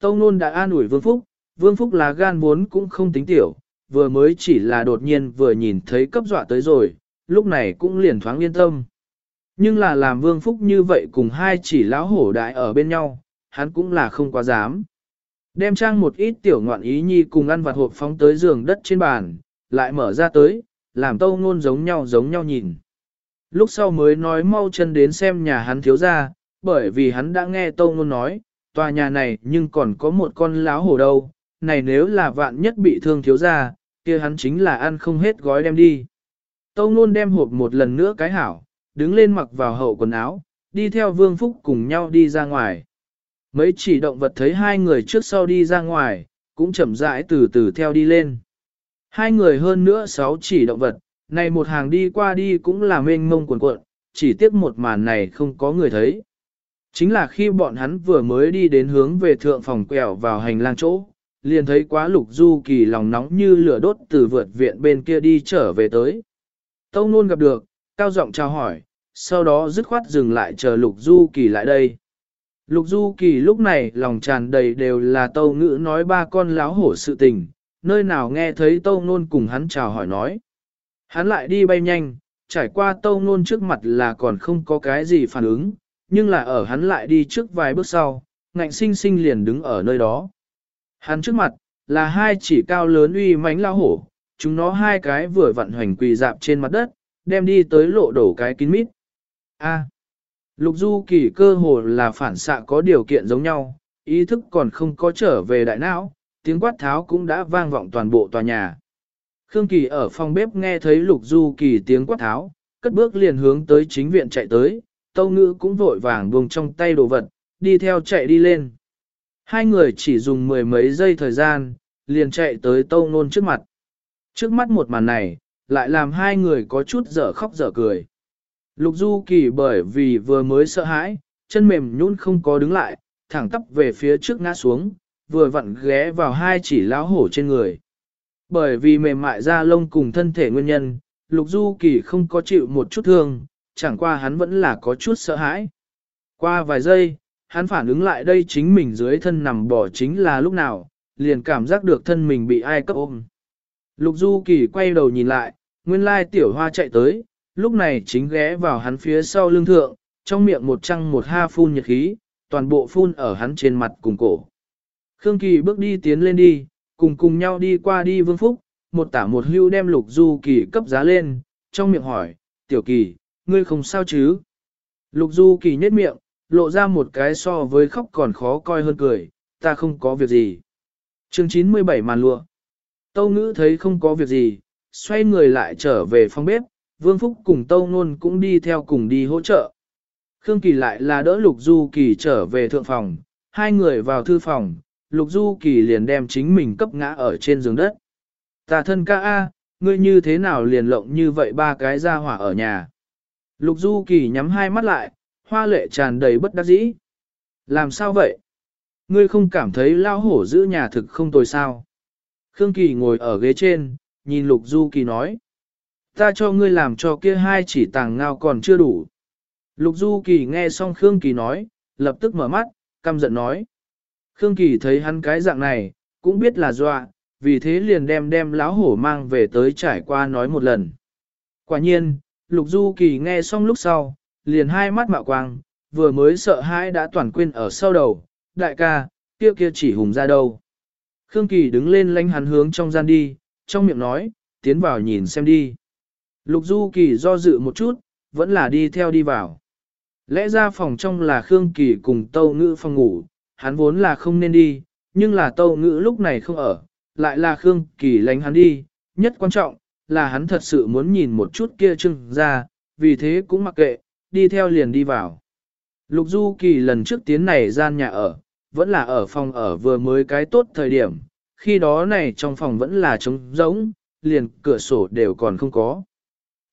Tâu Nôn đã an ủi Vương Phúc, Vương Phúc là gan muốn cũng không tính tiểu, vừa mới chỉ là đột nhiên vừa nhìn thấy cấp dọa tới rồi, lúc này cũng liền thoáng yên tâm. Nhưng là làm Vương Phúc như vậy cùng hai chỉ lão hổ đại ở bên nhau, hắn cũng là không quá dám. Đem trang một ít tiểu ngoạn ý nhi cùng ăn vặt hộp phóng tới giường đất trên bàn, lại mở ra tới, làm tâu ngôn giống nhau giống nhau nhìn. Lúc sau mới nói mau chân đến xem nhà hắn thiếu ra, bởi vì hắn đã nghe tâu ngôn nói, tòa nhà này nhưng còn có một con láo hổ đâu, này nếu là vạn nhất bị thương thiếu ra, kia hắn chính là ăn không hết gói đem đi. Tâu nôn đem hộp một lần nữa cái hảo, đứng lên mặc vào hậu quần áo, đi theo vương phúc cùng nhau đi ra ngoài. Mấy chỉ động vật thấy hai người trước sau đi ra ngoài, cũng chậm rãi từ từ theo đi lên. Hai người hơn nữa sáu chỉ động vật, này một hàng đi qua đi cũng là mênh mông cuộn cuộn, chỉ tiếc một màn này không có người thấy. Chính là khi bọn hắn vừa mới đi đến hướng về thượng phòng quẹo vào hành lang chỗ, liền thấy quá lục du kỳ lòng nóng như lửa đốt từ vượt viện bên kia đi trở về tới. Tâu nôn gặp được, cao giọng chào hỏi, sau đó dứt khoát dừng lại chờ lục du kỳ lại đây. Lục du kỳ lúc này lòng tràn đầy đều là tâu ngữ nói ba con láo hổ sự tình, nơi nào nghe thấy tâu nôn cùng hắn chào hỏi nói. Hắn lại đi bay nhanh, trải qua tâu nôn trước mặt là còn không có cái gì phản ứng, nhưng là ở hắn lại đi trước vài bước sau, ngạnh sinh sinh liền đứng ở nơi đó. Hắn trước mặt, là hai chỉ cao lớn uy mãnh lao hổ, chúng nó hai cái vừa vặn hoành quỳ dạp trên mặt đất, đem đi tới lộ đổ cái kín mít. A. lục du kỳ cơ hồ là phản xạ có điều kiện giống nhau, ý thức còn không có trở về đại não, tiếng quát tháo cũng đã vang vọng toàn bộ tòa nhà. Khương Kỳ ở phòng bếp nghe thấy Lục Du Kỳ tiếng quát tháo, cất bước liền hướng tới chính viện chạy tới, Tâu Ngữ cũng vội vàng buông trong tay đồ vật, đi theo chạy đi lên. Hai người chỉ dùng mười mấy giây thời gian, liền chạy tới Tâu Nôn trước mặt. Trước mắt một màn này, lại làm hai người có chút dở khóc dở cười. Lục Du Kỳ bởi vì vừa mới sợ hãi, chân mềm nhún không có đứng lại, thẳng tắp về phía trước ngã xuống, vừa vặn ghé vào hai chỉ lão hổ trên người. Bởi vì mềm mại da lông cùng thân thể nguyên nhân, Lục Du Kỳ không có chịu một chút thương, chẳng qua hắn vẫn là có chút sợ hãi. Qua vài giây, hắn phản ứng lại đây chính mình dưới thân nằm bỏ chính là lúc nào, liền cảm giác được thân mình bị ai cấp ôm. Lục Du Kỳ quay đầu nhìn lại, nguyên lai tiểu hoa chạy tới, lúc này chính ghé vào hắn phía sau lưng thượng, trong miệng một trăng một ha phun nhiệt khí, toàn bộ phun ở hắn trên mặt cùng cổ. Khương Kỳ bước đi tiến lên đi, cùng cùng nhau đi qua đi vương phúc, một tả một hưu đem lục du kỳ cấp giá lên, trong miệng hỏi, tiểu kỳ, ngươi không sao chứ? Lục du kỳ nhếch miệng, lộ ra một cái so với khóc còn khó coi hơn cười, ta không có việc gì. chương 97 màn lụa. Tâu ngữ thấy không có việc gì, xoay người lại trở về phòng bếp, Vương Phúc cùng Tâu Nôn cũng đi theo cùng đi hỗ trợ. Khương Kỳ lại là đỡ Lục Du Kỳ trở về thượng phòng, hai người vào thư phòng, Lục Du Kỳ liền đem chính mình cấp ngã ở trên giường đất. Ta thân ca A, ngươi như thế nào liền lộng như vậy ba cái ra hỏa ở nhà. Lục Du Kỳ nhắm hai mắt lại, hoa lệ tràn đầy bất đắc dĩ. Làm sao vậy? Ngươi không cảm thấy lao hổ giữ nhà thực không tồi sao? Khương Kỳ ngồi ở ghế trên, nhìn Lục Du Kỳ nói. Ta cho ngươi làm cho kia hai chỉ tàng ngao còn chưa đủ. Lục Du Kỳ nghe xong Khương Kỳ nói, lập tức mở mắt, căm giận nói. Khương Kỳ thấy hắn cái dạng này, cũng biết là dọa, vì thế liền đem đem láo hổ mang về tới trải qua nói một lần. Quả nhiên, Lục Du Kỳ nghe xong lúc sau, liền hai mắt mạo quang, vừa mới sợ hãi đã toàn quên ở sau đầu, đại ca, kia kia chỉ hùng ra đâu. Khương Kỳ đứng lên lánh hắn hướng trong gian đi, trong miệng nói, tiến vào nhìn xem đi. Lục Du Kỳ do dự một chút, vẫn là đi theo đi vào. Lẽ ra phòng trong là Khương Kỳ cùng Tâu Ngữ phòng ngủ, hắn vốn là không nên đi, nhưng là Tâu Ngữ lúc này không ở, lại là Khương Kỳ lánh hắn đi, nhất quan trọng, là hắn thật sự muốn nhìn một chút kia trưng ra, vì thế cũng mặc kệ, đi theo liền đi vào. Lục Du Kỳ lần trước tiến này gian nhà ở, vẫn là ở phòng ở vừa mới cái tốt thời điểm, khi đó này trong phòng vẫn là trống rỗng, liền cửa sổ đều còn không có.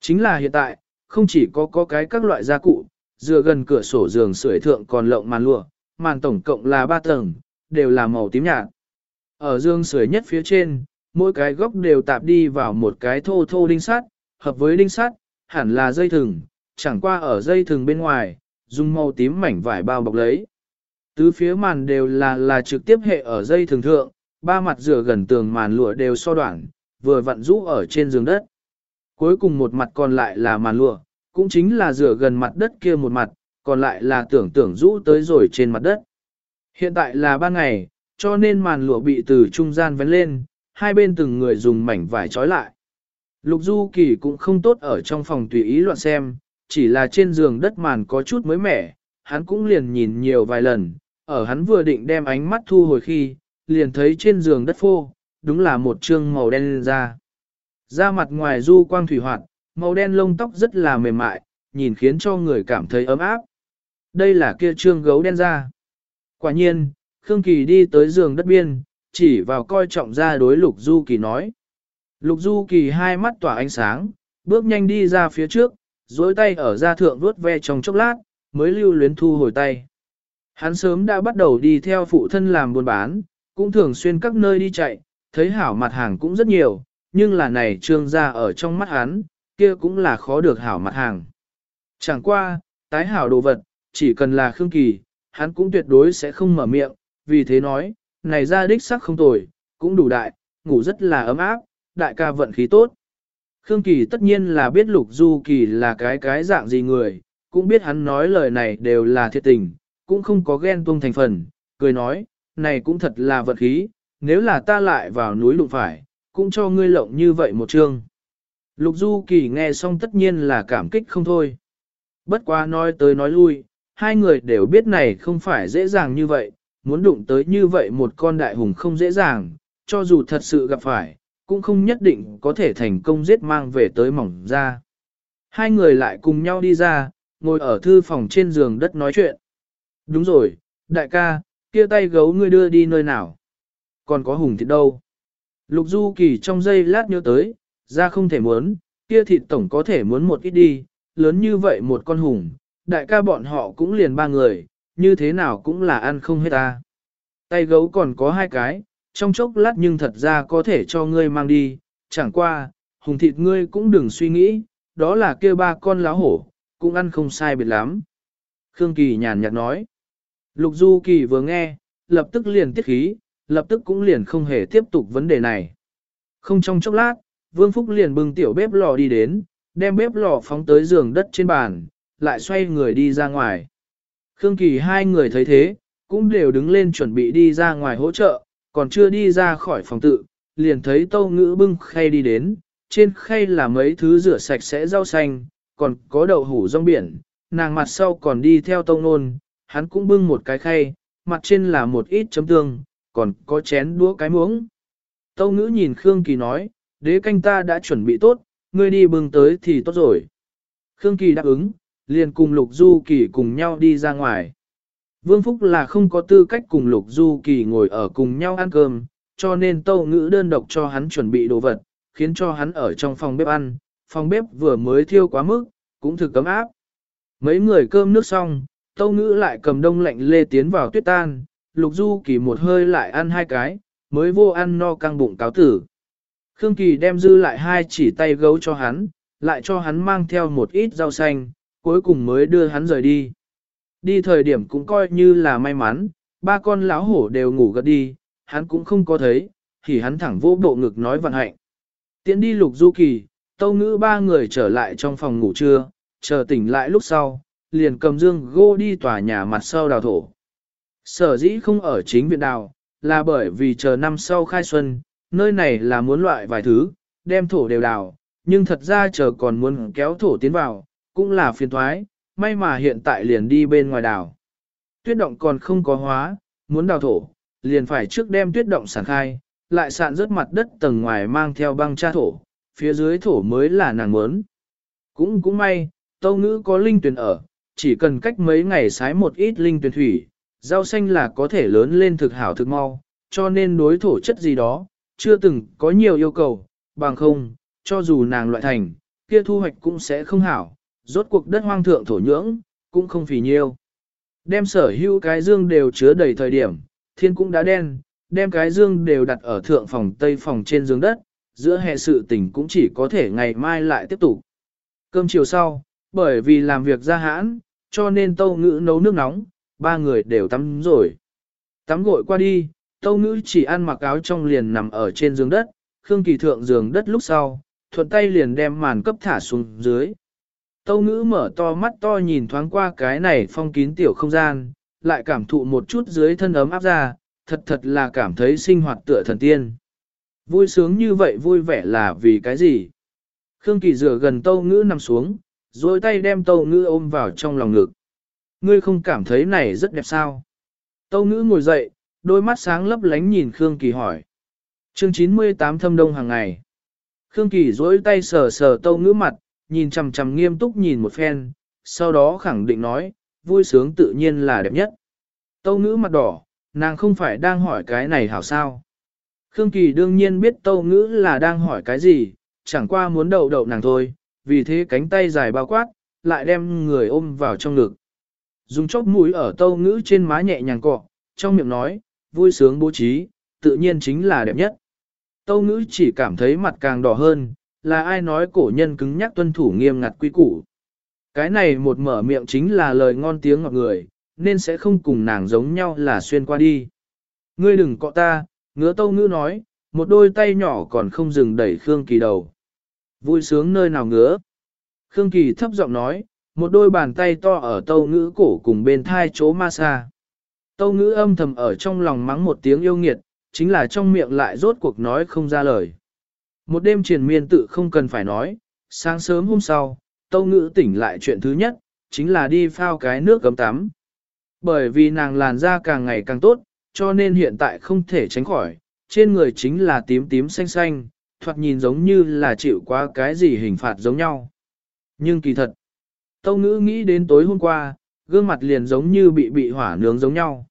Chính là hiện tại, không chỉ có có cái các loại gia cụ, dựa gần cửa sổ giường sưởi thượng còn lộng màn lụa, màn tổng cộng là 3 tầng, đều là màu tím nhạt. Ở giường sưởi nhất phía trên, mỗi cái góc đều tạp đi vào một cái thô thô đinh sắt, hợp với đinh sắt, hẳn là dây thừng, chẳng qua ở dây thừng bên ngoài, dùng màu tím mảnh vải bao bọc lấy. Tứ phía màn đều là là trực tiếp hệ ở dây thường thượng, ba mặt rửa gần tường màn lụa đều so đoạn, vừa vặn rũ ở trên giường đất. Cuối cùng một mặt còn lại là màn lụa, cũng chính là rửa gần mặt đất kia một mặt, còn lại là tưởng tưởng rũ tới rồi trên mặt đất. Hiện tại là ban ngày, cho nên màn lụa bị từ trung gian vén lên, hai bên từng người dùng mảnh vải trói lại. Lục Du Kỳ cũng không tốt ở trong phòng tùy ý loạn xem, chỉ là trên giường đất màn có chút mới mẻ, hắn cũng liền nhìn nhiều vài lần, ở hắn vừa định đem ánh mắt thu hồi khi, liền thấy trên giường đất phô, đúng là một trương màu đen ra. Da mặt ngoài du quang thủy hoạt, màu đen lông tóc rất là mềm mại, nhìn khiến cho người cảm thấy ấm áp. Đây là kia trương gấu đen ra. Quả nhiên, Khương Kỳ đi tới giường đất biên, chỉ vào coi trọng ra đối Lục Du Kỳ nói. Lục Du Kỳ hai mắt tỏa ánh sáng, bước nhanh đi ra phía trước, dối tay ở ra thượng vuốt ve trong chốc lát, mới lưu luyến thu hồi tay. Hắn sớm đã bắt đầu đi theo phụ thân làm buôn bán, cũng thường xuyên các nơi đi chạy, thấy hảo mặt hàng cũng rất nhiều, nhưng là này trương ra ở trong mắt hắn, kia cũng là khó được hảo mặt hàng. Chẳng qua, tái hảo đồ vật, chỉ cần là Khương Kỳ, hắn cũng tuyệt đối sẽ không mở miệng, vì thế nói, này ra đích sắc không tồi, cũng đủ đại, ngủ rất là ấm áp, đại ca vận khí tốt. Khương Kỳ tất nhiên là biết Lục Du Kỳ là cái cái dạng gì người, cũng biết hắn nói lời này đều là thiệt tình, cũng không có ghen tuông thành phần, cười nói, này cũng thật là vận khí, nếu là ta lại vào núi đụng phải, cũng cho ngươi lộng như vậy một chương. Lục Du Kỳ nghe xong tất nhiên là cảm kích không thôi. Bất quá nói tới nói lui, hai người đều biết này không phải dễ dàng như vậy, muốn đụng tới như vậy một con đại hùng không dễ dàng, cho dù thật sự gặp phải, cũng không nhất định có thể thành công giết mang về tới mỏng ra. Hai người lại cùng nhau đi ra, ngồi ở thư phòng trên giường đất nói chuyện. Đúng rồi, đại ca, kia tay gấu ngươi đưa đi nơi nào? Còn có hùng thịt đâu? Lục Du Kỳ trong giây lát nhớ tới, ra không thể muốn, kia thịt tổng có thể muốn một ít đi, lớn như vậy một con hùng, đại ca bọn họ cũng liền ba người, như thế nào cũng là ăn không hết ta. Tay gấu còn có hai cái, trong chốc lát nhưng thật ra có thể cho ngươi mang đi, chẳng qua, hùng thịt ngươi cũng đừng suy nghĩ, đó là kia ba con lá hổ, cũng ăn không sai biệt lắm. Khương Kỳ nhàn nhạt nói. Lục Du Kỳ vừa nghe, lập tức liền tiết khí, lập tức cũng liền không hề tiếp tục vấn đề này. Không trong chốc lát, Vương Phúc liền bưng tiểu bếp lò đi đến, đem bếp lò phóng tới giường đất trên bàn, lại xoay người đi ra ngoài. Khương Kỳ hai người thấy thế, cũng đều đứng lên chuẩn bị đi ra ngoài hỗ trợ, còn chưa đi ra khỏi phòng tự, liền thấy tâu ngữ bưng khay đi đến, trên khay là mấy thứ rửa sạch sẽ rau xanh, còn có đậu hủ rong biển, nàng mặt sau còn đi theo Tông nôn, hắn cũng bưng một cái khay, mặt trên là một ít chấm tương, còn có chén đũa cái muỗng. Tâu ngữ nhìn Khương Kỳ nói, đế canh ta đã chuẩn bị tốt, ngươi đi bưng tới thì tốt rồi. Khương Kỳ đáp ứng, liền cùng Lục Du Kỳ cùng nhau đi ra ngoài. Vương Phúc là không có tư cách cùng Lục Du Kỳ ngồi ở cùng nhau ăn cơm, cho nên tâu ngữ đơn độc cho hắn chuẩn bị đồ vật, khiến cho hắn ở trong phòng bếp ăn, phòng bếp vừa mới thiêu quá mức, cũng thực cấm áp. Mấy người cơm nước xong, tâu ngữ lại cầm đông lạnh lê tiến vào tuyết tan, Lục Du Kỳ một hơi lại ăn hai cái, mới vô ăn no căng bụng cáo tử. Khương Kỳ đem dư lại hai chỉ tay gấu cho hắn, lại cho hắn mang theo một ít rau xanh, cuối cùng mới đưa hắn rời đi. Đi thời điểm cũng coi như là may mắn, ba con lão hổ đều ngủ gật đi, hắn cũng không có thấy, thì hắn thẳng vô bộ ngực nói vận hạnh. Tiến đi lục du kỳ, tâu ngữ ba người trở lại trong phòng ngủ trưa, chờ tỉnh lại lúc sau, liền cầm dương gô đi tòa nhà mặt sau đào thổ. Sở dĩ không ở chính viện đào, là bởi vì chờ năm sau khai xuân, nơi này là muốn loại vài thứ, đem thổ đều đào, nhưng thật ra chờ còn muốn kéo thổ tiến vào, cũng là phiền thoái, may mà hiện tại liền đi bên ngoài đảo. Tuyết động còn không có hóa, muốn đào thổ, liền phải trước đem tuyết động sản khai, lại sạn rớt mặt đất tầng ngoài mang theo băng cha thổ, phía dưới thổ mới là nàng muốn. Cũng cũng may, tâu ngữ có linh tuyển ở, chỉ cần cách mấy ngày sái một ít linh tuyển thủy, rau xanh là có thể lớn lên thực hảo thực mau, cho nên đối thổ chất gì đó, chưa từng có nhiều yêu cầu, bằng không, cho dù nàng loại thành, kia thu hoạch cũng sẽ không hảo, rốt cuộc đất hoang thượng thổ nhưỡng, cũng không phì nhiêu. Đem sở hữu cái dương đều chứa đầy thời điểm, thiên cũng đã đen, đem cái dương đều đặt ở thượng phòng tây phòng trên giường đất, giữa hệ sự tình cũng chỉ có thể ngày mai lại tiếp tục. Cơm chiều sau, bởi vì làm việc ra hãn, cho nên tâu ngữ nấu nước nóng, ba người đều tắm rồi. Tắm gội qua đi, Tâu Ngữ chỉ ăn mặc áo trong liền nằm ở trên giường đất, Khương Kỳ thượng giường đất lúc sau, thuận tay liền đem màn cấp thả xuống dưới. Tâu Ngữ mở to mắt to nhìn thoáng qua cái này phong kín tiểu không gian, lại cảm thụ một chút dưới thân ấm áp ra, thật thật là cảm thấy sinh hoạt tựa thần tiên. Vui sướng như vậy vui vẻ là vì cái gì? Khương Kỳ rửa gần Tâu Ngữ nằm xuống, rồi tay đem Tâu Ngữ ôm vào trong lòng ngực. Ngươi không cảm thấy này rất đẹp sao? Tâu Ngữ ngồi dậy, đôi mắt sáng lấp lánh nhìn Khương Kỳ hỏi. Chương 98 thâm đông hàng ngày. Khương Kỳ dối tay sờ sờ Tâu Ngữ mặt, nhìn chằm chằm nghiêm túc nhìn một phen, sau đó khẳng định nói, vui sướng tự nhiên là đẹp nhất. Tâu Ngữ mặt đỏ, nàng không phải đang hỏi cái này hảo sao? Khương Kỳ đương nhiên biết Tâu Ngữ là đang hỏi cái gì, chẳng qua muốn đậu đậu nàng thôi, vì thế cánh tay dài bao quát, lại đem người ôm vào trong ngực. Dùng chóp mũi ở Tâu Ngữ trên má nhẹ nhàng cọ, trong miệng nói, vui sướng bố trí, tự nhiên chính là đẹp nhất. Tâu Ngữ chỉ cảm thấy mặt càng đỏ hơn, là ai nói cổ nhân cứng nhắc tuân thủ nghiêm ngặt quy củ. Cái này một mở miệng chính là lời ngon tiếng ngọt người, nên sẽ không cùng nàng giống nhau là xuyên qua đi. Ngươi đừng cọ ta, ngứa tâu ngữ nói, một đôi tay nhỏ còn không dừng đẩy Khương Kỳ đầu. Vui sướng nơi nào ngứa. Khương Kỳ thấp giọng nói, một đôi bàn tay to ở tâu ngữ cổ cùng bên thai chỗ ma xa. Tâu ngữ âm thầm ở trong lòng mắng một tiếng yêu nghiệt, chính là trong miệng lại rốt cuộc nói không ra lời. Một đêm triền miên tự không cần phải nói, sáng sớm hôm sau, tâu ngữ tỉnh lại chuyện thứ nhất, chính là đi phao cái nước cấm tắm. Bởi vì nàng làn da càng ngày càng tốt, cho nên hiện tại không thể tránh khỏi, trên người chính là tím tím xanh xanh, thoạt nhìn giống như là chịu quá cái gì hình phạt giống nhau. Nhưng kỳ thật, tâu ngữ nghĩ đến tối hôm qua, gương mặt liền giống như bị bị hỏa nướng giống nhau.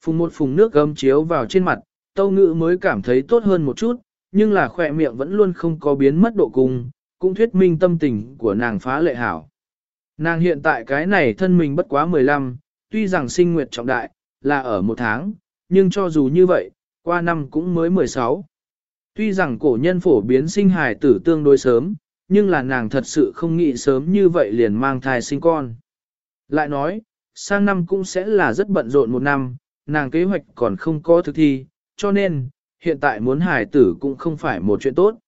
Phùng một phùng nước gấm chiếu vào trên mặt, tâu ngữ mới cảm thấy tốt hơn một chút, nhưng là khỏe miệng vẫn luôn không có biến mất độ cung, cũng thuyết minh tâm tình của nàng phá lệ hảo. Nàng hiện tại cái này thân mình bất quá 15, tuy rằng sinh nguyệt trọng đại, là ở một tháng, nhưng cho dù như vậy, qua năm cũng mới 16. Tuy rằng cổ nhân phổ biến sinh hài tử tương đối sớm, nhưng là nàng thật sự không nghĩ sớm như vậy liền mang thai sinh con. Lại nói, sang năm cũng sẽ là rất bận rộn một năm, nàng kế hoạch còn không có thực thi, cho nên, hiện tại muốn hài tử cũng không phải một chuyện tốt.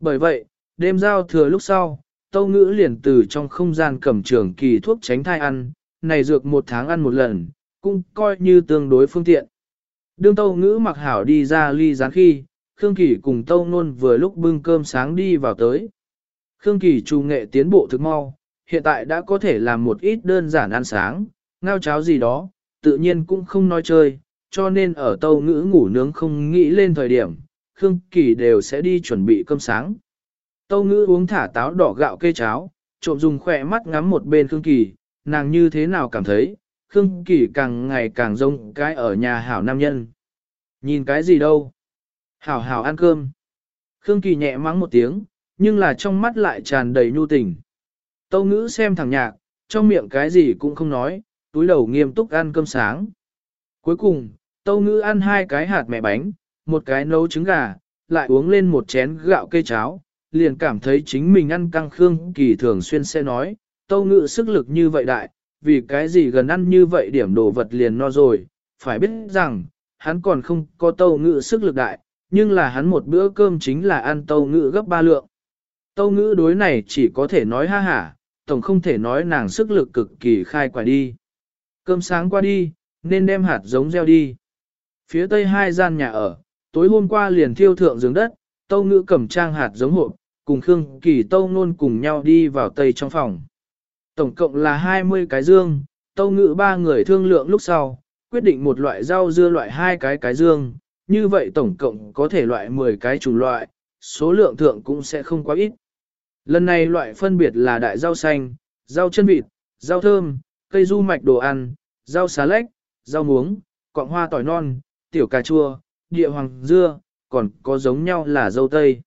Bởi vậy, đêm giao thừa lúc sau, Tâu Ngữ liền từ trong không gian cầm trường kỳ thuốc tránh thai ăn, này dược một tháng ăn một lần, cũng coi như tương đối phương tiện. Đương Tâu Ngữ mặc hảo đi ra ly gián khi, Khương Kỳ cùng Tâu Nôn vừa lúc bưng cơm sáng đi vào tới. Khương Kỳ trù nghệ tiến bộ thực mau, hiện tại đã có thể làm một ít đơn giản ăn sáng, ngao cháo gì đó, tự nhiên cũng không nói chơi, cho nên ở Tâu Ngữ ngủ nướng không nghĩ lên thời điểm, Khương Kỳ đều sẽ đi chuẩn bị cơm sáng. Tâu Ngữ uống thả táo đỏ gạo kê cháo, trộm dùng khỏe mắt ngắm một bên Khương Kỳ, nàng như thế nào cảm thấy, Khương Kỳ càng ngày càng rông cái ở nhà hảo nam nhân. Nhìn cái gì đâu? Hảo hảo ăn cơm. Khương Kỳ nhẹ mắng một tiếng, nhưng là trong mắt lại tràn đầy nhu tình. Tâu ngữ xem thằng nhạc, trong miệng cái gì cũng không nói, túi đầu nghiêm túc ăn cơm sáng. Cuối cùng, tâu ngữ ăn hai cái hạt mẹ bánh, một cái nấu trứng gà, lại uống lên một chén gạo cây cháo, liền cảm thấy chính mình ăn căng Khương Kỳ thường xuyên sẽ nói, tâu ngữ sức lực như vậy đại, vì cái gì gần ăn như vậy điểm đồ vật liền no rồi, phải biết rằng, hắn còn không có tâu ngữ sức lực đại, nhưng là hắn một bữa cơm chính là ăn tâu ngữ gấp ba lượng. Tâu ngữ đối này chỉ có thể nói ha hả, tổng không thể nói nàng sức lực cực kỳ khai quả đi. Cơm sáng qua đi, nên đem hạt giống gieo đi. Phía tây hai gian nhà ở, tối hôm qua liền thiêu thượng giường đất, tâu ngữ cầm trang hạt giống hộp, cùng Khương Kỳ tâu nôn cùng nhau đi vào tây trong phòng. Tổng cộng là 20 cái dương, tâu ngữ ba người thương lượng lúc sau, quyết định một loại rau dưa loại hai cái cái dương, như vậy tổng cộng có thể loại 10 cái chủng loại, số lượng thượng cũng sẽ không quá ít. Lần này loại phân biệt là đại rau xanh, rau chân vịt, rau thơm, cây du mạch đồ ăn, rau xá lách, rau muống, cọng hoa tỏi non, tiểu cà chua, địa hoàng dưa, còn có giống nhau là dâu tây.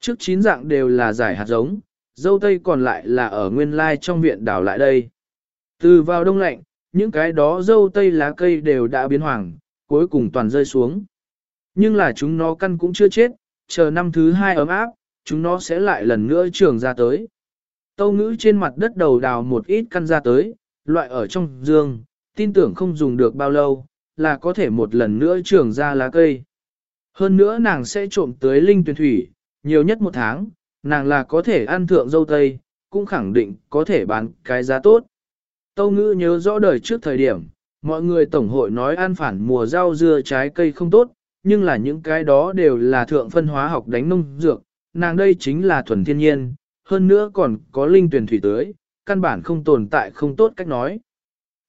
Trước chín dạng đều là giải hạt giống, dâu tây còn lại là ở nguyên lai trong viện đảo lại đây. Từ vào đông lạnh, những cái đó dâu tây lá cây đều đã biến hoàng, cuối cùng toàn rơi xuống. Nhưng là chúng nó căn cũng chưa chết, chờ năm thứ hai ấm áp, chúng nó sẽ lại lần nữa trường ra tới. Tâu ngữ trên mặt đất đầu đào một ít căn ra tới, loại ở trong dương, tin tưởng không dùng được bao lâu, là có thể một lần nữa trưởng ra lá cây. Hơn nữa nàng sẽ trộm tới linh tuyển thủy, nhiều nhất một tháng, nàng là có thể ăn thượng dâu tây, cũng khẳng định có thể bán cái giá tốt. Tâu ngữ nhớ rõ đời trước thời điểm, mọi người tổng hội nói ăn phản mùa rau dưa trái cây không tốt, nhưng là những cái đó đều là thượng phân hóa học đánh nông dược, nàng đây chính là thuần thiên nhiên, hơn nữa còn có linh tuyển thủy tưới, căn bản không tồn tại không tốt cách nói.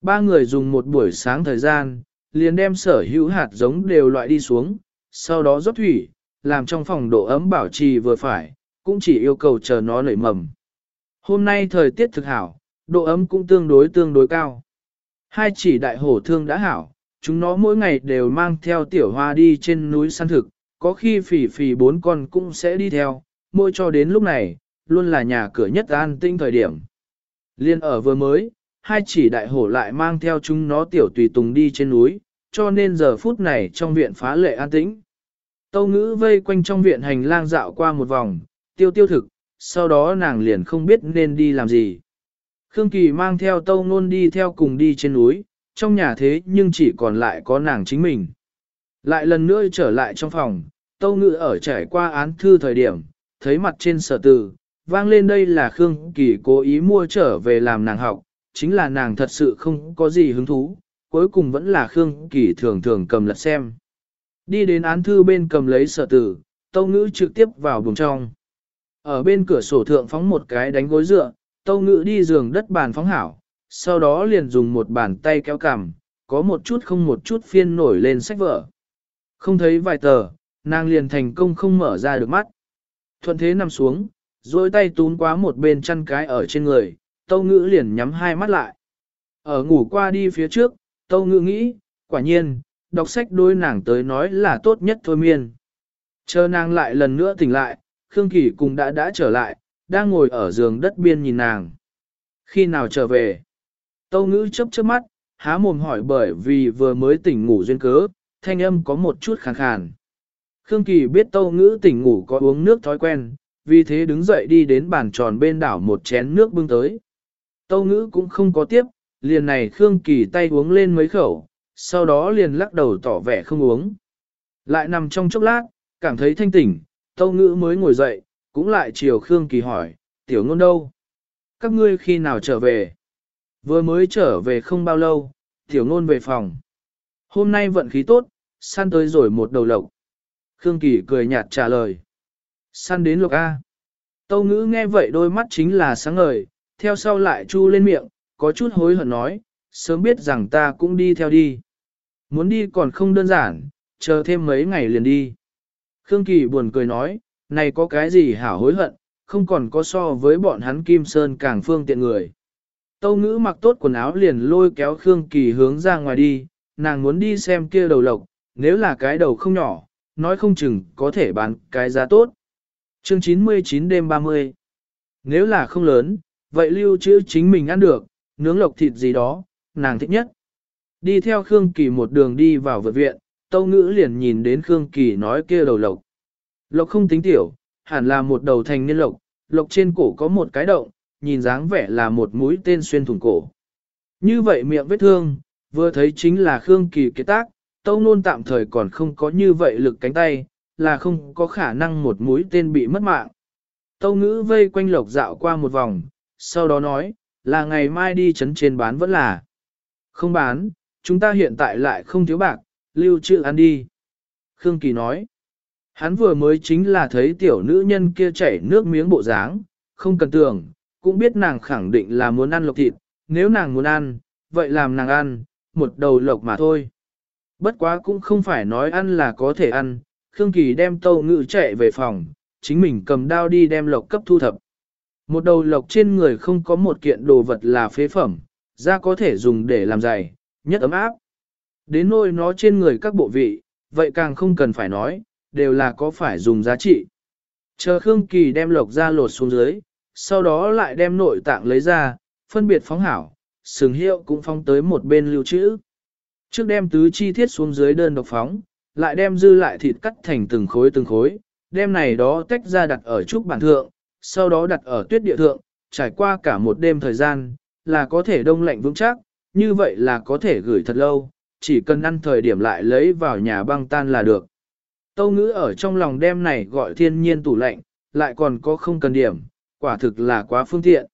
Ba người dùng một buổi sáng thời gian, liền đem sở hữu hạt giống đều loại đi xuống, sau đó rót thủy, làm trong phòng độ ấm bảo trì vừa phải, cũng chỉ yêu cầu chờ nó nảy mầm. Hôm nay thời tiết thực hảo, độ ấm cũng tương đối tương đối cao. Hai chỉ đại hổ thương đã hảo, chúng nó mỗi ngày đều mang theo tiểu hoa đi trên núi săn thực, có khi phỉ phỉ bốn con cũng sẽ đi theo, mỗi cho đến lúc này, luôn là nhà cửa nhất an tinh thời điểm. Liên ở vừa mới, hai chỉ đại hổ lại mang theo chúng nó tiểu tùy tùng đi trên núi, cho nên giờ phút này trong viện phá lệ an tĩnh. Tâu ngữ vây quanh trong viện hành lang dạo qua một vòng, tiêu tiêu thực, sau đó nàng liền không biết nên đi làm gì. Khương Kỳ mang theo tâu nôn đi theo cùng đi trên núi, trong nhà thế nhưng chỉ còn lại có nàng chính mình. Lại lần nữa trở lại trong phòng, tâu ngữ ở trải qua án thư thời điểm, thấy mặt trên sở tử, vang lên đây là Khương Kỳ cố ý mua trở về làm nàng học, chính là nàng thật sự không có gì hứng thú, cuối cùng vẫn là Khương Kỳ thường thường cầm lật xem. Đi đến án thư bên cầm lấy sở tử, tâu ngữ trực tiếp vào buồng trong. Ở bên cửa sổ thượng phóng một cái đánh gối dựa, tâu ngữ đi giường đất bàn phóng hảo, sau đó liền dùng một bàn tay kéo cằm, có một chút không một chút phiên nổi lên sách vở. Không thấy vài tờ, nàng liền thành công không mở ra được mắt. Thuận thế nằm xuống, rồi tay tún quá một bên chăn cái ở trên người, tâu ngữ liền nhắm hai mắt lại. Ở ngủ qua đi phía trước, tâu ngữ nghĩ, quả nhiên, đọc sách đôi nàng tới nói là tốt nhất thôi miên. Chờ nàng lại lần nữa tỉnh lại, Khương Kỳ cùng đã đã trở lại, đang ngồi ở giường đất biên nhìn nàng. Khi nào trở về? Tâu ngữ chấp chớp mắt, há mồm hỏi bởi vì vừa mới tỉnh ngủ duyên cớ, thanh âm có một chút khàn khàn. Khương Kỳ biết tâu ngữ tỉnh ngủ có uống nước thói quen, vì thế đứng dậy đi đến bàn tròn bên đảo một chén nước bưng tới. Tâu ngữ cũng không có tiếp, liền này Khương Kỳ tay uống lên mấy khẩu, sau đó liền lắc đầu tỏ vẻ không uống. Lại nằm trong chốc lát, cảm thấy thanh tỉnh, tâu ngữ mới ngồi dậy, cũng lại chiều Khương Kỳ hỏi, tiểu ngôn đâu? Các ngươi khi nào trở về? Vừa mới trở về không bao lâu, tiểu ngôn về phòng. Hôm nay vận khí tốt, săn tới rồi một đầu lộc. Khương Kỳ cười nhạt trả lời. Săn đến lộc A. Tâu ngữ nghe vậy đôi mắt chính là sáng ngời, theo sau lại chu lên miệng, có chút hối hận nói, sớm biết rằng ta cũng đi theo đi. Muốn đi còn không đơn giản, chờ thêm mấy ngày liền đi. Khương Kỳ buồn cười nói, này có cái gì hảo hối hận, không còn có so với bọn hắn Kim Sơn càng phương tiện người. Tâu ngữ mặc tốt quần áo liền lôi kéo Khương Kỳ hướng ra ngoài đi, nàng muốn đi xem kia đầu lộc, nếu là cái đầu không nhỏ, nói không chừng có thể bán cái giá tốt. Chương 99 đêm 30 Nếu là không lớn, vậy lưu trữ chính mình ăn được, nướng lộc thịt gì đó, nàng thích nhất. Đi theo Khương Kỳ một đường đi vào vượt viện, Tâu Ngữ liền nhìn đến Khương Kỳ nói kia đầu lộc. Lộc không tính tiểu, hẳn là một đầu thành niên lộc, lộc trên cổ có một cái động, nhìn dáng vẻ là một mũi tên xuyên thủng cổ. Như vậy miệng vết thương, vừa thấy chính là Khương Kỳ kế tác, Tâu Nôn tạm thời còn không có như vậy lực cánh tay, là không có khả năng một mũi tên bị mất mạng. Tâu Ngữ vây quanh lộc dạo qua một vòng, sau đó nói, là ngày mai đi chấn trên bán vẫn là. Không bán, chúng ta hiện tại lại không thiếu bạc, lưu trữ ăn đi. Khương Kỳ nói, hắn vừa mới chính là thấy tiểu nữ nhân kia chảy nước miếng bộ dáng, không cần tưởng, cũng biết nàng khẳng định là muốn ăn lộc thịt, nếu nàng muốn ăn, vậy làm nàng ăn, một đầu lộc mà thôi. Bất quá cũng không phải nói ăn là có thể ăn, Khương Kỳ đem tâu ngự chạy về phòng, chính mình cầm đao đi đem lộc cấp thu thập. Một đầu lộc trên người không có một kiện đồ vật là phế phẩm, da có thể dùng để làm giày, nhất ấm áp. Đến nôi nó trên người các bộ vị, vậy càng không cần phải nói, đều là có phải dùng giá trị. Chờ Khương Kỳ đem lộc ra lột xuống dưới, sau đó lại đem nội tạng lấy ra, phân biệt phóng hảo, sừng hiệu cũng phóng tới một bên lưu trữ. Trước đem tứ chi thiết xuống dưới đơn độc phóng, lại đem dư lại thịt cắt thành từng khối từng khối, đem này đó tách ra đặt ở trúc bản thượng, sau đó đặt ở tuyết địa thượng, trải qua cả một đêm thời gian, là có thể đông lạnh vững chắc, như vậy là có thể gửi thật lâu, chỉ cần ăn thời điểm lại lấy vào nhà băng tan là được. Tâu ngữ ở trong lòng đem này gọi thiên nhiên tủ lạnh, lại còn có không cần điểm, quả thực là quá phương tiện.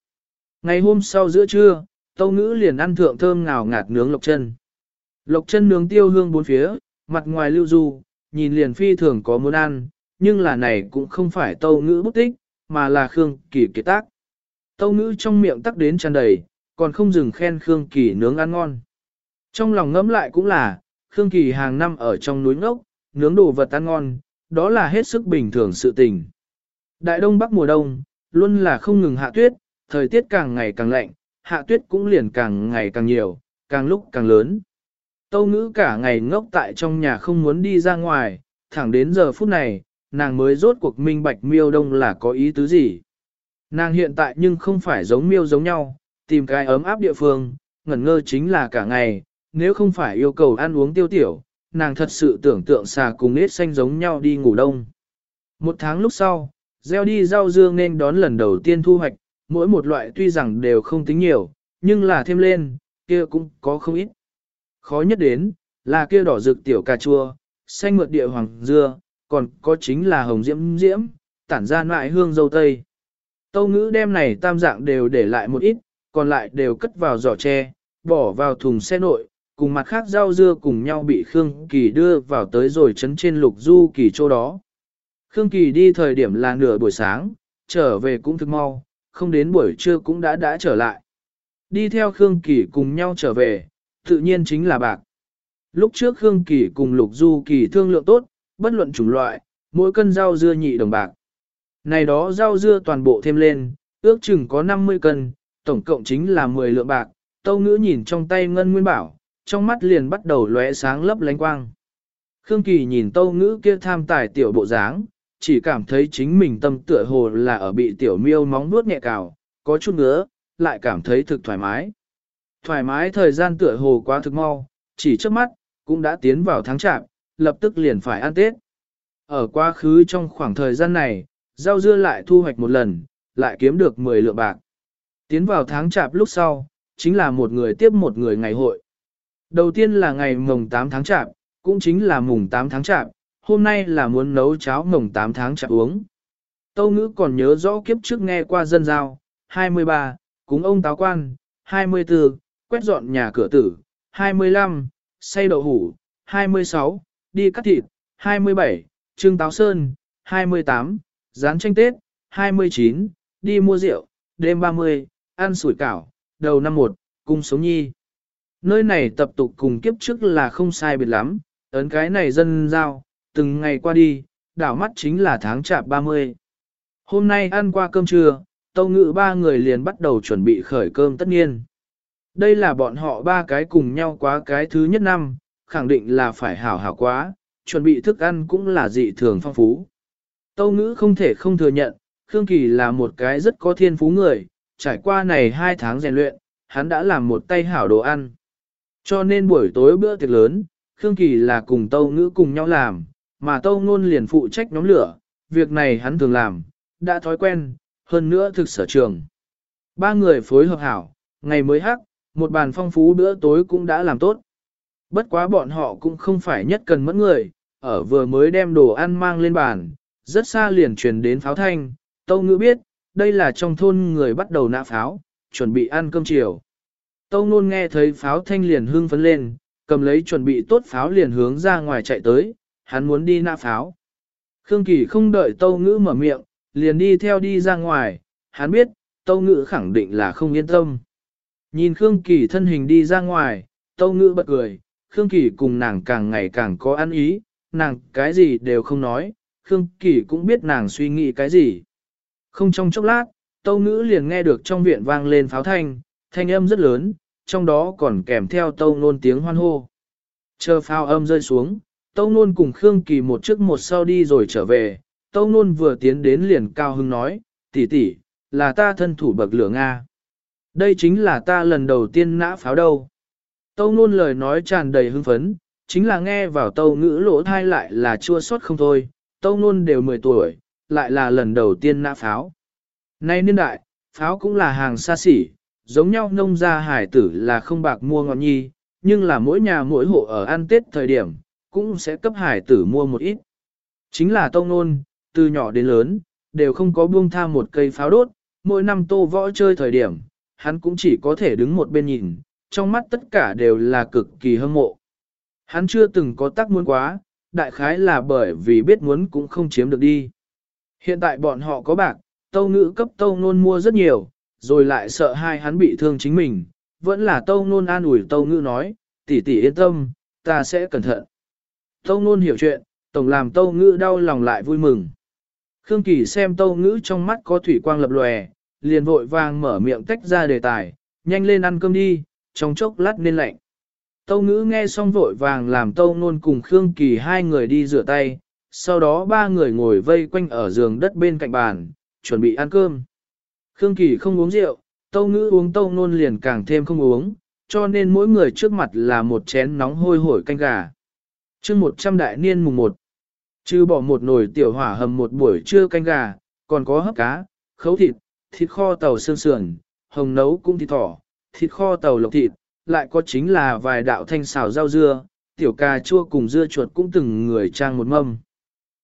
Ngày hôm sau giữa trưa, tâu ngữ liền ăn thượng thơm ngào ngạt nướng lộc chân. Lộc chân nướng tiêu hương bốn phía, mặt ngoài lưu du, nhìn liền phi thường có muốn ăn, nhưng là này cũng không phải tâu ngữ bút tích, mà là Khương Kỳ kiệt tác. Tâu ngữ trong miệng tắc đến tràn đầy, còn không dừng khen Khương Kỳ nướng ăn ngon. Trong lòng ngẫm lại cũng là, Khương Kỳ hàng năm ở trong núi ngốc, nướng đồ vật ăn ngon, đó là hết sức bình thường sự tình. Đại đông bắc mùa đông, luôn là không ngừng hạ tuyết, thời tiết càng ngày càng lạnh, hạ tuyết cũng liền càng ngày càng nhiều, càng lúc càng lớn. Tâu ngữ cả ngày ngốc tại trong nhà không muốn đi ra ngoài, thẳng đến giờ phút này, nàng mới rốt cuộc minh bạch miêu đông là có ý tứ gì. Nàng hiện tại nhưng không phải giống miêu giống nhau, tìm cái ấm áp địa phương, ngẩn ngơ chính là cả ngày, nếu không phải yêu cầu ăn uống tiêu tiểu, nàng thật sự tưởng tượng xà cùng nết xanh giống nhau đi ngủ đông. Một tháng lúc sau, gieo đi rau dưa nên đón lần đầu tiên thu hoạch, mỗi một loại tuy rằng đều không tính nhiều, nhưng là thêm lên, kia cũng có không ít. Khó nhất đến, là kia đỏ rực tiểu cà chua, xanh mượt địa hoàng dưa, còn có chính là hồng diễm diễm, tản ra loại hương dâu tây. Tâu ngữ đem này tam dạng đều để lại một ít, còn lại đều cất vào giỏ tre, bỏ vào thùng xe nội, cùng mặt khác rau dưa cùng nhau bị Khương Kỳ đưa vào tới rồi chấn trên lục du kỳ chỗ đó. Khương Kỳ đi thời điểm là nửa buổi sáng, trở về cũng thực mau, không đến buổi trưa cũng đã đã trở lại. Đi theo Khương Kỳ cùng nhau trở về, tự nhiên chính là bạc. Lúc trước Khương Kỳ cùng Lục Du Kỳ thương lượng tốt, bất luận chủng loại, mỗi cân rau dưa nhị đồng bạc. Này đó rau dưa toàn bộ thêm lên, ước chừng có 50 cân, tổng cộng chính là 10 lượng bạc. Tâu ngữ nhìn trong tay ngân nguyên bảo, trong mắt liền bắt đầu lóe sáng lấp lánh quang. Khương Kỳ nhìn tâu ngữ kia tham tài tiểu bộ dáng, chỉ cảm thấy chính mình tâm tựa hồ là ở bị tiểu miêu móng nuốt nhẹ cào, có chút ngứa, lại cảm thấy thực thoải mái. Thoải mái thời gian tựa hồ quá thực mau, chỉ trước mắt, cũng đã tiến vào tháng chạp, lập tức liền phải ăn Tết. Ở quá khứ trong khoảng thời gian này, rau dưa lại thu hoạch một lần, lại kiếm được 10 lượng bạc. Tiến vào tháng chạp lúc sau, chính là một người tiếp một người ngày hội. Đầu tiên là ngày mồng 8 tháng chạp, cũng chính là mùng 8 tháng chạp, hôm nay là muốn nấu cháo mồng 8 tháng chạp uống. Tâu ngữ còn nhớ rõ kiếp trước nghe qua dân giao, 23, cúng ông táo quan, 24, quét dọn nhà cửa tử, 25, xây đậu hủ, 26, đi cắt thịt, 27, trưng táo sơn, 28, rán tranh Tết, 29, đi mua rượu, đêm 30, ăn sủi cảo, đầu năm 1, cung sống nhi. Nơi này tập tục cùng kiếp trước là không sai biệt lắm, ấn cái này dân giao, từng ngày qua đi, đảo mắt chính là tháng chạp 30. Hôm nay ăn qua cơm trưa, tâu ngự ba người liền bắt đầu chuẩn bị khởi cơm tất nhiên. Đây là bọn họ ba cái cùng nhau quá cái thứ nhất năm, khẳng định là phải hảo hảo quá, chuẩn bị thức ăn cũng là dị thường phong phú. Tâu ngữ không thể không thừa nhận, Khương Kỳ là một cái rất có thiên phú người, trải qua này hai tháng rèn luyện, hắn đã làm một tay hảo đồ ăn. Cho nên buổi tối bữa tiệc lớn, Khương Kỳ là cùng Tâu Ngữ cùng nhau làm, mà Tâu Ngôn liền phụ trách nhóm lửa, việc này hắn thường làm, đã thói quen, hơn nữa thực sở trường. Ba người phối hợp hảo, ngày mới hắc, một bàn phong phú bữa tối cũng đã làm tốt. Bất quá bọn họ cũng không phải nhất cần mẫn người, ở vừa mới đem đồ ăn mang lên bàn, rất xa liền truyền đến pháo thanh, Tâu Ngữ biết, đây là trong thôn người bắt đầu nạ pháo, chuẩn bị ăn cơm chiều. Tâu Nôn nghe thấy pháo thanh liền hưng phấn lên, cầm lấy chuẩn bị tốt pháo liền hướng ra ngoài chạy tới, hắn muốn đi nạ pháo. Khương Kỳ không đợi Tâu Ngữ mở miệng, liền đi theo đi ra ngoài, hắn biết, Tâu Ngữ khẳng định là không yên tâm. Nhìn Khương Kỳ thân hình đi ra ngoài, Tâu Ngữ bật cười, Khương Kỳ cùng nàng càng ngày càng có ăn ý, nàng cái gì đều không nói, Khương Kỳ cũng biết nàng suy nghĩ cái gì. Không trong chốc lát, Tâu Ngữ liền nghe được trong viện vang lên pháo thanh, thanh âm rất lớn, trong đó còn kèm theo Tâu Nôn tiếng hoan hô. Chờ pháo âm rơi xuống, Tâu Nôn cùng Khương Kỳ một trước một sau đi rồi trở về, Tâu Nôn vừa tiến đến liền cao hưng nói, tỷ tỷ, là ta thân thủ bậc lửa Nga. Đây chính là ta lần đầu tiên nã pháo đâu. Tâu ngôn lời nói tràn đầy hưng phấn, chính là nghe vào Tâu ngữ lỗ thai lại là chua sót không thôi, Tâu ngôn đều 10 tuổi, lại là lần đầu tiên nã pháo. Nay niên đại, pháo cũng là hàng xa xỉ, giống nhau nông gia hải tử là không bạc mua ngọn nhi, nhưng là mỗi nhà mỗi hộ ở ăn Tết thời điểm, cũng sẽ cấp hải tử mua một ít. Chính là tông nôn, từ nhỏ đến lớn, đều không có buông tha một cây pháo đốt, mỗi năm tô võ chơi thời điểm, hắn cũng chỉ có thể đứng một bên nhìn, trong mắt tất cả đều là cực kỳ hâm mộ. Hắn chưa từng có tác muốn quá, đại khái là bởi vì biết muốn cũng không chiếm được đi. Hiện tại bọn họ có bạc, tâu ngữ cấp tâu nôn mua rất nhiều, rồi lại sợ hai hắn bị thương chính mình, vẫn là tâu nôn an ủi tâu ngữ nói, tỷ tỷ yên tâm, ta sẽ cẩn thận. Tâu nôn hiểu chuyện, tổng làm tâu ngữ đau lòng lại vui mừng. Khương Kỳ xem tâu ngữ trong mắt có thủy quang lập lòe, liền vội vàng mở miệng tách ra đề tài, nhanh lên ăn cơm đi, trong chốc lát nên lạnh. Tâu ngữ nghe xong vội vàng làm tâu nôn cùng Khương Kỳ hai người đi rửa tay, sau đó ba người ngồi vây quanh ở giường đất bên cạnh bàn, chuẩn bị ăn cơm. Khương Kỳ không uống rượu, tâu ngữ uống tâu nôn liền càng thêm không uống, cho nên mỗi người trước mặt là một chén nóng hôi hổi canh gà. chương 100 đại niên mùng 1, chứ bỏ một nồi tiểu hỏa hầm một buổi trưa canh gà, còn có hấp cá, khấu thịt, thịt kho tàu xương sườn, hồng nấu cũng thịt thỏ, thịt kho tàu lộc thịt, lại có chính là vài đạo thanh xào rau dưa, tiểu cà chua cùng dưa chuột cũng từng người trang một mâm.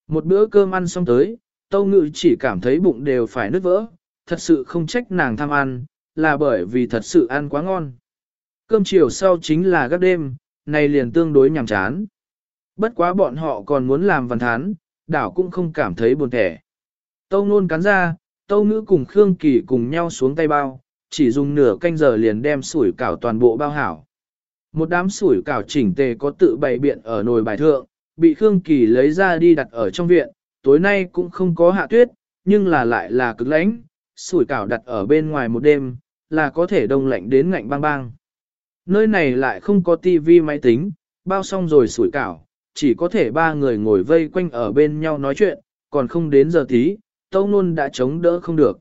Một bữa cơm ăn xong tới, Tâu Ngự chỉ cảm thấy bụng đều phải nứt vỡ, thật sự không trách nàng tham ăn, là bởi vì thật sự ăn quá ngon. Cơm chiều sau chính là gác đêm, này liền tương đối nhàm chán. Bất quá bọn họ còn muốn làm văn thán, đảo cũng không cảm thấy buồn thẻ. Tâu nôn cắn ra, Tâu Ngữ cùng Khương Kỳ cùng nhau xuống tay bao, chỉ dùng nửa canh giờ liền đem sủi cảo toàn bộ bao hảo. Một đám sủi cảo chỉnh tề có tự bày biện ở nồi bài thượng, bị Khương Kỳ lấy ra đi đặt ở trong viện, tối nay cũng không có hạ tuyết, nhưng là lại là cực lạnh, sủi cảo đặt ở bên ngoài một đêm, là có thể đông lạnh đến ngạnh bang bang. Nơi này lại không có tivi máy tính, bao xong rồi sủi cảo, chỉ có thể ba người ngồi vây quanh ở bên nhau nói chuyện, còn không đến giờ tí, Tâu Nôn đã chống đỡ không được.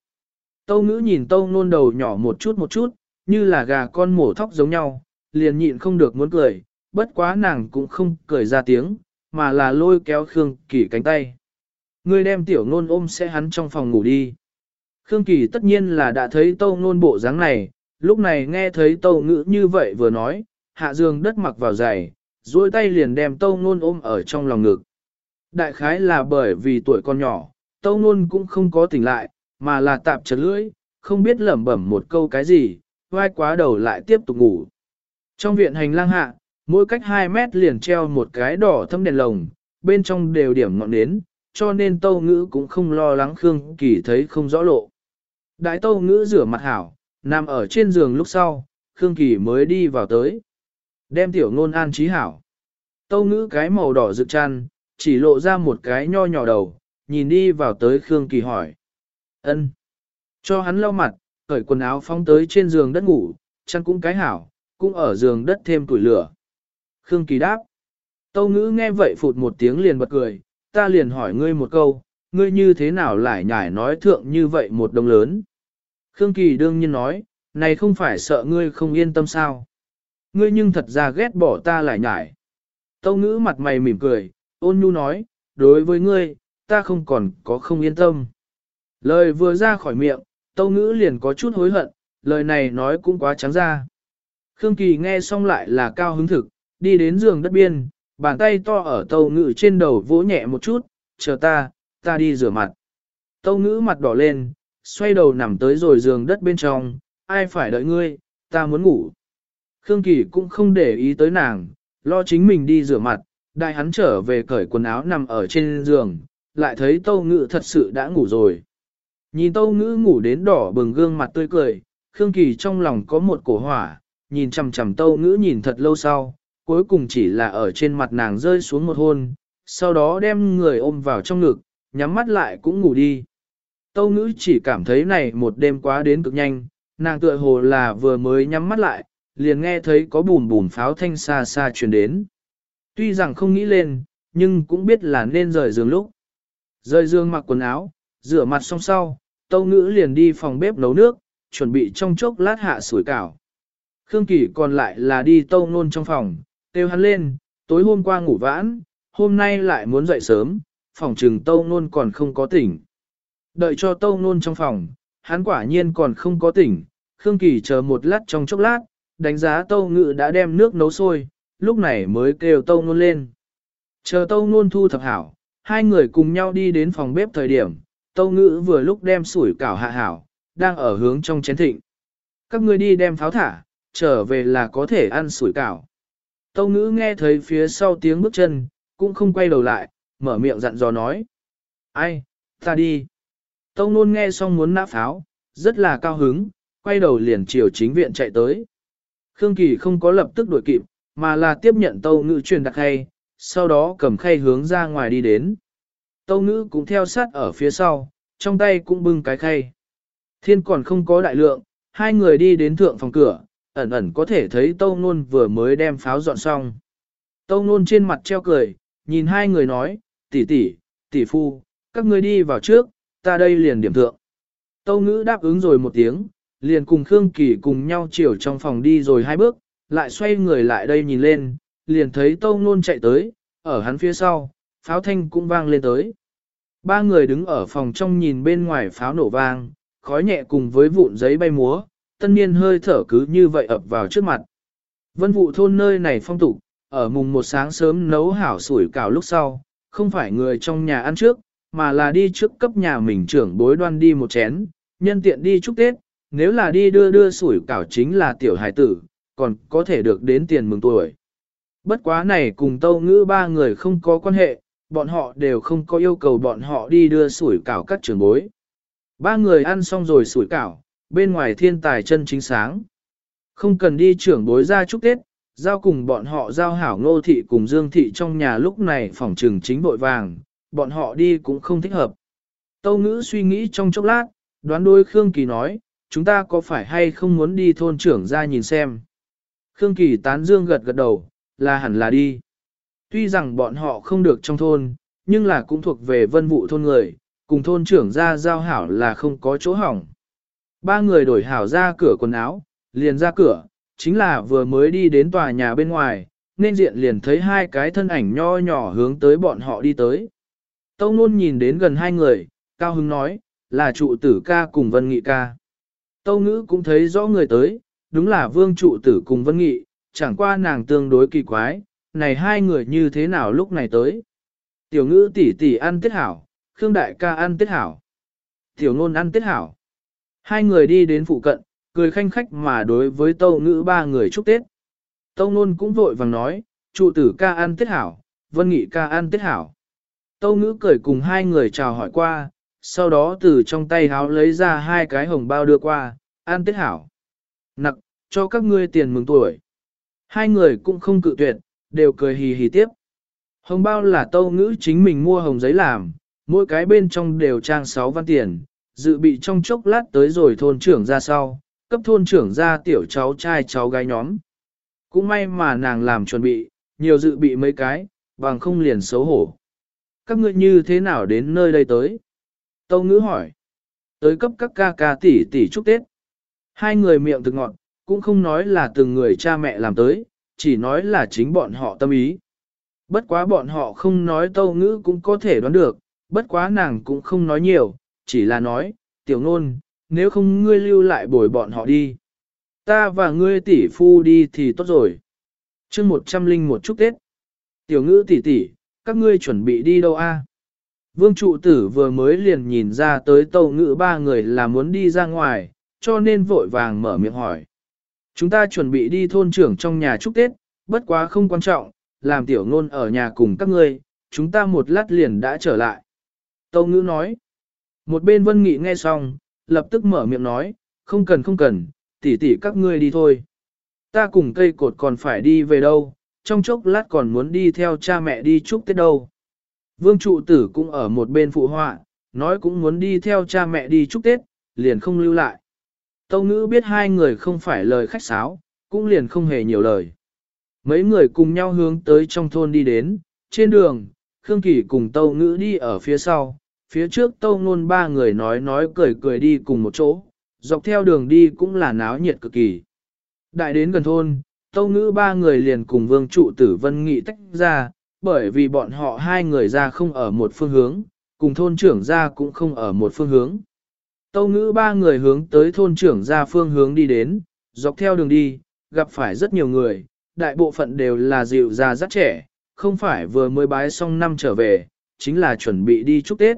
Tâu ngữ nhìn tâu nôn đầu nhỏ một chút một chút, như là gà con mổ thóc giống nhau, liền nhịn không được muốn cười, bất quá nàng cũng không cười ra tiếng, mà là lôi kéo Khương Kỳ cánh tay. Người đem tiểu nôn ôm sẽ hắn trong phòng ngủ đi. Khương Kỳ tất nhiên là đã thấy tâu nôn bộ dáng này, lúc này nghe thấy tâu ngữ như vậy vừa nói, hạ dương đất mặc vào giày, duỗi tay liền đem tâu nôn ôm ở trong lòng ngực. Đại khái là bởi vì tuổi con nhỏ, tâu nôn cũng không có tỉnh lại, mà là tạp chật lưỡi, không biết lẩm bẩm một câu cái gì, vai quá đầu lại tiếp tục ngủ. Trong viện hành lang hạ, mỗi cách 2 mét liền treo một cái đỏ thâm đèn lồng, bên trong đều điểm ngọn nến, cho nên tâu ngữ cũng không lo lắng Khương Kỳ thấy không rõ lộ. Đại tâu ngữ rửa mặt hảo, nằm ở trên giường lúc sau, Khương Kỳ mới đi vào tới. Đem tiểu ngôn an trí hảo. Tâu ngữ cái màu đỏ rực chăn, chỉ lộ ra một cái nho nhỏ đầu, nhìn đi vào tới Khương Kỳ hỏi. Ân. Cho hắn lau mặt, cởi quần áo phóng tới trên giường đất ngủ, chăn cũng cái hảo, cũng ở giường đất thêm tuổi lửa. Khương Kỳ đáp. Tâu ngữ nghe vậy phụt một tiếng liền bật cười, ta liền hỏi ngươi một câu, ngươi như thế nào lại nhải nói thượng như vậy một đồng lớn. Khương Kỳ đương nhiên nói, này không phải sợ ngươi không yên tâm sao. Ngươi nhưng thật ra ghét bỏ ta lại nhải. Tâu ngữ mặt mày mỉm cười, ôn nhu nói, đối với ngươi, ta không còn có không yên tâm. Lời vừa ra khỏi miệng, tâu ngữ liền có chút hối hận, lời này nói cũng quá trắng ra. Khương Kỳ nghe xong lại là cao hứng thực, đi đến giường đất biên, bàn tay to ở tâu ngữ trên đầu vỗ nhẹ một chút, chờ ta, ta đi rửa mặt. Tâu ngữ mặt đỏ lên, xoay đầu nằm tới rồi giường đất bên trong, ai phải đợi ngươi, ta muốn ngủ. Khương Kỳ cũng không để ý tới nàng, lo chính mình đi rửa mặt, đại hắn trở về cởi quần áo nằm ở trên giường, lại thấy tâu ngữ thật sự đã ngủ rồi. Nhìn tâu ngữ ngủ đến đỏ bừng gương mặt tươi cười, Khương Kỳ trong lòng có một cổ hỏa, nhìn chầm chầm tâu ngữ nhìn thật lâu sau, cuối cùng chỉ là ở trên mặt nàng rơi xuống một hôn, sau đó đem người ôm vào trong ngực, nhắm mắt lại cũng ngủ đi. Tâu ngữ chỉ cảm thấy này một đêm quá đến cực nhanh, nàng tựa hồ là vừa mới nhắm mắt lại, liền nghe thấy có bùn bùn pháo thanh xa xa truyền đến. Tuy rằng không nghĩ lên, nhưng cũng biết là nên rời giường lúc. Rời giường mặc quần áo, rửa mặt xong sau, Tâu Ngữ liền đi phòng bếp nấu nước, chuẩn bị trong chốc lát hạ sủi cảo. Khương Kỳ còn lại là đi Tâu Nôn trong phòng, kêu hắn lên, tối hôm qua ngủ vãn, hôm nay lại muốn dậy sớm, phòng trừng Tâu Nôn còn không có tỉnh. Đợi cho Tâu Nôn trong phòng, hắn quả nhiên còn không có tỉnh, Khương Kỳ chờ một lát trong chốc lát, đánh giá Tâu Ngự đã đem nước nấu sôi, lúc này mới kêu Tâu Nôn lên. Chờ Tâu Nôn thu thập hảo, hai người cùng nhau đi đến phòng bếp thời điểm, Tâu ngữ vừa lúc đem sủi cảo hạ hảo, đang ở hướng trong chén thịnh. Các ngươi đi đem pháo thả, trở về là có thể ăn sủi cảo. Tâu Ngữ nghe thấy phía sau tiếng bước chân, cũng không quay đầu lại, mở miệng dặn dò nói. Ai, ta đi. Tâu Nôn nghe xong muốn nã pháo, rất là cao hứng, quay đầu liền chiều chính viện chạy tới. Khương Kỳ không có lập tức đuổi kịp, mà là tiếp nhận tâu ngữ truyền đặc khay, sau đó cầm khay hướng ra ngoài đi đến. Tâu ngữ cũng theo sát ở phía sau, trong tay cũng bưng cái khay. Thiên còn không có đại lượng, hai người đi đến thượng phòng cửa, ẩn ẩn có thể thấy tâu nôn vừa mới đem pháo dọn xong. Tâu nôn trên mặt treo cười, nhìn hai người nói, tỷ tỷ, tỷ phu, các ngươi đi vào trước, ta đây liền điểm thượng. Tâu ngữ đáp ứng rồi một tiếng, liền cùng Khương Kỳ cùng nhau chiều trong phòng đi rồi hai bước, lại xoay người lại đây nhìn lên, liền thấy Tâu Nôn chạy tới, ở hắn phía sau, pháo thanh cũng vang lên tới. Ba người đứng ở phòng trong nhìn bên ngoài pháo nổ vang, khói nhẹ cùng với vụn giấy bay múa, tân niên hơi thở cứ như vậy ập vào trước mặt. Vân vụ thôn nơi này phong tục, ở mùng một sáng sớm nấu hảo sủi cảo lúc sau, không phải người trong nhà ăn trước, mà là đi trước cấp nhà mình trưởng bối đoan đi một chén, nhân tiện đi chúc Tết, nếu là đi đưa đưa sủi cảo chính là tiểu hải tử, còn có thể được đến tiền mừng tuổi. Bất quá này cùng tâu ngữ ba người không có quan hệ, bọn họ đều không có yêu cầu bọn họ đi đưa sủi cảo các trưởng bối. Ba người ăn xong rồi sủi cảo, bên ngoài thiên tài chân chính sáng. Không cần đi trưởng bối ra chúc Tết, giao cùng bọn họ giao hảo ngô thị cùng dương thị trong nhà lúc này phòng trừng chính bội vàng, bọn họ đi cũng không thích hợp. Tâu ngữ suy nghĩ trong chốc lát, đoán đôi Khương Kỳ nói, chúng ta có phải hay không muốn đi thôn trưởng ra nhìn xem. Khương Kỳ tán dương gật gật đầu, là hẳn là đi. Tuy rằng bọn họ không được trong thôn, nhưng là cũng thuộc về vân vụ thôn người, cùng thôn trưởng ra giao hảo là không có chỗ hỏng. Ba người đổi hảo ra cửa quần áo, liền ra cửa, chính là vừa mới đi đến tòa nhà bên ngoài, nên diện liền thấy hai cái thân ảnh nho nhỏ hướng tới bọn họ đi tới. Tâu Nôn nhìn đến gần hai người, Cao Hưng nói, là trụ tử ca cùng Vân Nghị ca. Tâu Ngữ cũng thấy rõ người tới, đúng là vương trụ tử cùng Vân Nghị, chẳng qua nàng tương đối kỳ quái, này hai người như thế nào lúc này tới. Tiểu ngữ tỷ tỷ ăn tiết hảo, Khương đại ca ăn tiết hảo. Tiểu Nôn ăn tiết hảo. Hai người đi đến phụ cận, cười khanh khách mà đối với tâu ngữ ba người chúc Tết. Tâu Nôn cũng vội vàng nói, trụ tử ca ăn tiết hảo, Vân Nghị ca ăn tiết hảo. Tâu ngữ cười cùng hai người chào hỏi qua, sau đó từ trong tay háo lấy ra hai cái hồng bao đưa qua, ăn tết hảo. Nặc, cho các ngươi tiền mừng tuổi. Hai người cũng không cự tuyệt, đều cười hì hì tiếp. Hồng bao là tâu ngữ chính mình mua hồng giấy làm, mỗi cái bên trong đều trang 6 văn tiền, dự bị trong chốc lát tới rồi thôn trưởng ra sau, cấp thôn trưởng ra tiểu cháu trai cháu gái nhóm. Cũng may mà nàng làm chuẩn bị, nhiều dự bị mấy cái, bằng không liền xấu hổ. Các ngươi như thế nào đến nơi đây tới? Tâu ngữ hỏi. Tới cấp các ca ca tỷ tỷ chúc Tết. Hai người miệng thực ngọn, cũng không nói là từng người cha mẹ làm tới, chỉ nói là chính bọn họ tâm ý. Bất quá bọn họ không nói tâu ngữ cũng có thể đoán được, bất quá nàng cũng không nói nhiều, chỉ là nói, tiểu ngôn, nếu không ngươi lưu lại bồi bọn họ đi. Ta và ngươi tỷ phu đi thì tốt rồi. chương một trăm linh một chúc Tết. Tiểu ngữ tỷ tỷ, các ngươi chuẩn bị đi đâu a? Vương trụ tử vừa mới liền nhìn ra tới tâu ngữ ba người là muốn đi ra ngoài, cho nên vội vàng mở miệng hỏi. Chúng ta chuẩn bị đi thôn trưởng trong nhà chúc Tết, bất quá không quan trọng, làm tiểu ngôn ở nhà cùng các ngươi, chúng ta một lát liền đã trở lại. Tâu ngữ nói. Một bên vân nghị nghe xong, lập tức mở miệng nói, không cần không cần, tỉ tỉ các ngươi đi thôi. Ta cùng cây cột còn phải đi về đâu, trong chốc lát còn muốn đi theo cha mẹ đi chúc Tết đâu. Vương trụ tử cũng ở một bên phụ họa, nói cũng muốn đi theo cha mẹ đi chúc Tết, liền không lưu lại. Tâu ngữ biết hai người không phải lời khách sáo, cũng liền không hề nhiều lời. Mấy người cùng nhau hướng tới trong thôn đi đến, trên đường, Khương Kỳ cùng Tâu ngữ đi ở phía sau, phía trước Tâu ngôn ba người nói nói cười cười đi cùng một chỗ, dọc theo đường đi cũng là náo nhiệt cực kỳ. Đại đến gần thôn, Tâu ngữ ba người liền cùng vương trụ tử vân nghị tách ra, bởi vì bọn họ hai người ra không ở một phương hướng, cùng thôn trưởng ra cũng không ở một phương hướng. Tâu ngữ ba người hướng tới thôn trưởng ra phương hướng đi đến, dọc theo đường đi, gặp phải rất nhiều người, đại bộ phận đều là dịu già rất trẻ, không phải vừa mới bái xong năm trở về, chính là chuẩn bị đi chúc Tết.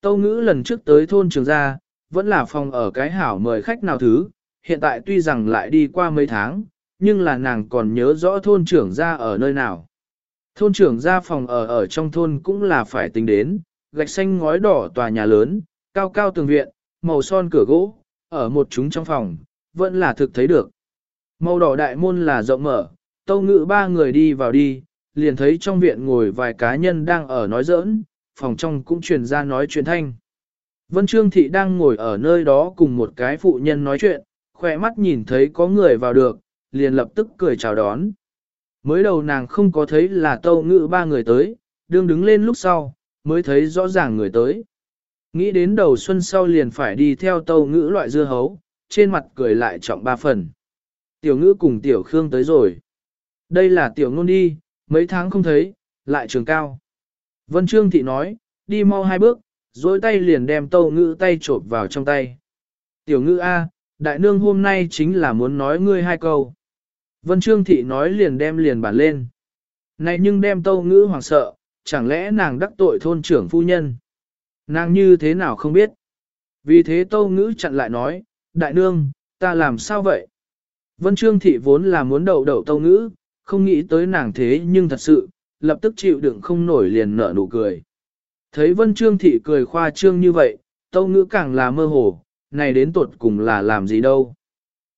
Tâu ngữ lần trước tới thôn trường gia, vẫn là phòng ở cái hảo mời khách nào thứ, hiện tại tuy rằng lại đi qua mấy tháng, nhưng là nàng còn nhớ rõ thôn trưởng gia ở nơi nào. Thôn trưởng gia phòng ở ở trong thôn cũng là phải tính đến, gạch xanh ngói đỏ tòa nhà lớn, cao cao tường viện, màu son cửa gỗ, ở một chúng trong phòng, vẫn là thực thấy được. Màu đỏ đại môn là rộng mở, tâu ngự ba người đi vào đi, liền thấy trong viện ngồi vài cá nhân đang ở nói giỡn, phòng trong cũng truyền ra nói chuyện thanh. Vân Trương Thị đang ngồi ở nơi đó cùng một cái phụ nhân nói chuyện, khỏe mắt nhìn thấy có người vào được, liền lập tức cười chào đón. Mới đầu nàng không có thấy là tâu ngự ba người tới, đương đứng lên lúc sau, mới thấy rõ ràng người tới. Nghĩ đến đầu xuân sau liền phải đi theo tâu ngữ loại dưa hấu, trên mặt cười lại trọng ba phần. Tiểu ngữ cùng tiểu khương tới rồi. Đây là tiểu ngôn đi, mấy tháng không thấy, lại trường cao. Vân Trương Thị nói, đi mau hai bước, dối tay liền đem tâu ngữ tay trộp vào trong tay. Tiểu ngữ A, đại nương hôm nay chính là muốn nói ngươi hai câu. Vân Trương Thị nói liền đem liền bản lên. Này nhưng đem tâu ngữ hoảng sợ, chẳng lẽ nàng đắc tội thôn trưởng phu nhân. Nàng như thế nào không biết. Vì thế tâu ngữ chặn lại nói, đại nương, ta làm sao vậy? Vân Trương Thị vốn là muốn đậu đậu tâu ngữ, không nghĩ tới nàng thế nhưng thật sự, lập tức chịu đựng không nổi liền nở nụ cười. Thấy Vân Trương Thị cười khoa trương như vậy, tâu ngữ càng là mơ hồ, này đến tuột cùng là làm gì đâu.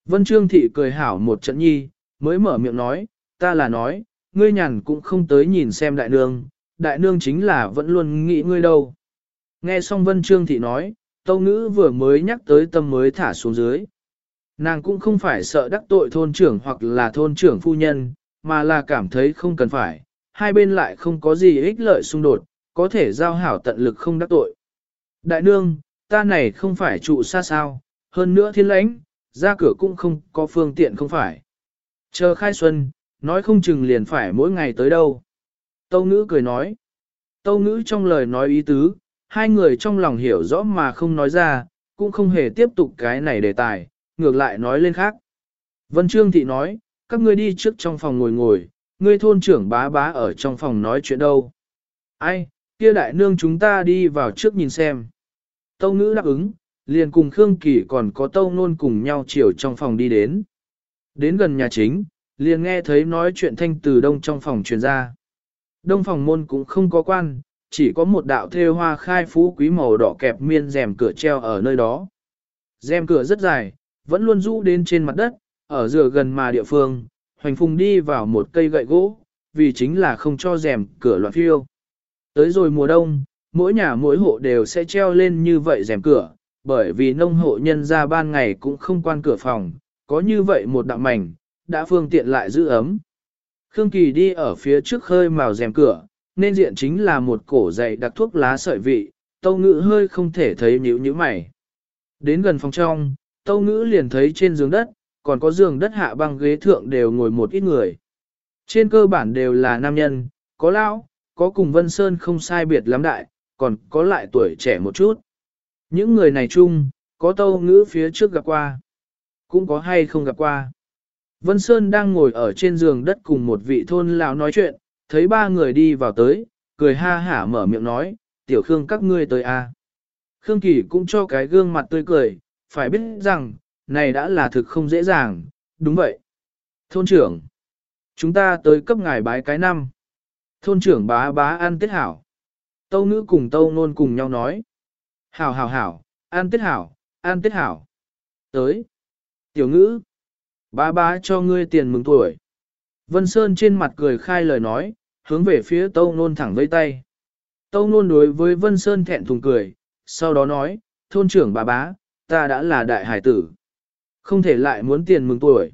Vân Trương Thị cười hảo một trận nhi, mới mở miệng nói, ta là nói, ngươi nhàn cũng không tới nhìn xem đại nương, đại nương chính là vẫn luôn nghĩ ngươi đâu. Nghe xong Vân Trương Thị nói, tâu ngữ vừa mới nhắc tới tâm mới thả xuống dưới. Nàng cũng không phải sợ đắc tội thôn trưởng hoặc là thôn trưởng phu nhân, mà là cảm thấy không cần phải, hai bên lại không có gì ích lợi xung đột, có thể giao hảo tận lực không đắc tội. Đại nương, ta này không phải trụ xa sao, hơn nữa thiên lãnh, ra cửa cũng không có phương tiện không phải. Chờ khai xuân, nói không chừng liền phải mỗi ngày tới đâu. Tâu ngữ cười nói. Tâu ngữ trong lời nói ý tứ, hai người trong lòng hiểu rõ mà không nói ra, cũng không hề tiếp tục cái này đề tài, ngược lại nói lên khác. Vân Trương Thị nói, các ngươi đi trước trong phòng ngồi ngồi, ngươi thôn trưởng bá bá ở trong phòng nói chuyện đâu. Ai, kia đại nương chúng ta đi vào trước nhìn xem. Tâu ngữ đáp ứng, liền cùng Khương Kỳ còn có tâu nôn cùng nhau chiều trong phòng đi đến. Đến gần nhà chính, liền nghe thấy nói chuyện thanh từ đông trong phòng truyền ra. Đông phòng môn cũng không có quan, chỉ có một đạo thêu hoa khai phú quý màu đỏ kẹp miên rèm cửa treo ở nơi đó. Rèm cửa rất dài, vẫn luôn rũ đến trên mặt đất, ở dừa gần mà địa phương, hoành phùng đi vào một cây gậy gỗ, vì chính là không cho rèm cửa loạn phiêu. Tới rồi mùa đông, mỗi nhà mỗi hộ đều sẽ treo lên như vậy rèm cửa, bởi vì nông hộ nhân ra ban ngày cũng không quan cửa phòng, có như vậy một đạo mảnh, đã phương tiện lại giữ ấm. Khương Kỳ đi ở phía trước khơi màu rèm cửa, nên diện chính là một cổ dày đặc thuốc lá sợi vị, tâu ngữ hơi không thể thấy nhíu nhíu mày. Đến gần phòng trong, tâu ngữ liền thấy trên giường đất, còn có giường đất hạ băng ghế thượng đều ngồi một ít người. Trên cơ bản đều là nam nhân, có lão, có cùng Vân Sơn không sai biệt lắm đại, còn có lại tuổi trẻ một chút. Những người này chung, có tâu ngữ phía trước gặp qua, cũng có hay không gặp qua. Vân Sơn đang ngồi ở trên giường đất cùng một vị thôn lão nói chuyện, thấy ba người đi vào tới, cười ha hả mở miệng nói, tiểu Khương các ngươi tới à. Khương Kỳ cũng cho cái gương mặt tươi cười, phải biết rằng, này đã là thực không dễ dàng, đúng vậy. Thôn trưởng, chúng ta tới cấp ngài bái cái năm. Thôn trưởng bá bá ăn tết hảo. Tâu ngữ cùng tâu nôn cùng nhau nói. Hảo hảo hảo, ăn tết hảo, ăn tết hảo. Tới. Tiểu ngữ. Bá bá cho ngươi tiền mừng tuổi. Vân Sơn trên mặt cười khai lời nói, hướng về phía tâu nôn thẳng vây tay. Tâu nôn đối với Vân Sơn thẹn thùng cười, sau đó nói, thôn trưởng bà bá, ta đã là đại hải tử. Không thể lại muốn tiền mừng tuổi.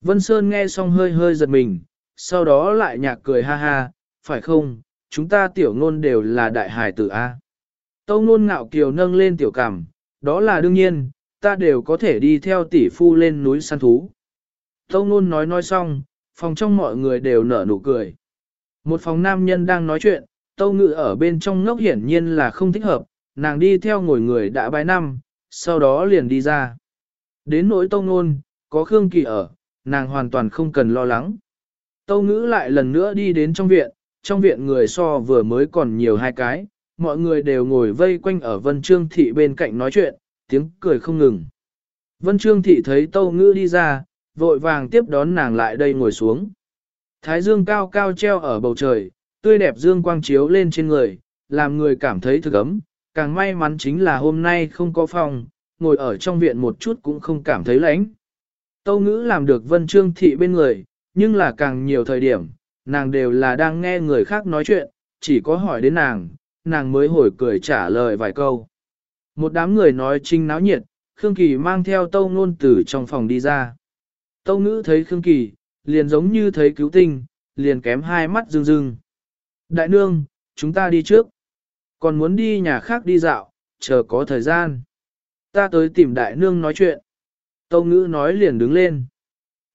Vân Sơn nghe xong hơi hơi giật mình, sau đó lại nhạc cười ha ha, phải không, chúng ta tiểu ngôn đều là đại hải tử A. Tâu ngôn ngạo kiều nâng lên tiểu cảm, đó là đương nhiên, ta đều có thể đi theo tỷ phu lên núi săn thú. Tâu ngôn nói nói xong, phòng trong mọi người đều nở nụ cười. Một phòng nam nhân đang nói chuyện, tâu ngự ở bên trong ngốc hiển nhiên là không thích hợp, nàng đi theo ngồi người đã bái năm, sau đó liền đi ra. Đến nỗi tông nôn, có Khương Kỳ ở, nàng hoàn toàn không cần lo lắng. Tâu ngữ lại lần nữa đi đến trong viện, trong viện người so vừa mới còn nhiều hai cái, mọi người đều ngồi vây quanh ở Vân Trương Thị bên cạnh nói chuyện, tiếng cười không ngừng. Vân Trương Thị thấy Tâu ngữ đi ra, vội vàng tiếp đón nàng lại đây ngồi xuống. Thái dương cao cao treo ở bầu trời, tươi đẹp dương quang chiếu lên trên người, làm người cảm thấy thực ấm, càng may mắn chính là hôm nay không có phòng, ngồi ở trong viện một chút cũng không cảm thấy lạnh. Tâu ngữ làm được Vân Trương Thị bên người, nhưng là càng nhiều thời điểm, nàng đều là đang nghe người khác nói chuyện, chỉ có hỏi đến nàng, nàng mới hồi cười trả lời vài câu. Một đám người nói trinh náo nhiệt, Khương Kỳ mang theo tâu ngôn từ trong phòng đi ra. Tâu ngữ thấy Khương Kỳ, liền giống như thấy cứu tinh, liền kém hai mắt rưng rưng. Đại nương, chúng ta đi trước. Còn muốn đi nhà khác đi dạo, chờ có thời gian. Ta tới tìm đại nương nói chuyện. Tâu ngữ nói liền đứng lên.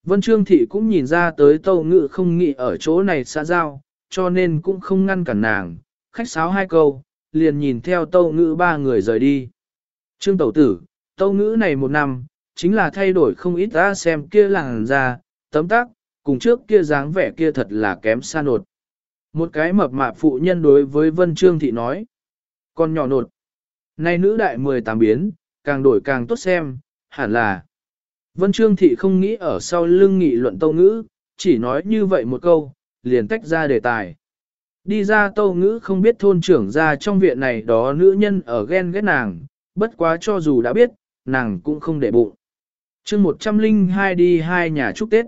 Vân Trương Thị cũng nhìn ra tới tâu ngữ không nghĩ ở chỗ này xã giao, cho nên cũng không ngăn cản nàng, khách sáo hai câu, liền nhìn theo tâu ngữ ba người rời đi. Trương Tẩu Tử, tâu ngữ này một năm, chính là thay đổi không ít ta xem kia làng ra, tấm tác, cùng trước kia dáng vẻ kia thật là kém xa nột. Một cái mập mạp phụ nhân đối với Vân Trương Thị nói, con nhỏ nột, nay nữ đại 18 biến, càng đổi càng tốt xem, hẳn là. Vân Trương Thị không nghĩ ở sau lưng nghị luận tâu ngữ, chỉ nói như vậy một câu, liền tách ra đề tài. Đi ra tâu ngữ không biết thôn trưởng ra trong viện này đó nữ nhân ở ghen ghét nàng, bất quá cho dù đã biết, nàng cũng không để bụng chương 102 đi hai nhà chúc Tết.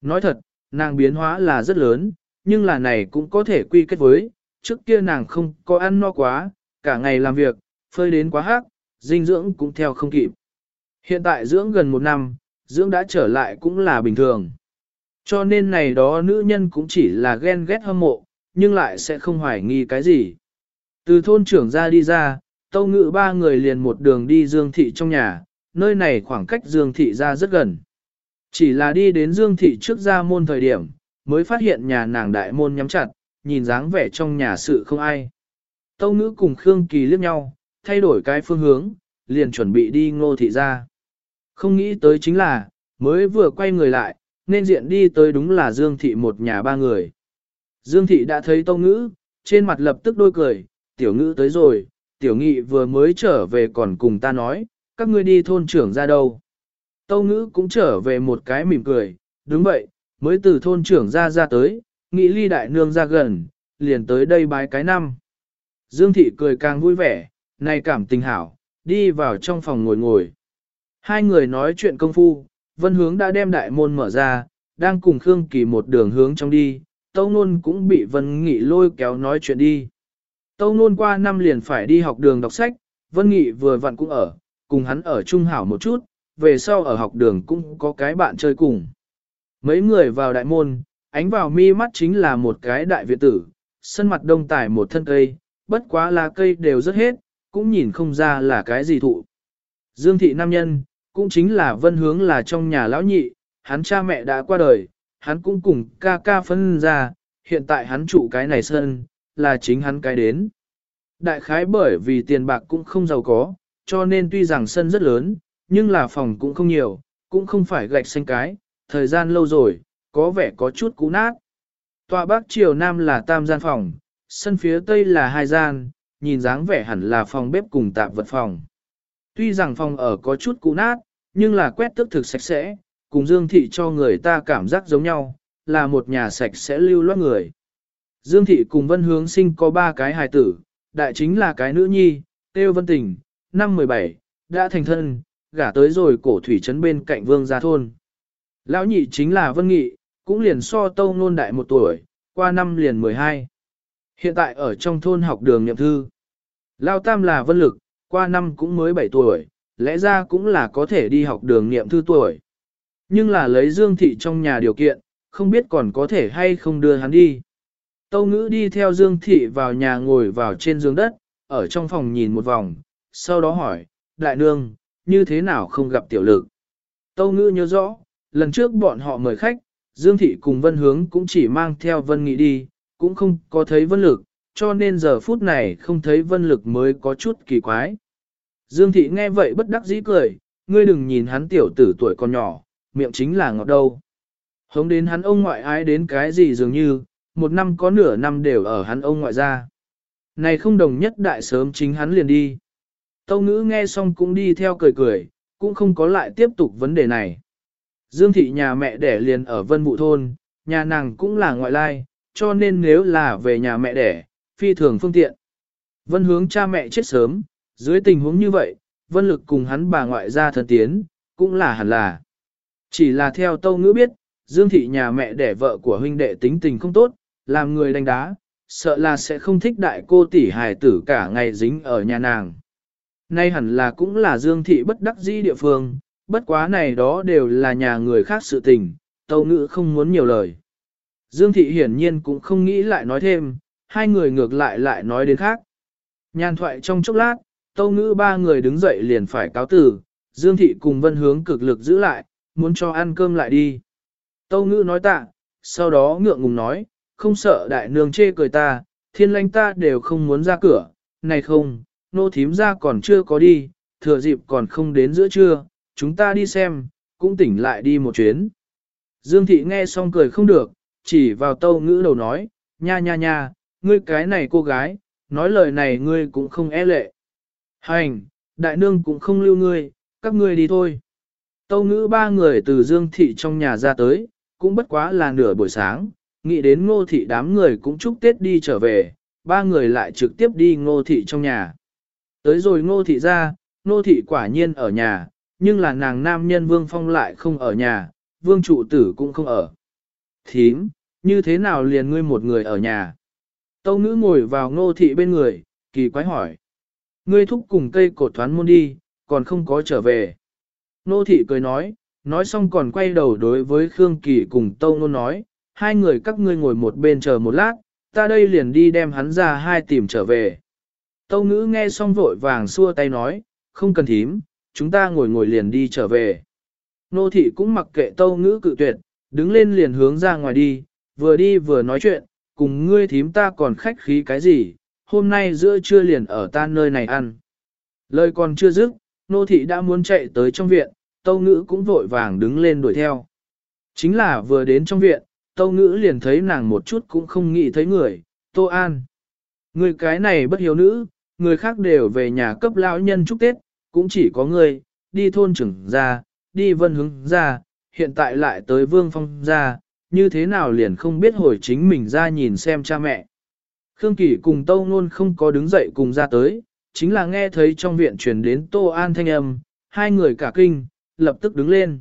Nói thật, nàng biến hóa là rất lớn, nhưng là này cũng có thể quy kết với, trước kia nàng không có ăn no quá, cả ngày làm việc, phơi đến quá hát, dinh dưỡng cũng theo không kịp. Hiện tại dưỡng gần một năm, dưỡng đã trở lại cũng là bình thường. Cho nên này đó nữ nhân cũng chỉ là ghen ghét hâm mộ, nhưng lại sẽ không hoài nghi cái gì. Từ thôn trưởng ra đi ra, tâu ngự ba người liền một đường đi Dương Thị trong nhà, nơi này khoảng cách Dương Thị ra rất gần. Chỉ là đi đến Dương Thị trước ra môn thời điểm, mới phát hiện nhà nàng đại môn nhắm chặt, nhìn dáng vẻ trong nhà sự không ai. Tâu ngữ cùng Khương Kỳ liếc nhau, thay đổi cái phương hướng, liền chuẩn bị đi ngô thị ra. Không nghĩ tới chính là, mới vừa quay người lại, nên diện đi tới đúng là Dương Thị một nhà ba người. Dương Thị đã thấy Tâu Ngữ, trên mặt lập tức đôi cười, tiểu ngữ tới rồi, tiểu nghị vừa mới trở về còn cùng ta nói, các ngươi đi thôn trưởng ra đâu. Tâu Ngữ cũng trở về một cái mỉm cười, đúng vậy, mới từ thôn trưởng ra ra tới, nghị ly đại nương ra gần, liền tới đây bái cái năm. Dương Thị cười càng vui vẻ, này cảm tình hảo, đi vào trong phòng ngồi ngồi. Hai người nói chuyện công phu, Vân Hướng đã đem đại môn mở ra, đang cùng Khương Kỳ một đường hướng trong đi, Tâu Nôn cũng bị Vân Nghị lôi kéo nói chuyện đi. Tâu Nôn qua năm liền phải đi học đường đọc sách, Vân Nghị vừa vặn cũng ở, cùng hắn ở trung hảo một chút, về sau ở học đường cũng có cái bạn chơi cùng. Mấy người vào đại môn, ánh vào mi mắt chính là một cái đại viện tử, sân mặt đông tải một thân cây, bất quá là cây đều rất hết, cũng nhìn không ra là cái gì thụ. Dương thị nam nhân, cũng chính là vân hướng là trong nhà lão nhị, hắn cha mẹ đã qua đời, hắn cũng cùng ca ca phân ra, hiện tại hắn trụ cái này sân, là chính hắn cái đến. Đại khái bởi vì tiền bạc cũng không giàu có, cho nên tuy rằng sân rất lớn, nhưng là phòng cũng không nhiều, cũng không phải gạch xanh cái, thời gian lâu rồi, có vẻ có chút cũ nát. Tòa bắc triều nam là tam gian phòng, sân phía tây là hai gian, nhìn dáng vẻ hẳn là phòng bếp cùng tạp vật phòng. Tuy rằng phòng ở có chút cũ nát, nhưng là quét tức thực sạch sẽ, cùng Dương Thị cho người ta cảm giác giống nhau, là một nhà sạch sẽ lưu loát người. Dương Thị cùng Vân Hướng sinh có ba cái hài tử, đại chính là cái nữ nhi, Têu Vân Tình, năm 17, đã thành thân, gả tới rồi cổ thủy trấn bên cạnh vương gia thôn. Lão nhị chính là Vân Nghị, cũng liền so tâu nôn đại một tuổi, qua năm liền 12. Hiện tại ở trong thôn học đường nhậm thư. Lao tam là Vân Lực, qua năm cũng mới 7 tuổi, lẽ ra cũng là có thể đi học đường niệm thư tuổi. Nhưng là lấy Dương Thị trong nhà điều kiện, không biết còn có thể hay không đưa hắn đi. Tâu ngữ đi theo Dương Thị vào nhà ngồi vào trên giường đất, ở trong phòng nhìn một vòng, sau đó hỏi, Đại Nương, như thế nào không gặp tiểu lực? Tâu ngữ nhớ rõ, lần trước bọn họ mời khách, Dương Thị cùng Vân Hướng cũng chỉ mang theo Vân Nghị đi, cũng không có thấy Vân Lực, cho nên giờ phút này không thấy Vân Lực mới có chút kỳ quái. Dương thị nghe vậy bất đắc dĩ cười, ngươi đừng nhìn hắn tiểu tử tuổi còn nhỏ, miệng chính là ngọt đâu. Hống đến hắn ông ngoại ái đến cái gì dường như, một năm có nửa năm đều ở hắn ông ngoại ra. Này không đồng nhất đại sớm chính hắn liền đi. Tâu ngữ nghe xong cũng đi theo cười cười, cũng không có lại tiếp tục vấn đề này. Dương thị nhà mẹ đẻ liền ở vân vụ thôn, nhà nàng cũng là ngoại lai, cho nên nếu là về nhà mẹ đẻ, phi thường phương tiện. Vân hướng cha mẹ chết sớm, dưới tình huống như vậy, vân lực cùng hắn bà ngoại ra thân tiến, cũng là hẳn là. Chỉ là theo tâu ngữ biết, Dương thị nhà mẹ đẻ vợ của huynh đệ tính tình không tốt, làm người đánh đá, sợ là sẽ không thích đại cô tỷ hài tử cả ngày dính ở nhà nàng. Nay hẳn là cũng là Dương thị bất đắc dĩ địa phương, bất quá này đó đều là nhà người khác sự tình, tâu ngữ không muốn nhiều lời. Dương thị hiển nhiên cũng không nghĩ lại nói thêm, hai người ngược lại lại nói đến khác. Nhàn thoại trong chốc lát, tâu ngữ ba người đứng dậy liền phải cáo tử, Dương thị cùng vân hướng cực lực giữ lại, muốn cho ăn cơm lại đi. Tâu ngữ nói tạ, sau đó ngượng ngùng nói, không sợ đại nương chê cười ta, thiên lãnh ta đều không muốn ra cửa, này không, nô thím ra còn chưa có đi, thừa dịp còn không đến giữa trưa, chúng ta đi xem, cũng tỉnh lại đi một chuyến. Dương thị nghe xong cười không được, chỉ vào tâu ngữ đầu nói, nha nha nha, ngươi cái này cô gái, nói lời này ngươi cũng không e lệ. Hành, đại nương cũng không lưu ngươi, các ngươi đi thôi. Tâu ngữ ba người từ Dương thị trong nhà ra tới, cũng bất quá là nửa buổi sáng, nghĩ đến ngô thị đám người cũng chúc Tết đi trở về, ba người lại trực tiếp đi ngô thị trong nhà. Tới rồi ngô thị ra, ngô thị quả nhiên ở nhà, nhưng là nàng nam nhân vương phong lại không ở nhà, vương trụ tử cũng không ở. Thím, như thế nào liền ngươi một người ở nhà? Tâu ngữ ngồi vào ngô thị bên người, kỳ quái hỏi. Ngươi thúc cùng cây cột thoán môn đi, còn không có trở về. Ngô thị cười nói, nói xong còn quay đầu đối với Khương Kỳ cùng Tâu Nôn nói, hai người các ngươi ngồi một bên chờ một lát, ta đây liền đi đem hắn ra hai tìm trở về. Tâu ngữ nghe xong vội vàng xua tay nói, không cần thím, chúng ta ngồi ngồi liền đi trở về. Nô thị cũng mặc kệ tâu ngữ cự tuyệt, đứng lên liền hướng ra ngoài đi, vừa đi vừa nói chuyện, cùng ngươi thím ta còn khách khí cái gì, hôm nay giữa trưa liền ở ta nơi này ăn. Lời còn chưa dứt, nô thị đã muốn chạy tới trong viện, tâu ngữ cũng vội vàng đứng lên đuổi theo. Chính là vừa đến trong viện, tâu ngữ liền thấy nàng một chút cũng không nghĩ thấy người, tô an. Người cái này bất hiếu nữ, người khác đều về nhà cấp lão nhân chúc Tết, cũng chỉ có người, đi thôn trưởng ra, đi vân hướng ra, hiện tại lại tới vương phong ra, như thế nào liền không biết hồi chính mình ra nhìn xem cha mẹ. Khương Kỳ cùng Tâu Nôn không có đứng dậy cùng ra tới, chính là nghe thấy trong viện truyền đến Tô An thanh âm, hai người cả kinh, lập tức đứng lên.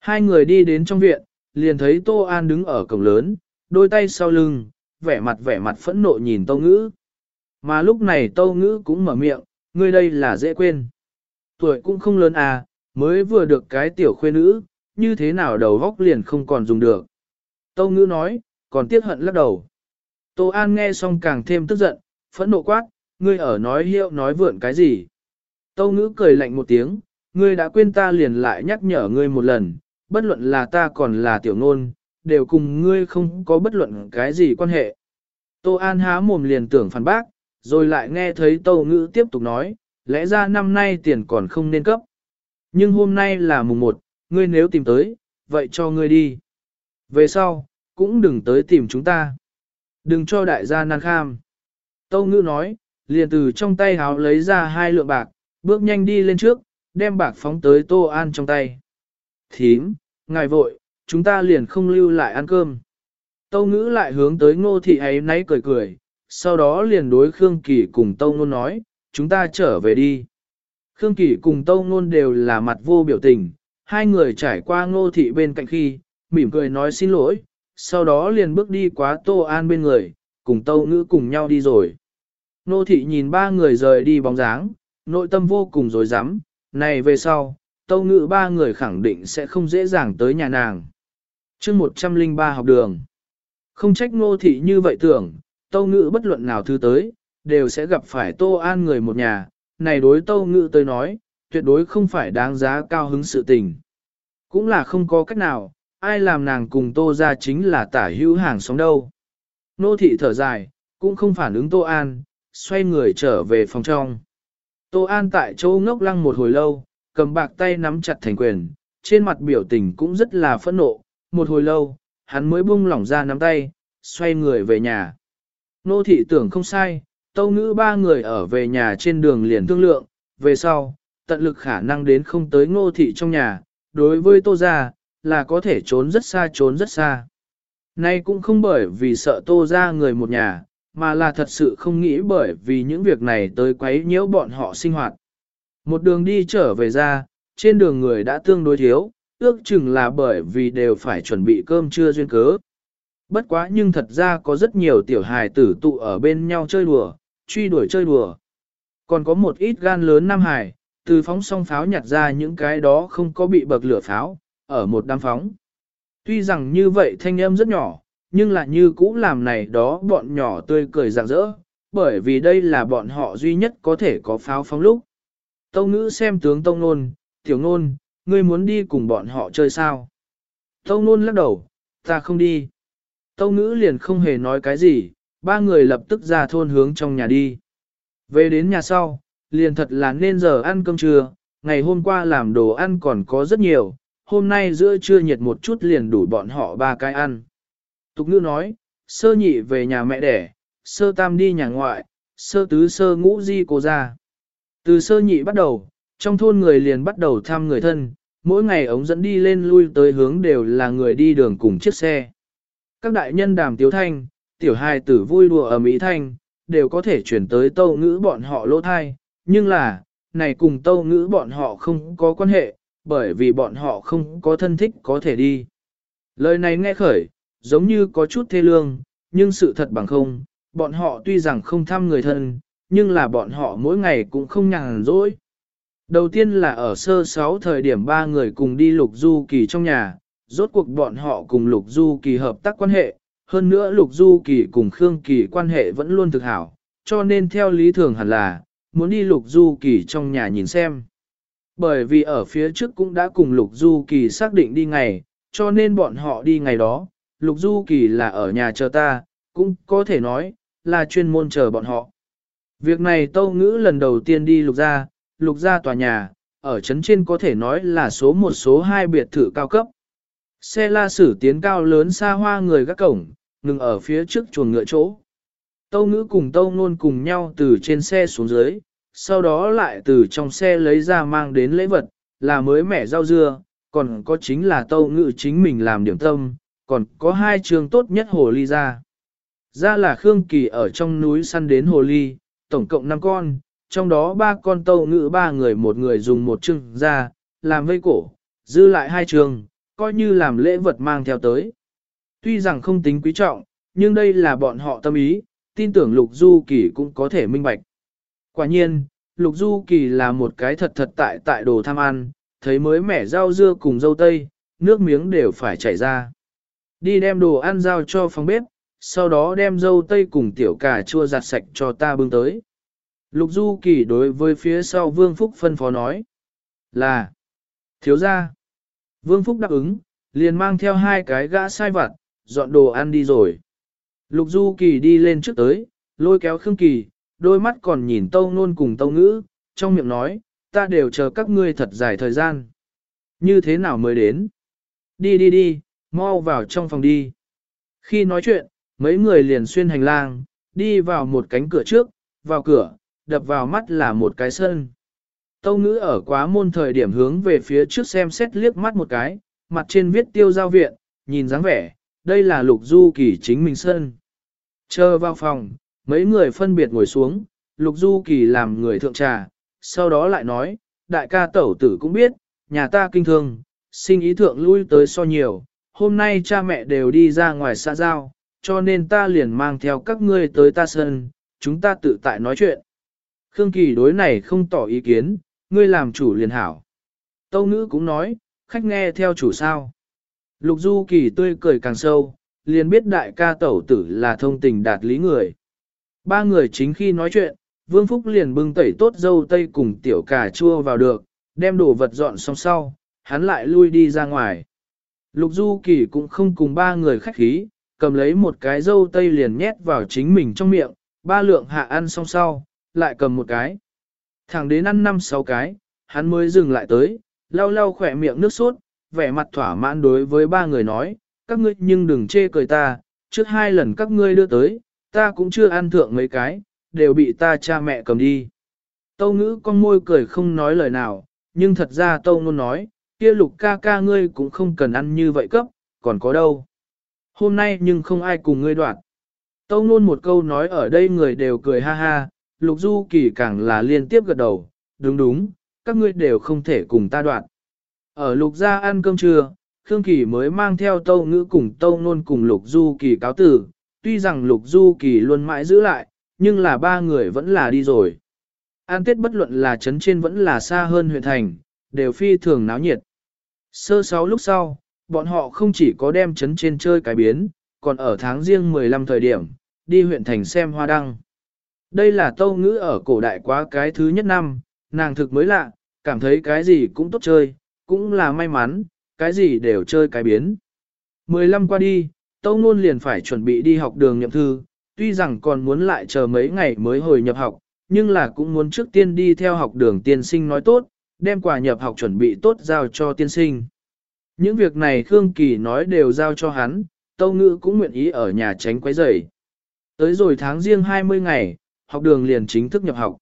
Hai người đi đến trong viện, liền thấy Tô An đứng ở cổng lớn, đôi tay sau lưng, vẻ mặt vẻ mặt phẫn nộ nhìn Tâu Ngữ. Mà lúc này Tâu Ngữ cũng mở miệng, ngươi đây là dễ quên. Tuổi cũng không lớn à, mới vừa được cái tiểu khuê nữ, như thế nào đầu góc liền không còn dùng được. Tâu Ngữ nói, còn tiếc hận lắc đầu. Tô An nghe xong càng thêm tức giận, phẫn nộ quát, ngươi ở nói hiệu nói vượn cái gì. Tâu Ngữ cười lạnh một tiếng, ngươi đã quên ta liền lại nhắc nhở ngươi một lần, bất luận là ta còn là tiểu ngôn, đều cùng ngươi không có bất luận cái gì quan hệ. Tô An há mồm liền tưởng phản bác, rồi lại nghe thấy Tâu Ngữ tiếp tục nói, lẽ ra năm nay tiền còn không nên cấp. Nhưng hôm nay là mùng 1, ngươi nếu tìm tới, vậy cho ngươi đi. Về sau, cũng đừng tới tìm chúng ta. Đừng cho đại gia nan kham. Tâu Ngữ nói, liền từ trong tay háo lấy ra hai lượng bạc, bước nhanh đi lên trước, đem bạc phóng tới Tô An trong tay. Thím, ngài vội, chúng ta liền không lưu lại ăn cơm. Tâu ngữ lại hướng tới ngô thị ấy nấy cười cười, sau đó liền đối Khương Kỳ cùng Tâu Nôn nói, chúng ta trở về đi. Khương Kỳ cùng Tâu Nôn đều là mặt vô biểu tình, hai người trải qua ngô thị bên cạnh khi, mỉm cười nói xin lỗi, sau đó liền bước đi quá Tô An bên người, cùng Tâu Ngữ cùng nhau đi rồi. Ngô thị nhìn ba người rời đi bóng dáng, nội tâm vô cùng dối rắm này về sau, tâu ngữ ba người khẳng định sẽ không dễ dàng tới nhà nàng. chương 103 học đường. Không trách ngô thị như vậy tưởng, tâu ngữ bất luận nào thứ tới, đều sẽ gặp phải tô an người một nhà, này đối tâu ngữ tới nói, tuyệt đối không phải đáng giá cao hứng sự tình. Cũng là không có cách nào, ai làm nàng cùng tô ra chính là tả hữu hàng sống đâu. Nô thị thở dài, cũng không phản ứng tô an, xoay người trở về phòng trong. Tô An tại chỗ ngốc lăng một hồi lâu, cầm bạc tay nắm chặt thành quyền, trên mặt biểu tình cũng rất là phẫn nộ, một hồi lâu, hắn mới buông lỏng ra nắm tay, xoay người về nhà. Nô thị tưởng không sai, tâu ngữ ba người ở về nhà trên đường liền thương lượng, về sau, tận lực khả năng đến không tới ngô thị trong nhà, đối với tô ra, là có thể trốn rất xa trốn rất xa. Nay cũng không bởi vì sợ tô ra người một nhà, mà là thật sự không nghĩ bởi vì những việc này tới quấy nhiễu bọn họ sinh hoạt. Một đường đi trở về ra, trên đường người đã tương đối thiếu, ước chừng là bởi vì đều phải chuẩn bị cơm trưa duyên cớ. Bất quá nhưng thật ra có rất nhiều tiểu hài tử tụ ở bên nhau chơi đùa, truy đuổi chơi đùa. Còn có một ít gan lớn nam hài, từ phóng song pháo nhặt ra những cái đó không có bị bậc lửa pháo, ở một đám phóng. Tuy rằng như vậy thanh âm rất nhỏ, nhưng là như cũ làm này đó bọn nhỏ tươi cười rạng rỡ, bởi vì đây là bọn họ duy nhất có thể có pháo phóng lúc. Tâu ngữ xem tướng tông nôn, tiểu nôn, ngươi muốn đi cùng bọn họ chơi sao? Tâu nôn lắc đầu, ta không đi. Tâu ngữ liền không hề nói cái gì, ba người lập tức ra thôn hướng trong nhà đi. Về đến nhà sau, liền thật là nên giờ ăn cơm trưa, ngày hôm qua làm đồ ăn còn có rất nhiều, hôm nay giữa trưa nhiệt một chút liền đủ bọn họ ba cái ăn. Tục ngữ nói, sơ nhị về nhà mẹ đẻ, sơ tam đi nhà ngoại, sơ tứ sơ ngũ di cô ra. Từ sơ nhị bắt đầu, trong thôn người liền bắt đầu thăm người thân, mỗi ngày ống dẫn đi lên lui tới hướng đều là người đi đường cùng chiếc xe. Các đại nhân đàm tiếu thanh, tiểu hài tử vui đùa ở Mỹ thanh, đều có thể chuyển tới tâu ngữ bọn họ lỗ thai, nhưng là, này cùng tâu ngữ bọn họ không có quan hệ, bởi vì bọn họ không có thân thích có thể đi. Lời này nghe khởi, giống như có chút thê lương, nhưng sự thật bằng không, bọn họ tuy rằng không thăm người thân, nhưng là bọn họ mỗi ngày cũng không nhàn rỗi. Đầu tiên là ở sơ sáu thời điểm ba người cùng đi lục du kỳ trong nhà, rốt cuộc bọn họ cùng lục du kỳ hợp tác quan hệ, hơn nữa lục du kỳ cùng Khương Kỳ quan hệ vẫn luôn thực hảo, cho nên theo lý thường hẳn là, muốn đi lục du kỳ trong nhà nhìn xem. Bởi vì ở phía trước cũng đã cùng lục du kỳ xác định đi ngày, cho nên bọn họ đi ngày đó, lục du kỳ là ở nhà chờ ta, cũng có thể nói, là chuyên môn chờ bọn họ. Việc này tâu ngữ lần đầu tiên đi lục gia, lục gia tòa nhà, ở trấn trên có thể nói là số một số hai biệt thự cao cấp. Xe la sử tiến cao lớn xa hoa người gác cổng, ngừng ở phía trước chuồng ngựa chỗ. Tâu ngữ cùng tâu nôn cùng nhau từ trên xe xuống dưới, sau đó lại từ trong xe lấy ra mang đến lễ vật, là mới mẻ rau dưa, còn có chính là tâu ngữ chính mình làm điểm tâm, còn có hai trường tốt nhất hồ ly ra. Ra là Khương Kỳ ở trong núi săn đến hồ ly, tổng cộng 5 con, trong đó ba con tâu ngữ ba người một người dùng một chừng ra, làm vây cổ, dư lại hai trường, coi như làm lễ vật mang theo tới. Tuy rằng không tính quý trọng, nhưng đây là bọn họ tâm ý, tin tưởng Lục Du Kỳ cũng có thể minh bạch. Quả nhiên, Lục Du Kỳ là một cái thật thật tại tại đồ tham ăn, thấy mới mẻ rau dưa cùng dâu tây, nước miếng đều phải chảy ra. Đi đem đồ ăn giao cho phòng bếp, sau đó đem dâu tây cùng tiểu cà chua giặt sạch cho ta bưng tới. Lục Du Kỳ đối với phía sau Vương Phúc phân phó nói là thiếu gia. Vương Phúc đáp ứng, liền mang theo hai cái gã sai vặt, dọn đồ ăn đi rồi. Lục Du Kỳ đi lên trước tới, lôi kéo Khương Kỳ, đôi mắt còn nhìn Tâu Nôn cùng Tâu Ngữ, trong miệng nói, ta đều chờ các ngươi thật dài thời gian. Như thế nào mới đến? Đi đi đi, mau vào trong phòng đi. Khi nói chuyện, mấy người liền xuyên hành lang, đi vào một cánh cửa trước, vào cửa, đập vào mắt là một cái sân. Tâu ngữ ở quá môn thời điểm hướng về phía trước xem xét liếc mắt một cái, mặt trên viết tiêu giao viện, nhìn dáng vẻ, đây là lục du kỳ chính mình sơn. Chờ vào phòng, mấy người phân biệt ngồi xuống, lục du kỳ làm người thượng trà, sau đó lại nói, đại ca tẩu tử cũng biết, nhà ta kinh thương, sinh ý thượng lui tới so nhiều, hôm nay cha mẹ đều đi ra ngoài xã giao, cho nên ta liền mang theo các ngươi tới ta sân, chúng ta tự tại nói chuyện. Khương Kỳ đối này không tỏ ý kiến, ngươi làm chủ liền hảo. Tâu ngữ cũng nói, khách nghe theo chủ sao. Lục Du Kỳ tươi cười càng sâu, liền biết đại ca tẩu tử là thông tình đạt lý người. Ba người chính khi nói chuyện, Vương Phúc liền bưng tẩy tốt dâu tây cùng tiểu cà chua vào được, đem đồ vật dọn xong sau, hắn lại lui đi ra ngoài. Lục Du Kỳ cũng không cùng ba người khách khí, cầm lấy một cái dâu tây liền nhét vào chính mình trong miệng, ba lượng hạ ăn xong sau, lại cầm một cái. Thẳng đến ăn năm sáu cái, hắn mới dừng lại tới, lau lau khỏe miệng nước sốt, vẻ mặt thỏa mãn đối với ba người nói, các ngươi nhưng đừng chê cười ta, trước hai lần các ngươi đưa tới, ta cũng chưa ăn thượng mấy cái, đều bị ta cha mẹ cầm đi. Tâu ngữ con môi cười không nói lời nào, nhưng thật ra tâu ngôn nói, kia lục ca ca ngươi cũng không cần ăn như vậy cấp, còn có đâu. Hôm nay nhưng không ai cùng ngươi đoạn. Tâu ngôn một câu nói ở đây người đều cười ha ha, lục du kỳ càng là liên tiếp gật đầu, đúng đúng, các ngươi đều không thể cùng ta đoạn. Ở lục gia ăn cơm trưa, Khương Kỳ mới mang theo tâu ngữ cùng tâu nôn cùng lục du kỳ cáo tử, tuy rằng lục du kỳ luôn mãi giữ lại, nhưng là ba người vẫn là đi rồi. An tết bất luận là trấn trên vẫn là xa hơn huyện thành, đều phi thường náo nhiệt. Sơ sáu lúc sau, bọn họ không chỉ có đem trấn trên chơi cái biến, còn ở tháng riêng 15 thời điểm, đi huyện thành xem hoa đăng. Đây là tâu ngữ ở cổ đại quá cái thứ nhất năm, nàng thực mới lạ, cảm thấy cái gì cũng tốt chơi, cũng là may mắn, cái gì đều chơi cái biến. 15 qua đi, Tâu ngôn liền phải chuẩn bị đi học đường nhậm thư, tuy rằng còn muốn lại chờ mấy ngày mới hồi nhập học, nhưng là cũng muốn trước tiên đi theo học đường tiên sinh nói tốt, đem quà nhập học chuẩn bị tốt giao cho tiên sinh. Những việc này Khương Kỳ nói đều giao cho hắn, Tâu Ngữ cũng nguyện ý ở nhà tránh quấy rầy. Tới rồi tháng riêng 20 ngày, học đường liền chính thức nhập học.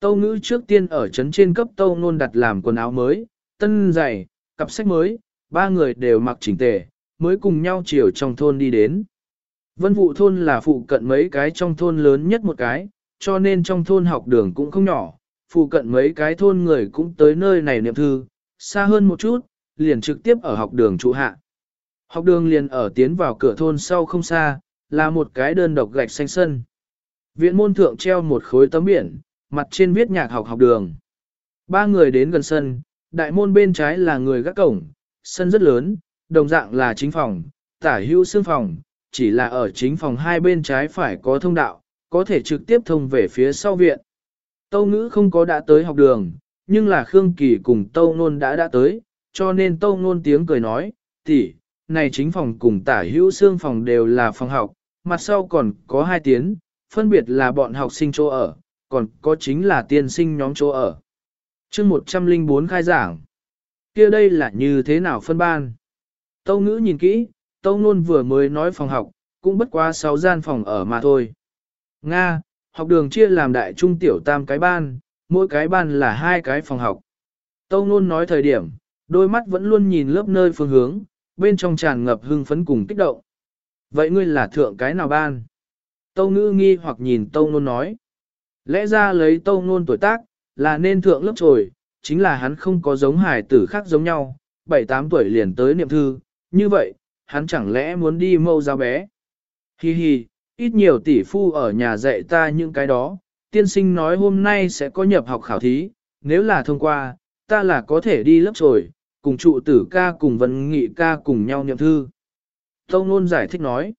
Tâu Ngữ trước tiên ở trấn trên cấp Tâu Nôn đặt làm quần áo mới, tân giày, cặp sách mới, ba người đều mặc chỉnh tề, mới cùng nhau chiều trong thôn đi đến. Vân vụ thôn là phụ cận mấy cái trong thôn lớn nhất một cái, cho nên trong thôn học đường cũng không nhỏ, phụ cận mấy cái thôn người cũng tới nơi này niệm thư, xa hơn một chút, liền trực tiếp ở học đường trụ hạ. Học đường liền ở tiến vào cửa thôn sau không xa, là một cái đơn độc gạch xanh sân. Viện môn thượng treo một khối tấm biển, mặt trên viết nhạc học học đường. Ba người đến gần sân, đại môn bên trái là người gác cổng, sân rất lớn, đồng dạng là chính phòng, tả hữu xương phòng, chỉ là ở chính phòng hai bên trái phải có thông đạo, có thể trực tiếp thông về phía sau viện. Tâu ngữ không có đã tới học đường, nhưng là Khương Kỳ cùng Tâu Nôn đã đã tới, cho nên Tâu Nôn tiếng cười nói, tỷ, này chính phòng cùng tả hữu xương phòng đều là phòng học, mặt sau còn có hai tiếng, phân biệt là bọn học sinh chỗ ở, còn có chính là tiên sinh nhóm chỗ ở chương 104 khai giảng. kia đây là như thế nào phân ban? Tâu ngữ nhìn kỹ, Tâu Nôn vừa mới nói phòng học, cũng bất quá 6 gian phòng ở mà thôi. Nga, học đường chia làm đại trung tiểu tam cái ban, mỗi cái ban là hai cái phòng học. Tâu Nôn nói thời điểm, đôi mắt vẫn luôn nhìn lớp nơi phương hướng, bên trong tràn ngập hưng phấn cùng kích động. Vậy ngươi là thượng cái nào ban? Tâu ngữ nghi hoặc nhìn Tâu Nôn nói. Lẽ ra lấy Tâu Nôn tuổi tác, là nên thượng lớp trồi, chính là hắn không có giống hải tử khác giống nhau, 7-8 tuổi liền tới niệm thư, như vậy, hắn chẳng lẽ muốn đi mâu giáo bé. Hi hi, ít nhiều tỷ phu ở nhà dạy ta những cái đó, tiên sinh nói hôm nay sẽ có nhập học khảo thí, nếu là thông qua, ta là có thể đi lớp trồi, cùng trụ tử ca cùng vấn nghị ca cùng nhau niệm thư. Tâu Nôn giải thích nói,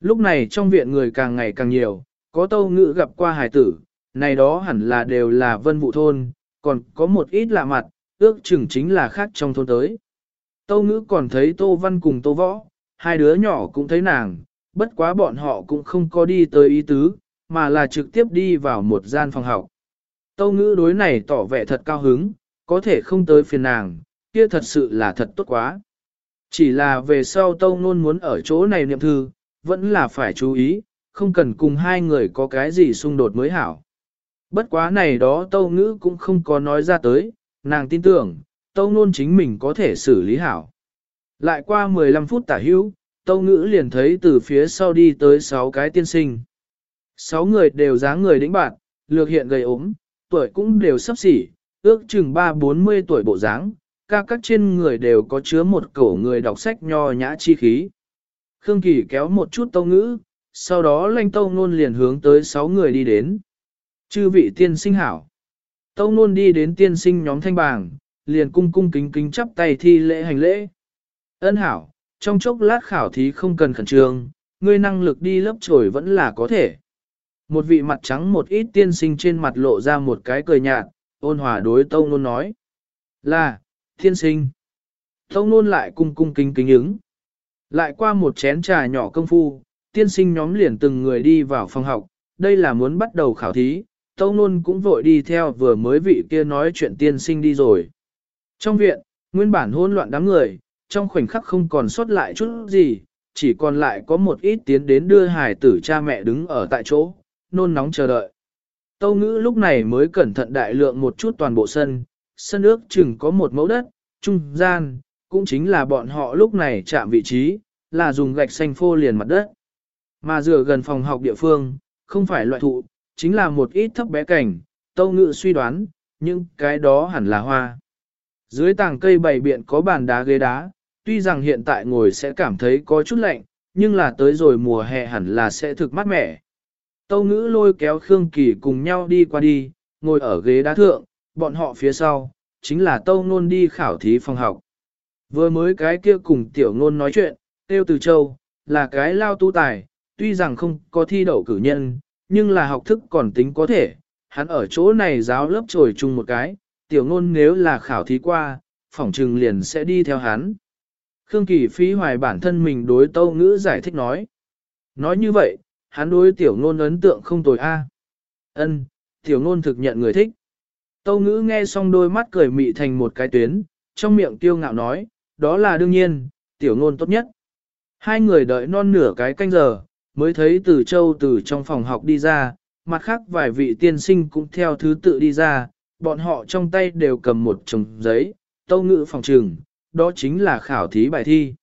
lúc này trong viện người càng ngày càng nhiều, có tâu ngữ gặp qua hải tử, này đó hẳn là đều là vân vụ thôn, còn có một ít lạ mặt, ước chừng chính là khác trong thôn tới. Tâu ngữ còn thấy Tô Văn cùng Tô Võ, hai đứa nhỏ cũng thấy nàng, bất quá bọn họ cũng không có đi tới ý tứ, mà là trực tiếp đi vào một gian phòng học. Tâu ngữ đối này tỏ vẻ thật cao hứng, có thể không tới phiền nàng, kia thật sự là thật tốt quá. Chỉ là về sau Tâu Nôn muốn ở chỗ này niệm thư, vẫn là phải chú ý, không cần cùng hai người có cái gì xung đột mới hảo. Bất quá này đó tâu ngữ cũng không có nói ra tới, nàng tin tưởng, tâu nôn chính mình có thể xử lý hảo. Lại qua 15 phút tả hữu, tâu ngữ liền thấy từ phía sau đi tới 6 cái tiên sinh. 6 người đều dáng người đĩnh bạn, lược hiện gầy ốm, tuổi cũng đều sắp xỉ, ước chừng 3-40 tuổi bộ dáng, ca các trên người đều có chứa một cổ người đọc sách nho nhã chi khí. Khương Kỳ kéo một chút tâu ngữ, sau đó lanh tâu nôn liền hướng tới 6 người đi đến. Chư vị tiên sinh hảo. Tâu nôn đi đến tiên sinh nhóm thanh bàng, liền cung cung kính kính chắp tay thi lễ hành lễ. Ân hảo, trong chốc lát khảo thí không cần khẩn trương, ngươi năng lực đi lớp trồi vẫn là có thể. Một vị mặt trắng một ít tiên sinh trên mặt lộ ra một cái cười nhạt, ôn hòa đối tâu nôn nói. Là, tiên sinh. Tâu nôn lại cung cung kính kính ứng. Lại qua một chén trà nhỏ công phu, tiên sinh nhóm liền từng người đi vào phòng học, đây là muốn bắt đầu khảo thí, Tâu Nôn cũng vội đi theo vừa mới vị kia nói chuyện tiên sinh đi rồi. Trong viện, nguyên bản hỗn loạn đám người, trong khoảnh khắc không còn sót lại chút gì, chỉ còn lại có một ít tiến đến đưa hải tử cha mẹ đứng ở tại chỗ, nôn nóng chờ đợi. Tâu ngữ lúc này mới cẩn thận đại lượng một chút toàn bộ sân, sân ước chừng có một mẫu đất, trung gian, cũng chính là bọn họ lúc này chạm vị trí, là dùng gạch xanh phô liền mặt đất. Mà dựa gần phòng học địa phương, không phải loại thụ, chính là một ít thấp bé cảnh, tâu ngự suy đoán, nhưng cái đó hẳn là hoa. Dưới tàng cây bày biện có bàn đá ghế đá, tuy rằng hiện tại ngồi sẽ cảm thấy có chút lạnh, nhưng là tới rồi mùa hè hẳn là sẽ thực mát mẻ. Tâu ngữ lôi kéo Khương Kỳ cùng nhau đi qua đi, ngồi ở ghế đá thượng, bọn họ phía sau, chính là Tâu Nôn đi khảo thí phòng học. Vừa mới cái kia cùng Tiểu ngôn nói chuyện, Tiêu Từ Châu, là cái lao tu tài, tuy rằng không có thi đậu cử nhân, nhưng là học thức còn tính có thể, hắn ở chỗ này giáo lớp trồi chung một cái, Tiểu ngôn nếu là khảo thí qua, phỏng trừng liền sẽ đi theo hắn. Khương Kỳ phí hoài bản thân mình đối Tâu Ngữ giải thích nói. Nói như vậy, hắn đối tiểu ngôn ấn tượng không tồi a. Ân, tiểu ngôn thực nhận người thích. Tâu ngữ nghe xong đôi mắt cười mị thành một cái tuyến, trong miệng tiêu ngạo nói, đó là đương nhiên, tiểu ngôn tốt nhất. Hai người đợi non nửa cái canh giờ, mới thấy từ châu từ trong phòng học đi ra, mặt khác vài vị tiên sinh cũng theo thứ tự đi ra, bọn họ trong tay đều cầm một chồng giấy, tâu ngữ phòng trường, đó chính là khảo thí bài thi.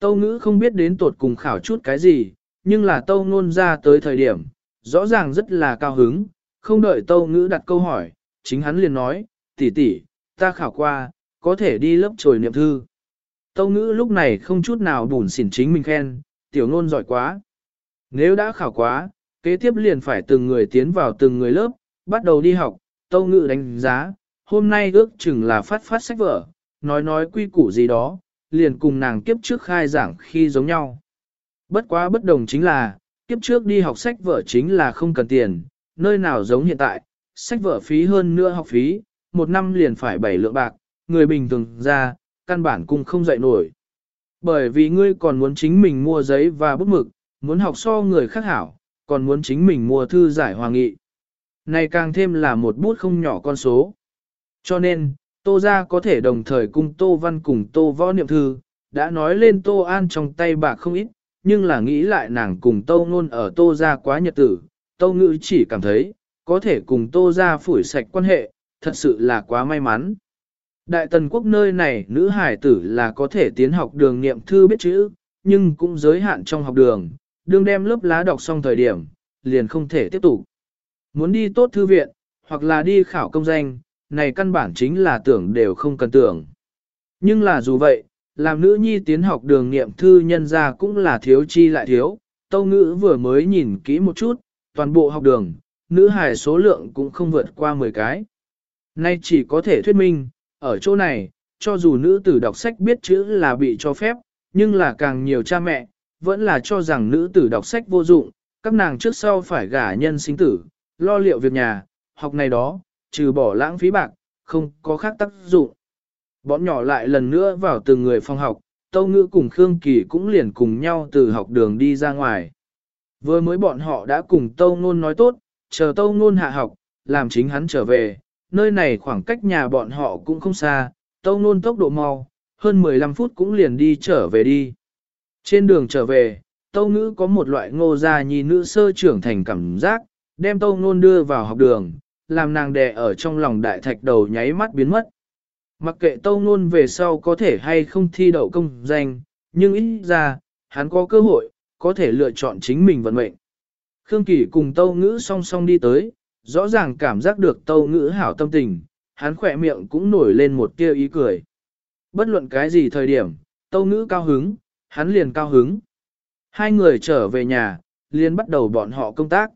Tâu ngữ không biết đến tột cùng khảo chút cái gì, nhưng là tâu ngôn ra tới thời điểm, rõ ràng rất là cao hứng, không đợi tâu ngữ đặt câu hỏi, chính hắn liền nói, tỷ tỷ, ta khảo qua, có thể đi lớp trồi niệm thư. Tâu ngữ lúc này không chút nào bùn xỉn chính mình khen, tiểu ngôn giỏi quá. Nếu đã khảo quá, kế tiếp liền phải từng người tiến vào từng người lớp, bắt đầu đi học, tâu ngữ đánh giá, hôm nay ước chừng là phát phát sách vở, nói nói quy củ gì đó, liền cùng nàng kiếp trước khai giảng khi giống nhau. Bất quá bất đồng chính là, kiếp trước đi học sách vở chính là không cần tiền, nơi nào giống hiện tại, sách vở phí hơn nữa học phí, một năm liền phải bảy lượng bạc, người bình thường ra, căn bản cũng không dậy nổi. Bởi vì ngươi còn muốn chính mình mua giấy và bút mực, muốn học so người khác hảo, còn muốn chính mình mua thư giải hòa nghị. Này càng thêm là một bút không nhỏ con số. Cho nên, Tô Gia có thể đồng thời cùng Tô Văn cùng Tô Võ Niệm Thư, đã nói lên Tô An trong tay bạc không ít, nhưng là nghĩ lại nàng cùng tô Nôn ở Tô Gia quá nhật tử, tô Ngữ chỉ cảm thấy, có thể cùng Tô Gia phủi sạch quan hệ, thật sự là quá may mắn. Đại tần quốc nơi này nữ hải tử là có thể tiến học đường niệm thư biết chữ, nhưng cũng giới hạn trong học đường, đương đem lớp lá đọc xong thời điểm, liền không thể tiếp tục. Muốn đi tốt thư viện, hoặc là đi khảo công danh, này căn bản chính là tưởng đều không cần tưởng. Nhưng là dù vậy, làm nữ nhi tiến học đường niệm thư nhân ra cũng là thiếu chi lại thiếu, tâu ngữ vừa mới nhìn kỹ một chút, toàn bộ học đường, nữ hài số lượng cũng không vượt qua 10 cái. Nay chỉ có thể thuyết minh, ở chỗ này, cho dù nữ tử đọc sách biết chữ là bị cho phép, nhưng là càng nhiều cha mẹ, vẫn là cho rằng nữ tử đọc sách vô dụng, các nàng trước sau phải gả nhân sinh tử, lo liệu việc nhà, học này đó, trừ bỏ lãng phí bạc, không có khác tác dụng. Bọn nhỏ lại lần nữa vào từng người phòng học, Tâu Ngữ cùng Khương Kỳ cũng liền cùng nhau từ học đường đi ra ngoài. Vừa mới bọn họ đã cùng Tâu Ngôn nói tốt, chờ Tâu Ngôn hạ học, làm chính hắn trở về, nơi này khoảng cách nhà bọn họ cũng không xa, Tâu Nôn tốc độ mau, hơn 15 phút cũng liền đi trở về đi. Trên đường trở về, Tâu Ngữ có một loại ngô gia nhi nữ sơ trưởng thành cảm giác, đem Tâu Nôn đưa vào học đường, làm nàng đè ở trong lòng đại thạch đầu nháy mắt biến mất. Mặc kệ tâu Nôn về sau có thể hay không thi đậu công danh, nhưng ít ra, hắn có cơ hội, có thể lựa chọn chính mình vận mệnh. Khương Kỳ cùng tâu ngữ song song đi tới, rõ ràng cảm giác được tâu ngữ hảo tâm tình, hắn khỏe miệng cũng nổi lên một tia ý cười. Bất luận cái gì thời điểm, tâu ngữ cao hứng, hắn liền cao hứng. Hai người trở về nhà, liền bắt đầu bọn họ công tác.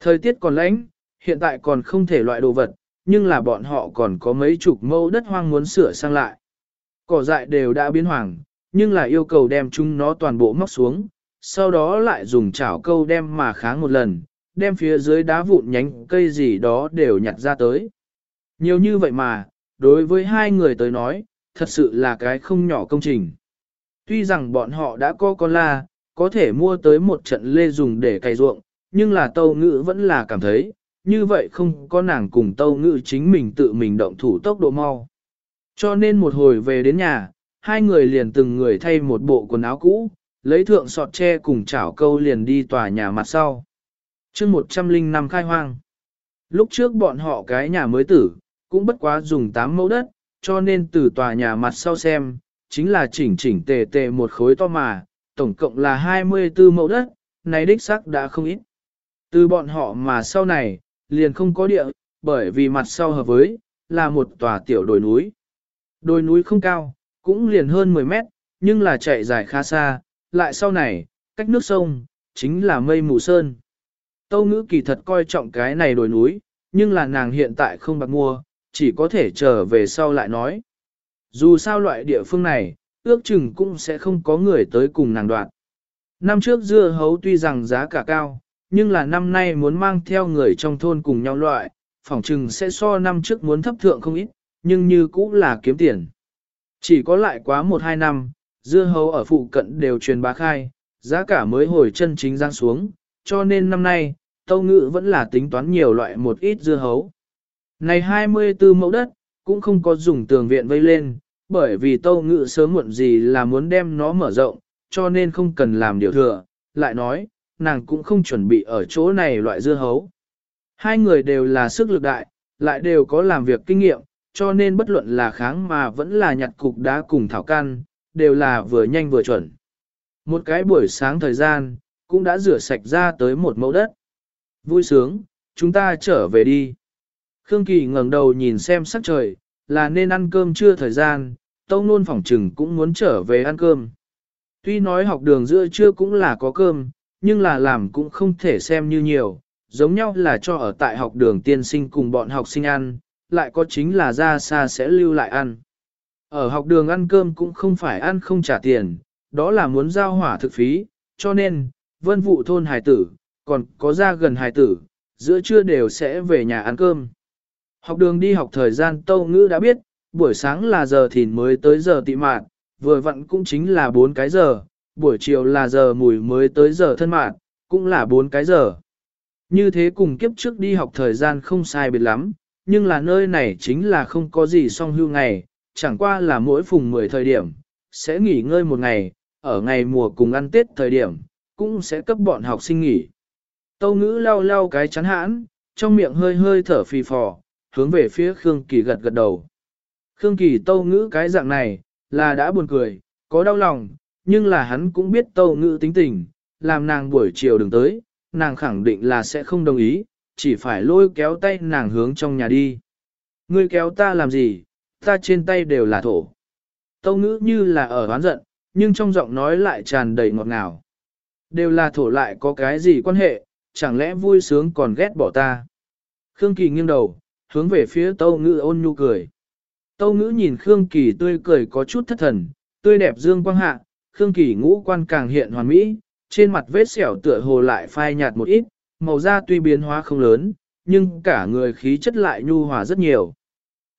Thời tiết còn lạnh, hiện tại còn không thể loại đồ vật, nhưng là bọn họ còn có mấy chục mẫu đất hoang muốn sửa sang lại. Cỏ dại đều đã biến hoàng, nhưng là yêu cầu đem chúng nó toàn bộ móc xuống, sau đó lại dùng chảo câu đem mà kháng một lần, đem phía dưới đá vụn nhánh cây gì đó đều nhặt ra tới. Nhiều như vậy mà, đối với hai người tới nói, thật sự là cái không nhỏ công trình. Tuy rằng bọn họ đã có con la, có thể mua tới một trận lê dùng để cày ruộng, nhưng là tâu ngữ vẫn là cảm thấy, như vậy không có nàng cùng tâu ngữ chính mình tự mình động thủ tốc độ mau. Cho nên một hồi về đến nhà, hai người liền từng người thay một bộ quần áo cũ, lấy thượng sọt tre cùng chảo câu liền đi tòa nhà mặt sau chương 105 khai hoang. Lúc trước bọn họ cái nhà mới tử, cũng bất quá dùng 8 mẫu đất, cho nên từ tòa nhà mặt sau xem, chính là chỉnh chỉnh tề tề một khối to mà, tổng cộng là 24 mẫu đất, này đích xác đã không ít. Từ bọn họ mà sau này, liền không có địa, bởi vì mặt sau hợp với, là một tòa tiểu đồi núi. Đồi núi không cao, cũng liền hơn 10 mét, nhưng là chạy dài khá xa, lại sau này, cách nước sông, chính là mây mù sơn. Tâu ngữ kỳ thật coi trọng cái này đồi núi, nhưng là nàng hiện tại không bạc mua, chỉ có thể trở về sau lại nói. Dù sao loại địa phương này, ước chừng cũng sẽ không có người tới cùng nàng đoạn. Năm trước dưa hấu tuy rằng giá cả cao, nhưng là năm nay muốn mang theo người trong thôn cùng nhau loại, phỏng chừng sẽ so năm trước muốn thấp thượng không ít, nhưng như cũ là kiếm tiền. Chỉ có lại quá 1-2 năm, dưa hấu ở phụ cận đều truyền bá khai, giá cả mới hồi chân chính giang xuống, cho nên năm nay, Tâu Ngự vẫn là tính toán nhiều loại một ít dưa hấu. Này 24 mẫu đất, cũng không có dùng tường viện vây lên, bởi vì Tâu Ngự sớm muộn gì là muốn đem nó mở rộng, cho nên không cần làm điều thừa, lại nói, nàng cũng không chuẩn bị ở chỗ này loại dưa hấu. Hai người đều là sức lực đại, lại đều có làm việc kinh nghiệm, cho nên bất luận là kháng mà vẫn là nhặt cục đá cùng thảo can, đều là vừa nhanh vừa chuẩn. Một cái buổi sáng thời gian, cũng đã rửa sạch ra tới một mẫu đất. Vui sướng, chúng ta trở về đi. Khương Kỳ ngẩng đầu nhìn xem sắc trời, là nên ăn cơm chưa thời gian, Tâu Nôn phỏng trừng cũng muốn trở về ăn cơm. Tuy nói học đường giữa trưa cũng là có cơm, nhưng là làm cũng không thể xem như nhiều, giống nhau là cho ở tại học đường tiên sinh cùng bọn học sinh ăn, lại có chính là ra xa sẽ lưu lại ăn. Ở học đường ăn cơm cũng không phải ăn không trả tiền, đó là muốn giao hỏa thực phí, cho nên, vân vụ thôn Hải tử, còn có ra gần hài tử, giữa trưa đều sẽ về nhà ăn cơm. Học đường đi học thời gian tâu ngữ đã biết, buổi sáng là giờ thìn mới tới giờ tị mạn, vừa vặn cũng chính là 4 cái giờ, buổi chiều là giờ mùi mới tới giờ thân mạn, cũng là 4 cái giờ. Như thế cùng kiếp trước đi học thời gian không sai biệt lắm, nhưng là nơi này chính là không có gì song hưu ngày, chẳng qua là mỗi phùng 10 thời điểm, sẽ nghỉ ngơi một ngày, ở ngày mùa cùng ăn Tết thời điểm, cũng sẽ cấp bọn học sinh nghỉ. Tâu ngữ lau lau cái chắn hãn, trong miệng hơi hơi thở phì phò, hướng về phía Khương Kỳ gật gật đầu. Khương Kỳ tâu ngữ cái dạng này, là đã buồn cười, có đau lòng, nhưng là hắn cũng biết tâu ngữ tính tình, làm nàng buổi chiều đừng tới, nàng khẳng định là sẽ không đồng ý, chỉ phải lôi kéo tay nàng hướng trong nhà đi. Ngươi kéo ta làm gì, ta trên tay đều là thổ. Tâu ngữ như là ở hoán giận, nhưng trong giọng nói lại tràn đầy ngọt ngào. Đều là thổ lại có cái gì quan hệ, chẳng lẽ vui sướng còn ghét bỏ ta. Khương Kỳ nghiêng đầu, hướng về phía Tâu Ngữ ôn nhu cười. Tâu Ngữ nhìn Khương Kỳ tươi cười có chút thất thần, tươi đẹp dương quang hạ, Khương Kỳ ngũ quan càng hiện hoàn mỹ, trên mặt vết sẹo tựa hồ lại phai nhạt một ít, màu da tuy biến hóa không lớn, nhưng cả người khí chất lại nhu hòa rất nhiều.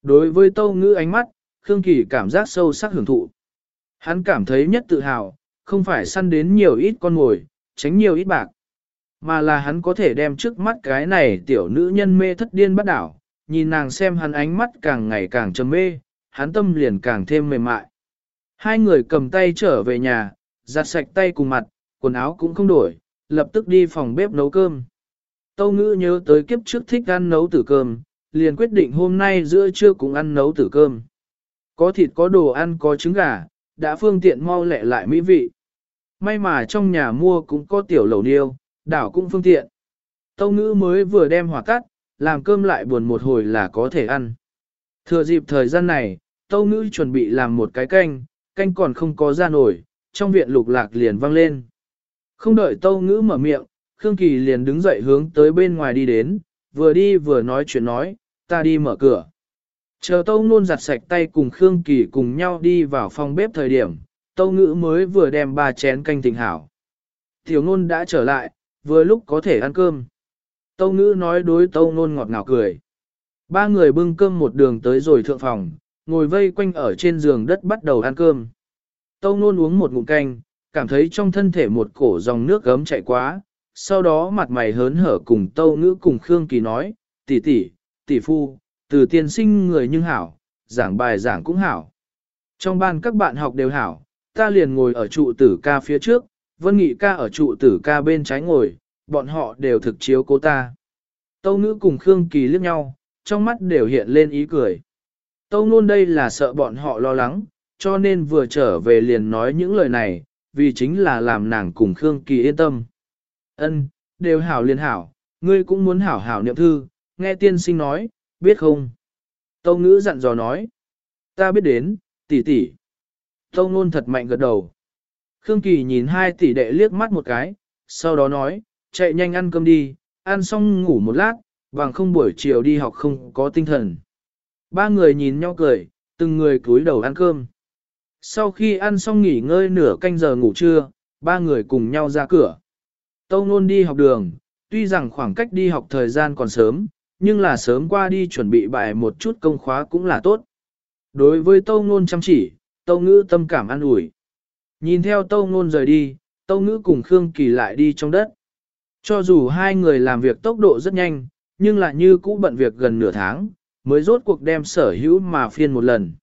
Đối với Tâu Ngữ ánh mắt, Khương Kỳ cảm giác sâu sắc hưởng thụ. Hắn cảm thấy nhất tự hào, không phải săn đến nhiều ít con mồi, tránh nhiều ít bạc, mà là hắn có thể đem trước mắt cái này tiểu nữ nhân mê thất điên bắt đảo, nhìn nàng xem hắn ánh mắt càng ngày càng trầm mê, hắn tâm liền càng thêm mềm mại. Hai người cầm tay trở về nhà, giặt sạch tay cùng mặt, quần áo cũng không đổi, lập tức đi phòng bếp nấu cơm. Tâu ngữ nhớ tới kiếp trước thích ăn nấu tử cơm, liền quyết định hôm nay giữa trưa cũng ăn nấu tử cơm. Có thịt có đồ ăn có trứng gà, đã phương tiện mau lẹ lại mỹ vị. May mà trong nhà mua cũng có tiểu lẩu niêu, đảo cũng phương tiện. Tâu ngữ mới vừa đem hỏa cắt, làm cơm lại buồn một hồi là có thể ăn. Thừa dịp thời gian này, tâu ngữ chuẩn bị làm một cái canh, canh còn không có ra nổi, trong viện lục lạc liền vang lên. Không đợi tâu ngữ mở miệng, Khương Kỳ liền đứng dậy hướng tới bên ngoài đi đến, vừa đi vừa nói chuyện nói, ta đi mở cửa. Chờ tâu nôn giặt sạch tay cùng Khương Kỳ cùng nhau đi vào phòng bếp thời điểm, tâu ngữ mới vừa đem ba chén canh tình hảo. Tiểu nôn đã trở lại, vừa lúc có thể ăn cơm. Tâu ngữ nói đối tâu nôn ngọt ngào cười. Ba người bưng cơm một đường tới rồi thượng phòng, ngồi vây quanh ở trên giường đất bắt đầu ăn cơm. Tâu nôn uống một ngụm canh, cảm thấy trong thân thể một cổ dòng nước gấm chạy quá, sau đó mặt mày hớn hở cùng tâu ngữ cùng Khương Kỳ nói, tỷ tỷ, tỷ phu, từ tiên sinh người nhưng hảo, giảng bài giảng cũng hảo. Trong ban các bạn học đều hảo, ta liền ngồi ở trụ tử ca phía trước, Vân Nghị ca ở trụ tử ca bên trái ngồi, bọn họ đều thực chiếu cố ta. Tâu ngữ cùng Khương Kỳ liếc nhau, trong mắt đều hiện lên ý cười. Tâu nôn đây là sợ bọn họ lo lắng, cho nên vừa trở về liền nói những lời này, vì chính là làm nàng cùng Khương Kỳ yên tâm. Ân, đều hảo liền hảo, ngươi cũng muốn hảo hảo niệm thư, nghe tiên sinh nói, biết không? Tâu ngữ dặn dò nói, ta biết đến, tỷ tỷ. Tâu nôn thật mạnh gật đầu. Khương Kỳ nhìn hai tỷ đệ liếc mắt một cái, sau đó nói, chạy nhanh ăn cơm đi, ăn xong ngủ một lát, bằng không buổi chiều đi học không có tinh thần. Ba người nhìn nhau cười, từng người cúi đầu ăn cơm. Sau khi ăn xong nghỉ ngơi nửa canh giờ ngủ trưa, ba người cùng nhau ra cửa. Tâu Nôn đi học đường, tuy rằng khoảng cách đi học thời gian còn sớm, nhưng là sớm qua đi chuẩn bị bài một chút công khóa cũng là tốt. Đối với Tâu Nôn chăm chỉ, Tâu Ngữ tâm cảm an ủi. Nhìn theo Tâu Nôn rời đi, Tâu Ngữ cùng Khương Kỳ lại đi trong đất. Cho dù hai người làm việc tốc độ rất nhanh, nhưng lại như cũ bận việc gần nửa tháng, mới rốt cuộc đem sở hữu mà phiên một lần.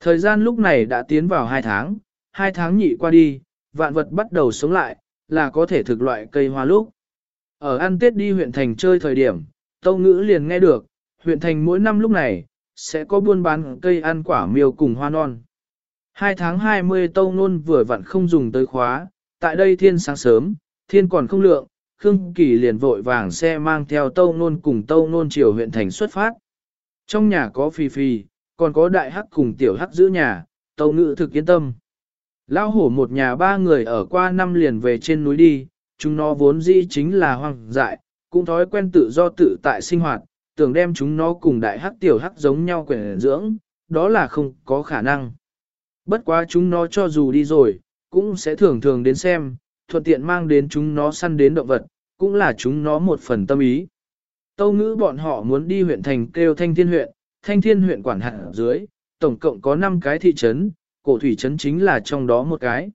Thời gian lúc này đã tiến vào hai tháng, hai tháng nhị qua đi, vạn vật bắt đầu sống lại, là có thể thực loại cây hoa lúc. Ở ăn Tết đi huyện thành chơi thời điểm, Tâu Ngữ liền nghe được, huyện thành mỗi năm lúc này, sẽ có buôn bán cây ăn quả miêu cùng hoa non. Hai tháng 20 Tâu Nôn vừa vặn không dùng tới khóa, tại đây thiên sáng sớm, thiên còn không lượng, Khương Kỳ liền vội vàng xe mang theo Tâu Nôn cùng Tâu Nôn chiều huyện thành xuất phát. Trong nhà có Phi Phi, còn có đại hắc cùng tiểu hắc giữ nhà, Tâu ngự thực yên tâm. Lão hổ một nhà ba người ở qua năm liền về trên núi đi, chúng nó vốn dĩ chính là hoang dại, cũng thói quen tự do tự tại sinh hoạt, tưởng đem chúng nó cùng đại hắc tiểu hắc giống nhau quyển dưỡng, đó là không có khả năng. Bất quá chúng nó cho dù đi rồi, cũng sẽ thường thường đến xem, thuận tiện mang đến chúng nó săn đến động vật, cũng là chúng nó một phần tâm ý. Tâu ngữ bọn họ muốn đi huyện thành kêu thanh thiên huyện, thanh thiên huyện quản hạt dưới, tổng cộng có 5 cái thị trấn, cổ thủy trấn chính là trong đó một cái.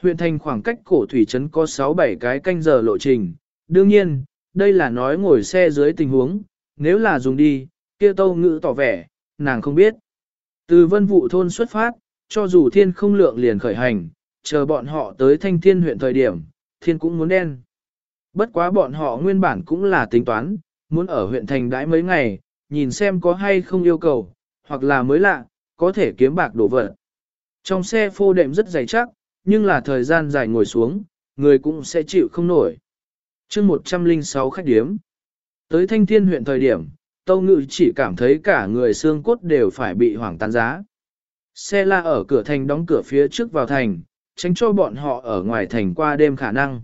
Huyện thành khoảng cách cổ thủy trấn có 6-7 cái canh giờ lộ trình, đương nhiên, đây là nói ngồi xe dưới tình huống, nếu là dùng đi, kia tâu ngữ tỏ vẻ, nàng không biết. Từ vân vụ thôn xuất phát, cho dù thiên không lượng liền khởi hành, chờ bọn họ tới thanh thiên huyện thời điểm, thiên cũng muốn đen. Bất quá bọn họ nguyên bản cũng là tính toán, muốn ở huyện thành đãi mấy ngày, nhìn xem có hay không yêu cầu, hoặc là mới lạ, có thể kiếm bạc đổ vật. Trong xe phô đệm rất dày chắc, nhưng là thời gian dài ngồi xuống, người cũng sẽ chịu không nổi. chương 106 khách điếm. Tới thanh thiên huyện thời điểm, Tâu Ngự chỉ cảm thấy cả người xương cốt đều phải bị hoảng tan giá. Xe la ở cửa thành đóng cửa phía trước vào thành, tránh cho bọn họ ở ngoài thành qua đêm khả năng.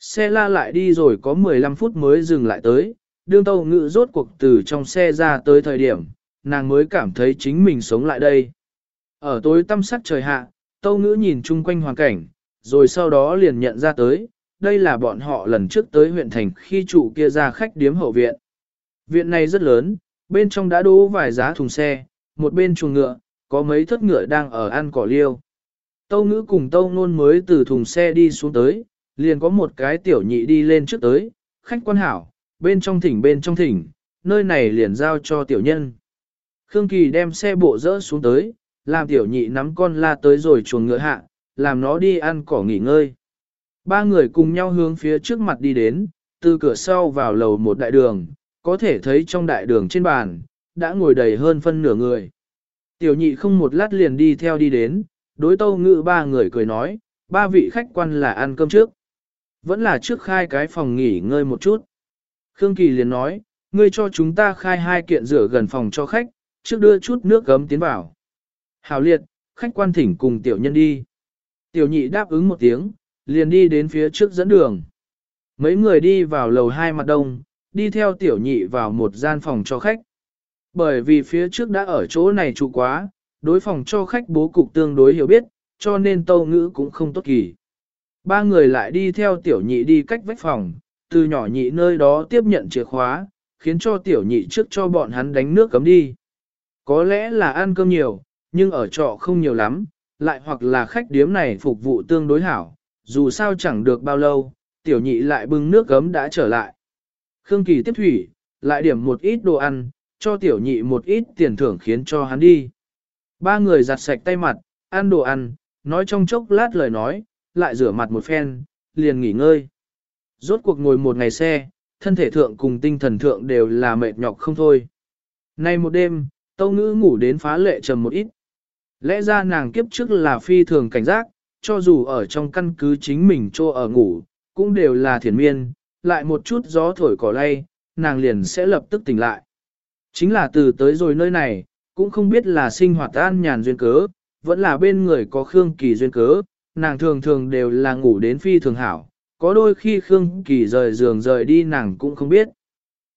Xe la lại đi rồi có 15 phút mới dừng lại tới, đương tâu ngự rốt cuộc từ trong xe ra tới thời điểm, nàng mới cảm thấy chính mình sống lại đây. Ở tối tăm sắc trời hạ, tâu ngữ nhìn chung quanh hoàn cảnh, rồi sau đó liền nhận ra tới, đây là bọn họ lần trước tới huyện thành khi chủ kia ra khách điếm hậu viện. Viện này rất lớn, bên trong đã đỗ vài giá thùng xe, một bên chuồng ngựa, có mấy thất ngựa đang ở ăn cỏ liêu. Tâu ngữ cùng tâu nôn mới từ thùng xe đi xuống tới, liền có một cái tiểu nhị đi lên trước tới, khách quan hảo, bên trong thỉnh bên trong thỉnh, nơi này liền giao cho tiểu nhân. Khương Kỳ đem xe bộ rỡ xuống tới, làm tiểu nhị nắm con la tới rồi chuồng ngựa hạ, làm nó đi ăn cỏ nghỉ ngơi. Ba người cùng nhau hướng phía trước mặt đi đến, từ cửa sau vào lầu một đại đường, có thể thấy trong đại đường trên bàn, đã ngồi đầy hơn phân nửa người. Tiểu nhị không một lát liền đi theo đi đến, đối tâu ngự ba người cười nói, ba vị khách quan là ăn cơm trước. Vẫn là trước khai cái phòng nghỉ ngơi một chút. Khương Kỳ liền nói, ngươi cho chúng ta khai hai kiện rửa gần phòng cho khách, trước đưa chút nước gấm tiến vào. Hào liệt, khách quan thỉnh cùng tiểu nhân đi. Tiểu nhị đáp ứng một tiếng, liền đi đến phía trước dẫn đường. Mấy người đi vào lầu hai mặt đông, đi theo tiểu nhị vào một gian phòng cho khách. Bởi vì phía trước đã ở chỗ này trụ quá, đối phòng cho khách bố cục tương đối hiểu biết, cho nên tâu ngữ cũng không tốt kỳ. Ba người lại đi theo tiểu nhị đi cách vách phòng, từ nhỏ nhị nơi đó tiếp nhận chìa khóa, khiến cho tiểu nhị trước cho bọn hắn đánh nước cấm đi. Có lẽ là ăn cơm nhiều, nhưng ở trọ không nhiều lắm, lại hoặc là khách điếm này phục vụ tương đối hảo, dù sao chẳng được bao lâu, tiểu nhị lại bưng nước cấm đã trở lại. Khương Kỳ tiếp thủy, lại điểm một ít đồ ăn, cho tiểu nhị một ít tiền thưởng khiến cho hắn đi. Ba người giặt sạch tay mặt, ăn đồ ăn, nói trong chốc lát lời nói, lại rửa mặt một phen, liền nghỉ ngơi. Rốt cuộc ngồi một ngày xe, thân thể thượng cùng tinh thần thượng đều là mệt nhọc không thôi. Nay một đêm, tâu ngữ ngủ đến phá lệ trầm một ít. Lẽ ra nàng kiếp trước là phi thường cảnh giác, cho dù ở trong căn cứ chính mình cho ở ngủ, cũng đều là thiền miên, lại một chút gió thổi cỏ lay, nàng liền sẽ lập tức tỉnh lại. Chính là từ tới rồi nơi này, cũng không biết là sinh hoạt an nhàn duyên cớ, vẫn là bên người có Khương Kỳ duyên cớ, nàng thường thường đều là ngủ đến phi thường hảo, có đôi khi Khương Kỳ rời giường rời đi nàng cũng không biết.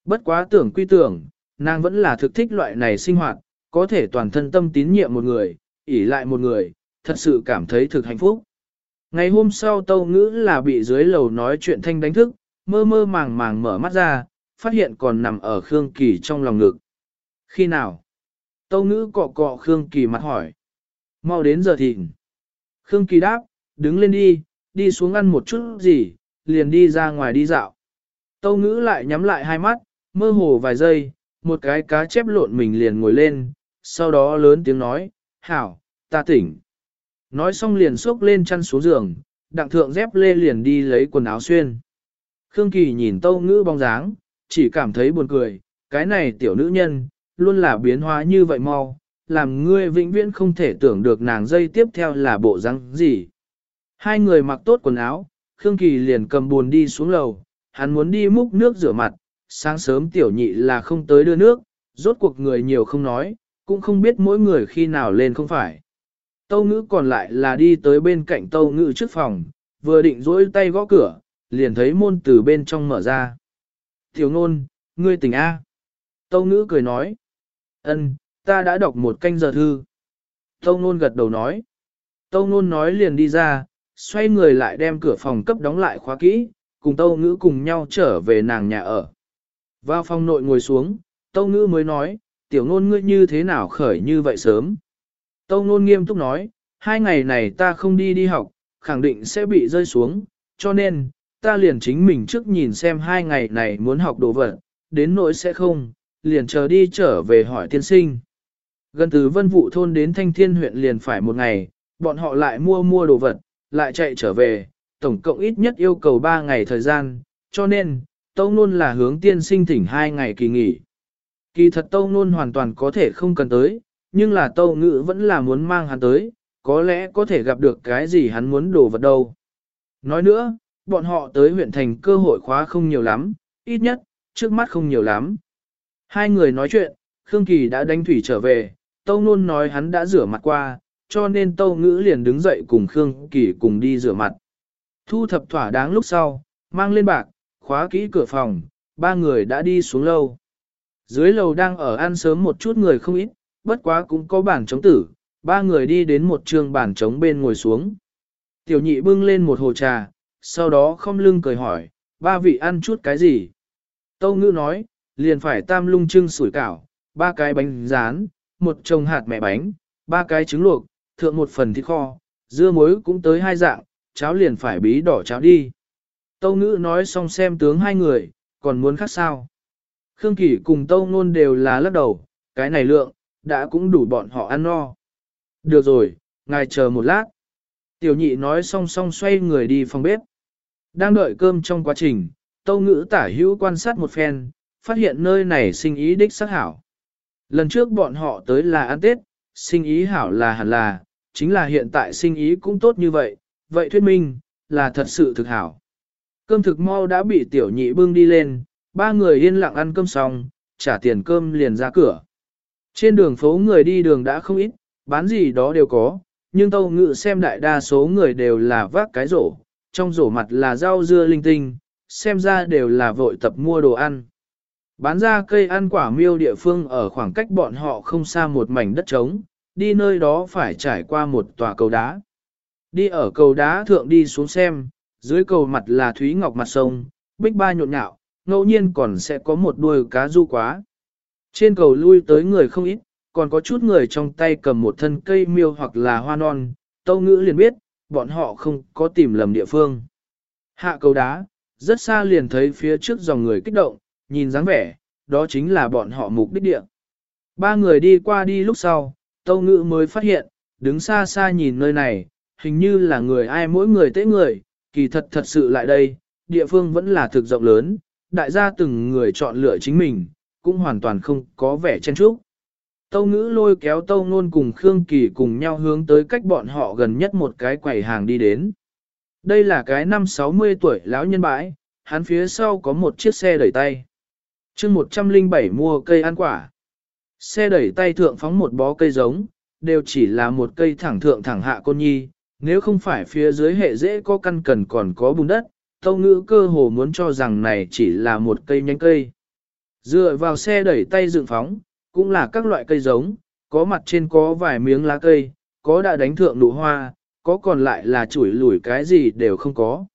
Bất quá tưởng quy tưởng, nàng vẫn là thực thích loại này sinh hoạt, có thể toàn thân tâm tín nhiệm một người, ỷ lại một người, thật sự cảm thấy thực hạnh phúc. Ngày hôm sau tâu ngữ là bị dưới lầu nói chuyện thanh đánh thức, mơ mơ màng màng mở mắt ra, phát hiện còn nằm ở Khương Kỳ trong lòng ngực. Khi nào? Tâu ngữ cọ cọ Khương Kỳ mặt hỏi. Mau đến giờ thịnh. Khương Kỳ đáp, đứng lên đi, đi xuống ăn một chút gì, liền đi ra ngoài đi dạo. Tâu ngữ lại nhắm lại hai mắt, mơ hồ vài giây, một cái cá chép lộn mình liền ngồi lên, sau đó lớn tiếng nói, hảo, ta tỉnh. Nói xong liền xốc lên chăn xuống giường, đặng thượng dép lê liền đi lấy quần áo xuyên. Khương Kỳ nhìn tâu ngữ bóng dáng, chỉ cảm thấy buồn cười, cái này tiểu nữ nhân, luôn là biến hóa như vậy mau, làm ngươi vĩnh viễn không thể tưởng được nàng dây tiếp theo là bộ răng gì. Hai người mặc tốt quần áo, Khương Kỳ liền cầm buồn đi xuống lầu, hắn muốn đi múc nước rửa mặt, sáng sớm tiểu nhị là không tới đưa nước, rốt cuộc người nhiều không nói, cũng không biết mỗi người khi nào lên không phải. Tâu ngữ còn lại là đi tới bên cạnh tâu ngữ trước phòng, vừa định dỗi tay gõ cửa, liền thấy môn từ bên trong mở ra. Tiểu nôn, ngươi tỉnh A. Tâu ngữ cười nói ân ta đã đọc một canh giờ thư. Tâu nôn gật đầu nói. Tâu nôn nói liền đi ra, xoay người lại đem cửa phòng cấp đóng lại khóa kỹ, cùng tâu ngữ cùng nhau trở về nàng nhà ở. Vào phòng nội ngồi xuống, tâu ngữ mới nói, tiểu nôn ngươi như thế nào khởi như vậy sớm. Tâu nôn nghiêm túc nói, hai ngày này ta không đi đi học, khẳng định sẽ bị rơi xuống, cho nên, ta liền chính mình trước nhìn xem hai ngày này muốn học đồ vật, đến nỗi sẽ không, liền chờ đi trở về hỏi tiên sinh. Gần từ vân vụ thôn đến thanh thiên huyện liền phải một ngày, bọn họ lại mua mua đồ vật, lại chạy trở về, tổng cộng ít nhất yêu cầu ba ngày thời gian, cho nên, tâu nôn là hướng tiên sinh thỉnh hai ngày kỳ nghỉ. Kỳ thật tâu nôn hoàn toàn có thể không cần tới, nhưng là tâu ngữ vẫn là muốn mang hắn tới, có lẽ có thể gặp được cái gì hắn muốn đồ vật đâu. Nói nữa, bọn họ tới huyện thành cơ hội khóa không nhiều lắm, ít nhất, trước mắt không nhiều lắm. Hai người nói chuyện, Khương Kỳ đã đánh thủy trở về, Tâu Nôn nói hắn đã rửa mặt qua, cho nên Tâu Ngữ liền đứng dậy cùng Khương Kỳ cùng đi rửa mặt. Thu thập thỏa đáng lúc sau, mang lên bạc, khóa kỹ cửa phòng, ba người đã đi xuống lâu. Dưới lầu đang ở ăn sớm một chút người không ít, bất quá cũng có bàn chống tử, ba người đi đến một trường bàn chống bên ngồi xuống. Tiểu nhị bưng lên một hồ trà, sau đó không lưng cười hỏi, ba vị ăn chút cái gì? Tâu ngữ nói, liền phải tam lung trưng sủi cảo, ba cái bánh rán, một chồng hạt mẹ bánh, ba cái trứng luộc, thượng một phần thịt kho, dưa muối cũng tới hai dạng, cháo liền phải bí đỏ cháo đi. Tâu ngữ nói xong xem tướng hai người, còn muốn khác sao? Khương Kỳ cùng Tâu Nôn đều là lắc đầu, cái này lượng, đã cũng đủ bọn họ ăn no. Được rồi, ngài chờ một lát. Tiểu nhị nói xong xong xoay người đi phòng bếp. Đang đợi cơm trong quá trình, Tâu Ngữ tả hữu quan sát một phen, phát hiện nơi này sinh ý đích sắc hảo. Lần trước bọn họ tới là ăn Tết, sinh ý hảo là hẳn là, chính là hiện tại sinh ý cũng tốt như vậy, vậy thuyết minh, là thật sự thực hảo. Cơm thực mau đã bị tiểu nhị bưng đi lên, ba người yên lặng ăn cơm xong, trả tiền cơm liền ra cửa. Trên đường phố người đi đường đã không ít, bán gì đó đều có, nhưng tâu ngự xem đại đa số người đều là vác cái rổ, trong rổ mặt là rau dưa linh tinh, xem ra đều là vội tập mua đồ ăn. Bán ra cây ăn quả miêu địa phương ở khoảng cách bọn họ không xa một mảnh đất trống, đi nơi đó phải trải qua một tòa cầu đá. Đi ở cầu đá thượng đi xuống xem, dưới cầu mặt là thúy ngọc mặt sông, bích ba nhộn nhạo, ngẫu nhiên còn sẽ có một đuôi cá du quá. Trên cầu lui tới người không ít, còn có chút người trong tay cầm một thân cây miêu hoặc là hoa non, tâu ngữ liền biết, bọn họ không có tìm lầm địa phương. Hạ cầu đá, rất xa liền thấy phía trước dòng người kích động, nhìn dáng vẻ, đó chính là bọn họ mục đích địa. Ba người đi qua đi lúc sau, Tâu Ngữ mới phát hiện, đứng xa xa nhìn nơi này, hình như là người ai mỗi người tế người, kỳ thật thật sự lại đây, địa phương vẫn là thực rộng lớn, đại gia từng người chọn lựa chính mình, cũng hoàn toàn không có vẻ chen trúc. Tâu ngữ lôi kéo tâu nôn cùng Khương Kỳ cùng nhau hướng tới cách bọn họ gần nhất một cái quầy hàng đi đến. Đây là cái năm 60 tuổi lão nhân bãi, hắn phía sau có một chiếc xe đẩy tay chương 107 mua cây ăn quả. Xe đẩy tay thượng phóng một bó cây giống, đều chỉ là một cây thẳng thượng thẳng hạ côn nhi, nếu không phải phía dưới hệ dễ có căn cần còn có bùn đất, tâu ngữ cơ hồ muốn cho rằng này chỉ là một cây nhánh cây. Dựa vào xe đẩy tay dựng phóng, cũng là các loại cây giống, có mặt trên có vài miếng lá cây, có đã đánh thượng nụ hoa, có còn lại là chuỗi lủi cái gì đều không có.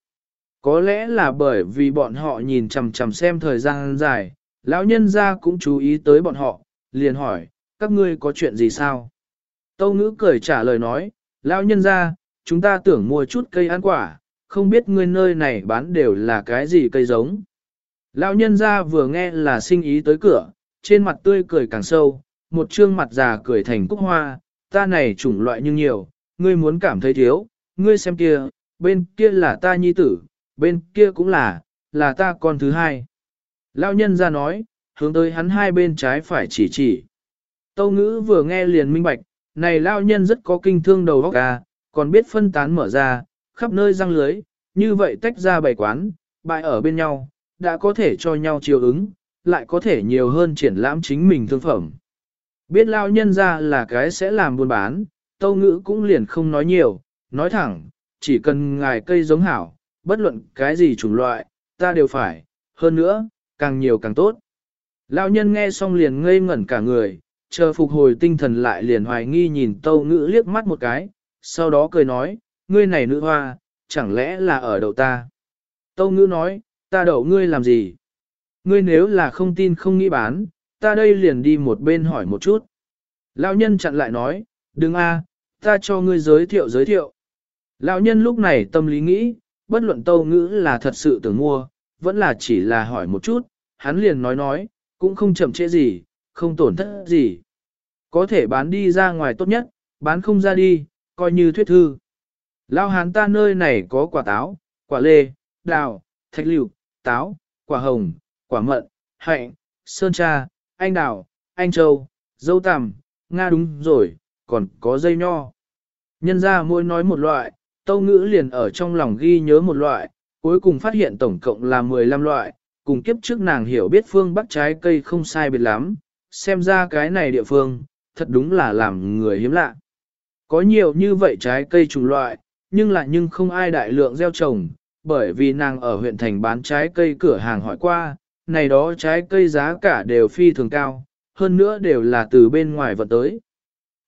Có lẽ là bởi vì bọn họ nhìn chằm chằm xem thời gian dài, lão nhân ra cũng chú ý tới bọn họ, liền hỏi, các ngươi có chuyện gì sao? Tâu ngữ cười trả lời nói, lão nhân ra, chúng ta tưởng mua chút cây ăn quả, không biết ngươi nơi này bán đều là cái gì cây giống. Lão nhân ra vừa nghe là sinh ý tới cửa, trên mặt tươi cười càng sâu, một trương mặt già cười thành cúc hoa, ta này chủng loại nhưng nhiều, ngươi muốn cảm thấy thiếu, ngươi xem kia, bên kia là ta nhi tử, bên kia cũng là, là ta con thứ hai. Lão nhân ra nói, hướng tới hắn hai bên trái phải chỉ chỉ. Tâu ngữ vừa nghe liền minh bạch, này lão nhân rất có kinh thương đầu óc à, còn biết phân tán mở ra, khắp nơi răng lưới, như vậy tách ra bày quán, bại ở bên nhau, đã có thể cho nhau chiều ứng, lại có thể nhiều hơn triển lãm chính mình thương phẩm. Biết lao nhân ra là cái sẽ làm buôn bán, tâu ngữ cũng liền không nói nhiều, nói thẳng, chỉ cần ngài cây giống hảo, bất luận cái gì chủng loại, ta đều phải, hơn nữa, càng nhiều càng tốt. Lão nhân nghe xong liền ngây ngẩn cả người, chờ phục hồi tinh thần lại liền hoài nghi nhìn tâu ngữ liếc mắt một cái, sau đó cười nói, ngươi này nữ hoa, chẳng lẽ là ở đầu ta? Tâu ngữ nói, ta đậu ngươi làm gì? Ngươi nếu là không tin không nghĩ bán, ta đây liền đi một bên hỏi một chút. Lão nhân chặn lại nói, đừng a, ta cho ngươi giới thiệu giới thiệu. Lão nhân lúc này tâm lý nghĩ, bất luận tâu ngữ là thật sự tưởng mua, vẫn là chỉ là hỏi một chút, hắn liền nói nói, cũng không chậm trễ gì, không tổn thất gì. Có thể bán đi ra ngoài tốt nhất, bán không ra đi, coi như thuyết thư. Lao hán ta nơi này có quả táo, quả lê, đào, thạch liệu, táo, quả hồng, quả mận, hạnh, sơn cha, anh đào, anh châu, dâu tằm, nga đúng rồi, còn có dây nho. Nhân ra mỗi nói một loại, tâu ngữ liền ở trong lòng ghi nhớ một loại, cuối cùng phát hiện tổng cộng là 15 loại, cùng kiếp trước nàng hiểu biết phương bắc trái cây không sai biệt lắm, xem ra cái này địa phương, thật đúng là làm người hiếm lạ. Có nhiều như vậy trái cây chủng loại, nhưng lại nhưng không ai đại lượng gieo trồng, bởi vì nàng ở huyện thành bán trái cây cửa hàng hỏi qua, này đó trái cây giá cả đều phi thường cao, hơn nữa đều là từ bên ngoài vận tới.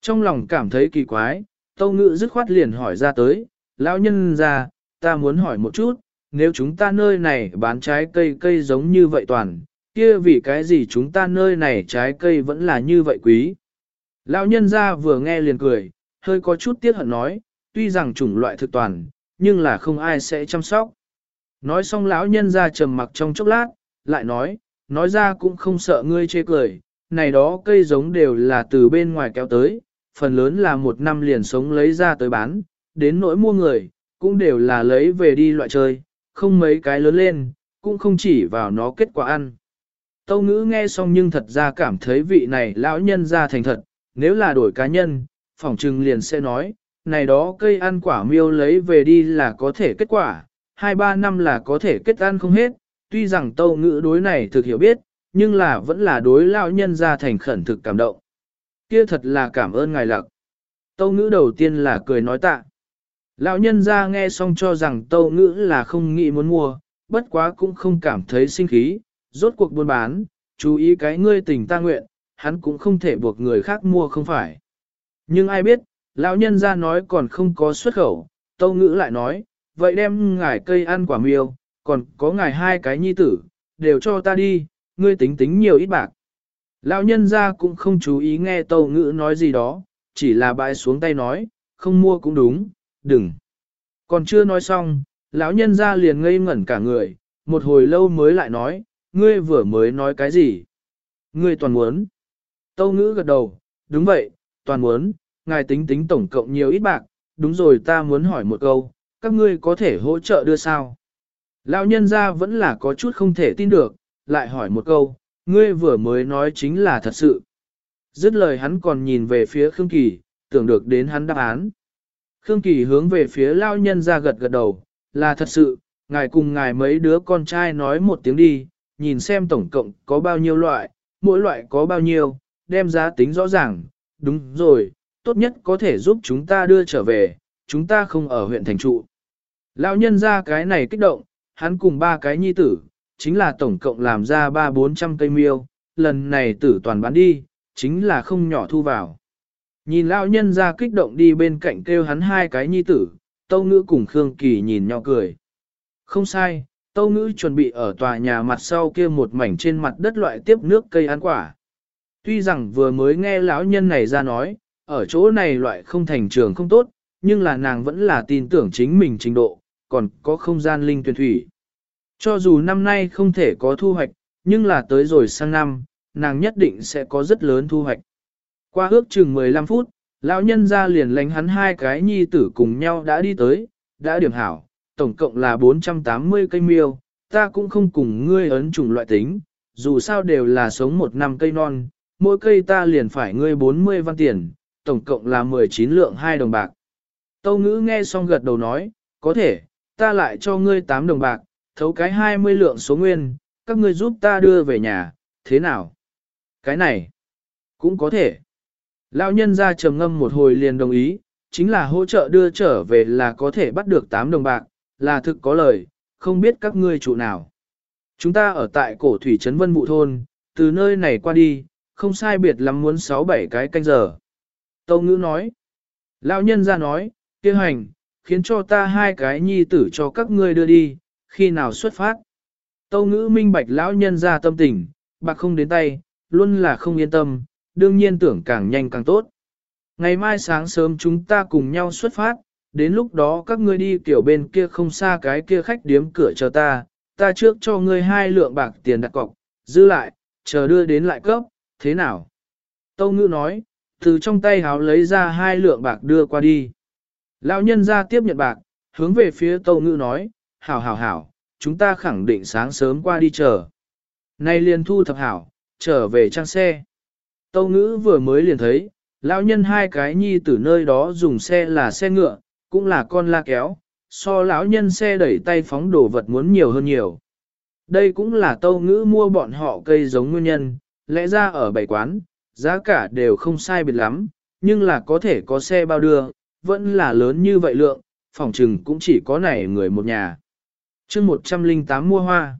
Trong lòng cảm thấy kỳ quái, Tâu Ngự dứt khoát liền hỏi ra tới, lão nhân ra, ta muốn hỏi một chút, nếu chúng ta nơi này bán trái cây cây giống như vậy toàn, kia vì cái gì chúng ta nơi này trái cây vẫn là như vậy quý. Lão nhân ra vừa nghe liền cười, hơi có chút tiếc hận nói, tuy rằng chủng loại thực toàn, nhưng là không ai sẽ chăm sóc. Nói xong lão nhân ra trầm mặc trong chốc lát, lại nói, nói ra cũng không sợ ngươi chê cười, này đó cây giống đều là từ bên ngoài kéo tới, phần lớn là một năm liền sống lấy ra tới bán, đến nỗi mua người, cũng đều là lấy về đi loại chơi, không mấy cái lớn lên, cũng không chỉ vào nó kết quả ăn. Tâu ngữ nghe xong nhưng thật ra cảm thấy vị này lão nhân ra thành thật, nếu là đổi cá nhân, phỏng trừng liền sẽ nói, này đó cây ăn quả miêu lấy về đi là có thể kết quả, 2-3 năm là có thể kết ăn không hết, tuy rằng tâu ngữ đối này thực hiểu biết, nhưng là vẫn là đối lão nhân ra thành khẩn thực cảm động. Kia thật là cảm ơn ngài lặc. Tâu ngữ đầu tiên là cười nói tạ. Lão nhân ra nghe xong cho rằng tâu ngữ là không nghĩ muốn mua, bất quá cũng không cảm thấy sinh khí, rốt cuộc buôn bán, chú ý cái ngươi tình ta nguyện, hắn cũng không thể buộc người khác mua không phải. Nhưng ai biết, lão nhân ra nói còn không có xuất khẩu, tâu ngữ lại nói, vậy đem ngài cây ăn quả miêu, còn có ngài hai cái nhi tử, đều cho ta đi, ngươi tính tính nhiều ít bạc. Lão nhân ra cũng không chú ý nghe tâu ngữ nói gì đó, chỉ là bãi xuống tay nói, không mua cũng đúng, đừng. Còn chưa nói xong, lão nhân ra liền ngây ngẩn cả người, một hồi lâu mới lại nói, ngươi vừa mới nói cái gì? Ngươi toàn muốn. Tâu ngữ gật đầu, đúng vậy, toàn muốn, ngài tính tính tổng cộng nhiều ít bạc, đúng rồi ta muốn hỏi một câu, các ngươi có thể hỗ trợ đưa sao? Lão nhân ra vẫn là có chút không thể tin được, lại hỏi một câu, ngươi vừa mới nói chính là thật sự. Dứt lời hắn còn nhìn về phía Khương Kỳ, tưởng được đến hắn đáp án. Khương Kỳ hướng về phía lao nhân ra gật gật đầu, là thật sự, ngài cùng ngài mấy đứa con trai nói một tiếng đi, nhìn xem tổng cộng có bao nhiêu loại, mỗi loại có bao nhiêu, đem giá tính rõ ràng, đúng rồi, tốt nhất có thể giúp chúng ta đưa trở về, chúng ta không ở huyện thành trụ. Lão nhân ra cái này kích động, hắn cùng ba cái nhi tử, chính là tổng cộng làm ra ba bốn trăm cây miêu, lần này tử toàn bán đi, chính là không nhỏ thu vào. Nhìn lão nhân ra kích động đi bên cạnh kêu hắn hai cái nhi tử, Tâu Ngữ cùng Khương Kỳ nhìn nhau cười. Không sai, Tâu Ngữ chuẩn bị ở tòa nhà mặt sau kia một mảnh trên mặt đất loại tiếp nước cây ăn quả. Tuy rằng vừa mới nghe lão nhân này ra nói, ở chỗ này loại không thành trường không tốt, nhưng là nàng vẫn là tin tưởng chính mình trình độ, còn có không gian linh tuyển thủy. Cho dù năm nay không thể có thu hoạch, nhưng là tới rồi sang năm, nàng nhất định sẽ có rất lớn thu hoạch. Qua ước chừng 15 phút, lão nhân ra liền lánh hắn hai cái nhi tử cùng nhau đã đi tới, đã điểm hảo, tổng cộng là 480 cây miêu, ta cũng không cùng ngươi ấn chủng loại tính, dù sao đều là sống một năm cây non, mỗi cây ta liền phải ngươi 40 văn tiền, tổng cộng là 19 lượng 2 đồng bạc. Tâu ngữ nghe xong gật đầu nói, có thể, ta lại cho ngươi 8 đồng bạc, thấu cái 20 lượng số nguyên, các ngươi giúp ta đưa về nhà, thế nào? Cái này, cũng có thể. Lão nhân ra trầm ngâm một hồi liền đồng ý, chính là hỗ trợ đưa trở về là có thể bắt được 8 đồng bạc, là thực có lời, không biết các ngươi chủ nào. Chúng ta ở tại cổ thủy trấn Vân Bụ Thôn, từ nơi này qua đi, không sai biệt lắm muốn 6-7 cái canh giờ. Tâu ngữ nói, lão nhân ra nói, kêu hành, khiến cho ta hai cái nhi tử cho các ngươi đưa đi, khi nào xuất phát. Tâu ngữ minh bạch lão nhân ra tâm tình, bạc không đến tay, luôn là không yên tâm, đương nhiên tưởng càng nhanh càng tốt. Ngày mai sáng sớm chúng ta cùng nhau xuất phát, đến lúc đó các ngươi đi kiểu bên kia không xa cái kia khách điếm cửa chờ ta, ta trước cho ngươi hai lượng bạc tiền đặt cọc, giữ lại, chờ đưa đến lại cấp, thế nào? Tâu ngữ nói, từ trong tay háo lấy ra hai lượng bạc đưa qua đi. Lão nhân ra tiếp nhận bạc, hướng về phía tâu ngữ nói, hảo hảo hảo, chúng ta khẳng định sáng sớm qua đi chờ. Nay liền thu thập hảo, trở về trang xe. Tâu ngữ vừa mới liền thấy, lão nhân hai cái nhi từ nơi đó dùng xe là xe ngựa, cũng là con la kéo, so lão nhân xe đẩy tay phóng đồ vật muốn nhiều hơn nhiều. Đây cũng là tâu ngữ mua bọn họ cây giống nguyên nhân, lẽ ra ở bảy quán, giá cả đều không sai biệt lắm, nhưng là có thể có xe bao đưa, vẫn là lớn như vậy lượng, phòng trừng cũng chỉ có này người một nhà. chương 108 mua hoa.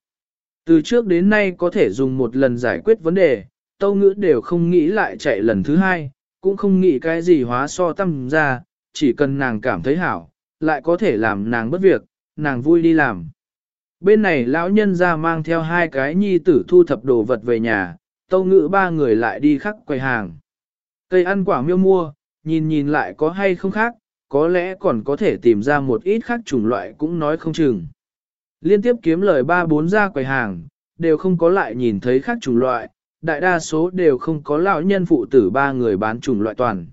Từ trước đến nay có thể dùng một lần giải quyết vấn đề, tâu ngữ đều không nghĩ lại chạy lần thứ hai, cũng không nghĩ cái gì hóa so tâm ra, chỉ cần nàng cảm thấy hảo, lại có thể làm nàng bất việc, nàng vui đi làm. Bên này lão nhân ra mang theo hai cái nhi tử thu thập đồ vật về nhà, tâu ngữ ba người lại đi khắc quầy hàng. Cây ăn quả miêu mua, nhìn nhìn lại có hay không khác, có lẽ còn có thể tìm ra một ít khác chủng loại cũng nói không chừng. Liên tiếp kiếm lời ba bốn ra quầy hàng, đều không có lại nhìn thấy khác chủng loại, đại đa số đều không có lão nhân phụ tử ba người bán chủng loại toàn.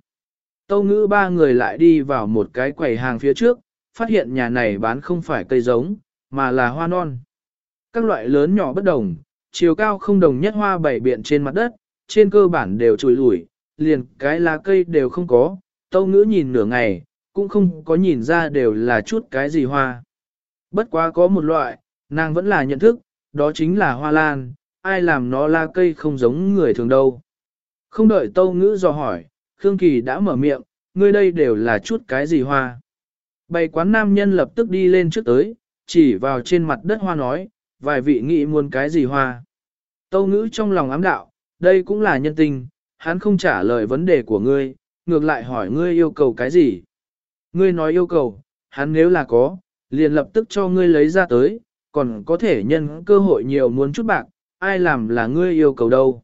Tâu ngữ ba người lại đi vào một cái quầy hàng phía trước, phát hiện nhà này bán không phải cây giống, mà là hoa non. Các loại lớn nhỏ bất đồng, chiều cao không đồng nhất hoa bảy biện trên mặt đất, trên cơ bản đều trùi lủi, liền cái lá cây đều không có, tâu ngữ nhìn nửa ngày, cũng không có nhìn ra đều là chút cái gì hoa. Bất quá có một loại, nàng vẫn là nhận thức, đó chính là hoa lan, ai làm nó la cây không giống người thường đâu. Không đợi tâu ngữ dò hỏi, Khương Kỳ đã mở miệng, ngươi đây đều là chút cái gì hoa. Bày quán nam nhân lập tức đi lên trước tới, chỉ vào trên mặt đất hoa nói, vài vị nghĩ muốn cái gì hoa. Tâu ngữ trong lòng ám đạo, đây cũng là nhân tình, hắn không trả lời vấn đề của ngươi, ngược lại hỏi ngươi yêu cầu cái gì. Ngươi nói yêu cầu, hắn nếu là có, liền lập tức cho ngươi lấy ra tới, còn có thể nhân cơ hội nhiều muốn chút bạc, ai làm là ngươi yêu cầu đâu.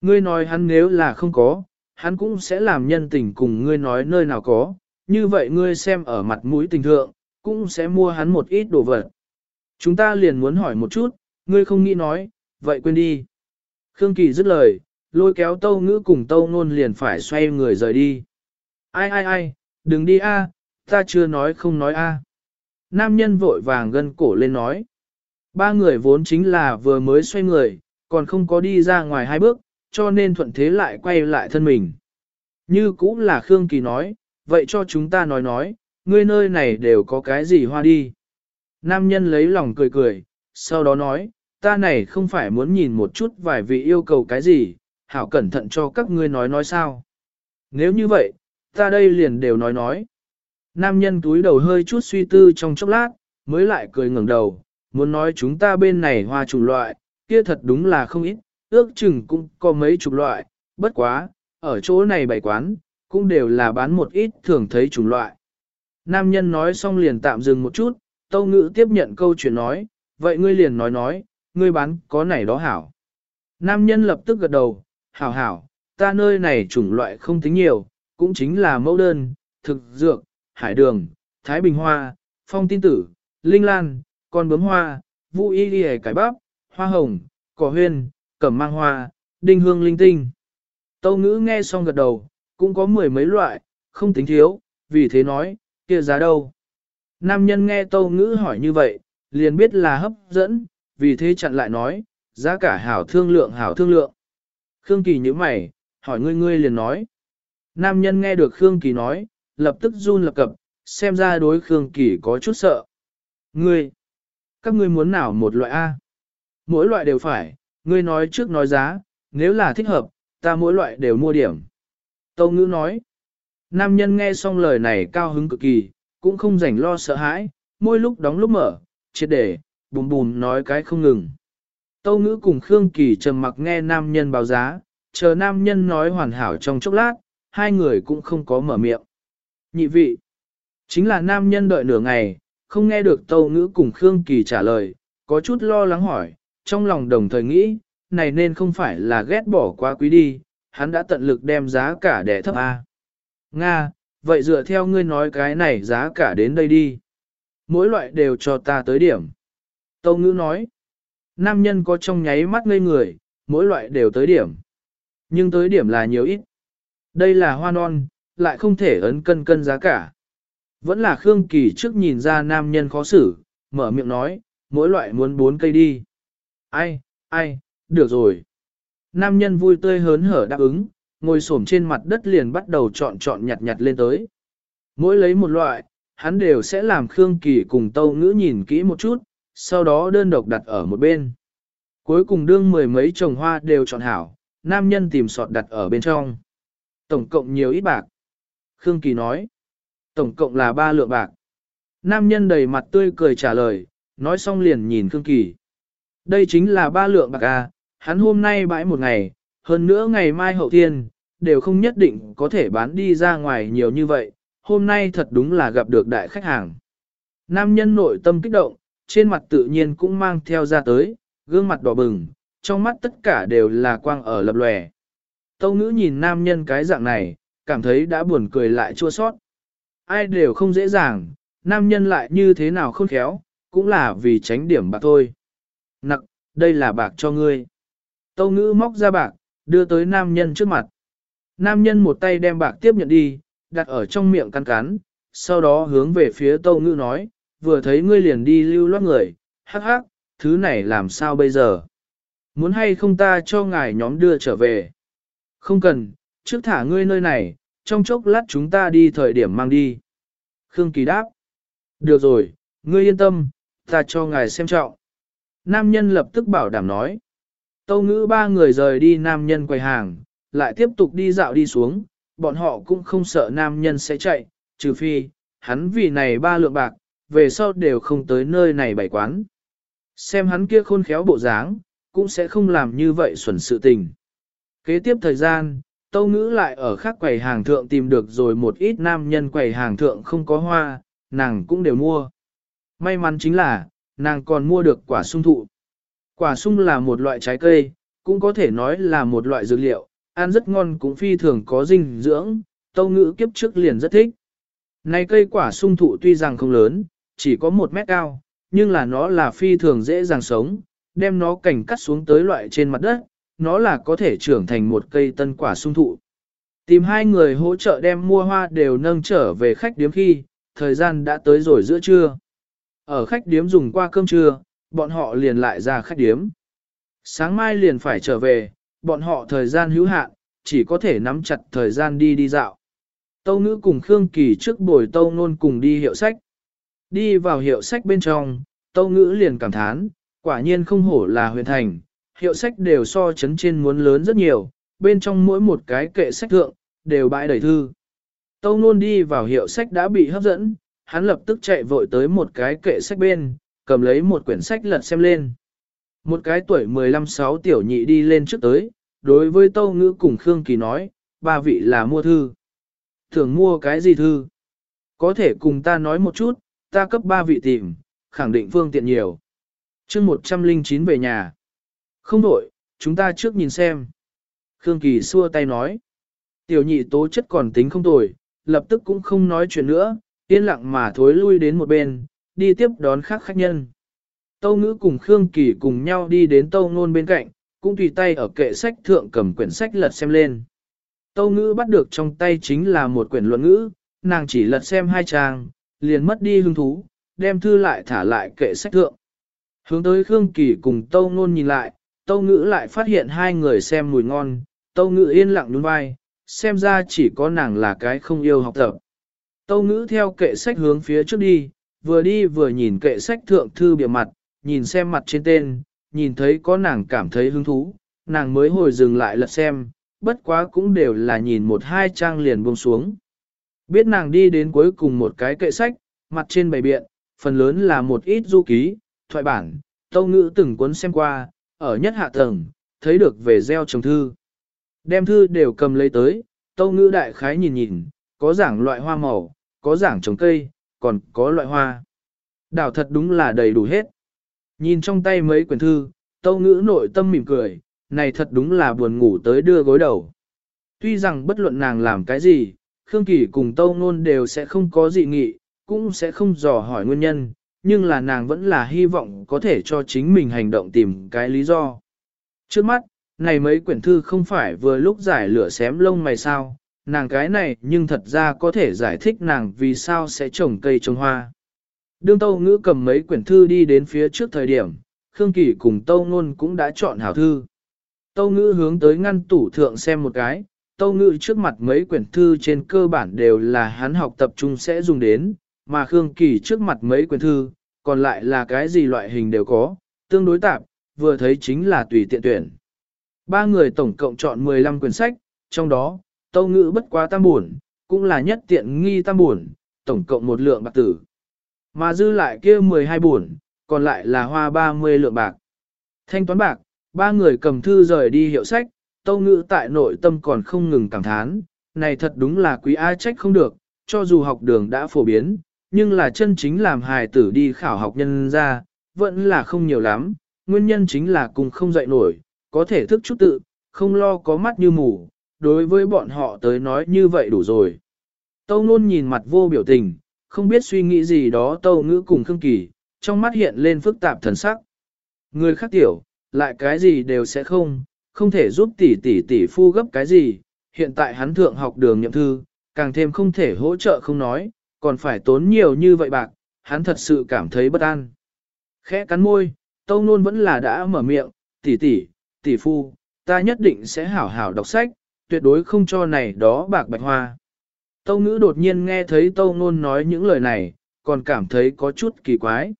Ngươi nói hắn nếu là không có, hắn cũng sẽ làm nhân tình cùng ngươi nói nơi nào có, như vậy ngươi xem ở mặt mũi tình thượng, cũng sẽ mua hắn một ít đồ vật. Chúng ta liền muốn hỏi một chút, ngươi không nghĩ nói, vậy quên đi. Khương Kỳ dứt lời, lôi kéo tâu ngữ cùng tâu nôn liền phải xoay người rời đi. Ai ai ai, đừng đi a, ta chưa nói không nói a. Nam nhân vội vàng gân cổ lên nói. Ba người vốn chính là vừa mới xoay người, còn không có đi ra ngoài hai bước, cho nên thuận thế lại quay lại thân mình. Như cũng là Khương Kỳ nói, vậy cho chúng ta nói nói, ngươi nơi này đều có cái gì hoa đi. Nam nhân lấy lòng cười cười, sau đó nói, ta này không phải muốn nhìn một chút vài vị yêu cầu cái gì, hảo cẩn thận cho các ngươi nói nói sao. Nếu như vậy, ta đây liền đều nói nói. Nam nhân túi đầu hơi chút suy tư trong chốc lát, mới lại cười ngẩng đầu, muốn nói chúng ta bên này hoa chủng loại, kia thật đúng là không ít, ước chừng cũng có mấy chục loại, bất quá, ở chỗ này bày quán, cũng đều là bán một ít thường thấy chủng loại. Nam nhân nói xong liền tạm dừng một chút, tâu ngữ tiếp nhận câu chuyện nói, vậy ngươi liền nói nói, ngươi bán có này đó hảo. Nam nhân lập tức gật đầu, hảo hảo, ta nơi này chủng loại không tính nhiều, cũng chính là mẫu đơn, thực dược, hải đường, thái bình hoa, phong tin tử, linh lan, con bướm hoa, vũ y đi cải bắp, hoa hồng, cỏ huyên, cẩm mang hoa, đinh hương linh tinh. Tâu ngữ nghe xong gật đầu, cũng có mười mấy loại, không tính thiếu, vì thế nói, kia giá đâu. Nam nhân nghe tâu ngữ hỏi như vậy, liền biết là hấp dẫn, vì thế chặn lại nói, giá cả hảo thương lượng hảo thương lượng. Khương Kỳ như mày, hỏi ngươi ngươi liền nói. Nam nhân nghe được Khương Kỳ nói, lập tức run lập cập, xem ra đối Khương Kỳ có chút sợ. Ngươi, các ngươi muốn nào một loại A? Mỗi loại đều phải, ngươi nói trước nói giá, nếu là thích hợp, ta mỗi loại đều mua điểm. Tâu ngữ nói, nam nhân nghe xong lời này cao hứng cực kỳ, cũng không rảnh lo sợ hãi, môi lúc đóng lúc mở, triệt để, bùm bùm nói cái không ngừng. Tâu ngữ cùng Khương Kỳ trầm mặc nghe nam nhân báo giá, chờ nam nhân nói hoàn hảo trong chốc lát, hai người cũng không có mở miệng. Nhị vị, chính là nam nhân đợi nửa ngày, không nghe được tâu ngữ cùng Khương Kỳ trả lời, có chút lo lắng hỏi, trong lòng đồng thời nghĩ, này nên không phải là ghét bỏ quá quý đi, hắn đã tận lực đem giá cả để thấp A. Nga, vậy dựa theo ngươi nói cái này giá cả đến đây đi. Mỗi loại đều cho ta tới điểm. Tâu ngữ nói, nam nhân có trong nháy mắt ngây người, mỗi loại đều tới điểm. Nhưng tới điểm là nhiều ít. Đây là hoa non, lại không thể ấn cân cân giá cả. Vẫn là Khương Kỳ trước nhìn ra nam nhân khó xử, mở miệng nói, mỗi loại muốn bốn cây đi. Ai, ai, được rồi. Nam nhân vui tươi hớn hở đáp ứng, ngồi xổm trên mặt đất liền bắt đầu chọn chọn nhặt nhặt lên tới. Mỗi lấy một loại, hắn đều sẽ làm Khương Kỳ cùng Tâu Ngữ nhìn kỹ một chút, sau đó đơn độc đặt ở một bên. Cuối cùng đương mười mấy trồng hoa đều chọn hảo, nam nhân tìm sọt đặt ở bên trong. Tổng cộng nhiều ít bạc. Khương Kỳ nói. Tổng cộng là ba lượng bạc. Nam nhân đầy mặt tươi cười trả lời, nói xong liền nhìn Khương Kỳ. Đây chính là ba lượng bạc à, hắn hôm nay bãi một ngày, hơn nữa ngày mai hậu thiên, đều không nhất định có thể bán đi ra ngoài nhiều như vậy, hôm nay thật đúng là gặp được đại khách hàng. Nam nhân nội tâm kích động, trên mặt tự nhiên cũng mang theo ra tới, gương mặt đỏ bừng, trong mắt tất cả đều là quang ở lập lòe. Tâu ngữ nhìn nam nhân cái dạng này, cảm thấy đã buồn cười lại chua sót. Ai đều không dễ dàng, nam nhân lại như thế nào khôn khéo, cũng là vì tránh điểm bạc thôi. Nặng, đây là bạc cho ngươi. Tâu ngữ móc ra bạc, đưa tới nam nhân trước mặt. Nam nhân một tay đem bạc tiếp nhận đi, đặt ở trong miệng cắn cắn, sau đó hướng về phía tâu ngữ nói, vừa thấy ngươi liền đi lưu loát người, hắc hắc, thứ này làm sao bây giờ? Muốn hay không ta cho ngài nhóm đưa trở về? Không cần, trước thả ngươi nơi này, trong chốc lát chúng ta đi thời điểm mang đi. Khương Kỳ đáp. Được rồi, ngươi yên tâm, ta cho ngài xem trọng. Nam nhân lập tức bảo đảm nói. Tâu ngữ ba người rời đi nam nhân quầy hàng, lại tiếp tục đi dạo đi xuống, bọn họ cũng không sợ nam nhân sẽ chạy, trừ phi, hắn vì này ba lượng bạc, về sau đều không tới nơi này bày quán. Xem hắn kia khôn khéo bộ dáng, cũng sẽ không làm như vậy xuẩn sự tình. Kế tiếp thời gian, Tâu Ngữ lại ở khác quầy hàng thượng tìm được rồi một ít nam nhân quầy hàng thượng không có hoa, nàng cũng đều mua. May mắn chính là, nàng còn mua được quả sung thụ. Quả sung là một loại trái cây, cũng có thể nói là một loại dược liệu, ăn rất ngon cũng phi thường có dinh dưỡng, Tâu Ngữ kiếp trước liền rất thích. Này cây quả sung thụ tuy rằng không lớn, chỉ có một mét cao, nhưng là nó là phi thường dễ dàng sống, đem nó cảnh cắt xuống tới loại trên mặt đất, nó là có thể trưởng thành một cây tân quả sung thụ. Tìm hai người hỗ trợ đem mua hoa đều nâng trở về khách điếm khi, thời gian đã tới rồi giữa trưa. Ở khách điếm dùng qua cơm trưa, bọn họ liền lại ra khách điếm. Sáng mai liền phải trở về, bọn họ thời gian hữu hạn, chỉ có thể nắm chặt thời gian đi đi dạo. Tâu ngữ cùng Khương Kỳ trước buổi tâu nôn cùng đi hiệu sách. Đi vào hiệu sách bên trong, tâu ngữ liền cảm thán, quả nhiên không hổ là huyền thành, hiệu sách đều so chấn trên muốn lớn rất nhiều, bên trong mỗi một cái kệ sách thượng, đều bãi đầy thư. Tâu nôn đi vào hiệu sách đã bị hấp dẫn, hắn lập tức chạy vội tới một cái kệ sách bên, cầm lấy một quyển sách lật xem lên. Một cái tuổi 15-6 tiểu nhị đi lên trước tới, đối với Tâu Ngữ cùng Khương Kỳ nói, ba vị là mua thư. Thường mua cái gì thư? Có thể cùng ta nói một chút, ta cấp ba vị tìm, khẳng định phương tiện nhiều. chương 109 về nhà. Không đổi, chúng ta trước nhìn xem. Khương Kỳ xua tay nói. Tiểu nhị tố chất còn tính không tồi, lập tức cũng không nói chuyện nữa, yên lặng mà thối lui đến một bên, đi tiếp đón khác khách nhân. Tâu ngữ cùng Khương Kỳ cùng nhau đi đến tâu ngôn bên cạnh, cũng tùy tay ở kệ sách thượng cầm quyển sách lật xem lên. Tâu ngữ bắt được trong tay chính là một quyển luận ngữ, nàng chỉ lật xem hai trang, liền mất đi hứng thú, đem thư lại thả lại kệ sách thượng. Hướng tới Khương Kỳ cùng Tâu Nôn nhìn lại, Tâu Ngữ lại phát hiện hai người xem mùi ngon, Tâu Ngữ yên lặng đúng vai, xem ra chỉ có nàng là cái không yêu học tập. Tâu Ngữ theo kệ sách hướng phía trước đi, vừa đi vừa nhìn kệ sách thượng thư bìa mặt, nhìn xem mặt trên tên, nhìn thấy có nàng cảm thấy hứng thú, nàng mới hồi dừng lại lật xem, bất quá cũng đều là nhìn một hai trang liền buông xuống. Biết nàng đi đến cuối cùng một cái kệ sách, mặt trên bày biện, phần lớn là một ít du ký, thoại bản, tâu ngữ từng cuốn xem qua, ở nhất hạ tầng, thấy được về gieo trồng thư. Đem thư đều cầm lấy tới, tâu ngữ đại khái nhìn nhìn, có giảng loại hoa màu, có giảng trồng cây, còn có loại hoa. Đảo thật đúng là đầy đủ hết. Nhìn trong tay mấy quyển thư, tâu ngữ nội tâm mỉm cười, này thật đúng là buồn ngủ tới đưa gối đầu. Tuy rằng bất luận nàng làm cái gì, Khương Kỳ cùng Tâu Nôn đều sẽ không có dị nghị, cũng sẽ không dò hỏi nguyên nhân, nhưng là nàng vẫn là hy vọng có thể cho chính mình hành động tìm cái lý do. Trước mắt, này mấy quyển thư không phải vừa lúc giải lửa xém lông mày sao, nàng cái này nhưng thật ra có thể giải thích nàng vì sao sẽ trồng cây trồng hoa. Đương Tâu Ngữ cầm mấy quyển thư đi đến phía trước thời điểm, Khương Kỳ cùng Tâu Nôn cũng đã chọn hảo thư. Tâu Ngữ hướng tới ngăn tủ thượng xem một cái, Tâu Ngữ trước mặt mấy quyển thư trên cơ bản đều là hắn học tập trung sẽ dùng đến, mà Khương Kỳ trước mặt mấy quyển thư, còn lại là cái gì loại hình đều có, tương đối tạp, vừa thấy chính là tùy tiện tuyển. Ba người tổng cộng chọn 15 quyển sách, trong đó, Tâu Ngữ bất quá tam buồn, cũng là nhất tiện nghi tam buồn, tổng cộng một lượng bạc tử. Mà dư lại kia 12 buồn, còn lại là hoa 30 lượng bạc. Thanh toán bạc, ba người cầm thư rời đi hiệu sách, tâu ngữ tại nội tâm còn không ngừng cảm thán, này thật đúng là quý ai trách không được, cho dù học đường đã phổ biến, nhưng là chân chính làm hài tử đi khảo học nhân ra, vẫn là không nhiều lắm, nguyên nhân chính là cùng không dậy nổi, có thể thức chút tự, không lo có mắt như mù, đối với bọn họ tới nói như vậy đủ rồi. Tâu nôn nhìn mặt vô biểu tình, không biết suy nghĩ gì đó tâu ngữ cùng Khương Kỳ, trong mắt hiện lên phức tạp thần sắc. Người khác tiểu, lại cái gì đều sẽ không, không thể giúp tỷ tỷ tỷ phu gấp cái gì, hiện tại hắn thượng học đường nhậm thư, càng thêm không thể hỗ trợ không nói, còn phải tốn nhiều như vậy bạc, hắn thật sự cảm thấy bất an. Khẽ cắn môi, tâu nôn vẫn là đã mở miệng, tỷ tỷ, tỷ phu, ta nhất định sẽ hảo hảo đọc sách, tuyệt đối không cho này đó bạc bạch hoa. Tâu ngữ đột nhiên nghe thấy tâu nôn nói những lời này, còn cảm thấy có chút kỳ quái.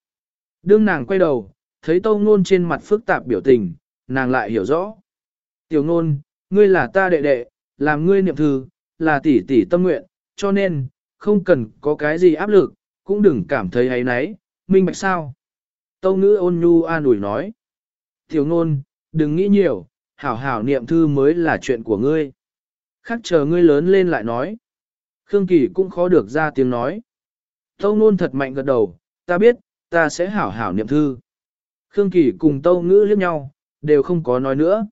Đương nàng quay đầu, thấy tâu nôn trên mặt phức tạp biểu tình, nàng lại hiểu rõ. Tiểu nôn, ngươi là ta đệ đệ, làm ngươi niệm thư, là tỷ tỷ tâm nguyện, cho nên, không cần có cái gì áp lực, cũng đừng cảm thấy hay náy, minh bạch sao. Tâu ngữ ôn nhu an ủi nói. Tiểu nôn, đừng nghĩ nhiều, hảo hảo niệm thư mới là chuyện của ngươi. Khác chờ ngươi lớn lên lại nói. Khương Kỳ cũng khó được ra tiếng nói. Tâu nôn thật mạnh gật đầu, ta biết, ta sẽ hảo hảo niệm thư. Khương Kỳ cùng Tâu Ngữ liếc nhau, đều không có nói nữa.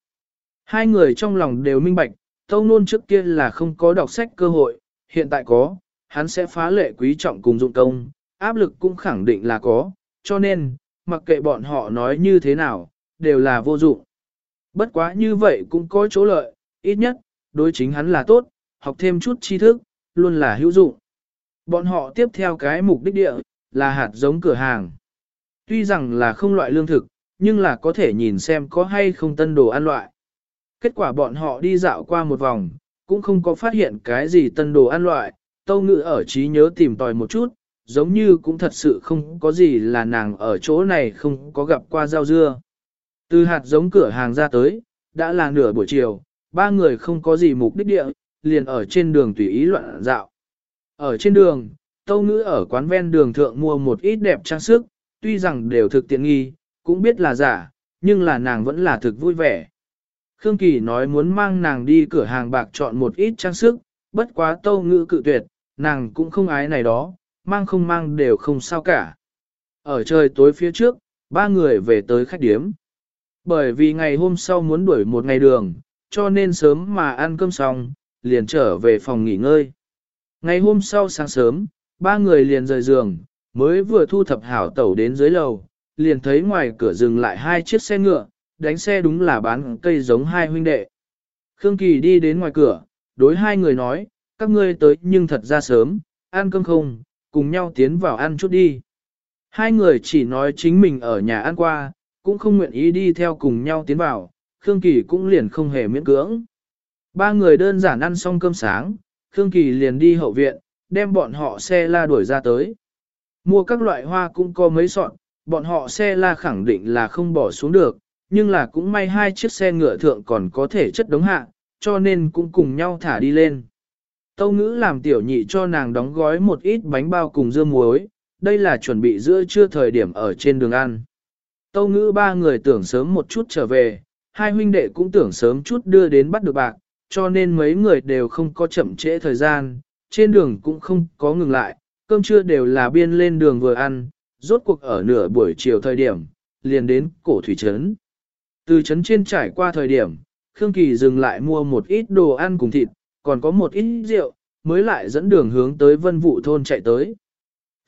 Hai người trong lòng đều minh bạch, Tâu Nôn trước kia là không có đọc sách cơ hội, hiện tại có, hắn sẽ phá lệ quý trọng cùng dụng công, áp lực cũng khẳng định là có, cho nên, mặc kệ bọn họ nói như thế nào, đều là vô dụng. Bất quá như vậy cũng có chỗ lợi, ít nhất, đối chính hắn là tốt, học thêm chút tri thức, luôn là hữu dụng. Bọn họ tiếp theo cái mục đích địa, là hạt giống cửa hàng. Tuy rằng là không loại lương thực, nhưng là có thể nhìn xem có hay không tân đồ ăn loại. Kết quả bọn họ đi dạo qua một vòng, cũng không có phát hiện cái gì tân đồ ăn loại, tâu ngự ở trí nhớ tìm tòi một chút, giống như cũng thật sự không có gì là nàng ở chỗ này không có gặp qua rau dưa. Từ hạt giống cửa hàng ra tới, đã là nửa buổi chiều, ba người không có gì mục đích địa, liền ở trên đường tùy ý loạn dạo. Ở trên đường, Tâu Ngữ ở quán ven đường thượng mua một ít đẹp trang sức, tuy rằng đều thực tiện nghi, cũng biết là giả, nhưng là nàng vẫn là thực vui vẻ. Khương Kỳ nói muốn mang nàng đi cửa hàng bạc chọn một ít trang sức, bất quá Tâu Ngữ cự tuyệt, nàng cũng không ái này đó, mang không mang đều không sao cả. Ở trời tối phía trước, ba người về tới khách điếm. Bởi vì ngày hôm sau muốn đuổi một ngày đường, cho nên sớm mà ăn cơm xong, liền trở về phòng nghỉ ngơi. Ngày hôm sau sáng sớm, ba người liền rời giường, mới vừa thu thập hảo tẩu đến dưới lầu, liền thấy ngoài cửa dừng lại hai chiếc xe ngựa, đánh xe đúng là bán cây giống hai huynh đệ. Khương Kỳ đi đến ngoài cửa, đối hai người nói, các ngươi tới nhưng thật ra sớm, ăn cơm không, cùng nhau tiến vào ăn chút đi. Hai người chỉ nói chính mình ở nhà ăn qua, cũng không nguyện ý đi theo cùng nhau tiến vào, Khương Kỳ cũng liền không hề miễn cưỡng. Ba người đơn giản ăn xong cơm sáng, Khương Kỳ liền đi hậu viện, đem bọn họ xe la đuổi ra tới. Mua các loại hoa cũng có mấy sọn, bọn họ xe la khẳng định là không bỏ xuống được, nhưng là cũng may hai chiếc xe ngựa thượng còn có thể chất đống hạ, cho nên cũng cùng nhau thả đi lên. Tâu ngữ làm tiểu nhị cho nàng đóng gói một ít bánh bao cùng dưa muối, đây là chuẩn bị giữa trưa thời điểm ở trên đường ăn. Tâu ngữ ba người tưởng sớm một chút trở về, hai huynh đệ cũng tưởng sớm chút đưa đến bắt được bạc, cho nên mấy người đều không có chậm trễ thời gian, trên đường cũng không có ngừng lại, cơm trưa đều là biên lên đường vừa ăn, rốt cuộc ở nửa buổi chiều thời điểm, liền đến cổ thủy trấn. Từ trấn trên trải qua thời điểm, Khương Kỳ dừng lại mua một ít đồ ăn cùng thịt, còn có một ít rượu, mới lại dẫn đường hướng tới vân vụ thôn chạy tới.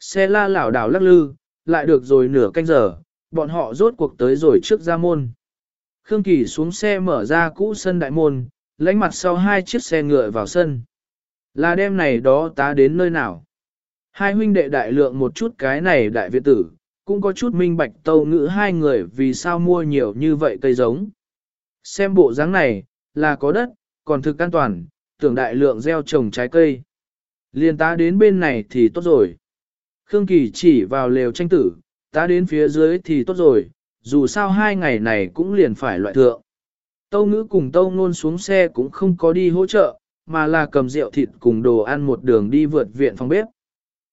Xe la lảo đảo lắc lư, lại được rồi nửa canh giờ, bọn họ rốt cuộc tới rồi trước ra môn. Khương Kỳ xuống xe mở ra cũ sân đại môn, lãnh mặt sau hai chiếc xe ngựa vào sân. Là đêm này đó tá đến nơi nào? Hai huynh đệ đại lượng một chút cái này đại viện tử, cũng có chút minh bạch tâu ngữ hai người vì sao mua nhiều như vậy cây giống. Xem bộ dáng này, là có đất, còn thực an toàn, tưởng đại lượng gieo trồng trái cây. Liên tá đến bên này thì tốt rồi. Khương Kỳ chỉ vào lều tranh tử, tá đến phía dưới thì tốt rồi, dù sao hai ngày này cũng liền phải loại thượng. Tâu ngữ cùng tâu nôn xuống xe cũng không có đi hỗ trợ, mà là cầm rượu thịt cùng đồ ăn một đường đi vượt viện phòng bếp.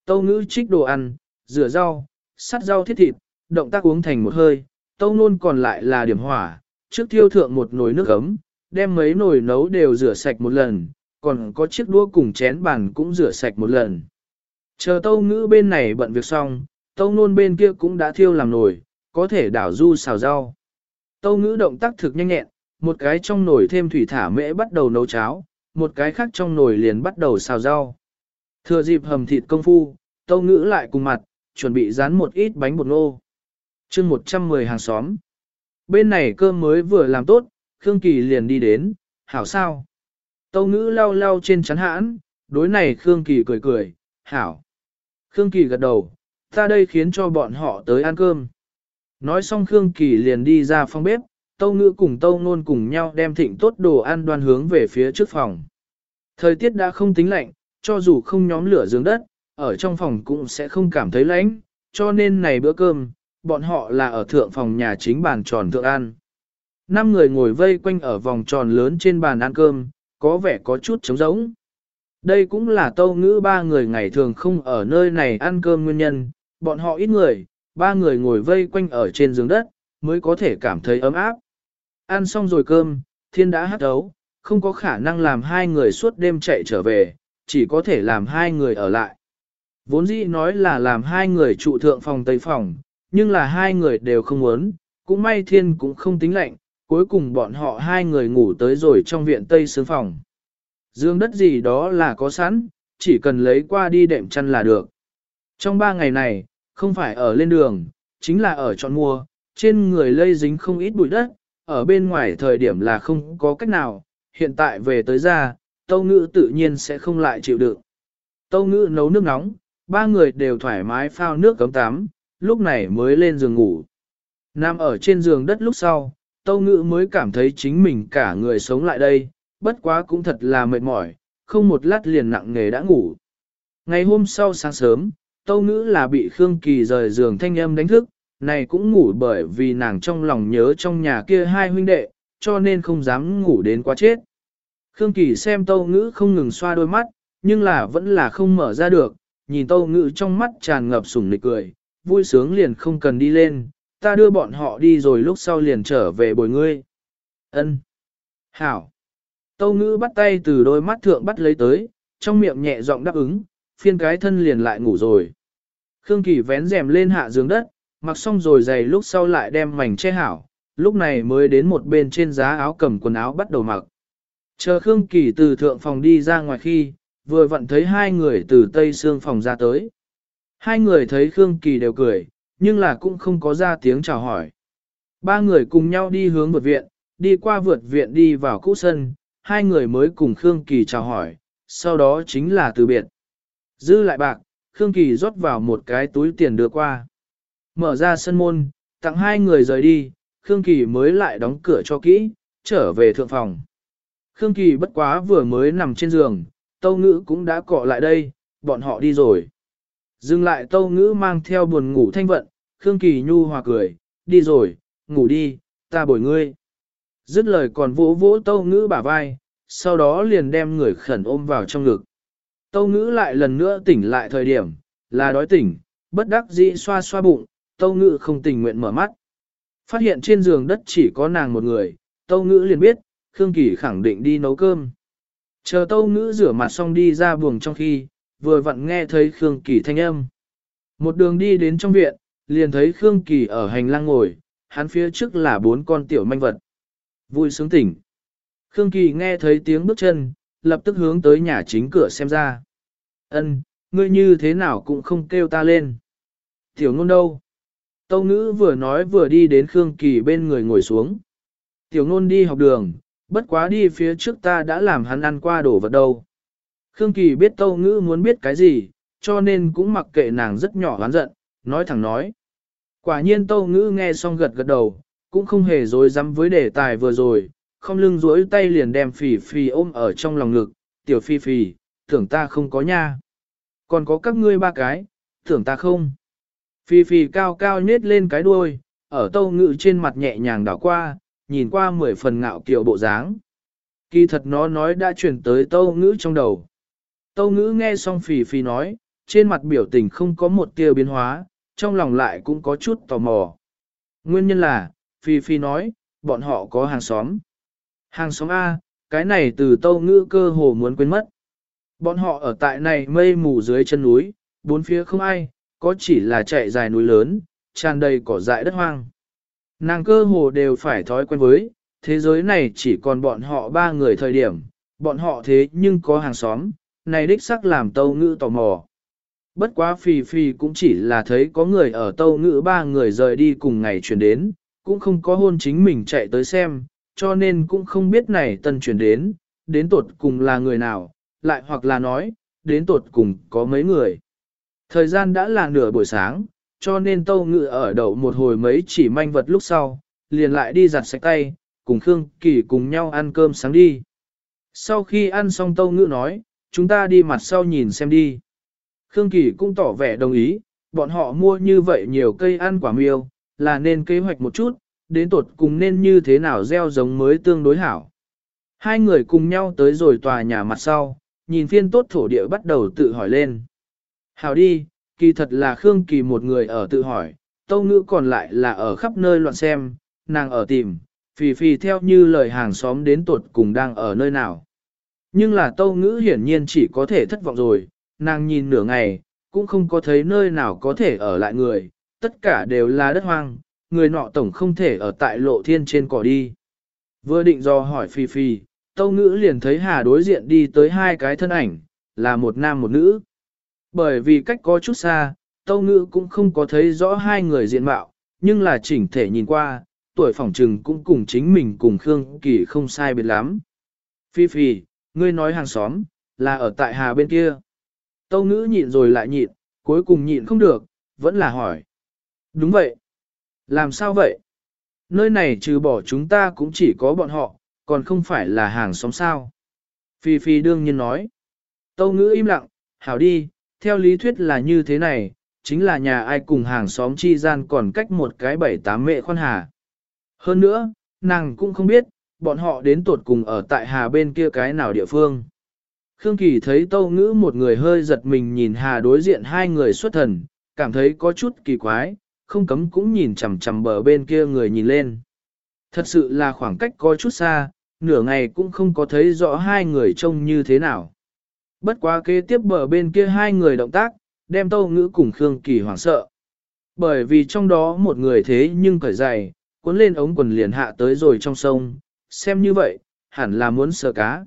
Tâu ngữ trích đồ ăn, rửa rau, sắt rau thiết thịt, động tác uống thành một hơi, tâu nôn còn lại là điểm hỏa, trước thiêu thượng một nồi nước ấm, đem mấy nồi nấu đều rửa sạch một lần, còn có chiếc đũa cùng chén bàn cũng rửa sạch một lần. Chờ tâu ngữ bên này bận việc xong, tâu nôn bên kia cũng đã thiêu làm nồi, có thể đảo du xào rau. Tâu ngữ động tác thực nhanh nhẹn, một cái trong nồi thêm thủy thả mễ bắt đầu nấu cháo, một cái khác trong nồi liền bắt đầu xào rau. Thừa dịp hầm thịt công phu, tâu ngữ lại cùng mặt, chuẩn bị dán một ít bánh bột ngô. chương 110 hàng xóm. Bên này cơm mới vừa làm tốt, Khương Kỳ liền đi đến, hảo sao. Tâu ngữ lau lau trên chắn hãn, đối này Khương Kỳ cười cười, hảo. Khương Kỳ gật đầu, ta đây khiến cho bọn họ tới ăn cơm. Nói xong Khương Kỳ liền đi ra phòng bếp, Tâu Ngữ cùng Tâu Nôn cùng nhau đem thịnh tốt đồ ăn đoan hướng về phía trước phòng. Thời tiết đã không tính lạnh, cho dù không nhóm lửa giường đất, ở trong phòng cũng sẽ không cảm thấy lạnh, cho nên này bữa cơm, bọn họ là ở thượng phòng nhà chính bàn tròn thượng ăn. Năm người ngồi vây quanh ở vòng tròn lớn trên bàn ăn cơm, có vẻ có chút trống rỗng. Đây cũng là tâu ngữ ba người ngày thường không ở nơi này ăn cơm nguyên nhân, bọn họ ít người, ba người ngồi vây quanh ở trên giường đất, mới có thể cảm thấy ấm áp. Ăn xong rồi cơm, thiên đã hát đấu, không có khả năng làm hai người suốt đêm chạy trở về, chỉ có thể làm hai người ở lại. Vốn dĩ nói là làm hai người trụ thượng phòng tây phòng, nhưng là hai người đều không muốn, cũng may thiên cũng không tính lạnh, cuối cùng bọn họ hai người ngủ tới rồi trong viện tây sướng phòng. Dương đất gì đó là có sẵn, chỉ cần lấy qua đi đệm chăn là được. Trong ba ngày này, không phải ở lên đường, chính là ở chọn mua, trên người lây dính không ít bụi đất, ở bên ngoài thời điểm là không có cách nào, hiện tại về tới ra, tâu ngữ tự nhiên sẽ không lại chịu đựng. Tâu ngữ nấu nước nóng, ba người đều thoải mái phao nước cấm tắm, lúc này mới lên giường ngủ. Nam ở trên giường đất lúc sau, tâu ngữ mới cảm thấy chính mình cả người sống lại đây, bất quá cũng thật là mệt mỏi, không một lát liền nặng nghề đã ngủ. Ngày hôm sau sáng sớm, tâu ngữ là bị Khương Kỳ rời giường thanh âm đánh thức, này cũng ngủ bởi vì nàng trong lòng nhớ trong nhà kia hai huynh đệ, cho nên không dám ngủ đến quá chết. Khương Kỳ xem tâu ngữ không ngừng xoa đôi mắt, nhưng là vẫn là không mở ra được, nhìn tâu ngữ trong mắt tràn ngập sủng nịch cười, vui sướng liền không cần đi lên, ta đưa bọn họ đi rồi lúc sau liền trở về bồi ngươi. ân Hảo. Tâu ngữ bắt tay từ đôi mắt thượng bắt lấy tới, trong miệng nhẹ giọng đáp ứng, phiên cái thân liền lại ngủ rồi. Khương Kỳ vén rèm lên hạ giường đất, mặc xong rồi giày lúc sau lại đem mảnh che hảo, lúc này mới đến một bên trên giá áo cầm quần áo bắt đầu mặc. Chờ Khương Kỳ từ thượng phòng đi ra ngoài khi, vừa vặn thấy hai người từ tây xương phòng ra tới. Hai người thấy Khương Kỳ đều cười, nhưng là cũng không có ra tiếng chào hỏi. Ba người cùng nhau đi hướng vượt viện, đi qua vượt viện đi vào cũ sân, hai người mới cùng Khương Kỳ chào hỏi, sau đó chính là từ biệt. Dư lại bạc, Khương Kỳ rót vào một cái túi tiền đưa qua. Mở ra sân môn, tặng hai người rời đi, Khương Kỳ mới lại đóng cửa cho kỹ, trở về thượng phòng. Khương Kỳ bất quá vừa mới nằm trên giường, Tâu Ngữ cũng đã cọ lại đây, bọn họ đi rồi. Dừng lại Tâu Ngữ mang theo buồn ngủ thanh vận, Khương Kỳ nhu hòa cười, đi rồi, ngủ đi, ta bồi ngươi. Dứt lời còn vỗ vỗ Tâu Ngữ bả vai, sau đó liền đem người khẩn ôm vào trong ngực. Tâu Ngữ lại lần nữa tỉnh lại thời điểm, là đói tỉnh, bất đắc dĩ xoa xoa bụng, Tâu Ngữ không tình nguyện mở mắt. Phát hiện trên giường đất chỉ có nàng một người, Tâu Ngữ liền biết, Khương Kỳ khẳng định đi nấu cơm. Chờ Tâu Ngữ rửa mặt xong đi ra buồng trong khi, vừa vặn nghe thấy Khương Kỳ thanh âm. Một đường đi đến trong viện, liền thấy Khương Kỳ ở hành lang ngồi, hắn phía trước là bốn con tiểu manh vật. Vui sướng tỉnh. Khương Kỳ nghe thấy tiếng bước chân, lập tức hướng tới nhà chính cửa xem ra. Ân, ngươi như thế nào cũng không kêu ta lên. Tiểu ngôn đâu? Tâu ngữ vừa nói vừa đi đến Khương Kỳ bên người ngồi xuống. Tiểu ngôn đi học đường, bất quá đi phía trước ta đã làm hắn ăn qua đổ vật đâu. Khương Kỳ biết tâu ngữ muốn biết cái gì, cho nên cũng mặc kệ nàng rất nhỏ hoán giận, nói thẳng nói. Quả nhiên tâu ngữ nghe xong gật gật đầu, cũng không hề dối dám với đề tài vừa rồi, không lưng duỗi tay liền đem phì phì ôm ở trong lòng ngực, tiểu phi phì, tưởng ta không có nha. Còn có các ngươi ba cái, tưởng ta không. Phi phi cao cao nết lên cái đuôi, ở tâu ngự trên mặt nhẹ nhàng đảo qua, nhìn qua mười phần ngạo kiều bộ dáng. Kỳ thật nó nói đã chuyển tới tâu ngữ trong đầu. Tâu ngữ nghe xong phì phì nói, trên mặt biểu tình không có một tia biến hóa, trong lòng lại cũng có chút tò mò. Nguyên nhân là, Phi Phi nói, bọn họ có hàng xóm. Hàng xóm A, cái này từ tâu ngữ cơ hồ muốn quên mất. Bọn họ ở tại này mây mù dưới chân núi, bốn phía không ai, có chỉ là chạy dài núi lớn, tràn đầy cỏ dại đất hoang. Nàng cơ hồ đều phải thói quen với, thế giới này chỉ còn bọn họ ba người thời điểm, bọn họ thế nhưng có hàng xóm, này đích sắc làm tâu ngữ tò mò. Bất quá phì phì cũng chỉ là thấy có người ở tâu ngữ ba người rời đi cùng ngày chuyển đến, cũng không có hôn chính mình chạy tới xem, cho nên cũng không biết này tân chuyển đến, đến tột cùng là người nào, lại hoặc là nói, đến tột cùng có mấy người. Thời gian đã là nửa buổi sáng, cho nên tâu ngự ở đậu một hồi mấy chỉ manh vật lúc sau, liền lại đi giặt sạch tay, cùng Khương Kỳ cùng nhau ăn cơm sáng đi. Sau khi ăn xong tâu ngự nói, chúng ta đi mặt sau nhìn xem đi. Khương Kỳ cũng tỏ vẻ đồng ý, bọn họ mua như vậy nhiều cây ăn quả miêu, là nên kế hoạch một chút, đến tột cùng nên như thế nào gieo giống mới tương đối hảo. Hai người cùng nhau tới rồi tòa nhà mặt sau, nhìn phiên tốt thổ địa bắt đầu tự hỏi lên. Hảo đi, kỳ thật là Khương Kỳ một người ở tự hỏi, tâu ngữ còn lại là ở khắp nơi loạn xem, nàng ở tìm, phì phì theo như lời hàng xóm đến tuột cùng đang ở nơi nào. Nhưng là tâu ngữ hiển nhiên chỉ có thể thất vọng rồi, nàng nhìn nửa ngày, cũng không có thấy nơi nào có thể ở lại người, tất cả đều là đất hoang, người nọ tổng không thể ở tại lộ thiên trên cỏ đi. Vừa định do hỏi Phi Phi, Tâu Ngữ liền thấy Hà đối diện đi tới hai cái thân ảnh, là một nam một nữ. Bởi vì cách có chút xa, Tâu Ngữ cũng không có thấy rõ hai người diện mạo, nhưng là chỉnh thể nhìn qua, tuổi phỏng trừng cũng cùng chính mình cùng Khương Kỳ không sai biệt lắm. Phi Phi, ngươi nói hàng xóm, là ở tại hà bên kia. Tâu ngữ nhịn rồi lại nhịn, cuối cùng nhịn không được, vẫn là hỏi. Đúng vậy. Làm sao vậy? Nơi này trừ bỏ chúng ta cũng chỉ có bọn họ, còn không phải là hàng xóm sao. Phi Phi đương nhiên nói. Tâu ngữ im lặng, hảo đi, theo lý thuyết là như thế này, chính là nhà ai cùng hàng xóm chi gian còn cách một cái bảy tám mẹ khoan hà. Hơn nữa, nàng cũng không biết, bọn họ đến tuột cùng ở tại hà bên kia cái nào địa phương. Khương Kỳ thấy tâu ngữ một người hơi giật mình nhìn hà đối diện hai người xuất thần, cảm thấy có chút kỳ quái, không cấm cũng nhìn chằm chằm bờ bên kia người nhìn lên. Thật sự là khoảng cách có chút xa, nửa ngày cũng không có thấy rõ hai người trông như thế nào. Bất quá kế tiếp bờ bên kia hai người động tác, đem tâu ngữ cùng Khương Kỳ hoảng sợ. Bởi vì trong đó một người thế nhưng cởi giày, cuốn lên ống quần liền hạ tới rồi trong sông, xem như vậy, hẳn là muốn sờ cá.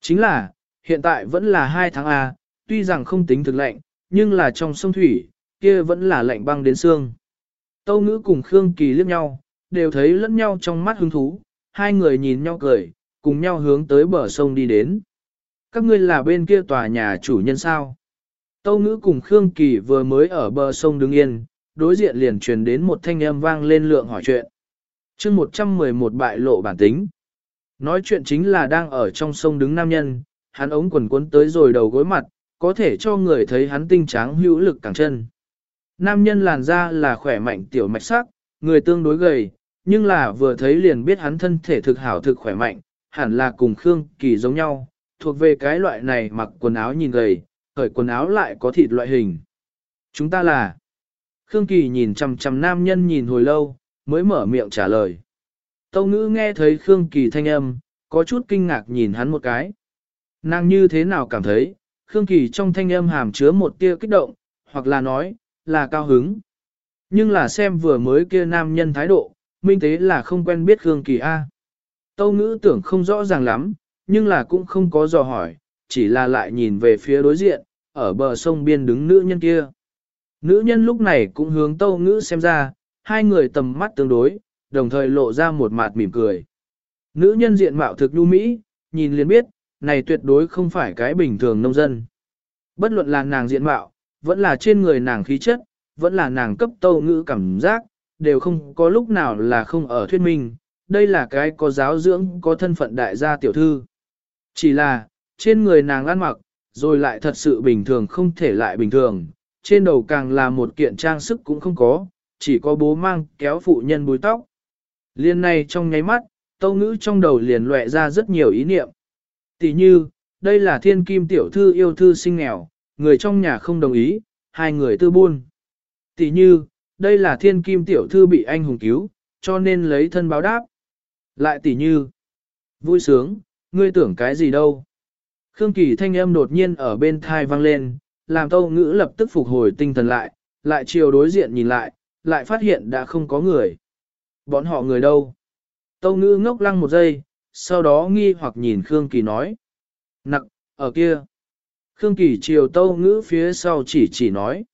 Chính là, hiện tại vẫn là 2 tháng A, tuy rằng không tính thực lạnh, nhưng là trong sông thủy, kia vẫn là lạnh băng đến xương. Tâu ngữ cùng Khương Kỳ liếc nhau, đều thấy lẫn nhau trong mắt hứng thú, hai người nhìn nhau cười, cùng nhau hướng tới bờ sông đi đến. Các ngươi là bên kia tòa nhà chủ nhân sao? Tâu ngữ cùng Khương Kỳ vừa mới ở bờ sông đứng yên, đối diện liền truyền đến một thanh âm vang lên lượng hỏi chuyện chương 111 bại lộ bản tính. Nói chuyện chính là đang ở trong sông đứng nam nhân, hắn ống quần cuốn tới rồi đầu gối mặt, có thể cho người thấy hắn tinh tráng hữu lực càng chân. Nam nhân làn da là khỏe mạnh tiểu mạch sắc, người tương đối gầy, nhưng là vừa thấy liền biết hắn thân thể thực hảo thực khỏe mạnh, hẳn là cùng Khương Kỳ giống nhau, thuộc về cái loại này mặc quần áo nhìn gầy, khởi quần áo lại có thịt loại hình. Chúng ta là... Khương Kỳ nhìn chằm chằm nam nhân nhìn hồi lâu, mới mở miệng trả lời. Tâu ngữ nghe thấy Khương Kỳ thanh âm, có chút kinh ngạc nhìn hắn một cái. Nàng như thế nào cảm thấy, Khương Kỳ trong thanh âm hàm chứa một tia kích động, hoặc là nói, là cao hứng. Nhưng là xem vừa mới kia nam nhân thái độ, minh tế là không quen biết Khương Kỳ A. Tâu ngữ tưởng không rõ ràng lắm, nhưng là cũng không có dò hỏi, chỉ là lại nhìn về phía đối diện, ở bờ sông biên đứng nữ nhân kia. Nữ nhân lúc này cũng hướng tâu ngữ xem ra, hai người tầm mắt tương đối, đồng thời lộ ra một mặt mỉm cười. Nữ nhân diện mạo thực nhu mỹ, nhìn liền biết, này tuyệt đối không phải cái bình thường nông dân. Bất luận là nàng diện mạo, vẫn là trên người nàng khí chất, vẫn là nàng cấp tâu ngữ cảm giác, đều không có lúc nào là không ở thuyết minh, đây là cái có giáo dưỡng, có thân phận đại gia tiểu thư. Chỉ là, trên người nàng ăn mặc, rồi lại thật sự bình thường không thể lại bình thường, trên đầu càng là một kiện trang sức cũng không có, chỉ có bố mang kéo phụ nhân búi tóc. Liên này trong nháy mắt, tâu ngữ trong đầu liền lệ ra rất nhiều ý niệm. Tỷ như, đây là thiên kim tiểu thư yêu thư sinh nghèo, người trong nhà không đồng ý, hai người tư buôn. Tỷ như, đây là thiên kim tiểu thư bị anh hùng cứu, cho nên lấy thân báo đáp. Lại tỷ như, vui sướng, ngươi tưởng cái gì đâu. Khương Kỳ thanh âm đột nhiên ở bên thai vang lên, làm tâu ngữ lập tức phục hồi tinh thần lại, lại chiều đối diện nhìn lại, lại phát hiện đã không có người. Bọn họ người đâu? Tâu ngữ ngốc lăng một giây, sau đó nghi hoặc nhìn Khương Kỳ nói. Nặng, ở kia. Khương Kỳ chiều tâu ngữ phía sau chỉ chỉ nói.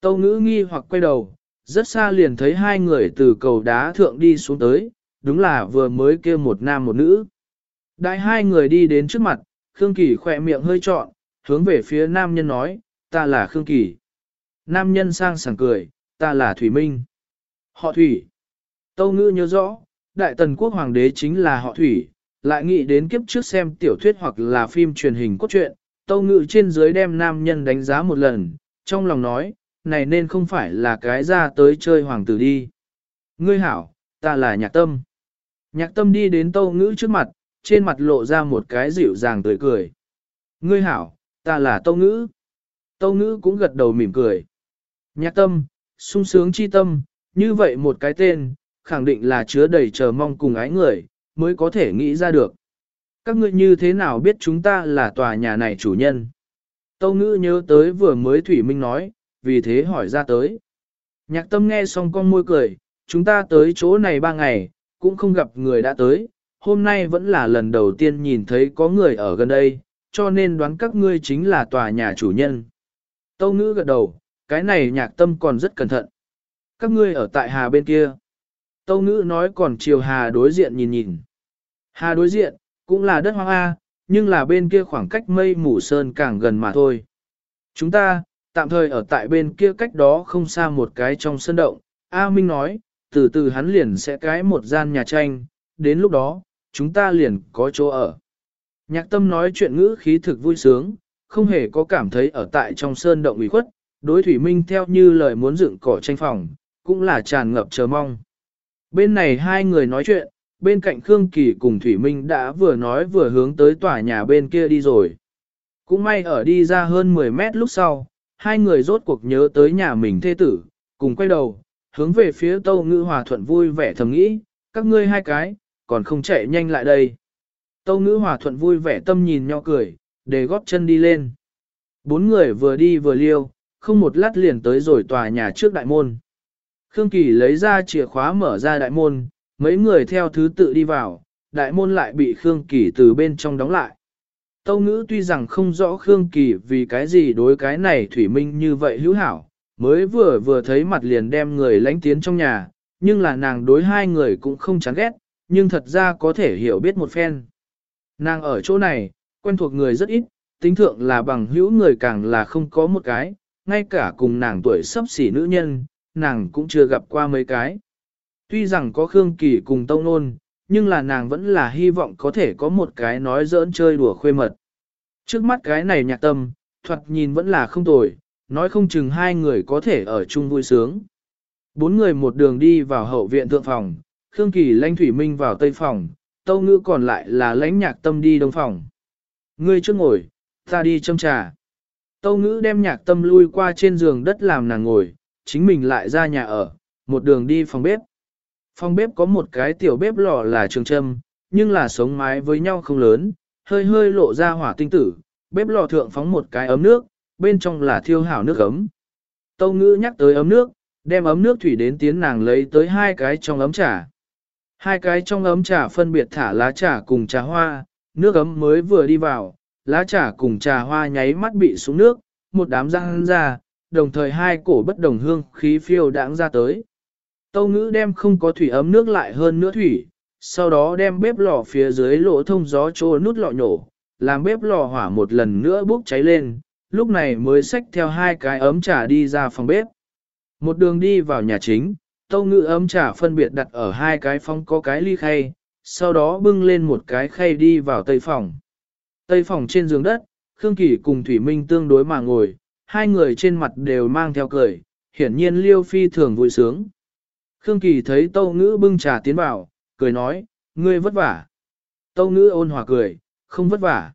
Tâu ngữ nghi hoặc quay đầu, rất xa liền thấy hai người từ cầu đá thượng đi xuống tới, đúng là vừa mới kêu một nam một nữ. Đại hai người đi đến trước mặt, Khương Kỳ khỏe miệng hơi trọn, hướng về phía nam nhân nói, ta là Khương Kỳ. Nam nhân sang sảng cười, ta là Thủy Minh. Họ Thủy. Tâu ngữ nhớ rõ, Đại Tần Quốc Hoàng đế chính là họ Thủy, lại nghĩ đến kiếp trước xem tiểu thuyết hoặc là phim truyền hình cốt truyện, Tâu ngữ trên dưới đem nam nhân đánh giá một lần, trong lòng nói, này nên không phải là cái ra tới chơi hoàng tử đi. Ngươi hảo, ta là nhạc tâm. Nhạc tâm đi đến tâu ngữ trước mặt, trên mặt lộ ra một cái dịu dàng tươi cười. Ngươi hảo, ta là tâu ngữ. Tâu ngữ cũng gật đầu mỉm cười. Nhạc tâm, sung sướng chi tâm, như vậy một cái tên, khẳng định là chứa đầy chờ mong cùng ái người, mới có thể nghĩ ra được. Các ngươi như thế nào biết chúng ta là tòa nhà này chủ nhân? Tâu ngữ nhớ tới vừa mới Thủy Minh nói, vì thế hỏi ra tới. Nhạc tâm nghe xong con môi cười, chúng ta tới chỗ này ba ngày, cũng không gặp người đã tới, hôm nay vẫn là lần đầu tiên nhìn thấy có người ở gần đây, cho nên đoán các ngươi chính là tòa nhà chủ nhân. Tâu ngữ gật đầu, cái này nhạc tâm còn rất cẩn thận. Các ngươi ở tại hà bên kia. Tâu ngữ nói còn chiều hà đối diện nhìn nhìn. Hà đối diện, cũng là đất hoang A, nhưng là bên kia khoảng cách mây mù sơn càng gần mà thôi. Chúng ta, tạm thời ở tại bên kia cách đó không xa một cái trong sân động. A Minh nói, từ từ hắn liền sẽ cái một gian nhà tranh, đến lúc đó, chúng ta liền có chỗ ở. Nhạc tâm nói chuyện ngữ khí thực vui sướng, không hề có cảm thấy ở tại trong sơn động ủy khuất, đối Thủy Minh theo như lời muốn dựng cỏ tranh phòng, cũng là tràn ngập chờ mong. Bên này hai người nói chuyện, bên cạnh Khương Kỳ cùng Thủy Minh đã vừa nói vừa hướng tới tòa nhà bên kia đi rồi. Cũng may ở đi ra hơn 10 mét lúc sau, hai người rốt cuộc nhớ tới nhà mình thê tử, cùng quay đầu, hướng về phía Tâu Ngữ Hòa Thuận vui vẻ thầm nghĩ, các ngươi hai cái, còn không chạy nhanh lại đây. Tâu Ngữ Hòa Thuận vui vẻ tâm nhìn nhau cười, để góp chân đi lên. Bốn người vừa đi vừa liêu, không một lát liền tới rồi tòa nhà trước đại môn. Khương Kỳ lấy ra chìa khóa mở ra đại môn, mấy người theo thứ tự đi vào, đại môn lại bị Khương Kỳ từ bên trong đóng lại. Tâu ngữ tuy rằng không rõ Khương Kỳ vì cái gì đối cái này Thủy Minh như vậy hữu hảo, mới vừa vừa thấy mặt liền đem người lánh tiến trong nhà, nhưng là nàng đối hai người cũng không chán ghét, nhưng thật ra có thể hiểu biết một phen. Nàng ở chỗ này, quen thuộc người rất ít, tính thượng là bằng hữu người càng là không có một cái, ngay cả cùng nàng tuổi sắp xỉ nữ nhân, nàng cũng chưa gặp qua mấy cái. Tuy rằng có Khương Kỳ cùng Tông Nôn, nhưng là nàng vẫn là hy vọng có thể có một cái nói giỡn chơi đùa khuê mật. Trước mắt cái này nhạc tâm, thoạt nhìn vẫn là không tồi, nói không chừng hai người có thể ở chung vui sướng. Bốn người một đường đi vào hậu viện thượng phòng, Khương Kỳ lãnh Thủy Minh vào tây phòng, Tâu Ngữ còn lại là lãnh nhạc tâm đi đông phòng. Ngươi trước ngồi, ta đi châm trà. Tâu Ngữ đem nhạc tâm lui qua trên giường đất làm nàng ngồi, chính mình lại ra nhà ở, một đường đi phòng bếp. Phòng bếp có một cái tiểu bếp lò là trường châm, nhưng là sống mái với nhau không lớn, hơi hơi lộ ra hỏa tinh tử, bếp lò thượng phóng một cái ấm nước, bên trong là thiêu hảo nước ấm. Tâu ngữ nhắc tới ấm nước, đem ấm nước thủy đến tiến nàng lấy tới hai cái trong ấm trà. Hai cái trong ấm trà phân biệt thả lá trà cùng trà hoa, nước ấm mới vừa đi vào, lá trà cùng trà hoa nháy mắt bị xuống nước, một đám răng ra, đồng thời hai cổ bất đồng hương khí phiêu đãng ra tới. Tâu ngữ đem không có thủy ấm nước lại hơn nữa thủy, sau đó đem bếp lò phía dưới lỗ thông gió trô nút lọ nhổ, làm bếp lò hỏa một lần nữa bốc cháy lên, lúc này mới xách theo hai cái ấm trà đi ra phòng bếp. Một đường đi vào nhà chính, tâu ngữ ấm trà phân biệt đặt ở hai cái phong có cái ly khay, sau đó bưng lên một cái khay đi vào tây phòng. Tây phòng trên giường đất, Khương Kỳ cùng Thủy Minh tương đối mà ngồi, hai người trên mặt đều mang theo cười, hiển nhiên liêu phi thường vui sướng. Khương Kỳ thấy Tâu Ngữ bưng trà tiến vào, cười nói, ngươi vất vả. Tâu Ngữ ôn hòa cười, không vất vả.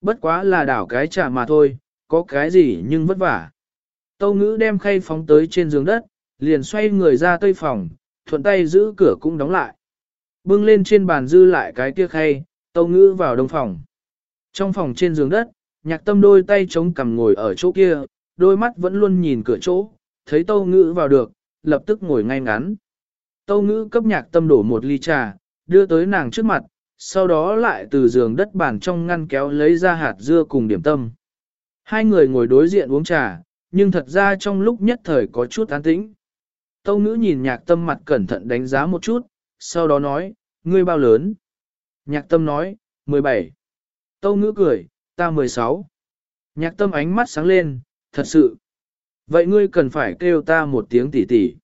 Bất quá là đảo cái trà mà thôi, có cái gì nhưng vất vả. Tâu Ngữ đem khay phóng tới trên giường đất, liền xoay người ra tây phòng, thuận tay giữ cửa cũng đóng lại. Bưng lên trên bàn dư lại cái kia khay, Tâu Ngữ vào đông phòng. Trong phòng trên giường đất, nhạc tâm đôi tay chống cằm ngồi ở chỗ kia, đôi mắt vẫn luôn nhìn cửa chỗ, thấy Tâu Ngữ vào được, lập tức ngồi ngay ngắn. Tâu ngữ cấp nhạc tâm đổ một ly trà, đưa tới nàng trước mặt, sau đó lại từ giường đất bàn trong ngăn kéo lấy ra hạt dưa cùng điểm tâm. Hai người ngồi đối diện uống trà, nhưng thật ra trong lúc nhất thời có chút an tĩnh. Tâu ngữ nhìn nhạc tâm mặt cẩn thận đánh giá một chút, sau đó nói, ngươi bao lớn? Nhạc tâm nói, 17. Tâu ngữ cười, ta 16. Nhạc tâm ánh mắt sáng lên, thật sự. Vậy ngươi cần phải kêu ta một tiếng tỉ tỉ.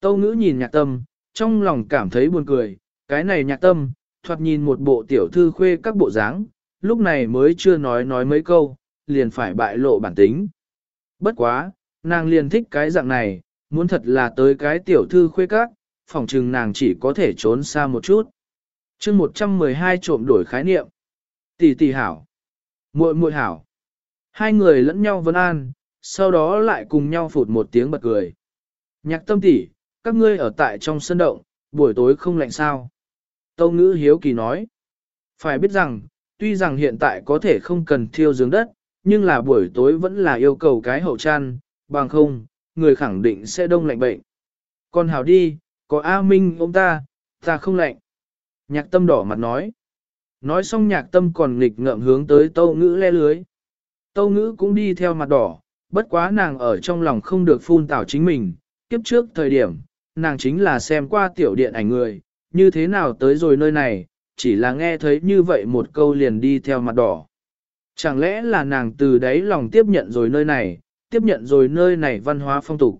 Tâu ngữ nhìn nhạc tâm, trong lòng cảm thấy buồn cười, cái này nhạc tâm, thoạt nhìn một bộ tiểu thư khuê các bộ dáng, lúc này mới chưa nói nói mấy câu, liền phải bại lộ bản tính. Bất quá, nàng liền thích cái dạng này, muốn thật là tới cái tiểu thư khuê các, phòng trừng nàng chỉ có thể trốn xa một chút. chương 112 trộm đổi khái niệm. Tỷ tỷ hảo. muội muội hảo. Hai người lẫn nhau vấn an, sau đó lại cùng nhau phụt một tiếng bật cười. Nhạc tâm tỷ, các ngươi ở tại trong sân động, buổi tối không lạnh sao? Tâu ngữ hiếu kỳ nói. Phải biết rằng, tuy rằng hiện tại có thể không cần thiêu giường đất, nhưng là buổi tối vẫn là yêu cầu cái hậu chăn, bằng không, người khẳng định sẽ đông lạnh bệnh. Còn hảo đi, có A Minh ông ta, ta không lạnh. Nhạc tâm đỏ mặt nói. Nói xong nhạc tâm còn nghịch ngợm hướng tới tâu ngữ le lưới. Tâu ngữ cũng đi theo mặt đỏ, bất quá nàng ở trong lòng không được phun tảo chính mình, kiếp trước thời điểm, nàng chính là xem qua tiểu điện ảnh người, như thế nào tới rồi nơi này, chỉ là nghe thấy như vậy một câu liền đi theo mặt đỏ. Chẳng lẽ là nàng từ đấy lòng tiếp nhận rồi nơi này, tiếp nhận rồi nơi này văn hóa phong tục.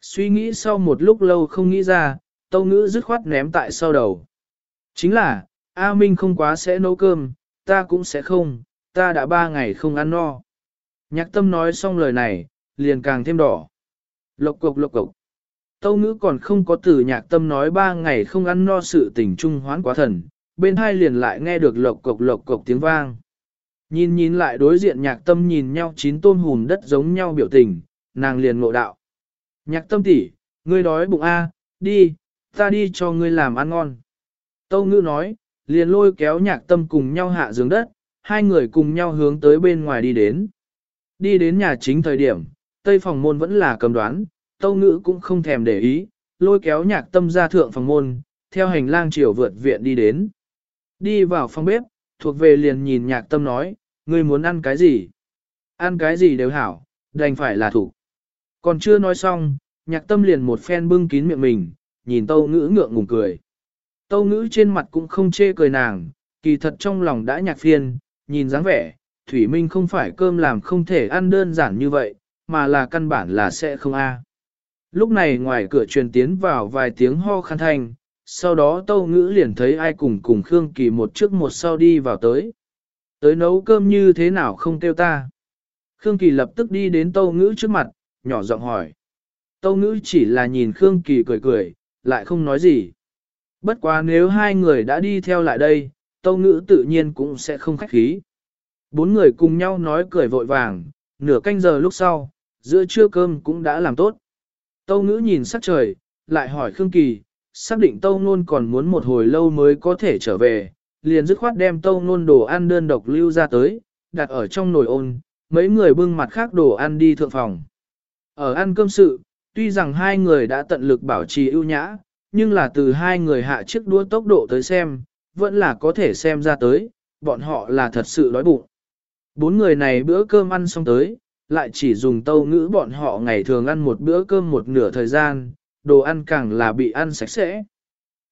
Suy nghĩ sau một lúc lâu không nghĩ ra, tâu ngữ dứt khoát ném tại sau đầu. Chính là, A Minh không quá sẽ nấu cơm, ta cũng sẽ không, ta đã ba ngày không ăn no. Nhạc tâm nói xong lời này, liền càng thêm đỏ. Lộc cục lộc cục. Tâu ngữ còn không có từ nhạc tâm nói ba ngày không ăn no sự tình trung hoán quá thần, bên hai liền lại nghe được lộc cục lộc cục tiếng vang. Nhìn nhìn lại đối diện nhạc tâm nhìn nhau chín tôm hùm đất giống nhau biểu tình, nàng liền ngộ đạo. Nhạc tâm tỷ, ngươi đói bụng A, đi, ta đi cho ngươi làm ăn ngon. Tâu ngữ nói, liền lôi kéo nhạc tâm cùng nhau hạ giường đất, hai người cùng nhau hướng tới bên ngoài đi đến. Đi đến nhà chính thời điểm, tây phòng môn vẫn là cầm đoán, tâu ngữ cũng không thèm để ý, lôi kéo nhạc tâm ra thượng phòng môn, theo hành lang chiều vượt viện đi đến. Đi vào phòng bếp, thuộc về liền nhìn nhạc tâm nói, ngươi muốn ăn cái gì? Ăn cái gì đều hảo, đành phải là thủ. Còn chưa nói xong, nhạc tâm liền một phen bưng kín miệng mình, nhìn tâu ngữ ngượng ngùng cười. Tâu ngữ trên mặt cũng không chê cười nàng, kỳ thật trong lòng đã nhạc phiền. nhìn dáng vẻ, Thủy Minh không phải cơm làm không thể ăn đơn giản như vậy, mà là căn bản là sẽ không a. Lúc này ngoài cửa truyền tiến vào vài tiếng ho khăn thanh, sau đó tâu ngữ liền thấy ai cùng cùng Khương Kỳ một trước một sau đi vào tới. Tới nấu cơm như thế nào không kêu ta. Khương Kỳ lập tức đi đến tâu ngữ trước mặt, nhỏ giọng hỏi. Tâu ngữ chỉ là nhìn Khương Kỳ cười cười, lại không nói gì. Bất quá nếu hai người đã đi theo lại đây, tâu ngữ tự nhiên cũng sẽ không khách khí. Bốn người cùng nhau nói cười vội vàng, nửa canh giờ lúc sau, giữa trưa cơm cũng đã làm tốt. Tâu ngữ nhìn sắc trời, lại hỏi Khương Kỳ, xác định Tâu Nôn còn muốn một hồi lâu mới có thể trở về, liền dứt khoát đem Tâu Nôn đồ ăn đơn độc lưu ra tới, đặt ở trong nồi ôn, mấy người bưng mặt khác đồ ăn đi thượng phòng. Ở ăn cơm sự, tuy rằng hai người đã tận lực bảo trì ưu nhã, nhưng là từ hai người hạ chiếc đua tốc độ tới xem, vẫn là có thể xem ra tới, bọn họ là thật sự đói bụng. Bốn người này bữa cơm ăn xong tới, lại chỉ dùng tâu ngữ bọn họ ngày thường ăn một bữa cơm một nửa thời gian, đồ ăn càng là bị ăn sạch sẽ.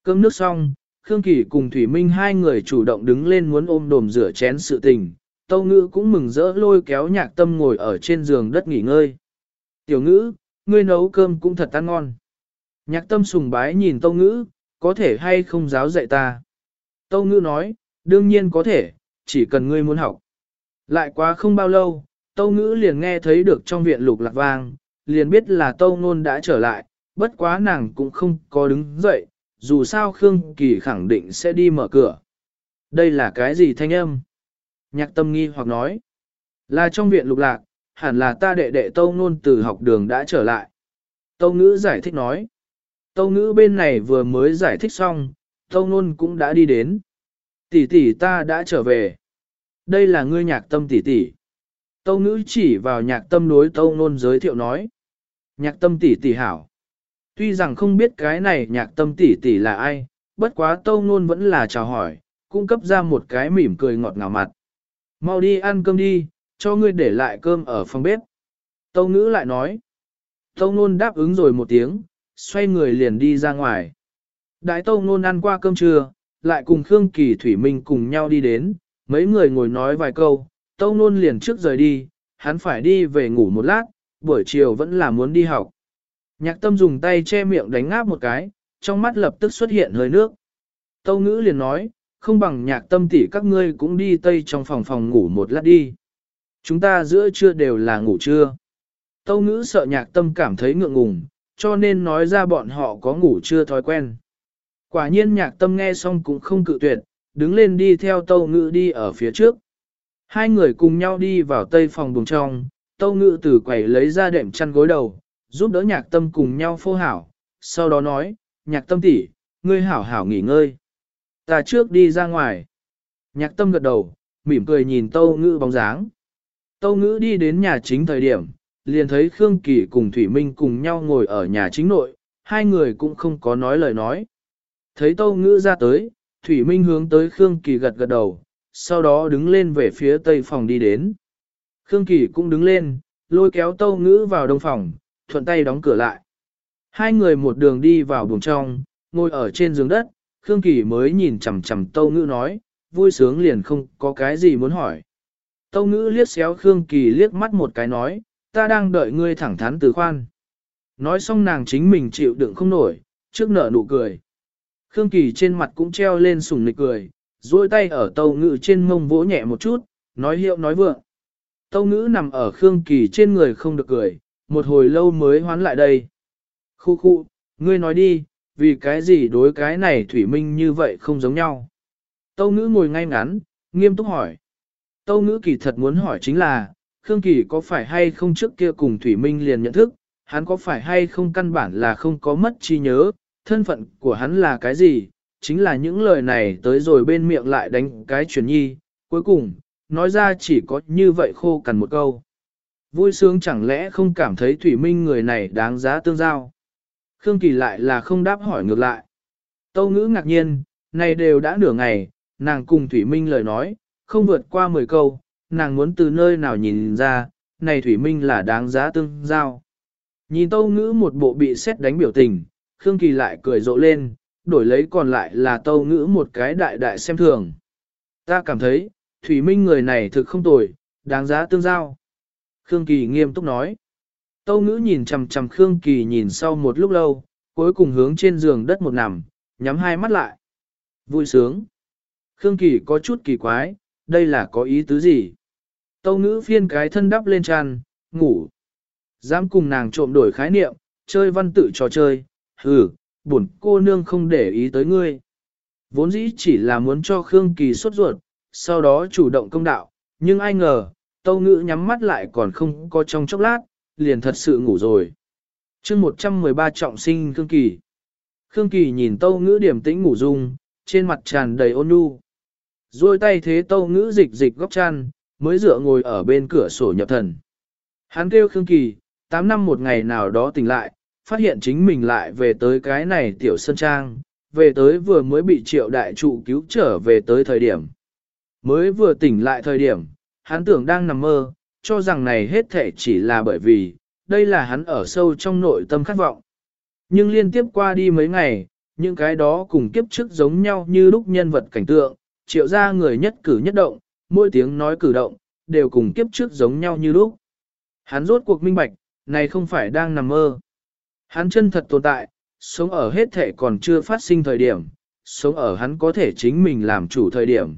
Cơm nước xong, Khương Kỳ cùng Thủy Minh hai người chủ động đứng lên muốn ôm đồm rửa chén sự tình, tâu ngữ cũng mừng rỡ lôi kéo nhạc tâm ngồi ở trên giường đất nghỉ ngơi. Tiểu ngữ, ngươi nấu cơm cũng thật ăn ngon. Nhạc tâm sùng bái nhìn tâu ngữ, có thể hay không giáo dạy ta. Tâu ngữ nói, đương nhiên có thể, chỉ cần ngươi muốn học. Lại quá không bao lâu, tâu ngữ liền nghe thấy được trong viện lục lạc vang, liền biết là tâu ngôn đã trở lại, bất quá nàng cũng không có đứng dậy, dù sao Khương Kỳ khẳng định sẽ đi mở cửa. Đây là cái gì thanh âm? Nhạc tâm nghi hoặc nói, là trong viện lục lạc, hẳn là ta đệ đệ tâu ngôn từ học đường đã trở lại. Tâu ngữ giải thích nói, tâu ngữ bên này vừa mới giải thích xong, tâu nôn cũng đã đi đến. Tỷ tỷ ta đã trở về. Đây là ngươi nhạc tâm tỷ tỷ. Tâu ngữ chỉ vào nhạc tâm đối tâu nôn giới thiệu nói. Nhạc tâm tỷ tỷ hảo. Tuy rằng không biết cái này nhạc tâm tỷ tỷ là ai, bất quá tâu nôn vẫn là chào hỏi, cung cấp ra một cái mỉm cười ngọt ngào mặt. Mau đi ăn cơm đi, cho ngươi để lại cơm ở phòng bếp. Tâu ngữ lại nói. Tâu nôn đáp ứng rồi một tiếng, xoay người liền đi ra ngoài. Đại tâu nôn ăn qua cơm trưa, lại cùng Khương Kỳ Thủy Minh cùng nhau đi đến, mấy người ngồi nói vài câu, Tâu Nôn liền trước rời đi, hắn phải đi về ngủ một lát, buổi chiều vẫn là muốn đi học. Nhạc tâm dùng tay che miệng đánh ngáp một cái, trong mắt lập tức xuất hiện hơi nước. Tâu ngữ liền nói, không bằng nhạc tâm tỷ các ngươi cũng đi tây trong phòng phòng ngủ một lát đi. Chúng ta giữa trưa đều là ngủ trưa. Tâu ngữ sợ nhạc tâm cảm thấy ngượng ngùng, cho nên nói ra bọn họ có ngủ chưa thói quen. Quả nhiên nhạc tâm nghe xong cũng không cự tuyệt, đứng lên đi theo tâu ngữ đi ở phía trước. Hai người cùng nhau đi vào tây phòng buồng trong, tâu ngữ từ quầy lấy ra đệm chăn gối đầu, giúp đỡ nhạc tâm cùng nhau phô hảo, sau đó nói, nhạc tâm tỷ ngươi hảo hảo nghỉ ngơi. Ta trước đi ra ngoài. Nhạc tâm gật đầu, mỉm cười nhìn tâu ngữ bóng dáng. Tâu ngữ đi đến nhà chính thời điểm, liền thấy Khương Kỳ cùng Thủy Minh cùng nhau ngồi ở nhà chính nội, hai người cũng không có nói lời nói. Thấy tâu ngữ ra tới, Thủy Minh hướng tới Khương Kỳ gật gật đầu, sau đó đứng lên về phía tây phòng đi đến. Khương Kỳ cũng đứng lên, lôi kéo tâu ngữ vào đông phòng, thuận tay đóng cửa lại. Hai người một đường đi vào buồng trong, ngồi ở trên giường đất, Khương Kỳ mới nhìn chằm chằm Tâu Ngữ nói, vui sướng liền không có cái gì muốn hỏi. Tâu Ngữ liếc xéo Khương Kỳ liếc mắt một cái nói, ta đang đợi ngươi thẳng thắn từ khoan. Nói xong nàng chính mình chịu đựng không nổi, trước nở nụ cười. Khương Kỳ trên mặt cũng treo lên sùng nịch cười, duỗi tay ở Tâu ngự trên mông vỗ nhẹ một chút, nói hiệu nói vượng. Tâu Ngữ nằm ở Khương Kỳ trên người không được cười, một hồi lâu mới hoán lại đây. Khu khu, ngươi nói đi, vì cái gì đối cái này Thủy Minh như vậy không giống nhau. Tâu ngữ ngồi ngay ngắn, nghiêm túc hỏi. Tâu ngữ kỳ thật muốn hỏi chính là, Khương Kỳ có phải hay không trước kia cùng Thủy Minh liền nhận thức, hắn có phải hay không căn bản là không có mất trí nhớ, thân phận của hắn là cái gì, chính là những lời này tới rồi bên miệng lại đánh cái chuyển nhi, cuối cùng, nói ra chỉ có như vậy khô cằn một câu. Vui sướng chẳng lẽ không cảm thấy Thủy Minh người này đáng giá tương giao. Khương Kỳ lại là không đáp hỏi ngược lại. Tâu ngữ ngạc nhiên, này đều đã nửa ngày, nàng cùng Thủy Minh lời nói, không vượt qua 10 câu, nàng muốn từ nơi nào nhìn ra, này Thủy Minh là đáng giá tương giao. Nhìn tâu ngữ một bộ bị xét đánh biểu tình, Khương Kỳ lại cười rộ lên, đổi lấy còn lại là tâu ngữ một cái đại đại xem thường. Ta cảm thấy, Thủy Minh người này thực không tồi, đáng giá tương giao. Khương Kỳ nghiêm túc nói. Tâu ngữ nhìn chầm chầm Khương Kỳ nhìn sau một lúc lâu, cuối cùng hướng trên giường đất một nằm, nhắm hai mắt lại. Vui sướng. Khương Kỳ có chút kỳ quái, đây là có ý tứ gì? Tâu ngữ phiên cái thân đắp lên tràn, ngủ. Dám cùng nàng trộm đổi khái niệm, chơi văn tự trò chơi, hừ, buồn cô nương không để ý tới ngươi. Vốn dĩ chỉ là muốn cho Khương Kỳ xuất ruột, sau đó chủ động công đạo, nhưng ai ngờ, tâu ngữ nhắm mắt lại còn không có trong chốc lát, liền thật sự ngủ rồi. chương 113 trọng sinh Khương Kỳ. Khương Kỳ nhìn tâu ngữ điểm tĩnh ngủ dung, trên mặt tràn đầy ôn nhu. Rồi tay thế tâu ngữ dịch dịch góc chăn, mới dựa ngồi ở bên cửa sổ nhập thần. Hắn kêu Khương Kỳ, 8 năm một ngày nào đó tỉnh lại, phát hiện chính mình lại về tới cái này tiểu sân trang, về tới vừa mới bị triệu đại trụ cứu trở về tới thời điểm. Mới vừa tỉnh lại thời điểm, hắn tưởng đang nằm mơ, cho rằng này hết thể chỉ là bởi vì, đây là hắn ở sâu trong nội tâm khát vọng. Nhưng liên tiếp qua đi mấy ngày, những cái đó cùng kiếp trước giống nhau như lúc nhân vật cảnh tượng, triệu ra người nhất cử nhất động, mỗi tiếng nói cử động, đều cùng kiếp trước giống nhau như lúc. Hắn rốt cuộc minh bạch, này không phải đang nằm mơ. Hắn chân thật tồn tại, sống ở hết thể còn chưa phát sinh thời điểm, sống ở hắn có thể chính mình làm chủ thời điểm.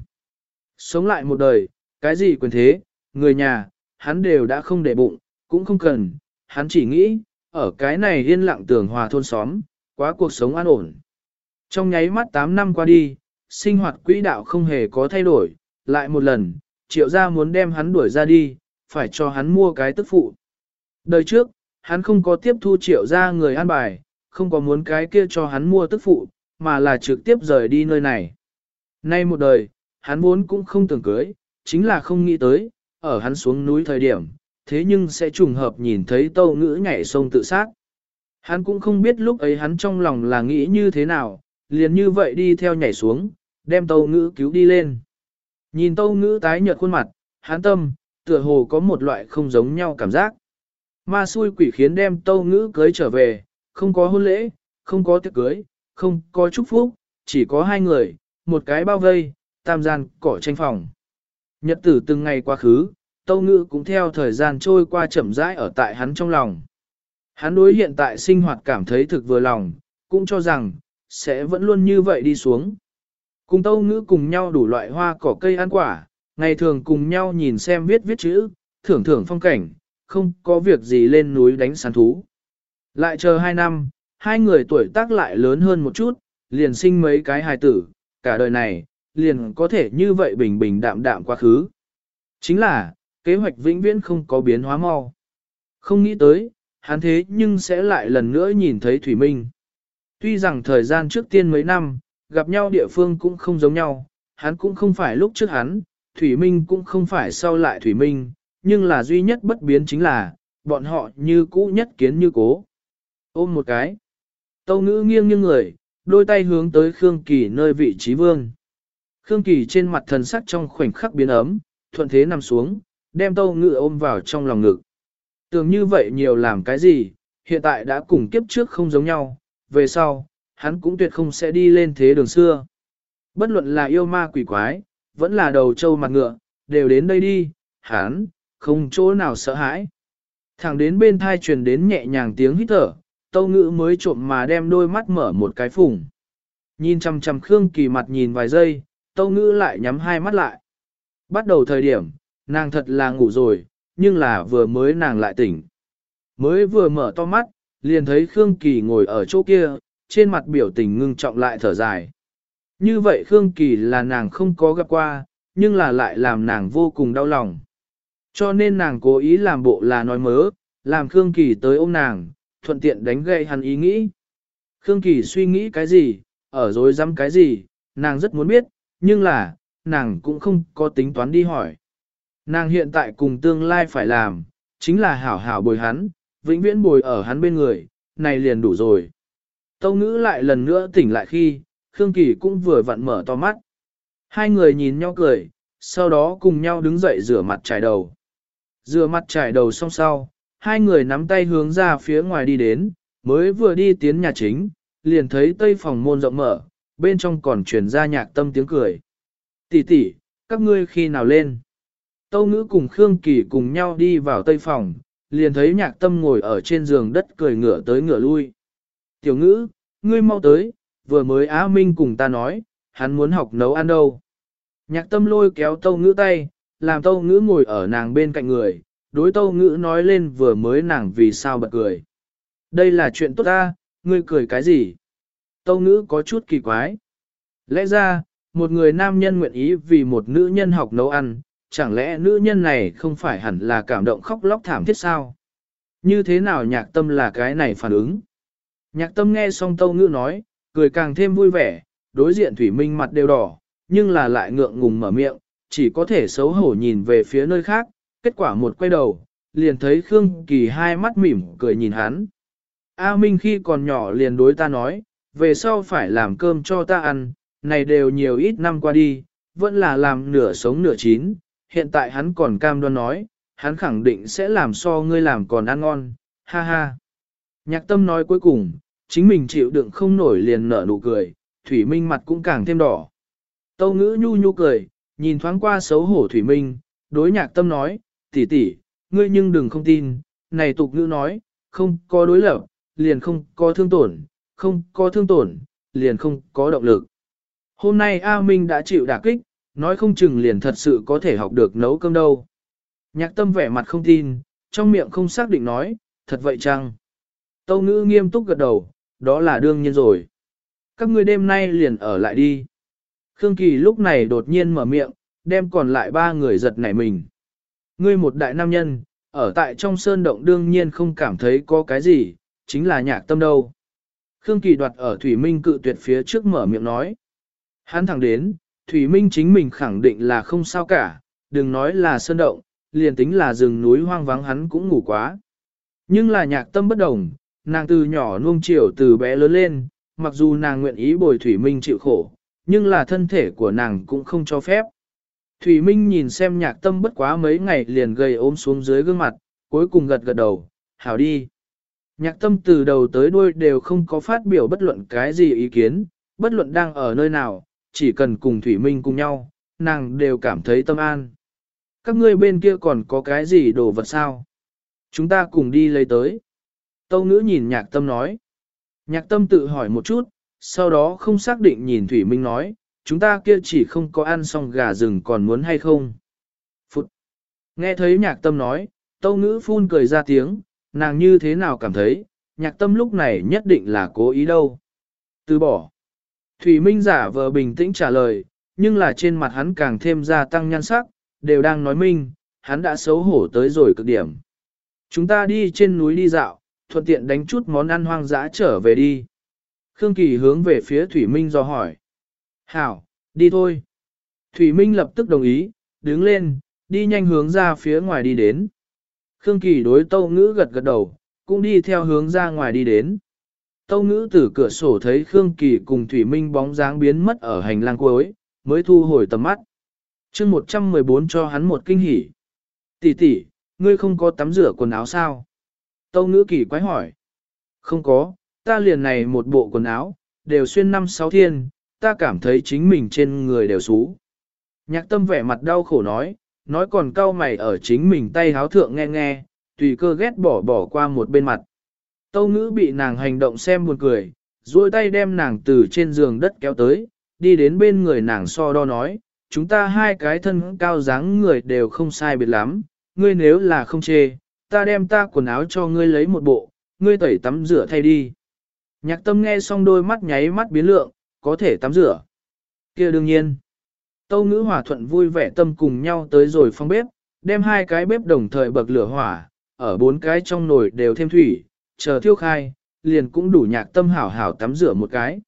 Sống lại một đời, cái gì quyền thế, người nhà, hắn đều đã không để bụng, cũng không cần, hắn chỉ nghĩ, ở cái này yên lặng tường hòa thôn xóm, quá cuộc sống an ổn. Trong nháy mắt 8 năm qua đi, sinh hoạt quỹ đạo không hề có thay đổi, lại một lần, triệu gia muốn đem hắn đuổi ra đi, phải cho hắn mua cái tức phụ. Đời trước, hắn không có tiếp thu triệu gia người an bài, không có muốn cái kia cho hắn mua tức phụ, mà là trực tiếp rời đi nơi này. Nay một đời, hắn muốn cũng không tưởng cưới, chính là không nghĩ tới, ở hắn xuống núi thời điểm, thế nhưng sẽ trùng hợp nhìn thấy tâu ngữ nhảy sông tự sát. Hắn cũng không biết lúc ấy hắn trong lòng là nghĩ như thế nào, liền như vậy đi theo nhảy xuống, đem tâu ngữ cứu đi lên. Nhìn tâu ngữ tái nhợt khuôn mặt, hắn tâm, tựa hồ có một loại không giống nhau cảm giác. Ma xui quỷ khiến đem tâu ngữ cưới trở về, không có hôn lễ, không có tiệc cưới, không có chúc phúc, chỉ có hai người, một cái bao vây, tam gian, cỏ tranh phòng. Nhật tử từng ngày quá khứ, tâu ngữ cũng theo thời gian trôi qua chậm rãi ở tại hắn trong lòng. Hắn đối hiện tại sinh hoạt cảm thấy thực vừa lòng, cũng cho rằng, sẽ vẫn luôn như vậy đi xuống. Cùng tâu ngữ cùng nhau đủ loại hoa cỏ cây ăn quả, ngày thường cùng nhau nhìn xem viết viết chữ, thưởng thưởng phong cảnh, không có việc gì lên núi đánh sán thú. Lại chờ hai năm, hai người tuổi tác lại lớn hơn một chút, liền sinh mấy cái hài tử, cả đời này, liền có thể như vậy bình bình đạm đạm quá khứ. Chính là, kế hoạch vĩnh viễn không có biến hóa mau. Không nghĩ tới, hắn thế nhưng sẽ lại lần nữa nhìn thấy Thủy Minh. Tuy rằng thời gian trước tiên mấy năm, gặp nhau địa phương cũng không giống nhau, hắn cũng không phải lúc trước hắn, Thủy Minh cũng không phải sau lại Thủy Minh, nhưng là duy nhất bất biến chính là, bọn họ như cũ nhất kiến như cố. Ôm một cái. Tâu ngữ nghiêng nghiêng người, đôi tay hướng tới Khương Kỳ nơi vị trí vương. Khương Kỳ trên mặt thần sắc trong khoảnh khắc biến ấm, thuận thế nằm xuống, đem tâu ngữ ôm vào trong lòng ngực. Tưởng như vậy nhiều làm cái gì, hiện tại đã cùng kiếp trước không giống nhau, về sau, hắn cũng tuyệt không sẽ đi lên thế đường xưa. Bất luận là yêu ma quỷ quái, vẫn là đầu trâu mặt ngựa, đều đến đây đi, hắn, không chỗ nào sợ hãi. Thẳng đến bên thai truyền đến nhẹ nhàng tiếng hít thở, tâu ngữ mới trộm mà đem đôi mắt mở một cái phủng, Nhìn chằm chằm Khương Kỳ mặt nhìn vài giây, tâu ngữ lại nhắm hai mắt lại. Bắt đầu thời điểm, nàng thật là ngủ rồi, nhưng là vừa mới nàng lại tỉnh. Mới vừa mở to mắt, liền thấy Khương Kỳ ngồi ở chỗ kia, trên mặt biểu tình ngưng trọng lại thở dài. Như vậy Khương Kỳ là nàng không có gặp qua, nhưng là lại làm nàng vô cùng đau lòng. Cho nên nàng cố ý làm bộ là nói mớ, làm Khương Kỳ tới ôm nàng, thuận tiện đánh gậy hắn ý nghĩ. Khương Kỳ suy nghĩ cái gì, ở dối dám cái gì, nàng rất muốn biết, nhưng là, nàng cũng không có tính toán đi hỏi. Nàng hiện tại cùng tương lai phải làm, chính là hảo hảo bồi hắn, vĩnh viễn bồi ở hắn bên người, này liền đủ rồi. Tâu ngữ lại lần nữa tỉnh lại khi, Khương Kỳ cũng vừa vặn mở to mắt. Hai người nhìn nhau cười, sau đó cùng nhau đứng dậy rửa mặt trải đầu. Rửa mặt trải đầu xong sau, hai người nắm tay hướng ra phía ngoài đi đến, mới vừa đi tiến nhà chính, liền thấy tây phòng môn rộng mở, bên trong còn truyền ra nhạc tâm tiếng cười. Tỷ tỷ, các ngươi khi nào lên? Tâu ngữ cùng Khương Kỳ cùng nhau đi vào tây phòng, liền thấy nhạc tâm ngồi ở trên giường đất cười ngửa tới ngửa lui. Tiểu ngữ, ngươi mau tới, vừa mới Á Minh cùng ta nói, hắn muốn học nấu ăn đâu. Nhạc tâm lôi kéo tâu ngữ tay, làm tâu ngữ ngồi ở nàng bên cạnh người, đối tâu ngữ nói lên vừa mới nàng vì sao bật cười. Đây là chuyện tốt ta, ngươi cười cái gì? Tâu ngữ có chút kỳ quái. Lẽ ra, một người nam nhân nguyện ý vì một nữ nhân học nấu ăn, chẳng lẽ nữ nhân này không phải hẳn là cảm động khóc lóc thảm thiết sao? Như thế nào nhạc tâm là cái này phản ứng? Nhạc tâm nghe xong tâu ngữ nói, cười càng thêm vui vẻ, đối diện thủy minh mặt đều đỏ, nhưng là lại ngượng ngùng mở miệng, chỉ có thể xấu hổ nhìn về phía nơi khác, kết quả một quay đầu, liền thấy Khương Kỳ hai mắt mỉm cười nhìn hắn. A Minh khi còn nhỏ liền đối ta nói, về sau phải làm cơm cho ta ăn, này đều nhiều ít năm qua đi, vẫn là làm nửa sống nửa chín, hiện tại hắn còn cam đoan nói, hắn khẳng định sẽ làm so ngươi làm còn ăn ngon, ha ha. Nhạc tâm nói cuối cùng, chính mình chịu đựng không nổi liền nở nụ cười, Thủy Minh mặt cũng càng thêm đỏ. Tâu ngữ nhu nhu cười, nhìn thoáng qua xấu hổ Thủy Minh, đối nhạc tâm nói, tỷ tỷ, ngươi nhưng đừng không tin, này tục ngữ nói, không có đối lập, liền không có thương tổn, không có thương tổn, liền không có động lực. Hôm nay A Minh đã chịu đả kích, nói không chừng liền thật sự có thể học được nấu cơm đâu. Nhạc tâm vẻ mặt không tin, trong miệng không xác định nói, thật vậy chăng? Tâu ngữ nghiêm túc gật đầu, đó là đương nhiên rồi. Các ngươi đêm nay liền ở lại đi. Khương Kỳ lúc này đột nhiên mở miệng, đem còn lại ba người giật nảy mình. Ngươi một đại nam nhân, ở tại trong sơn động đương nhiên không cảm thấy có cái gì, chính là nhạc tâm đâu. Khương Kỳ đoạt ở Thủy Minh cự tuyệt phía trước mở miệng nói. Hắn thẳng đến, Thủy Minh chính mình khẳng định là không sao cả, đừng nói là sơn động, liền tính là rừng núi hoang vắng hắn cũng ngủ quá. Nhưng là nhạc tâm bất đồng, nàng từ nhỏ nuông chiều từ bé lớn lên, mặc dù nàng nguyện ý bồi Thủy Minh chịu khổ, nhưng là thân thể của nàng cũng không cho phép. Thủy Minh nhìn xem nhạc tâm bất quá mấy ngày liền gầy ốm xuống dưới gương mặt, cuối cùng gật gật đầu, hảo đi. Nhạc tâm từ đầu tới đuôi đều không có phát biểu bất luận cái gì ý kiến, bất luận đang ở nơi nào, chỉ cần cùng Thủy Minh cùng nhau, nàng đều cảm thấy tâm an. Các ngươi bên kia còn có cái gì đồ vật sao? Chúng ta cùng đi lấy tới. Tâu ngữ nhìn nhạc tâm nói. Nhạc tâm tự hỏi một chút, sau đó không xác định nhìn Thủy Minh nói, chúng ta kia chỉ không có ăn xong gà rừng còn muốn hay không. Phụt! Nghe thấy nhạc tâm nói, tâu ngữ phun cười ra tiếng, nàng như thế nào cảm thấy, nhạc tâm lúc này nhất định là cố ý đâu. Từ bỏ. Thủy Minh giả vờ bình tĩnh trả lời, nhưng là trên mặt hắn càng thêm gia tăng nhan sắc, đều đang nói minh, hắn đã xấu hổ tới rồi cực điểm. Chúng ta đi trên núi đi dạo, thuận tiện đánh chút món ăn hoang dã trở về đi. Khương Kỳ hướng về phía Thủy Minh do hỏi. Hảo, đi thôi. Thủy Minh lập tức đồng ý, đứng lên, đi nhanh hướng ra phía ngoài đi đến. Khương Kỳ đối Tâu Ngữ gật gật đầu, cũng đi theo hướng ra ngoài đi đến. Tâu Ngữ từ cửa sổ thấy Khương Kỳ cùng Thủy Minh bóng dáng biến mất ở hành lang cuối, mới thu hồi tầm mắt. chương 114 cho hắn một kinh hỉ. Tỷ tỷ, ngươi không có tắm rửa quần áo sao? Tâu Ngữ Kỳ quái hỏi. Không có, ta liền này một bộ quần áo, đều xuyên năm sáu thiên, ta cảm thấy chính mình trên người đều xú. Nhạc tâm vẻ mặt đau khổ nói, nói còn cau mày ở chính mình tay háo thượng nghe nghe, tùy cơ ghét bỏ bỏ qua một bên mặt. Tâu ngữ bị nàng hành động xem buồn cười, duỗi tay đem nàng từ trên giường đất kéo tới, đi đến bên người nàng so đo nói, chúng ta hai cái thân cao dáng người đều không sai biệt lắm, ngươi nếu là không chê, ta đem ta quần áo cho ngươi lấy một bộ, ngươi tẩy tắm rửa thay đi. Nhạc tâm nghe xong đôi mắt nháy mắt biến lượng, có thể tắm rửa. kia đương nhiên. Tâu ngữ hòa thuận vui vẻ tâm cùng nhau tới rồi phong bếp, đem hai cái bếp đồng thời bậc lửa hỏa, ở bốn cái trong nồi đều thêm thủy, chờ thiêu khai, liền cũng đủ nhạc tâm hảo hảo tắm rửa một cái.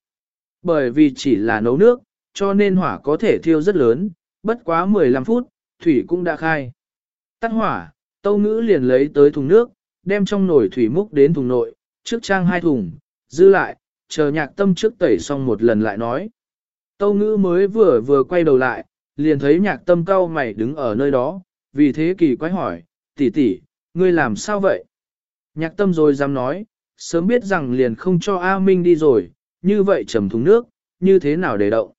Bởi vì chỉ là nấu nước, cho nên hỏa có thể thiêu rất lớn, bất quá 15 phút, thủy cũng đã khai. Tắt hỏa, tâu ngữ liền lấy tới thùng nước, đem trong nồi thủy múc đến thùng nội, trước trang hai thùng, dư lại, chờ nhạc tâm trước tẩy xong một lần lại nói. Tâu ngữ mới vừa vừa quay đầu lại, liền thấy nhạc tâm cao mày đứng ở nơi đó, vì thế kỳ quái hỏi, tỷ tỷ, ngươi làm sao vậy? Nhạc tâm rồi dám nói, sớm biết rằng liền không cho A Minh đi rồi, như vậy trầm thùng nước, như thế nào để động?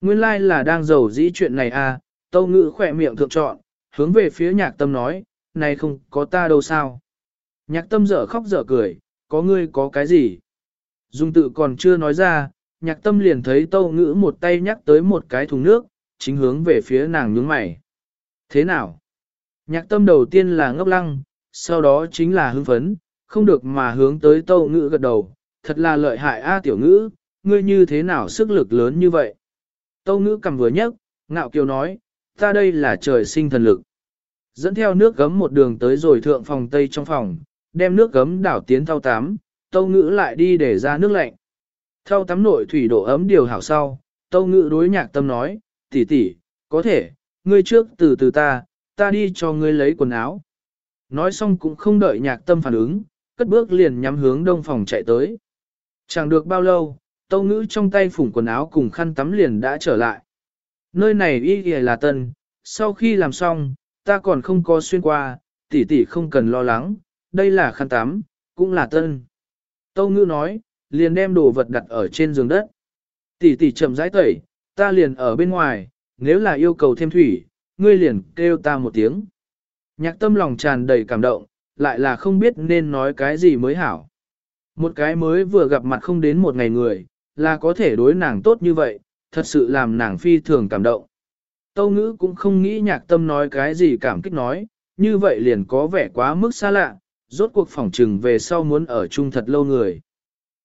Nguyên lai like là đang giàu dĩ chuyện này à, tâu ngữ khỏe miệng thượng chọn, hướng về phía nhạc tâm nói, này không có ta đâu sao? Nhạc tâm dở khóc dở cười, có ngươi có cái gì? Dung tự còn chưa nói ra, nhạc tâm liền thấy tâu ngữ một tay nhắc tới một cái thùng nước, chính hướng về phía nàng nhướng mày. Thế nào? Nhạc tâm đầu tiên là ngốc lăng, sau đó chính là hưng phấn, không được mà hướng tới tâu ngữ gật đầu, thật là lợi hại a tiểu ngữ, ngươi như thế nào sức lực lớn như vậy? Tâu ngữ cầm vừa nhấc, ngạo kiều nói, ta đây là trời sinh thần lực. Dẫn theo nước gấm một đường tới rồi thượng phòng tây trong phòng, đem nước gấm đảo tiến thao tám, tâu ngữ lại đi để ra nước lạnh. Thao tắm nội thủy độ ấm điều hảo sau, tâu ngữ đối nhạc tâm nói, tỷ tỷ, có thể, ngươi trước từ từ ta, ta đi cho ngươi lấy quần áo. Nói xong cũng không đợi nhạc tâm phản ứng, cất bước liền nhắm hướng đông phòng chạy tới. Chẳng được bao lâu, tâu ngữ trong tay phủng quần áo cùng khăn tắm liền đã trở lại. Nơi này y ghề là tân, sau khi làm xong, ta còn không có xuyên qua, tỷ tỷ không cần lo lắng, đây là khăn tắm, cũng là tân. Tâu ngữ nói, liền đem đồ vật đặt ở trên giường đất. Tỷ tỷ chậm rãi tẩy, ta liền ở bên ngoài, nếu là yêu cầu thêm thủy, ngươi liền kêu ta một tiếng. Nhạc tâm lòng tràn đầy cảm động, lại là không biết nên nói cái gì mới hảo. Một cái mới vừa gặp mặt không đến một ngày người, là có thể đối nàng tốt như vậy, thật sự làm nàng phi thường cảm động. Tâu ngữ cũng không nghĩ nhạc tâm nói cái gì cảm kích nói, như vậy liền có vẻ quá mức xa lạ, rốt cuộc phỏng trừng về sau muốn ở chung thật lâu người.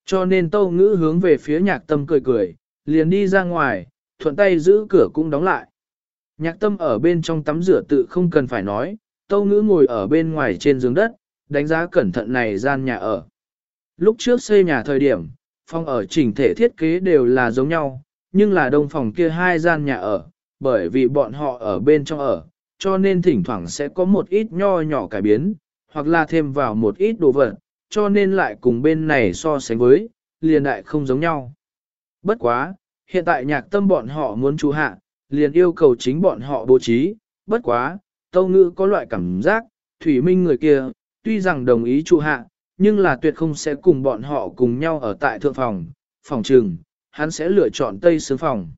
Cho nên tâu ngữ hướng về phía nhạc tâm cười cười, liền đi ra ngoài, thuận tay giữ cửa cũng đóng lại. Nhạc tâm ở bên trong tắm rửa tự không cần phải nói, tâu ngữ ngồi ở bên ngoài trên giường đất, đánh giá cẩn thận này gian nhà ở. Lúc trước xây nhà thời điểm, phòng ở chỉnh thể thiết kế đều là giống nhau, nhưng là đông phòng kia hai gian nhà ở, bởi vì bọn họ ở bên trong ở, cho nên thỉnh thoảng sẽ có một ít nho nhỏ cải biến, hoặc là thêm vào một ít đồ vật, cho nên lại cùng bên này so sánh với, liền đại không giống nhau. Bất quá, hiện tại nhạc tâm bọn họ muốn chú hạ, liền yêu cầu chính bọn họ bố trí, bất quá, tâu ngữ có loại cảm giác, thủy minh người kia, tuy rằng đồng ý chú hạ, nhưng là tuyệt không sẽ cùng bọn họ cùng nhau ở tại thượng phòng, phòng trừng, hắn sẽ lựa chọn tây sướng phòng.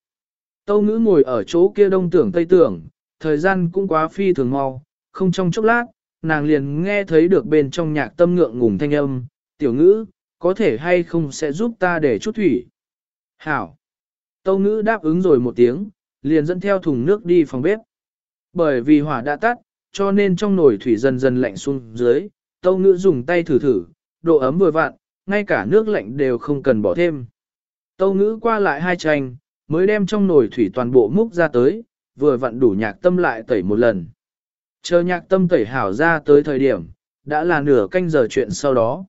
Tâu ngữ ngồi ở chỗ kia đông tưởng tây tưởng, thời gian cũng quá phi thường mau, không trong chốc lát, nàng liền nghe thấy được bên trong nhạc tâm ngượng ngùng thanh âm, tiểu ngữ, có thể hay không sẽ giúp ta để chút thủy. Hảo! Tâu ngữ đáp ứng rồi một tiếng, liền dẫn theo thùng nước đi phòng bếp. Bởi vì hỏa đã tắt, cho nên trong nồi thủy dần dần lạnh xuống dưới, tâu ngữ dùng tay thử thử, độ ấm vừa vặn, ngay cả nước lạnh đều không cần bỏ thêm. Tâu ngữ qua lại hai tranh, mới đem trong nồi thủy toàn bộ múc ra tới, vừa vặn đủ nhạc tâm lại tẩy một lần. Chờ nhạc tâm tẩy hảo ra tới thời điểm, đã là nửa canh giờ chuyện sau đó.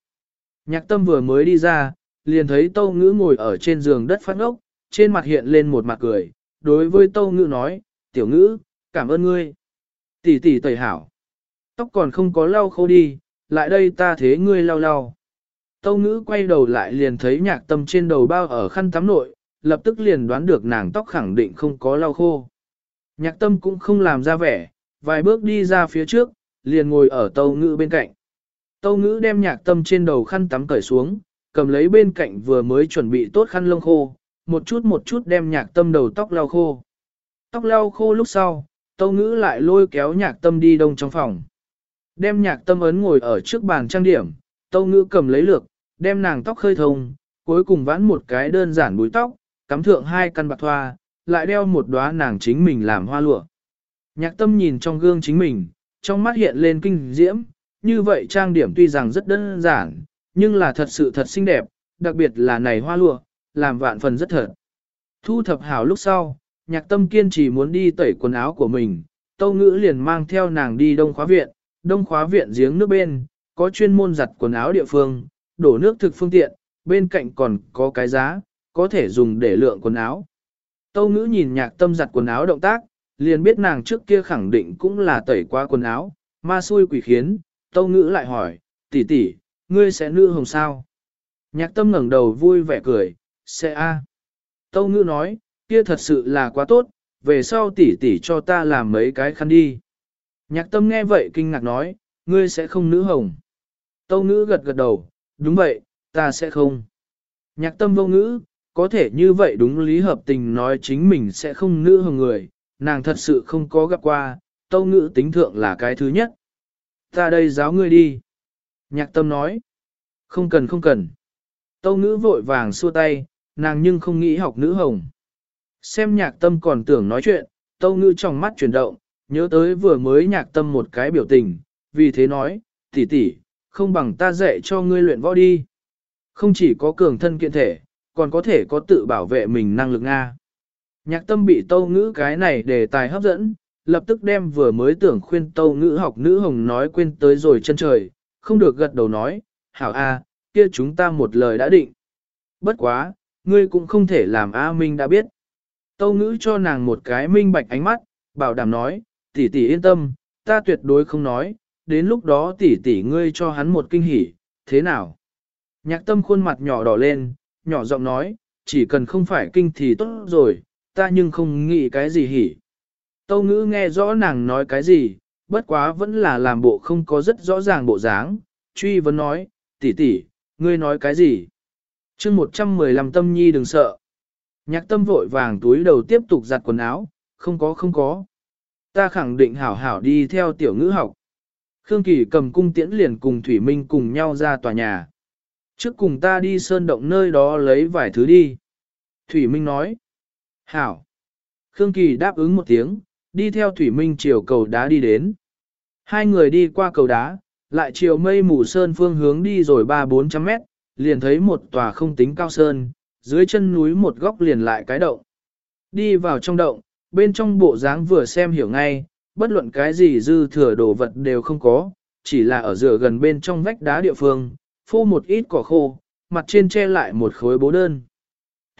Nhạc tâm vừa mới đi ra, liền thấy tâu ngữ ngồi ở trên giường đất phát ốc, trên mặt hiện lên một mặt cười, đối với tâu ngữ nói, tiểu ngữ, cảm ơn ngươi. Tỷ tỷ tẩy hảo. Tóc còn không có lau khô đi, lại đây ta thế ngươi lau lau. Tâu ngữ quay đầu lại liền thấy nhạc tâm trên đầu bao ở khăn tắm nội, lập tức liền đoán được nàng tóc khẳng định không có lau khô. Nhạc tâm cũng không làm ra vẻ, vài bước đi ra phía trước, liền ngồi ở tâu ngữ bên cạnh. Tâu ngữ đem nhạc tâm trên đầu khăn tắm cởi xuống, cầm lấy bên cạnh vừa mới chuẩn bị tốt khăn lông khô, một chút một chút đem nhạc tâm đầu tóc lau khô. Tóc lau khô lúc sau, tâu ngữ lại lôi kéo nhạc tâm đi đông trong phòng. Đem nhạc tâm ấn ngồi ở trước bàn trang điểm, tâu ngữ cầm lấy lược, đem nàng tóc khơi thông, cuối cùng vãn một cái đơn giản búi tóc, cắm thượng hai căn bạc thoa, lại đeo một đóa nàng chính mình làm hoa lụa. Nhạc tâm nhìn trong gương chính mình, trong mắt hiện lên kinh diễm, như vậy trang điểm tuy rằng rất đơn giản, nhưng là thật sự thật xinh đẹp, đặc biệt là này hoa lụa, làm vạn phần rất thật. Thu thập hảo lúc sau, nhạc tâm kiên trì muốn đi tẩy quần áo của mình, tâu ngữ liền mang theo nàng đi đông khóa viện, đông khóa viện giếng nước bên, có chuyên môn giặt quần áo địa phương, đổ nước thực phương tiện, bên cạnh còn có cái giá, có thể dùng để lượng quần áo. Tâu ngữ nhìn nhạc tâm giặt quần áo động tác, liền biết nàng trước kia khẳng định cũng là tẩy qua quần áo, ma xui quỷ khiến, tâu ngữ lại hỏi, tỷ tỷ, ngươi sẽ nữ hồng sao? Nhạc tâm ngẩng đầu vui vẻ cười, sẽ a. Tâu ngữ nói, kia thật sự là quá tốt, về sau tỷ tỷ cho ta làm mấy cái khăn đi. Nhạc tâm nghe vậy kinh ngạc nói, ngươi sẽ không nữ hồng. Tâu ngữ gật gật đầu, đúng vậy, ta sẽ không. Nhạc tâm vô ngữ, có thể như vậy đúng lý hợp tình nói chính mình sẽ không nữ hồng người, nàng thật sự không có gặp qua, tâu ngữ tính thượng là cái thứ nhất. Ta đây giáo ngươi đi. Nhạc tâm nói, không cần không cần. Tâu ngữ vội vàng xua tay, nàng nhưng không nghĩ học nữ hồng. Xem nhạc tâm còn tưởng nói chuyện, tâu ngữ trong mắt chuyển động, nhớ tới vừa mới nhạc tâm một cái biểu tình, vì thế nói, tỷ tỷ, không bằng ta dạy cho ngươi luyện võ đi. Không chỉ có cường thân kiện thể, còn có thể có tự bảo vệ mình năng lực Nga. Nhạc tâm bị tâu ngữ cái này đề tài hấp dẫn, lập tức đem vừa mới tưởng khuyên tâu ngữ học nữ hồng nói quên tới rồi chân trời, không được gật đầu nói, hảo a, kia chúng ta một lời đã định. Bất quá, ngươi cũng không thể làm A Minh đã biết. Tâu ngữ cho nàng một cái minh bạch ánh mắt, bảo đảm nói, tỷ tỷ yên tâm, ta tuyệt đối không nói, đến lúc đó tỷ tỷ ngươi cho hắn một kinh hỉ, thế nào? Nhạc tâm khuôn mặt nhỏ đỏ lên, nhỏ giọng nói, chỉ cần không phải kinh thì tốt rồi, ta nhưng không nghĩ cái gì hỉ. Tâu ngữ nghe rõ nàng nói cái gì, bất quá vẫn là làm bộ không có rất rõ ràng bộ dáng, truy vấn nói, tỷ tỷ, ngươi nói cái gì? chương 115 tâm nhi đừng sợ. Nhạc tâm vội vàng túi đầu tiếp tục giặt quần áo, không có không có. Ta khẳng định hảo hảo đi theo tiểu ngữ học. Khương Kỳ cầm cung tiễn liền cùng Thủy Minh cùng nhau ra tòa nhà. Trước cùng ta đi sơn động nơi đó lấy vài thứ đi. Thủy Minh nói. Hảo. Khương Kỳ đáp ứng một tiếng, đi theo Thủy Minh chiều cầu đá đi đến. Hai người đi qua cầu đá, lại chiều mây mù sơn phương hướng đi rồi ba bốn trăm mét, liền thấy một tòa không tính cao sơn, dưới chân núi một góc liền lại cái động. Đi vào trong động, bên trong bộ dáng vừa xem hiểu ngay, bất luận cái gì dư thừa đồ vật đều không có, chỉ là ở giữa gần bên trong vách đá địa phương, phô một ít cỏ khô, mặt trên che lại một khối bố đơn.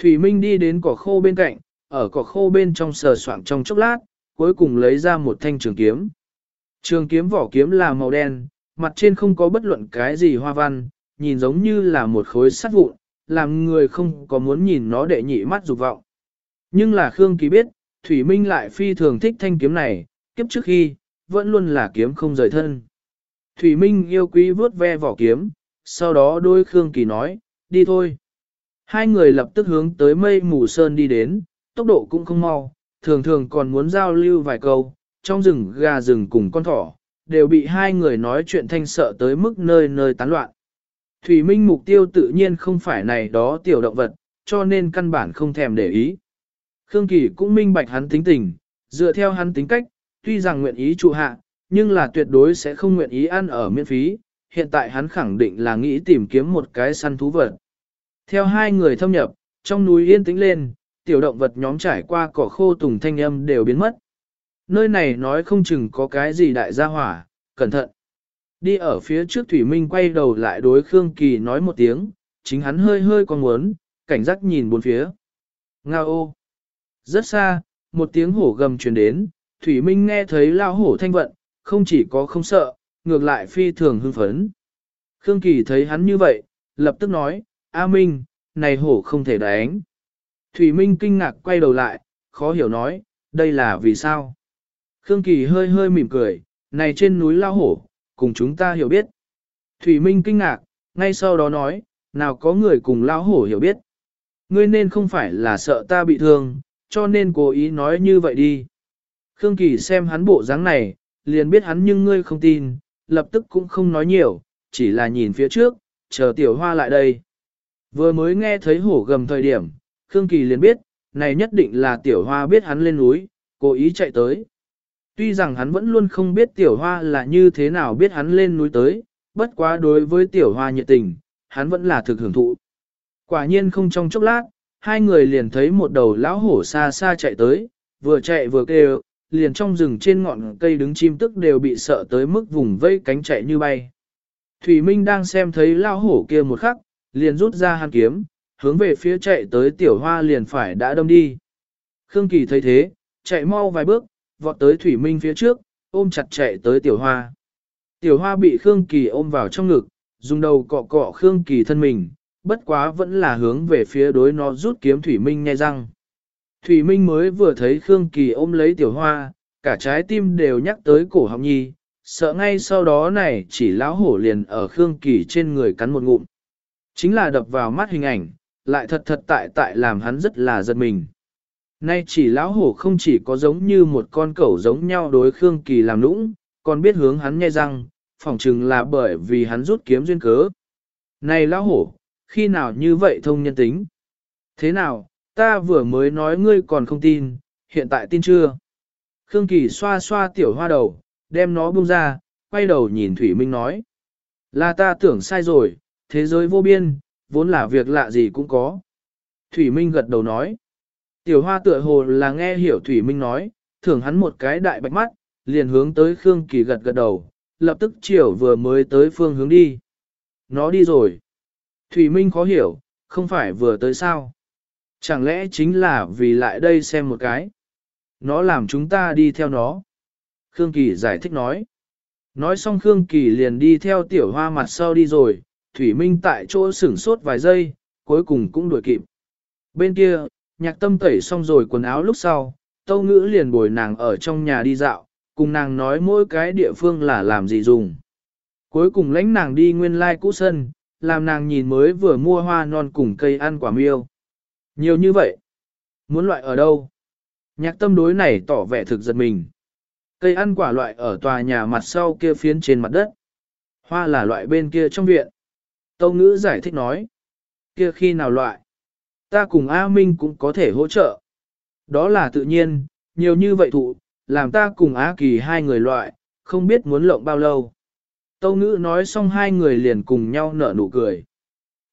Thủy Minh đi đến cỏ khô bên cạnh, ở cỏ khô bên trong sờ soạng trong chốc lát, cuối cùng lấy ra một thanh trường kiếm. Trường kiếm vỏ kiếm là màu đen, mặt trên không có bất luận cái gì hoa văn, nhìn giống như là một khối sắt vụn, làm người không có muốn nhìn nó để nhị mắt dục vọng. Nhưng là Khương Kỳ biết, Thủy Minh lại phi thường thích thanh kiếm này, kiếp trước khi, vẫn luôn là kiếm không rời thân. Thủy Minh yêu quý vớt ve vỏ kiếm, sau đó đôi Khương Kỳ nói, đi thôi. Hai người lập tức hướng tới mây mù sơn đi đến, tốc độ cũng không mau, thường thường còn muốn giao lưu vài câu, trong rừng gà rừng cùng con thỏ, đều bị hai người nói chuyện thanh sợ tới mức nơi nơi tán loạn. Thủy Minh mục tiêu tự nhiên không phải này đó tiểu động vật, cho nên căn bản không thèm để ý. Khương Kỳ cũng minh bạch hắn tính tình, dựa theo hắn tính cách, tuy rằng nguyện ý trụ hạ, nhưng là tuyệt đối sẽ không nguyện ý ăn ở miễn phí, hiện tại hắn khẳng định là nghĩ tìm kiếm một cái săn thú vật. Theo hai người thâm nhập, trong núi yên tĩnh lên, tiểu động vật nhóm trải qua cỏ khô tùng thanh âm đều biến mất. Nơi này nói không chừng có cái gì đại gia hỏa, cẩn thận. Đi ở phía trước Thủy Minh quay đầu lại đối Khương Kỳ nói một tiếng, chính hắn hơi hơi còn muốn, cảnh giác nhìn bốn phía. Nga ô! Rất xa, một tiếng hổ gầm truyền đến, Thủy Minh nghe thấy lao hổ thanh vận, không chỉ có không sợ, ngược lại phi thường hưng phấn. Khương Kỳ thấy hắn như vậy, lập tức nói, A Minh, này hổ không thể đánh. Thủy Minh kinh ngạc quay đầu lại, khó hiểu nói, đây là vì sao? Khương Kỳ hơi hơi mỉm cười, này trên núi lao hổ, cùng chúng ta hiểu biết. Thủy Minh kinh ngạc, ngay sau đó nói, nào có người cùng lao hổ hiểu biết. Ngươi nên không phải là sợ ta bị thương, cho nên cố ý nói như vậy đi. Khương Kỳ xem hắn bộ dáng này, liền biết hắn nhưng ngươi không tin, lập tức cũng không nói nhiều, chỉ là nhìn phía trước, chờ tiểu hoa lại đây. Vừa mới nghe thấy hổ gầm thời điểm, Khương Kỳ liền biết, này nhất định là tiểu hoa biết hắn lên núi, cố ý chạy tới. Tuy rằng hắn vẫn luôn không biết tiểu hoa là như thế nào biết hắn lên núi tới, bất quá đối với tiểu hoa nhiệt tình, hắn vẫn là thực hưởng thụ. Quả nhiên không trong chốc lát, hai người liền thấy một đầu lão hổ xa xa chạy tới, vừa chạy vừa kêu, liền trong rừng trên ngọn cây đứng chim tức đều bị sợ tới mức vùng vây cánh chạy như bay. Thủy Minh đang xem thấy lao hổ kia một khắc, liền rút ra hàn kiếm, hướng về phía chạy tới tiểu hoa liền phải đã đâm đi. Khương Kỳ thấy thế, chạy mau vài bước, vọt tới Thủy Minh phía trước, ôm chặt chạy tới tiểu hoa. Tiểu hoa bị Khương Kỳ ôm vào trong ngực, dùng đầu cọ cọ Khương Kỳ thân mình, bất quá vẫn là hướng về phía đối nó rút kiếm Thủy Minh nghe răng. Thủy Minh mới vừa thấy Khương Kỳ ôm lấy tiểu hoa, cả trái tim đều nhắc tới cổ họng nhi, sợ ngay sau đó này chỉ lão hổ liền ở Khương Kỳ trên người cắn một ngụm. Chính là đập vào mắt hình ảnh, lại thật thật tại tại làm hắn rất là giật mình. Nay chỉ lão hổ không chỉ có giống như một con cẩu giống nhau đối Khương Kỳ làm nũng, còn biết hướng hắn nghe răng, phỏng chừng là bởi vì hắn rút kiếm duyên cớ. Này lão hổ, khi nào như vậy thông nhân tính? Thế nào, ta vừa mới nói ngươi còn không tin, hiện tại tin chưa? Khương Kỳ xoa xoa tiểu hoa đầu, đem nó buông ra, quay đầu nhìn Thủy Minh nói. Là ta tưởng sai rồi, thế giới vô biên, vốn là việc lạ gì cũng có. Thủy Minh gật đầu nói. Tiểu hoa tựa hồ là nghe hiểu Thủy Minh nói, thưởng hắn một cái đại bạch mắt, liền hướng tới Khương Kỳ gật gật đầu, lập tức chiều vừa mới tới phương hướng đi. Nó đi rồi. Thủy Minh khó hiểu, không phải vừa tới sao. Chẳng lẽ chính là vì lại đây xem một cái. Nó làm chúng ta đi theo nó. Khương Kỳ giải thích nói. Nói xong Khương Kỳ liền đi theo tiểu hoa mặt sau đi rồi, Thủy Minh tại chỗ sửng sốt vài giây, cuối cùng cũng đuổi kịp. Bên kia, nhạc tâm tẩy xong rồi quần áo lúc sau, tâu ngữ liền bồi nàng ở trong nhà đi dạo, cùng nàng nói mỗi cái địa phương là làm gì dùng. Cuối cùng lãnh nàng đi nguyên lai cũ sân, làm nàng nhìn mới vừa mua hoa non cùng cây ăn quả miêu. Nhiều như vậy. Muốn loại ở đâu? Nhạc tâm đối này tỏ vẻ thực giật mình. Cây ăn quả loại ở tòa nhà mặt sau kia phiến trên mặt đất. Hoa là loại bên kia trong viện. Tâu ngữ giải thích nói. Kia khi nào loại? Ta cùng A Minh cũng có thể hỗ trợ. Đó là tự nhiên, nhiều như vậy thụ, làm ta cùng Á Kỳ hai người loại, không biết muốn lộng bao lâu. Tâu ngữ nói xong hai người liền cùng nhau nở nụ cười.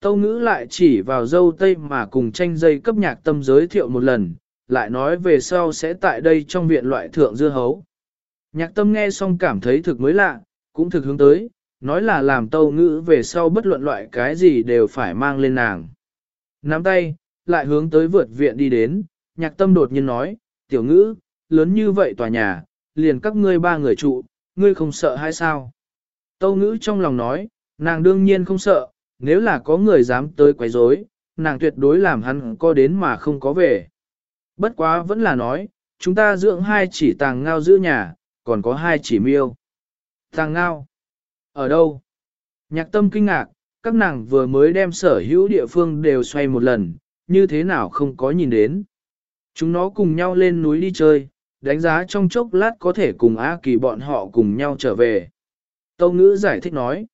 Tâu ngữ lại chỉ vào dâu tây mà cùng tranh dây cấp nhạc tâm giới thiệu một lần, lại nói về sau sẽ tại đây trong viện loại thượng dưa hấu. Nhạc tâm nghe xong cảm thấy thực mới lạ, cũng thực hướng tới, nói là làm tâu ngữ về sau bất luận loại cái gì đều phải mang lên nàng. Nắm tay, lại hướng tới vượt viện đi đến, nhạc tâm đột nhiên nói, tiểu ngữ, lớn như vậy tòa nhà, liền các ngươi ba người trụ, ngươi không sợ hay sao? Tâu ngữ trong lòng nói, nàng đương nhiên không sợ, nếu là có người dám tới quấy rối, nàng tuyệt đối làm hắn có đến mà không có về. Bất quá vẫn là nói, chúng ta dưỡng hai chỉ tàng ngao giữ nhà, còn có hai chỉ miêu. Tàng ngao? Ở đâu? Nhạc tâm kinh ngạc, các nàng vừa mới đem sở hữu địa phương đều xoay một lần, như thế nào không có nhìn đến. Chúng nó cùng nhau lên núi đi chơi, đánh giá trong chốc lát có thể cùng A Kỳ bọn họ cùng nhau trở về. Tâu ngữ giải thích nói.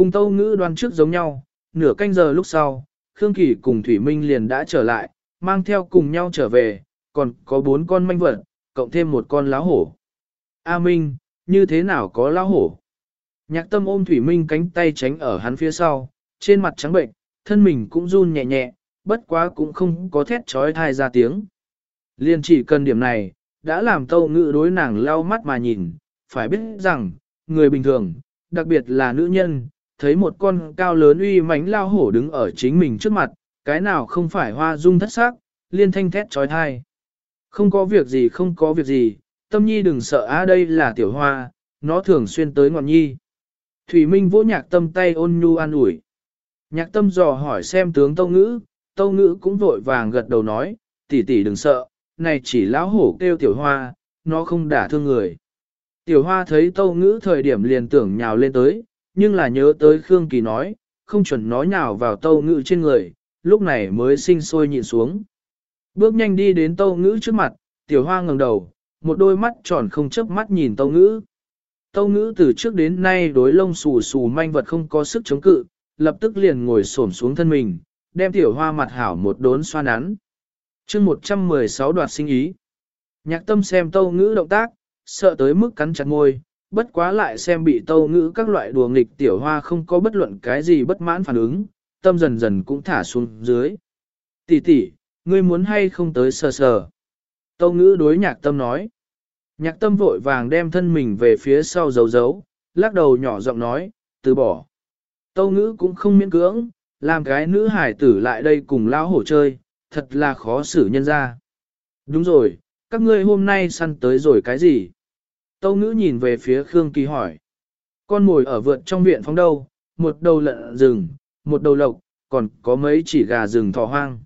Cùng tâu ngữ đoan trước giống nhau, nửa canh giờ lúc sau, Khương Kỳ cùng Thủy Minh liền đã trở lại, mang theo cùng nhau trở về, còn có bốn con manh vật, cộng thêm một con láo hổ. A Minh, như thế nào có láo hổ? Nhạc tâm ôm Thủy Minh cánh tay tránh ở hắn phía sau, trên mặt trắng bệnh, thân mình cũng run nhẹ nhẹ, bất quá cũng không có thét trói thai ra tiếng. Liên chỉ cần điểm này, đã làm tâu ngữ đối nàng lau mắt mà nhìn, phải biết rằng, người bình thường, đặc biệt là nữ nhân, thấy một con cao lớn uy mãnh lao hổ đứng ở chính mình trước mặt, cái nào không phải hoa dung thất sắc, liên thanh thét trói thai. Không có việc gì không có việc gì, tâm nhi đừng sợ á đây là tiểu hoa, nó thường xuyên tới ngọn nhi. Thủy Minh vỗ nhạc tâm tay ôn nhu an ủi. Nhạc tâm dò hỏi xem tướng tâu ngữ, tâu ngữ cũng vội vàng gật đầu nói, tỷ tỷ đừng sợ, này chỉ lão hổ kêu tiểu hoa, nó không đả thương người. Tiểu hoa thấy tâu ngữ thời điểm liền tưởng nhào lên tới, nhưng là nhớ tới Khương Kỳ nói, không chuẩn nói nhào vào tâu ngữ trên người, lúc này mới sinh sôi nhịn xuống. Bước nhanh đi đến tâu ngữ trước mặt, tiểu hoa ngẩng đầu, một đôi mắt tròn không chớp mắt nhìn tâu ngữ. Tâu ngữ từ trước đến nay đối lông xù xù manh vật không có sức chống cự, lập tức liền ngồi xổm xuống thân mình, đem tiểu hoa mặt hảo một đốn xoa nắn. chương 116 đoạt sinh ý. Nhạc tâm xem tâu ngữ động tác, sợ tới mức cắn chặt ngôi, bất quá lại xem bị tâu ngữ các loại đùa nghịch tiểu hoa không có bất luận cái gì bất mãn phản ứng, tâm dần dần cũng thả xuống dưới. Tỷ tỷ, ngươi muốn hay không tới sờ sờ. Tâu ngữ đối nhạc tâm nói. Nhạc tâm vội vàng đem thân mình về phía sau giấu giấu, lắc đầu nhỏ giọng nói, từ bỏ. Tâu ngữ cũng không miễn cưỡng, làm cái nữ hải tử lại đây cùng lão hổ chơi, thật là khó xử nhân ra. Đúng rồi, các ngươi hôm nay săn tới rồi cái gì? Tâu ngữ nhìn về phía Khương Kỳ hỏi. Con mồi ở vượt trong viện phóng đâu, một đầu lợn rừng, một đầu lộc, còn có mấy chỉ gà rừng thỏ hoang.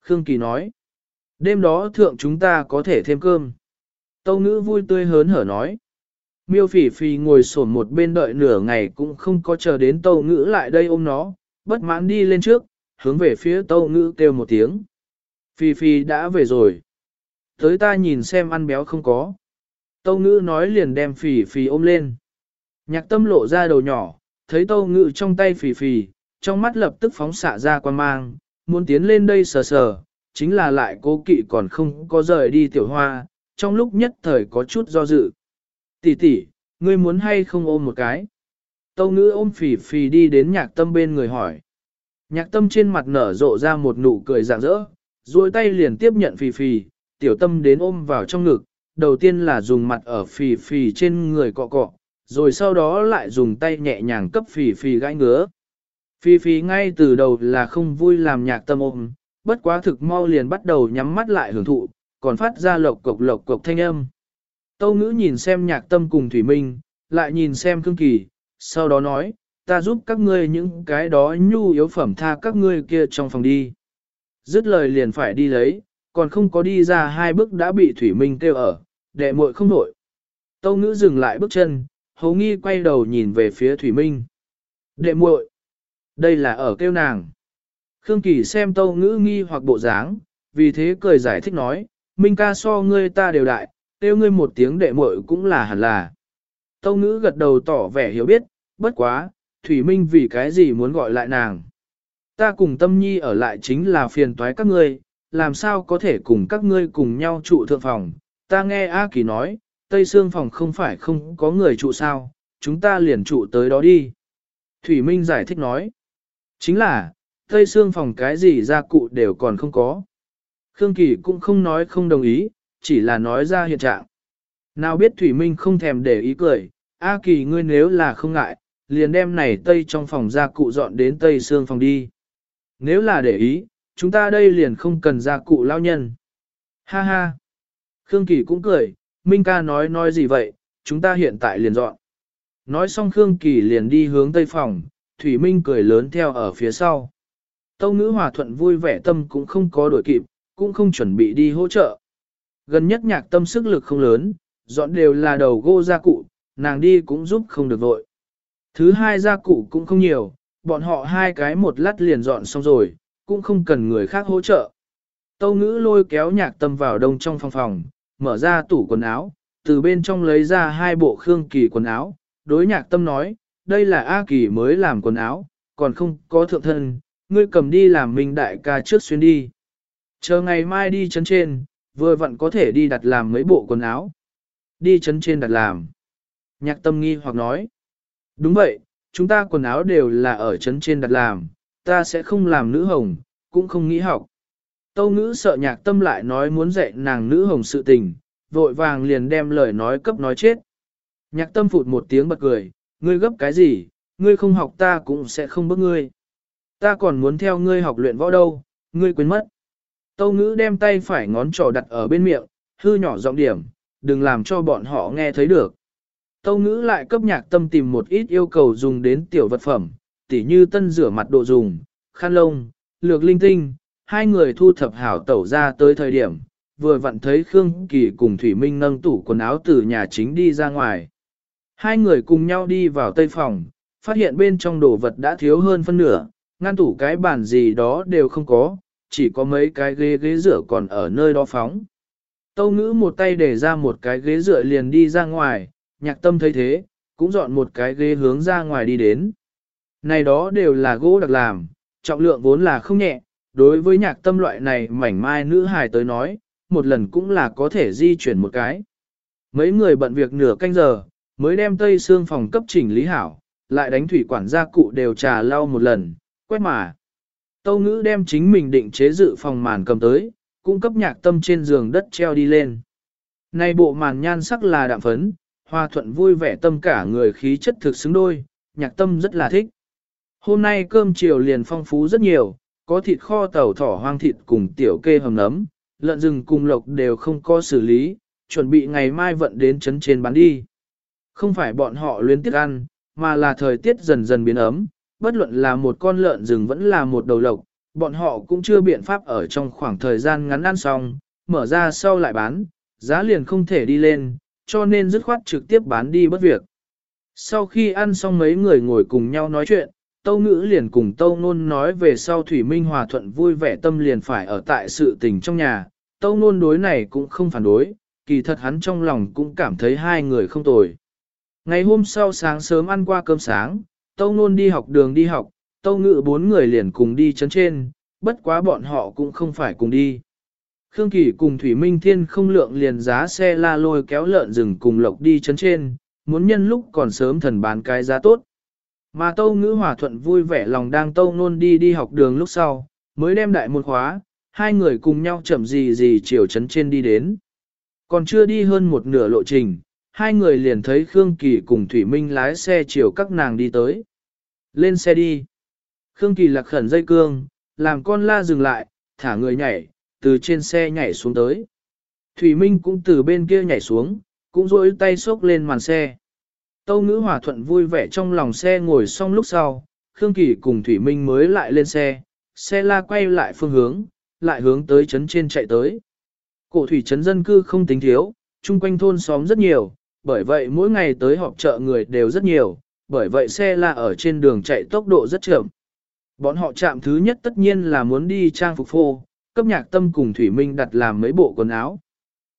Khương Kỳ nói. Đêm đó thượng chúng ta có thể thêm cơm. Tâu ngữ vui tươi hớn hở nói. Miêu phỉ phì ngồi sổn một bên đợi nửa ngày cũng không có chờ đến tâu ngữ lại đây ôm nó, bất mãn đi lên trước, hướng về phía tâu ngữ kêu một tiếng. Phi Phi đã về rồi. Tới ta nhìn xem ăn béo không có. Tâu ngữ nói liền đem phì phì ôm lên. Nhạc tâm lộ ra đầu nhỏ, thấy tâu ngữ trong tay phì phì, trong mắt lập tức phóng xạ ra quan mang, muốn tiến lên đây sờ sờ, chính là lại cố kỵ còn không có rời đi tiểu hoa, trong lúc nhất thời có chút do dự. Tỷ tỷ, ngươi muốn hay không ôm một cái? Tâu ngữ ôm phì phì đi đến nhạc tâm bên người hỏi. Nhạc tâm trên mặt nở rộ ra một nụ cười rạng rỡ, duỗi tay liền tiếp nhận phì phì, tiểu tâm đến ôm vào trong ngực, đầu tiên là dùng mặt ở phì phì trên người cọ cọ, rồi sau đó lại dùng tay nhẹ nhàng cấp phì phì gãi ngứa. Phì phì ngay từ đầu là không vui làm nhạc tâm ôm, bất quá thực mau liền bắt đầu nhắm mắt lại hưởng thụ, còn phát ra lộc cộc lộc cộc thanh âm. Tâu ngữ nhìn xem nhạc tâm cùng Thủy Minh, lại nhìn xem Khương Kỳ, sau đó nói, ta giúp các ngươi những cái đó nhu yếu phẩm tha các ngươi kia trong phòng đi. Dứt lời liền phải đi lấy, còn không có đi ra hai bước đã bị Thủy Minh kêu ở, đệ muội không nổi. Tâu ngữ dừng lại bước chân, hấu nghi quay đầu nhìn về phía Thủy Minh. Đệ muội, đây là ở kêu nàng. Khương Kỳ xem tâu ngữ nghi hoặc bộ dáng, vì thế cười giải thích nói, Minh ca so ngươi ta đều đại, kêu ngươi một tiếng đệ muội cũng là hẳn là. Tâu ngữ gật đầu tỏ vẻ hiểu biết, bất quá, Thủy Minh vì cái gì muốn gọi lại nàng. Ta cùng tâm nhi ở lại chính là phiền toái các ngươi, làm sao có thể cùng các ngươi cùng nhau trụ thượng phòng, ta nghe A Kỳ nói, Tây Sương phòng không phải không có người trụ sao, chúng ta liền trụ tới đó đi. Thủy Minh giải thích nói, chính là, Tây Sương phòng cái gì gia cụ đều còn không có. Khương Kỳ cũng không nói không đồng ý, chỉ là nói ra hiện trạng. Nào biết Thủy Minh không thèm để ý cười, A Kỳ ngươi nếu là không ngại, liền đem này Tây trong phòng gia cụ dọn đến Tây Sương phòng đi. Nếu là để ý, chúng ta đây liền không cần gia cụ lao nhân. Ha ha. Khương Kỳ cũng cười, Minh ca nói nói gì vậy, chúng ta hiện tại liền dọn. Nói xong Khương Kỳ liền đi hướng tây phòng, Thủy Minh cười lớn theo ở phía sau. Tâu ngữ hòa thuận vui vẻ tâm cũng không có đổi kịp, cũng không chuẩn bị đi hỗ trợ. Gần nhất nhạc tâm sức lực không lớn, dọn đều là đầu gô gia cụ, nàng đi cũng giúp không được vội. Thứ hai gia cụ cũng không nhiều, bọn họ hai cái một lát liền dọn xong rồi, cũng không cần người khác hỗ trợ. Tâu ngữ lôi kéo nhạc tâm vào đông trong phòng phòng, mở ra tủ quần áo, từ bên trong lấy ra hai bộ khương kỳ quần áo, đối nhạc tâm nói, đây là A kỳ mới làm quần áo, còn không có thượng thân, ngươi cầm đi làm mình đại ca trước xuyên đi. Chờ ngày mai đi chấn trên, vừa vặn có thể đi đặt làm mấy bộ quần áo. Đi chấn trên đặt làm. Nhạc tâm nghi hoặc nói. Đúng vậy, chúng ta quần áo đều là ở chấn trên đặt làm, ta sẽ không làm nữ hồng, cũng không nghĩ học. Tâu ngữ sợ nhạc tâm lại nói muốn dạy nàng nữ hồng sự tình, vội vàng liền đem lời nói cấp nói chết. Nhạc tâm phụt một tiếng bật cười, ngươi gấp cái gì, ngươi không học ta cũng sẽ không bước ngươi. Ta còn muốn theo ngươi học luyện võ đâu, ngươi quên mất. Tâu ngữ đem tay phải ngón trỏ đặt ở bên miệng, hư nhỏ giọng điểm, đừng làm cho bọn họ nghe thấy được. Tâu ngữ lại cấp nhạc tâm tìm một ít yêu cầu dùng đến tiểu vật phẩm, tỉ như tân rửa mặt đồ dùng, khăn lông, lược linh tinh, hai người thu thập hảo tẩu ra tới thời điểm, vừa vặn thấy Khương Kỳ cùng Thủy Minh nâng tủ quần áo từ nhà chính đi ra ngoài. Hai người cùng nhau đi vào tây phòng, phát hiện bên trong đồ vật đã thiếu hơn phân nửa, ngăn tủ cái bàn gì đó đều không có, chỉ có mấy cái ghế ghế rửa còn ở nơi đó phóng. Tâu ngữ một tay để ra một cái ghế rửa liền đi ra ngoài, nhạc tâm thấy thế, cũng dọn một cái ghế hướng ra ngoài đi đến. Này đó đều là gỗ đặc làm, trọng lượng vốn là không nhẹ, đối với nhạc tâm loại này mảnh mai nữ hài tới nói, một lần cũng là có thể di chuyển một cái. Mấy người bận việc nửa canh giờ, mới đem tây xương phòng cấp chỉnh lý hảo, lại đánh thủy quản gia cụ đều trà lau một lần, quét mà. Tâu ngữ đem chính mình định chế dự phòng màn cầm tới, cung cấp nhạc tâm trên giường đất treo đi lên. Này bộ màn nhan sắc là đạm phấn, hòa thuận vui vẻ tâm cả người khí chất thực xứng đôi, nhạc tâm rất là thích. Hôm nay cơm chiều liền phong phú rất nhiều, có thịt kho tàu thỏ hoang thịt cùng tiểu kê hầm nấm, lợn rừng cùng lộc đều không có xử lý, chuẩn bị ngày mai vận đến trấn trên bán đi. Không phải bọn họ luyến tiếc ăn, mà là thời tiết dần dần biến ấm, bất luận là một con lợn rừng vẫn là một đầu lộc, bọn họ cũng chưa biện pháp ở trong khoảng thời gian ngắn ăn xong, mở ra sau lại bán, giá liền không thể đi lên, cho nên dứt khoát trực tiếp bán đi bất việc. Sau khi ăn xong mấy người ngồi cùng nhau nói chuyện, Tâu Ngữ liền cùng Tâu Nôn nói về sau Thủy Minh Hòa Thuận vui vẻ tâm liền phải ở tại sự tình trong nhà. Tâu Nôn đối này cũng không phản đối, kỳ thật hắn trong lòng cũng cảm thấy hai người không tồi. Ngày hôm sau sáng sớm ăn qua cơm sáng, Tâu Nôn đi học đường đi học, Tâu Ngữ bốn người liền cùng đi chấn trên, bất quá bọn họ cũng không phải cùng đi. Khương Kỳ cùng Thủy Minh Thiên không lượng liền giá xe la lôi kéo lợn rừng cùng lộc đi chấn trên, muốn nhân lúc còn sớm thần bán cái giá tốt. Mà Tâu Ngữ Hòa Thuận vui vẻ lòng đang Tâu Nôn đi đi học đường lúc sau, mới đem đại một khóa, hai người cùng nhau chậm gì gì chiều chấn trên đi đến. Còn chưa đi hơn một nửa lộ trình, hai người liền thấy Khương Kỳ cùng Thủy Minh lái xe chiều các nàng đi tới. Lên xe đi. Khương Kỳ lạc khẩn dây cương, làm con la dừng lại, thả người nhảy, từ trên xe nhảy xuống tới. Thủy Minh cũng từ bên kia nhảy xuống, cũng rỗi tay xốc lên màn xe. Tâu ngữ hòa thuận vui vẻ trong lòng xe ngồi xong lúc sau, Khương Kỳ cùng Thủy Minh mới lại lên xe, xe la quay lại phương hướng, lại hướng tới trấn trên chạy tới. Cổ thủy trấn dân cư không tính thiếu, chung quanh thôn xóm rất nhiều, bởi vậy mỗi ngày tới họp chợ người đều rất nhiều, bởi vậy xe la ở trên đường chạy tốc độ rất chậm. Bọn họ chạm thứ nhất tất nhiên là muốn đi trang phục phô, cấp nhạc tâm cùng Thủy Minh đặt làm mấy bộ quần áo.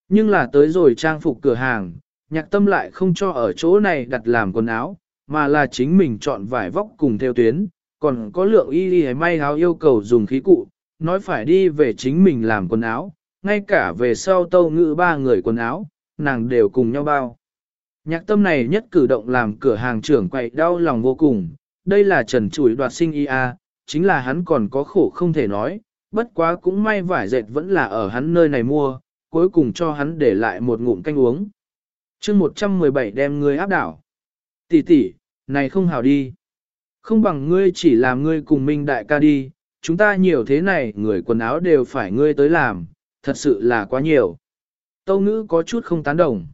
Nhưng là tới rồi trang phục cửa hàng, nhạc tâm lại không cho ở chỗ này đặt làm quần áo, mà là chính mình chọn vải vóc cùng theo tuyến, còn có lượng y y may áo yêu cầu dùng khí cụ, nói phải đi về chính mình làm quần áo, ngay cả về sau tâu ngữ ba người quần áo, nàng đều cùng nhau bao. Nhạc tâm này nhất cử động làm cửa hàng trưởng quậy đau lòng vô cùng, đây là trần chủi đoạt sinh y a, chính là hắn còn có khổ không thể nói, bất quá cũng may vải dệt vẫn là ở hắn nơi này mua, cuối cùng cho hắn để lại một ngụm canh uống chương 117 đem ngươi áp đảo. Tỷ tỷ, này không hảo đi. Không bằng ngươi chỉ làm ngươi cùng Minh đại ca đi, chúng ta nhiều thế này người quần áo đều phải ngươi tới làm, thật sự là quá nhiều. Tâu ngữ có chút không tán đồng.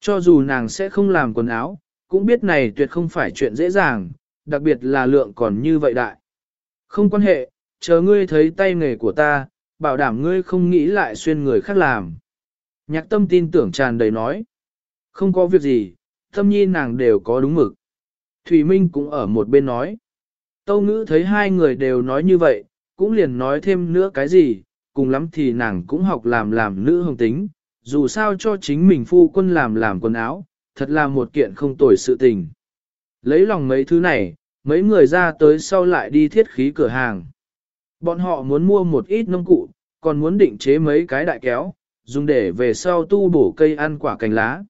Cho dù nàng sẽ không làm quần áo, cũng biết này tuyệt không phải chuyện dễ dàng, đặc biệt là lượng còn như vậy đại. Không quan hệ, chờ ngươi thấy tay nghề của ta, bảo đảm ngươi không nghĩ lại xuyên người khác làm. Nhạc tâm tin tưởng tràn đầy nói. Không có việc gì, tâm nhi nàng đều có đúng mực. Thủy Minh cũng ở một bên nói. Tâu ngữ thấy hai người đều nói như vậy, cũng liền nói thêm nữa cái gì, cùng lắm thì nàng cũng học làm làm nữ hồng tính, dù sao cho chính mình phu quân làm làm quần áo, thật là một kiện không tồi sự tình. Lấy lòng mấy thứ này, mấy người ra tới sau lại đi thiết khí cửa hàng. Bọn họ muốn mua một ít nông cụ, còn muốn định chế mấy cái đại kéo, dùng để về sau tu bổ cây ăn quả cành lá.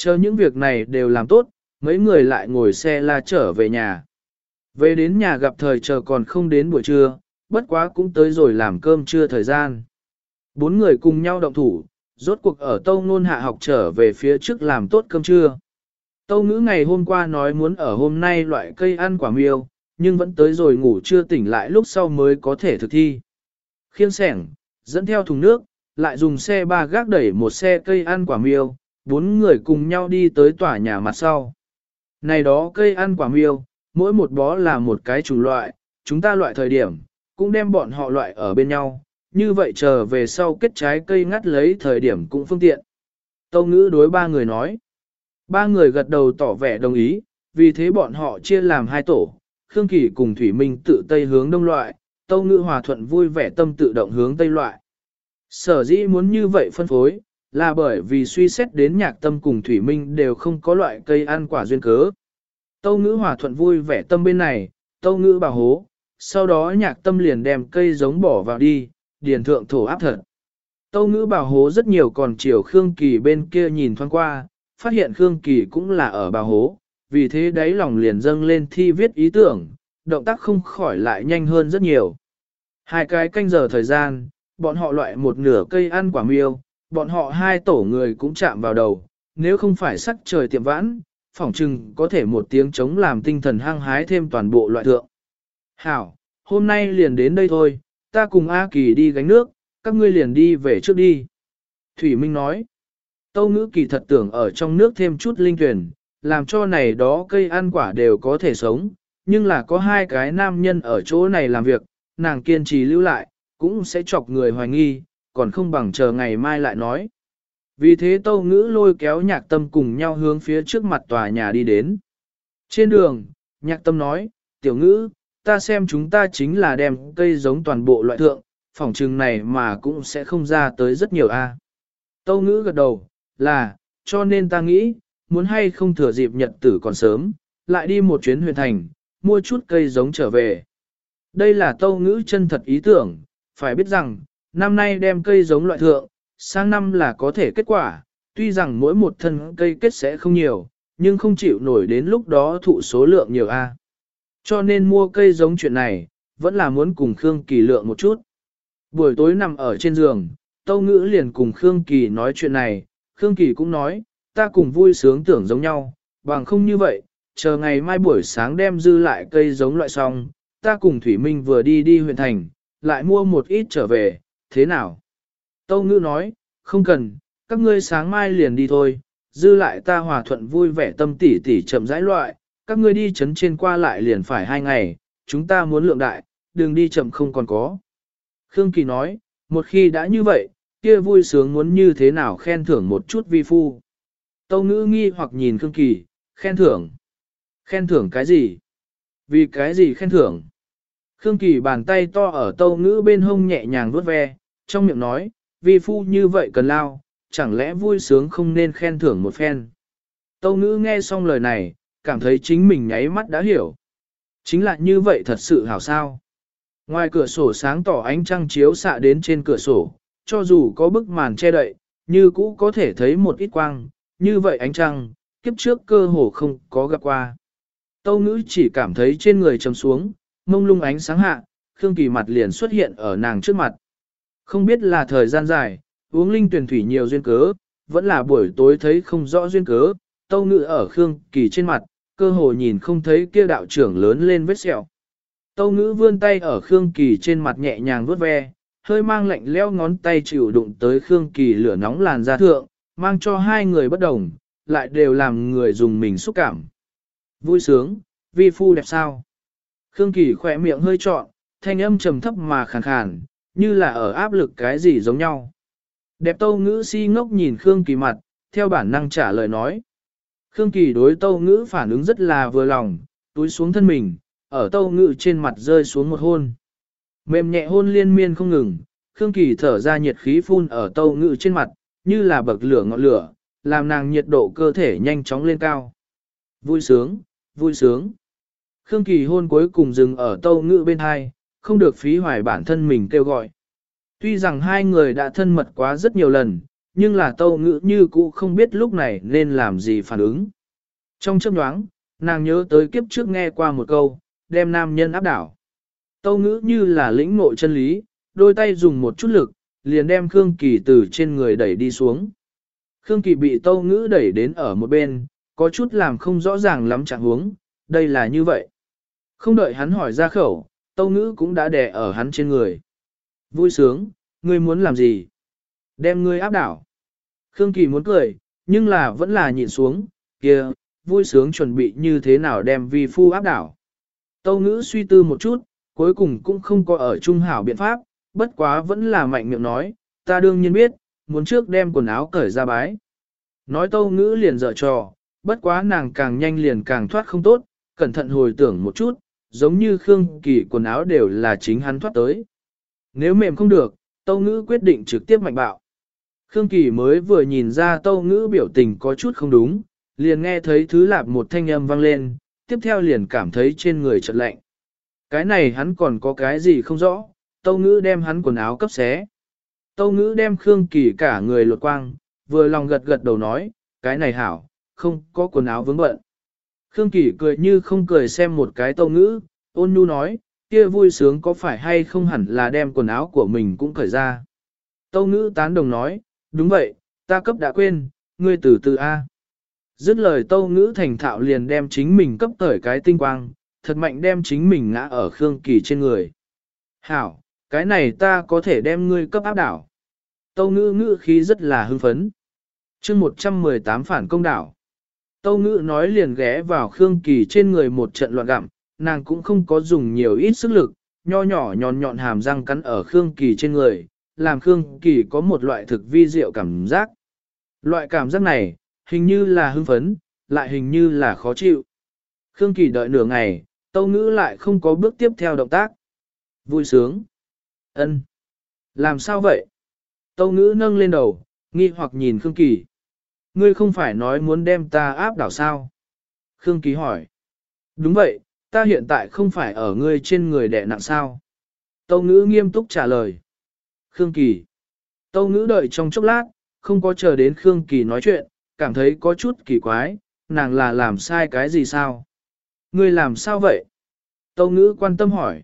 Chờ những việc này đều làm tốt, mấy người lại ngồi xe la trở về nhà. Về đến nhà gặp thời chờ còn không đến buổi trưa, bất quá cũng tới rồi làm cơm trưa thời gian. Bốn người cùng nhau động thủ, rốt cuộc ở Tâu Nôn hạ học trở về phía trước làm tốt cơm trưa. Tâu ngữ ngày hôm qua nói muốn ở hôm nay loại cây ăn quả miêu, nhưng vẫn tới rồi ngủ chưa tỉnh lại lúc sau mới có thể thực thi. Khiêng sẻng, dẫn theo thùng nước, lại dùng xe ba gác đẩy một xe cây ăn quả miêu, bốn người cùng nhau đi tới tòa nhà mặt sau. Này đó cây ăn quả miêu, mỗi một bó là một cái chủng loại, chúng ta loại thời điểm, cũng đem bọn họ loại ở bên nhau, như vậy chờ về sau kết trái cây ngắt lấy thời điểm cũng phương tiện. Tâu ngữ đối ba người nói. Ba người gật đầu tỏ vẻ đồng ý, vì thế bọn họ chia làm hai tổ, Khương Kỳ cùng Thủy Minh tự tây hướng đông loại, Tâu Ngữ Hòa Thuận vui vẻ tâm tự động hướng tây loại. Sở dĩ muốn như vậy phân phối, là bởi vì suy xét đến nhạc tâm cùng Thủy Minh đều không có loại cây ăn quả duyên cớ. Tâu Ngữ Hòa Thuận vui vẻ tâm bên này, Tâu Ngữ bảo hố, sau đó nhạc tâm liền đem cây giống bỏ vào đi, điền thượng thổ áp thật. Tâu Ngữ bảo hố rất nhiều còn chiều Khương Kỳ bên kia nhìn thoáng qua, phát hiện Khương Kỳ cũng là ở bảo hố, vì thế đáy lòng liền dâng lên thi viết ý tưởng, động tác không khỏi lại nhanh hơn rất nhiều. Hai cái canh giờ thời gian, bọn họ loại một nửa cây ăn quả miêu, bọn họ hai tổ người cũng chạm vào đầu, nếu không phải sắc trời tiệm vãn, phỏng chừng có thể một tiếng chống làm tinh thần hăng hái thêm toàn bộ loại thượng. Hảo, hôm nay liền đến đây thôi, ta cùng A Kỳ đi gánh nước, các ngươi liền đi về trước đi. Thủy Minh nói, Tâu ngữ kỳ thật tưởng ở trong nước thêm chút linh tuyển, làm cho này đó cây ăn quả đều có thể sống, nhưng là có hai cái nam nhân ở chỗ này làm việc, nàng kiên trì lưu lại, cũng sẽ chọc người hoài nghi, còn không bằng chờ ngày mai lại nói. Vì thế tâu ngữ lôi kéo nhạc tâm cùng nhau hướng phía trước mặt tòa nhà đi đến. Trên đường, nhạc tâm nói, tiểu ngữ, ta xem chúng ta chính là đem cây giống toàn bộ loại thượng, phòng trừng này mà cũng sẽ không ra tới rất nhiều a. Tâu ngữ gật đầu, là, cho nên ta nghĩ, muốn hay không thừa dịp nhật tử còn sớm, lại đi một chuyến huyền thành, mua chút cây giống trở về. Đây là tâu ngữ chân thật ý tưởng, phải biết rằng, năm nay đem cây giống loại thượng, sang năm là có thể kết quả, tuy rằng mỗi một thân cây kết sẽ không nhiều, nhưng không chịu nổi đến lúc đó thụ số lượng nhiều A. Cho nên mua cây giống chuyện này, vẫn là muốn cùng Khương Kỳ lượng một chút. Buổi tối nằm ở trên giường, Tâu Ngữ liền cùng Khương Kỳ nói chuyện này, Khương Kỳ cũng nói, ta cùng vui sướng tưởng giống nhau, bằng không như vậy, chờ ngày mai buổi sáng đem dư lại cây giống loại xong, ta cùng Thủy Minh vừa đi đi huyện thành, lại mua một ít trở về, thế nào? Tâu ngữ nói, không cần, các ngươi sáng mai liền đi thôi, dư lại ta hòa thuận vui vẻ tâm tỉ tỉ chậm rãi loại, các ngươi đi chấn trên qua lại liền phải hai ngày, chúng ta muốn lượng đại, đường đi chậm không còn có. Khương Kỳ nói, một khi đã như vậy, kia vui sướng muốn như thế nào khen thưởng một chút vi phu. Tâu ngữ nghi hoặc nhìn Khương Kỳ, khen thưởng. Khen thưởng cái gì? Vì cái gì khen thưởng? Khương Kỳ bàn tay to ở tâu ngữ bên hông nhẹ nhàng vuốt ve, trong miệng nói, vi phu như vậy cần lao, chẳng lẽ vui sướng không nên khen thưởng một phen. Tâu ngữ nghe xong lời này, cảm thấy chính mình nháy mắt đã hiểu. Chính là như vậy thật sự hảo sao. Ngoài cửa sổ sáng tỏ ánh trăng chiếu xạ đến trên cửa sổ, cho dù có bức màn che đậy, như cũ có thể thấy một ít quang, như vậy ánh trăng, kiếp trước cơ hồ không có gặp qua. Tâu ngữ chỉ cảm thấy trên người trầm xuống, mông lung ánh sáng hạ, Khương Kỳ mặt liền xuất hiện ở nàng trước mặt. Không biết là thời gian dài, uống linh tuyển thủy nhiều duyên cớ, vẫn là buổi tối thấy không rõ duyên cớ, tâu ngự ở Khương Kỳ trên mặt, cơ hồ nhìn không thấy kia đạo trưởng lớn lên vết sẹo. Tâu ngữ vươn tay ở Khương Kỳ trên mặt nhẹ nhàng vuốt ve, hơi mang lạnh leo ngón tay chịu đụng tới Khương Kỳ lửa nóng làn da thượng, mang cho hai người bất đồng, lại đều làm người dùng mình xúc cảm. Vui sướng, vi phu đẹp sao? Khương Kỳ khỏe miệng hơi trọn, thanh âm trầm thấp mà khàn khàn, như là ở áp lực cái gì giống nhau. Đẹp tâu ngữ si ngốc nhìn Khương Kỳ mặt, theo bản năng trả lời nói. Khương Kỳ đối tâu ngữ phản ứng rất là vừa lòng, túi xuống thân mình, ở tâu ngữ trên mặt rơi xuống một hôn. Mềm nhẹ hôn liên miên không ngừng, Khương Kỳ thở ra nhiệt khí phun ở tâu ngữ trên mặt, như là bậc lửa ngọn lửa, làm nàng nhiệt độ cơ thể nhanh chóng lên cao. Vui sướng, vui sướng. Khương Kỳ hôn cuối cùng dừng ở tâu ngữ bên hai, không được phí hoài bản thân mình kêu gọi. Tuy rằng hai người đã thân mật quá rất nhiều lần, nhưng là tâu ngữ như cũ không biết lúc này nên làm gì phản ứng. Trong chấp nhoáng, nàng nhớ tới kiếp trước nghe qua một câu, đem nam nhân áp đảo. Tâu ngữ như là lĩnh ngộ chân lý, đôi tay dùng một chút lực, liền đem Khương Kỳ từ trên người đẩy đi xuống. Khương Kỳ bị tâu ngữ đẩy đến ở một bên, có chút làm không rõ ràng lắm trạng huống, đây là như vậy. Không đợi hắn hỏi ra khẩu, tâu ngữ cũng đã đè ở hắn trên người. Vui sướng, ngươi muốn làm gì? Đem ngươi áp đảo. Khương Kỳ muốn cười, nhưng là vẫn là nhịn xuống, kia, vui sướng chuẩn bị như thế nào đem vi phu áp đảo. Tâu ngữ suy tư một chút, cuối cùng cũng không có ở trung hảo biện pháp, bất quá vẫn là mạnh miệng nói, ta đương nhiên biết, muốn trước đem quần áo cởi ra bái. Nói tâu ngữ liền dở trò, bất quá nàng càng nhanh liền càng thoát không tốt, cẩn thận hồi tưởng một chút, giống như Khương Kỳ quần áo đều là chính hắn thoát tới. Nếu mềm không được, Tâu Ngữ quyết định trực tiếp mạnh bạo. Khương Kỳ mới vừa nhìn ra Tâu Ngữ biểu tình có chút không đúng, liền nghe thấy thứ lạp một thanh âm vang lên, tiếp theo liền cảm thấy trên người chợt lạnh. Cái này hắn còn có cái gì không rõ, Tâu Ngữ đem hắn quần áo cấp xé. Tâu Ngữ đem Khương Kỳ cả người lột quang, vừa lòng gật gật đầu nói, cái này hảo, không có quần áo vướng bận. Khương Kỳ cười như không cười xem một cái Tâu Ngữ, ôn nhu nói, kia vui sướng có phải hay không hẳn là đem quần áo của mình cũng cởi ra. Tâu Ngữ tán đồng nói, đúng vậy, ta cấp đã quên, ngươi từ từ A. Dứt lời Tâu Ngữ thành thạo liền đem chính mình cấp cởi cái tinh quang, thật mạnh đem chính mình ngã ở Khương Kỳ trên người. Hảo, cái này ta có thể đem ngươi cấp áp đảo. Tâu ngữ ngữ khí rất là hưng phấn. chương 118 phản công đảo. Tâu ngữ nói liền ghé vào Khương Kỳ trên người một trận loạn gặm, nàng cũng không có dùng nhiều ít sức lực, nho nhỏ nhọn nhọn hàm răng cắn ở Khương Kỳ trên người, làm Khương Kỳ có một loại thực vi diệu cảm giác. Loại cảm giác này, hình như là hưng phấn, lại hình như là khó chịu. Khương Kỳ đợi nửa ngày, Tâu Ngữ lại không có bước tiếp theo động tác. Vui sướng. ân Làm sao vậy? Tâu Ngữ nâng lên đầu, nghi hoặc nhìn Khương Kỳ. Ngươi không phải nói muốn đem ta áp đảo sao? Khương Kỳ hỏi. Đúng vậy, ta hiện tại không phải ở ngươi trên người đẻ nặng sao? Tâu Ngữ nghiêm túc trả lời. Khương Kỳ. Tâu Ngữ đợi trong chốc lát, không có chờ đến Khương Kỳ nói chuyện, cảm thấy có chút kỳ quái, nàng là làm sai cái gì sao? Ngươi làm sao vậy? Tâu ngữ quan tâm hỏi.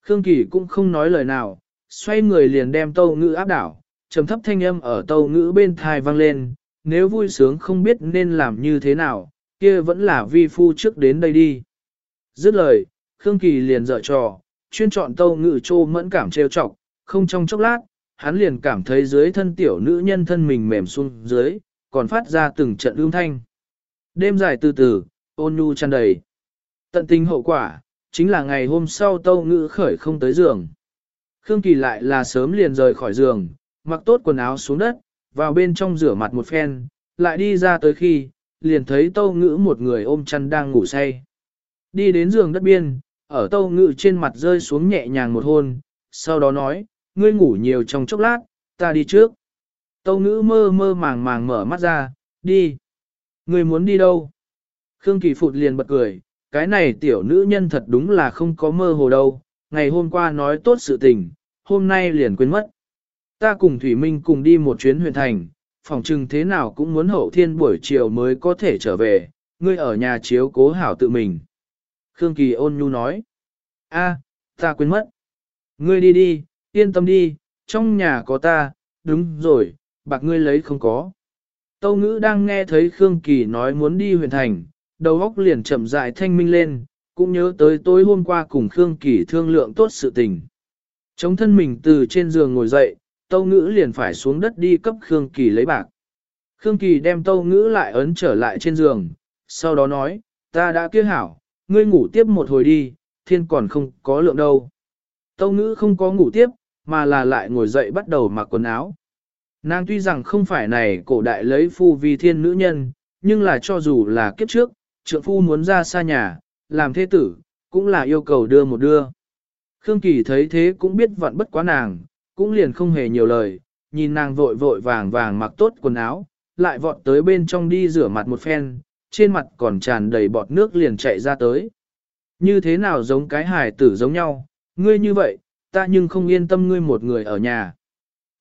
Khương Kỳ cũng không nói lời nào, xoay người liền đem tâu ngữ áp đảo, trầm thấp thanh âm ở tâu ngữ bên thai vang lên, nếu vui sướng không biết nên làm như thế nào, kia vẫn là vi phu trước đến đây đi. Dứt lời, Khương Kỳ liền dở trò, chuyên chọn tâu ngự trô mẫn cảm trêu chọc, không trong chốc lát, hắn liền cảm thấy dưới thân tiểu nữ nhân thân mình mềm xuống dưới, còn phát ra từng trận ương thanh. Đêm dài từ từ, ôn nhu tràn đầy. Tận tình hậu quả, chính là ngày hôm sau tâu ngữ khởi không tới giường. Khương Kỳ lại là sớm liền rời khỏi giường, mặc tốt quần áo xuống đất, vào bên trong rửa mặt một phen, lại đi ra tới khi, liền thấy tâu ngữ một người ôm chăn đang ngủ say. Đi đến giường đất biên, ở tâu ngữ trên mặt rơi xuống nhẹ nhàng một hôn, sau đó nói, ngươi ngủ nhiều trong chốc lát, ta đi trước. Tâu ngữ mơ mơ màng màng mở mắt ra, đi. Ngươi muốn đi đâu? Khương Kỳ Phụt liền bật cười, cái này tiểu nữ nhân thật đúng là không có mơ hồ đâu, ngày hôm qua nói tốt sự tình, hôm nay liền quên mất. Ta cùng Thủy Minh cùng đi một chuyến huyện thành, phòng trừng thế nào cũng muốn hậu thiên buổi chiều mới có thể trở về, ngươi ở nhà chiếu cố hảo tự mình. Khương Kỳ ôn nhu nói, a, ta quên mất. Ngươi đi đi, yên tâm đi, trong nhà có ta, đúng rồi, bạc ngươi lấy không có. Tâu ngữ đang nghe thấy Khương Kỳ nói muốn đi huyện thành, đầu óc liền chậm rãi thanh minh lên, cũng nhớ tới tối hôm qua cùng Khương Kỳ thương lượng tốt sự tình. Chống thân mình từ trên giường ngồi dậy, Tâu Ngữ liền phải xuống đất đi cấp Khương Kỳ lấy bạc. Khương Kỳ đem Tâu Ngữ lại ấn trở lại trên giường, sau đó nói, ta đã kia hảo, ngươi ngủ tiếp một hồi đi, thiên còn không có lượng đâu. Tâu Ngữ không có ngủ tiếp, mà là lại ngồi dậy bắt đầu mặc quần áo. Nàng tuy rằng không phải này cổ đại lấy phu vì thiên nữ nhân, nhưng là cho dù là kiếp trước, trượng phu muốn ra xa nhà, làm thế tử, cũng là yêu cầu đưa một đưa. Khương Kỳ thấy thế cũng biết vận bất quá nàng, cũng liền không hề nhiều lời, nhìn nàng vội vội vàng vàng mặc tốt quần áo, lại vọt tới bên trong đi rửa mặt một phen, trên mặt còn tràn đầy bọt nước liền chạy ra tới. Như thế nào giống cái hài tử giống nhau, ngươi như vậy, ta nhưng không yên tâm ngươi một người ở nhà.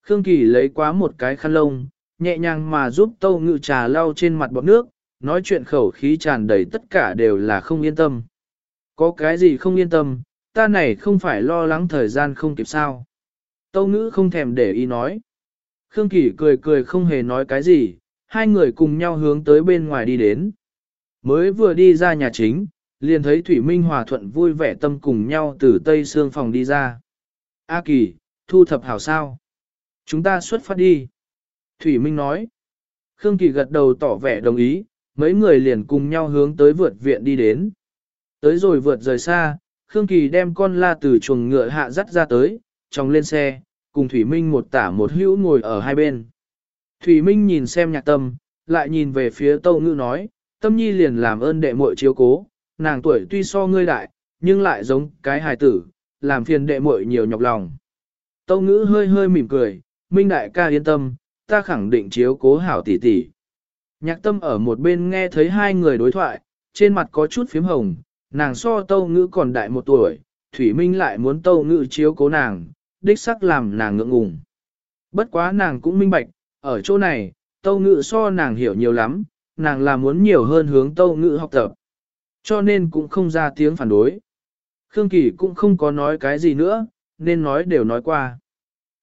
Khương Kỳ lấy quá một cái khăn lông, nhẹ nhàng mà giúp tâu ngự trà lau trên mặt bọt nước, nói chuyện khẩu khí tràn đầy tất cả đều là không yên tâm. Có cái gì không yên tâm, ta này không phải lo lắng thời gian không kịp sao. Tâu ngữ không thèm để ý nói. Khương Kỳ cười cười không hề nói cái gì, hai người cùng nhau hướng tới bên ngoài đi đến. Mới vừa đi ra nhà chính, liền thấy Thủy Minh Hòa Thuận vui vẻ tâm cùng nhau từ Tây Sương phòng đi ra. A Kỳ, thu thập hảo sao? Chúng ta xuất phát đi. Thủy Minh nói. Khương Kỳ gật đầu tỏ vẻ đồng ý, mấy người liền cùng nhau hướng tới vượt viện đi đến. Tới rồi vượt rời xa, Khương Kỳ đem con la từ chuồng ngựa hạ dắt ra tới, trong lên xe, cùng Thủy Minh một tả một hữu ngồi ở hai bên. Thủy Minh nhìn xem nhạc tâm, lại nhìn về phía Tâu Ngữ nói, tâm nhi liền làm ơn đệ muội chiếu cố, nàng tuổi tuy so ngươi đại, nhưng lại giống cái hài tử, làm phiền đệ muội nhiều nhọc lòng. Tâu ngữ hơi hơi mỉm cười, Minh đại ca yên tâm, ta khẳng định chiếu cố hảo tỷ tỷ. Nhạc tâm ở một bên nghe thấy hai người đối thoại, trên mặt có chút phím hồng, nàng so tâu ngữ còn đại một tuổi, Thủy Minh lại muốn tâu ngữ chiếu cố nàng, đích sắc làm nàng ngượng ngùng. Bất quá nàng cũng minh bạch, ở chỗ này, tâu ngữ so nàng hiểu nhiều lắm, nàng là muốn nhiều hơn hướng tâu ngữ học tập. Cho nên cũng không ra tiếng phản đối. Khương Kỳ cũng không có nói cái gì nữa, nên nói đều nói qua.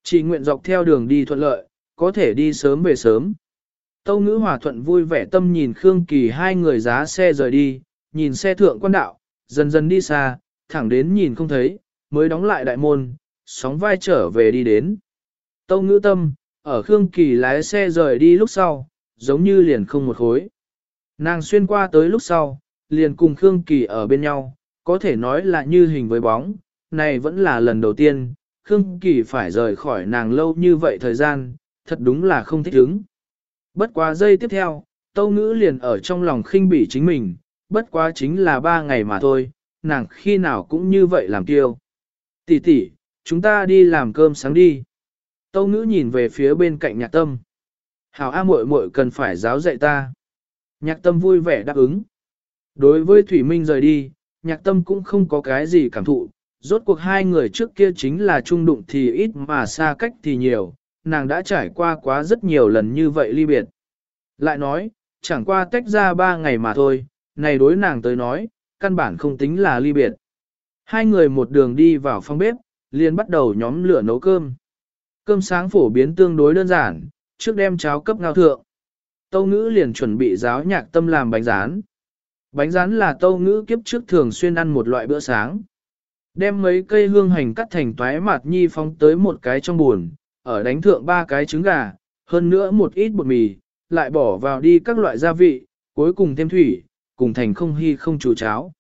Chỉ nguyện dọc theo đường đi thuận lợi, có thể đi sớm về sớm. Tâu ngữ hòa thuận vui vẻ tâm nhìn Khương Kỳ hai người giá xe rời đi, nhìn xe thượng quan đạo, dần dần đi xa, thẳng đến nhìn không thấy, mới đóng lại đại môn, sóng vai trở về đi đến. Tâu ngữ tâm, ở Khương Kỳ lái xe rời đi lúc sau, giống như liền không một khối. Nàng xuyên qua tới lúc sau, liền cùng Khương Kỳ ở bên nhau, có thể nói là như hình với bóng, này vẫn là lần đầu tiên, Khương Kỳ phải rời khỏi nàng lâu như vậy thời gian, thật đúng là không thích ứng. Bất quá giây tiếp theo, Tâu Ngữ liền ở trong lòng khinh bỉ chính mình, bất quá chính là ba ngày mà thôi, nàng khi nào cũng như vậy làm tiêu. Tỷ tỷ, chúng ta đi làm cơm sáng đi. Tâu Ngữ nhìn về phía bên cạnh nhạc tâm. Hảo A muội muội cần phải giáo dạy ta. Nhạc tâm vui vẻ đáp ứng. Đối với Thủy Minh rời đi, nhạc tâm cũng không có cái gì cảm thụ, rốt cuộc hai người trước kia chính là trung đụng thì ít mà xa cách thì nhiều, nàng đã trải qua quá rất nhiều lần như vậy ly biệt. Lại nói, chẳng qua tách ra ba ngày mà thôi, này đối nàng tới nói, căn bản không tính là ly biệt. Hai người một đường đi vào phòng bếp, liền bắt đầu nhóm lửa nấu cơm. Cơm sáng phổ biến tương đối đơn giản, trước đem cháo cấp ngao thượng. Tâu ngữ liền chuẩn bị giáo nhạc tâm làm bánh rán. Bánh rán là tâu ngữ kiếp trước thường xuyên ăn một loại bữa sáng. Đem mấy cây hương hành cắt thành toái mạt nhi phóng tới một cái trong buồn, ở đánh thượng ba cái trứng gà, hơn nữa một ít bột mì, lại bỏ vào đi các loại gia vị, cuối cùng thêm thủy, cùng thành không hy không chủ cháo.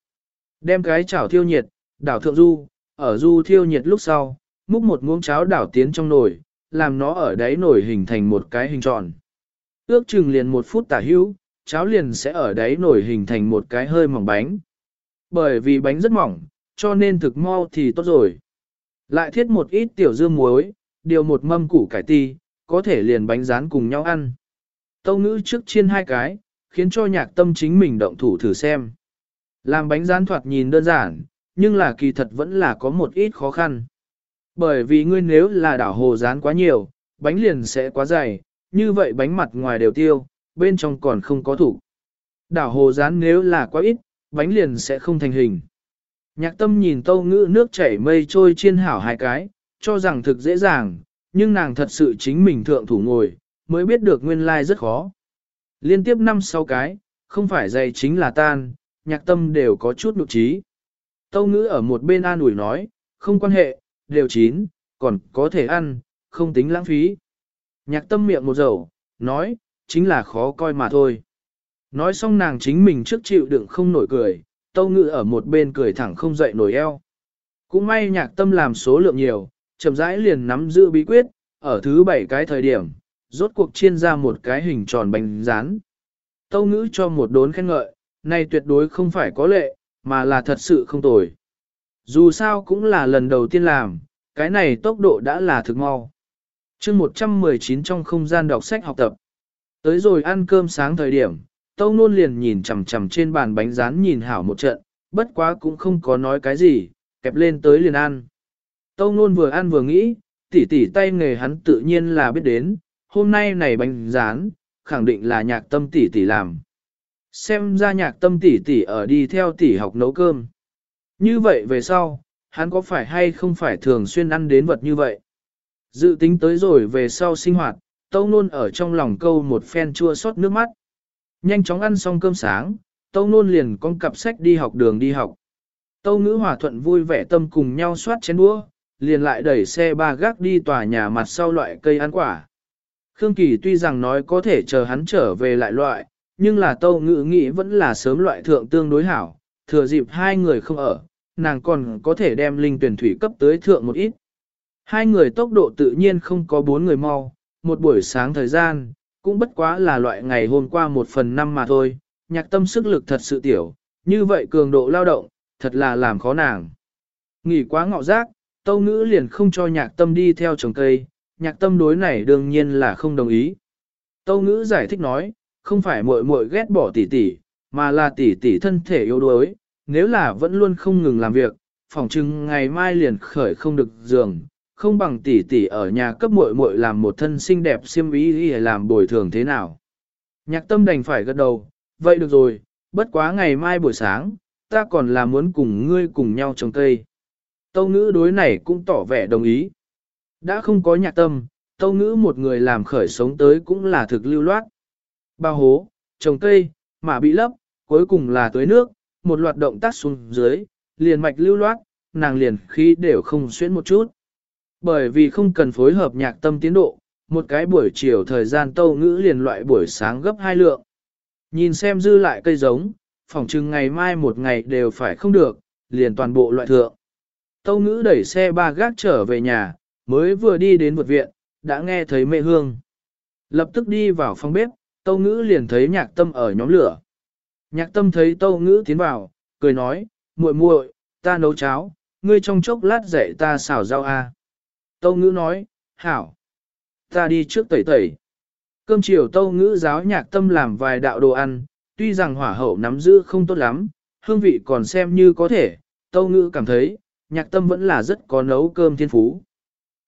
Đem cái chảo thiêu nhiệt, đảo thượng du, ở du thiêu nhiệt lúc sau, múc một muỗng cháo đảo tiến trong nồi, làm nó ở đáy nồi hình thành một cái hình tròn. Ước chừng liền một phút tả hữu, cháo liền sẽ ở đáy nồi hình thành một cái hơi mỏng bánh. Bởi vì bánh rất mỏng, cho nên thực mau thì tốt rồi. Lại thiết một ít tiểu dương muối, điều một mâm củ cải ti, có thể liền bánh rán cùng nhau ăn. Tâu ngữ trước chiên hai cái, khiến cho nhạc tâm chính mình động thủ thử xem. Làm bánh rán thoạt nhìn đơn giản, nhưng là kỳ thật vẫn là có một ít khó khăn. Bởi vì ngươi nếu là đảo hồ rán quá nhiều, bánh liền sẽ quá dày, như vậy bánh mặt ngoài đều tiêu, bên trong còn không có thủ. Đảo hồ rán nếu là quá ít, bánh liền sẽ không thành hình. Nhạc tâm nhìn tâu ngữ nước chảy mây trôi chiên hảo hai cái, cho rằng thực dễ dàng, nhưng nàng thật sự chính mình thượng thủ ngồi, mới biết được nguyên lai like rất khó. Liên tiếp năm sau cái, không phải dày chính là tan, nhạc tâm đều có chút nụ trí. Tâu ngữ ở một bên an ủi nói, không quan hệ, đều chín, còn có thể ăn, không tính lãng phí. Nhạc tâm miệng một dầu, nói, chính là khó coi mà thôi. Nói xong nàng chính mình trước chịu đựng không nổi cười, tâu ngữ ở một bên cười thẳng không dậy nổi eo. Cũng may nhạc tâm làm số lượng nhiều, chậm rãi liền nắm giữ bí quyết, ở thứ bảy cái thời điểm, rốt cuộc chiên ra một cái hình tròn bánh rán. Tâu ngữ cho một đốn khen ngợi, này tuyệt đối không phải có lệ, mà là thật sự không tồi. Dù sao cũng là lần đầu tiên làm, cái này tốc độ đã là thực mau. chương 119 trong không gian đọc sách học tập. Tới rồi ăn cơm sáng thời điểm, Tâu Nôn liền nhìn chằm chằm trên bàn bánh rán nhìn hảo một trận, bất quá cũng không có nói cái gì, kẹp lên tới liền ăn. Tâu Nôn vừa ăn vừa nghĩ, tỉ tỉ tay nghề hắn tự nhiên là biết đến, hôm nay này bánh rán, khẳng định là nhạc tâm tỉ tỉ làm. Xem ra nhạc tâm tỷ tỷ ở đi theo tỷ học nấu cơm. Như vậy về sau, hắn có phải hay không phải thường xuyên ăn đến vật như vậy? Dự tính tới rồi về sau sinh hoạt, Tâu Nôn ở trong lòng câu một phen chua xót nước mắt. Nhanh chóng ăn xong cơm sáng, Tâu Nôn liền con cặp sách đi học đường đi học. Tâu Ngữ Hòa Thuận vui vẻ tâm cùng nhau soát chén đũa, liền lại đẩy xe ba gác đi tòa nhà mặt sau loại cây ăn quả. Khương Kỳ tuy rằng nói có thể chờ hắn trở về lại loại, nhưng là Tâu ngự nghĩ vẫn là sớm loại thượng tương đối hảo, thừa dịp hai người không ở, nàng còn có thể đem linh tuyển thủy cấp tới thượng một ít. Hai người tốc độ tự nhiên không có bốn người mau, một buổi sáng thời gian, cũng bất quá là loại ngày hôm qua một phần năm mà thôi, nhạc tâm sức lực thật sự tiểu, như vậy cường độ lao động, thật là làm khó nàng. Nghỉ quá ngọ giác, tâu ngữ liền không cho nhạc tâm đi theo trồng cây, nhạc tâm đối này đương nhiên là không đồng ý. Tâu ngữ giải thích nói, không phải muội muội ghét bỏ tỷ tỷ, mà là tỷ tỷ thân thể yếu đuối, nếu là vẫn luôn không ngừng làm việc, phòng chừng ngày mai liền khởi không được giường, không bằng tỷ tỷ ở nhà cấp muội muội làm một thân xinh đẹp xiêm y để làm bồi thường thế nào. Nhạc tâm đành phải gật đầu, vậy được rồi, bất quá ngày mai buổi sáng, ta còn là muốn cùng ngươi cùng nhau trồng cây. Tâu ngữ đối này cũng tỏ vẻ đồng ý. Đã không có nhạc tâm, tâu ngữ một người làm khởi sống tới cũng là thực lưu loát. Bao hố, trồng cây, mà bị lấp, cuối cùng là tưới nước, một loạt động tác xuống dưới, liền mạch lưu loát, nàng liền khí đều không xuyến một chút. Bởi vì không cần phối hợp nhạc tâm tiến độ, một cái buổi chiều thời gian tâu ngữ liền loại buổi sáng gấp hai lượng. Nhìn xem dư lại cây giống, phòng trưng ngày mai một ngày đều phải không được, liền toàn bộ loại thượng. Tâu ngữ đẩy xe ba gác trở về nhà, mới vừa đi đến một viện, đã nghe thấy mẹ hương. Lập tức đi vào phòng bếp, tâu ngữ liền thấy nhạc tâm ở nhóm lửa. Nhạc tâm thấy tâu ngữ tiến vào, cười nói, muội muội, ta nấu cháo, ngươi trong chốc lát dạy ta xào rau a. À. Tâu ngữ nói, hảo, ta đi trước tẩy tẩy. Cơm chiều tâu ngữ giáo nhạc tâm làm vài đạo đồ ăn, tuy rằng hỏa hậu nắm giữ không tốt lắm, hương vị còn xem như có thể, tâu ngữ cảm thấy, nhạc tâm vẫn là rất có nấu cơm thiên phú.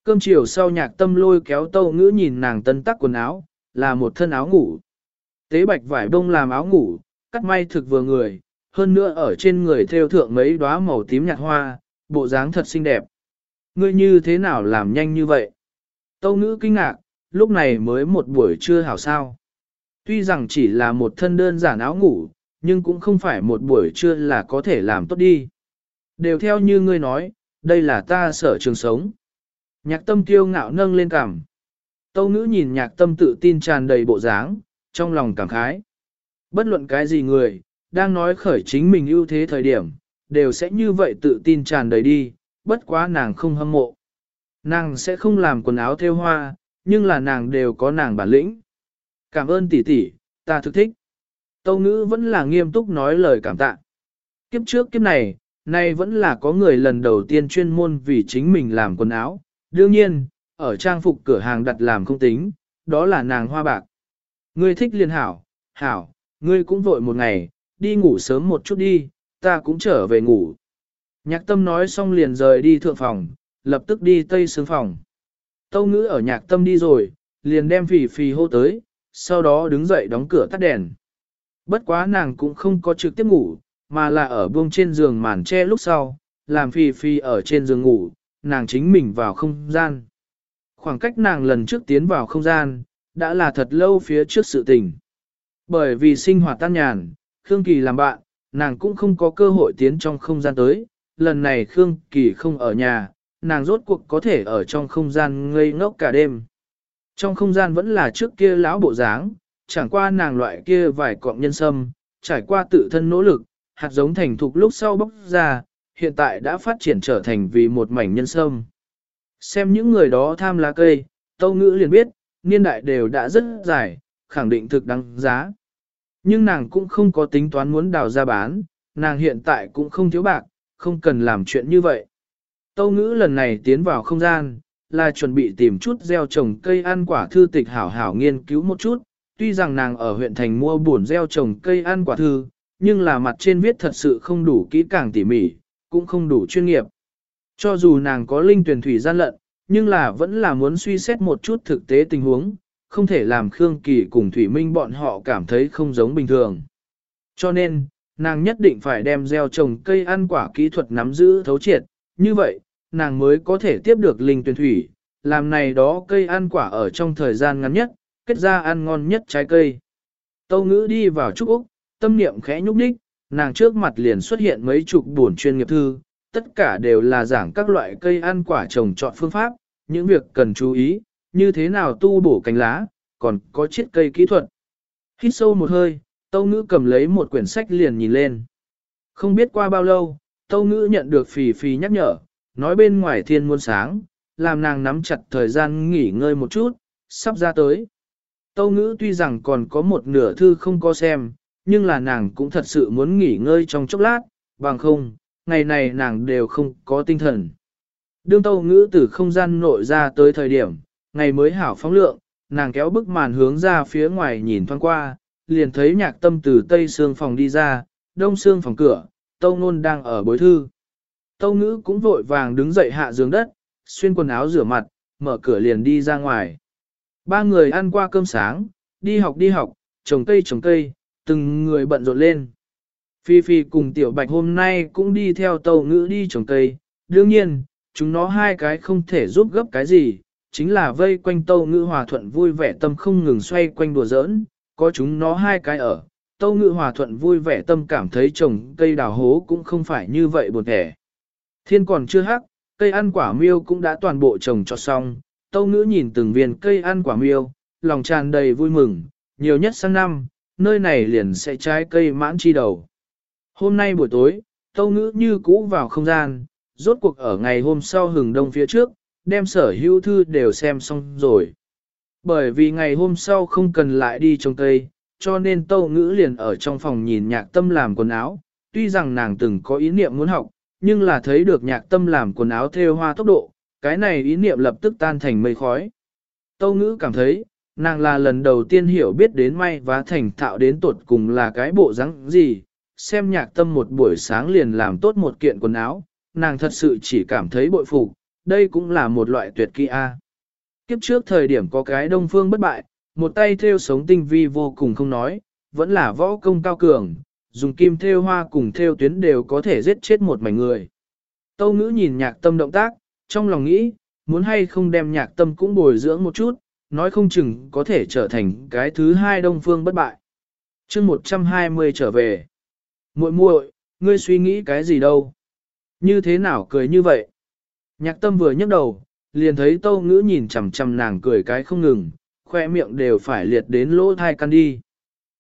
Cơm chiều sau nhạc tâm lôi kéo tâu ngữ nhìn nàng tân tắc quần áo, là một thân áo ngủ. Tế bạch vải bông làm áo ngủ, cắt may thực vừa người, hơn nữa ở trên người theo thượng mấy đóa màu tím nhạt hoa, bộ dáng thật xinh đẹp. Ngươi như thế nào làm nhanh như vậy? Tâu ngữ kinh ngạc, lúc này mới một buổi trưa hảo sao. Tuy rằng chỉ là một thân đơn giản áo ngủ, nhưng cũng không phải một buổi trưa là có thể làm tốt đi. Đều theo như ngươi nói, đây là ta sở trường sống. Nhạc tâm kiêu ngạo nâng lên cằm. Tâu ngữ nhìn nhạc tâm tự tin tràn đầy bộ dáng, trong lòng cảm khái. Bất luận cái gì người, đang nói khởi chính mình ưu thế thời điểm, đều sẽ như vậy tự tin tràn đầy đi, bất quá nàng không hâm mộ. Nàng sẽ không làm quần áo theo hoa, nhưng là nàng đều có nàng bản lĩnh. Cảm ơn tỷ tỷ, ta thực thích. Tâu ngữ vẫn là nghiêm túc nói lời cảm tạ. Kiếp trước kiếp này, nay vẫn là có người lần đầu tiên chuyên môn vì chính mình làm quần áo. Đương nhiên, ở trang phục cửa hàng đặt làm không tính, đó là nàng hoa bạc. Ngươi thích liên hảo, hảo, ngươi cũng vội một ngày, đi ngủ sớm một chút đi, ta cũng trở về ngủ. Nhạc tâm nói xong liền rời đi thượng phòng, lập tức đi tây sướng phòng. Tâu ngữ ở nhạc tâm đi rồi, liền đem phì phì hô tới, sau đó đứng dậy đóng cửa tắt đèn. Bất quá nàng cũng không có trực tiếp ngủ, mà là ở buông trên giường màn che lúc sau, làm phì phì ở trên giường ngủ, nàng chính mình vào không gian. Khoảng cách nàng lần trước tiến vào không gian, đã là thật lâu phía trước sự tình. Bởi vì sinh hoạt tan nhàn, Khương Kỳ làm bạn, nàng cũng không có cơ hội tiến trong không gian tới, lần này Khương Kỳ không ở nhà, nàng rốt cuộc có thể ở trong không gian ngây ngốc cả đêm. Trong không gian vẫn là trước kia lão bộ dáng, chẳng qua nàng loại kia vài cọng nhân sâm, trải qua tự thân nỗ lực, hạt giống thành thục lúc sau bốc ra, hiện tại đã phát triển trở thành vì một mảnh nhân sâm. Xem những người đó tham lá cây, tâu ngữ liền biết, niên đại đều đã rất dài, khẳng định thực đáng giá. Nhưng nàng cũng không có tính toán muốn đào ra bán, nàng hiện tại cũng không thiếu bạc, không cần làm chuyện như vậy. Tâu ngữ lần này tiến vào không gian, là chuẩn bị tìm chút gieo trồng cây ăn quả thư tịch hảo hảo nghiên cứu một chút, tuy rằng nàng ở huyện thành mua buồn gieo trồng cây ăn quả thư, nhưng là mặt trên viết thật sự không đủ kỹ càng tỉ mỉ, cũng không đủ chuyên nghiệp. Cho dù nàng có linh tuyển thủy gian lận, nhưng là vẫn là muốn suy xét một chút thực tế tình huống, không thể làm Khương Kỳ cùng Thủy Minh bọn họ cảm thấy không giống bình thường. Cho nên, nàng nhất định phải đem gieo trồng cây ăn quả kỹ thuật nắm giữ thấu triệt, như vậy, nàng mới có thể tiếp được linh tuyển thủy, làm này đó cây ăn quả ở trong thời gian ngắn nhất, kết ra ăn ngon nhất trái cây. Tâu ngữ đi vào trúc Úc, tâm niệm khẽ nhúc đích, nàng trước mặt liền xuất hiện mấy chục buồn chuyên nghiệp thư, tất cả đều là giảng các loại cây ăn quả trồng trọt phương pháp, những việc cần chú ý, như thế nào tu bổ cánh lá, còn có chiết cây kỹ thuật. Hít sâu một hơi, Tâu Ngữ cầm lấy một quyển sách liền nhìn lên. Không biết qua bao lâu, Tâu Ngữ nhận được phì phì nhắc nhở, nói bên ngoài thiên muôn sáng, làm nàng nắm chặt thời gian nghỉ ngơi một chút, sắp ra tới. Tâu Ngữ tuy rằng còn có một nửa thư không có xem, nhưng là nàng cũng thật sự muốn nghỉ ngơi trong chốc lát, bằng không, ngày này nàng đều không có tinh thần. Đương tâu ngữ từ không gian nội ra tới thời điểm, ngày mới hảo phóng lượng, nàng kéo bức màn hướng ra phía ngoài nhìn thoáng qua, liền thấy nhạc tâm từ tây xương phòng đi ra, đông xương phòng cửa, tâu ngôn đang ở bối thư. Tâu ngữ cũng vội vàng đứng dậy hạ giường đất, xuyên quần áo rửa mặt, mở cửa liền đi ra ngoài. Ba người ăn qua cơm sáng, đi học đi học, trồng cây trồng cây, từng người bận rộn lên. Phi Phi cùng Tiểu Bạch hôm nay cũng đi theo tàu ngữ đi trồng cây, đương nhiên, chúng nó hai cái không thể giúp gấp cái gì, chính là vây quanh tâu ngữ hòa thuận vui vẻ tâm không ngừng xoay quanh đùa giỡn, có chúng nó hai cái ở. Tâu ngự hòa thuận vui vẻ tâm cảm thấy trồng cây đào hố cũng không phải như vậy buồn thẻ. Thiên còn chưa hắc, cây ăn quả miêu cũng đã toàn bộ trồng cho xong, tâu ngữ nhìn từng viên cây ăn quả miêu, lòng tràn đầy vui mừng, nhiều nhất sang năm, nơi này liền sẽ trái cây mãn chi đầu. Hôm nay buổi tối, tâu ngữ như cũ vào không gian, rốt cuộc ở ngày hôm sau hừng đông phía trước, đem sở hữu thư đều xem xong rồi. Bởi vì ngày hôm sau không cần lại đi trồng cây, cho nên tâu ngữ liền ở trong phòng nhìn nhạc tâm làm quần áo, tuy rằng nàng từng có ý niệm muốn học, nhưng là thấy được nhạc tâm làm quần áo theo hoa tốc độ, cái này ý niệm lập tức tan thành mây khói. Tâu ngữ cảm thấy, nàng là lần đầu tiên hiểu biết đến may và thành thạo đến tột cùng là cái bộ rắn gì, xem nhạc tâm một buổi sáng liền làm tốt một kiện quần áo, nàng thật sự chỉ cảm thấy bội phục, đây cũng là một loại tuyệt kỹ A. Kiếp trước thời điểm có cái đông phương bất bại, một tay theo sống tinh vi vô cùng không nói, vẫn là võ công cao cường, dùng kim theo hoa cùng theo tuyến đều có thể giết chết một mảnh người. Tâu ngữ nhìn nhạc tâm động tác, trong lòng nghĩ, muốn hay không đem nhạc tâm cũng bồi dưỡng một chút, nói không chừng có thể trở thành cái thứ hai đông phương bất bại. chương 120 trở về muội muội ngươi suy nghĩ cái gì đâu? Như thế nào cười như vậy? Nhạc tâm vừa nhấc đầu, liền thấy tâu ngữ nhìn chằm chằm nàng cười cái không ngừng, khoe miệng đều phải liệt đến lỗ thai căn đi.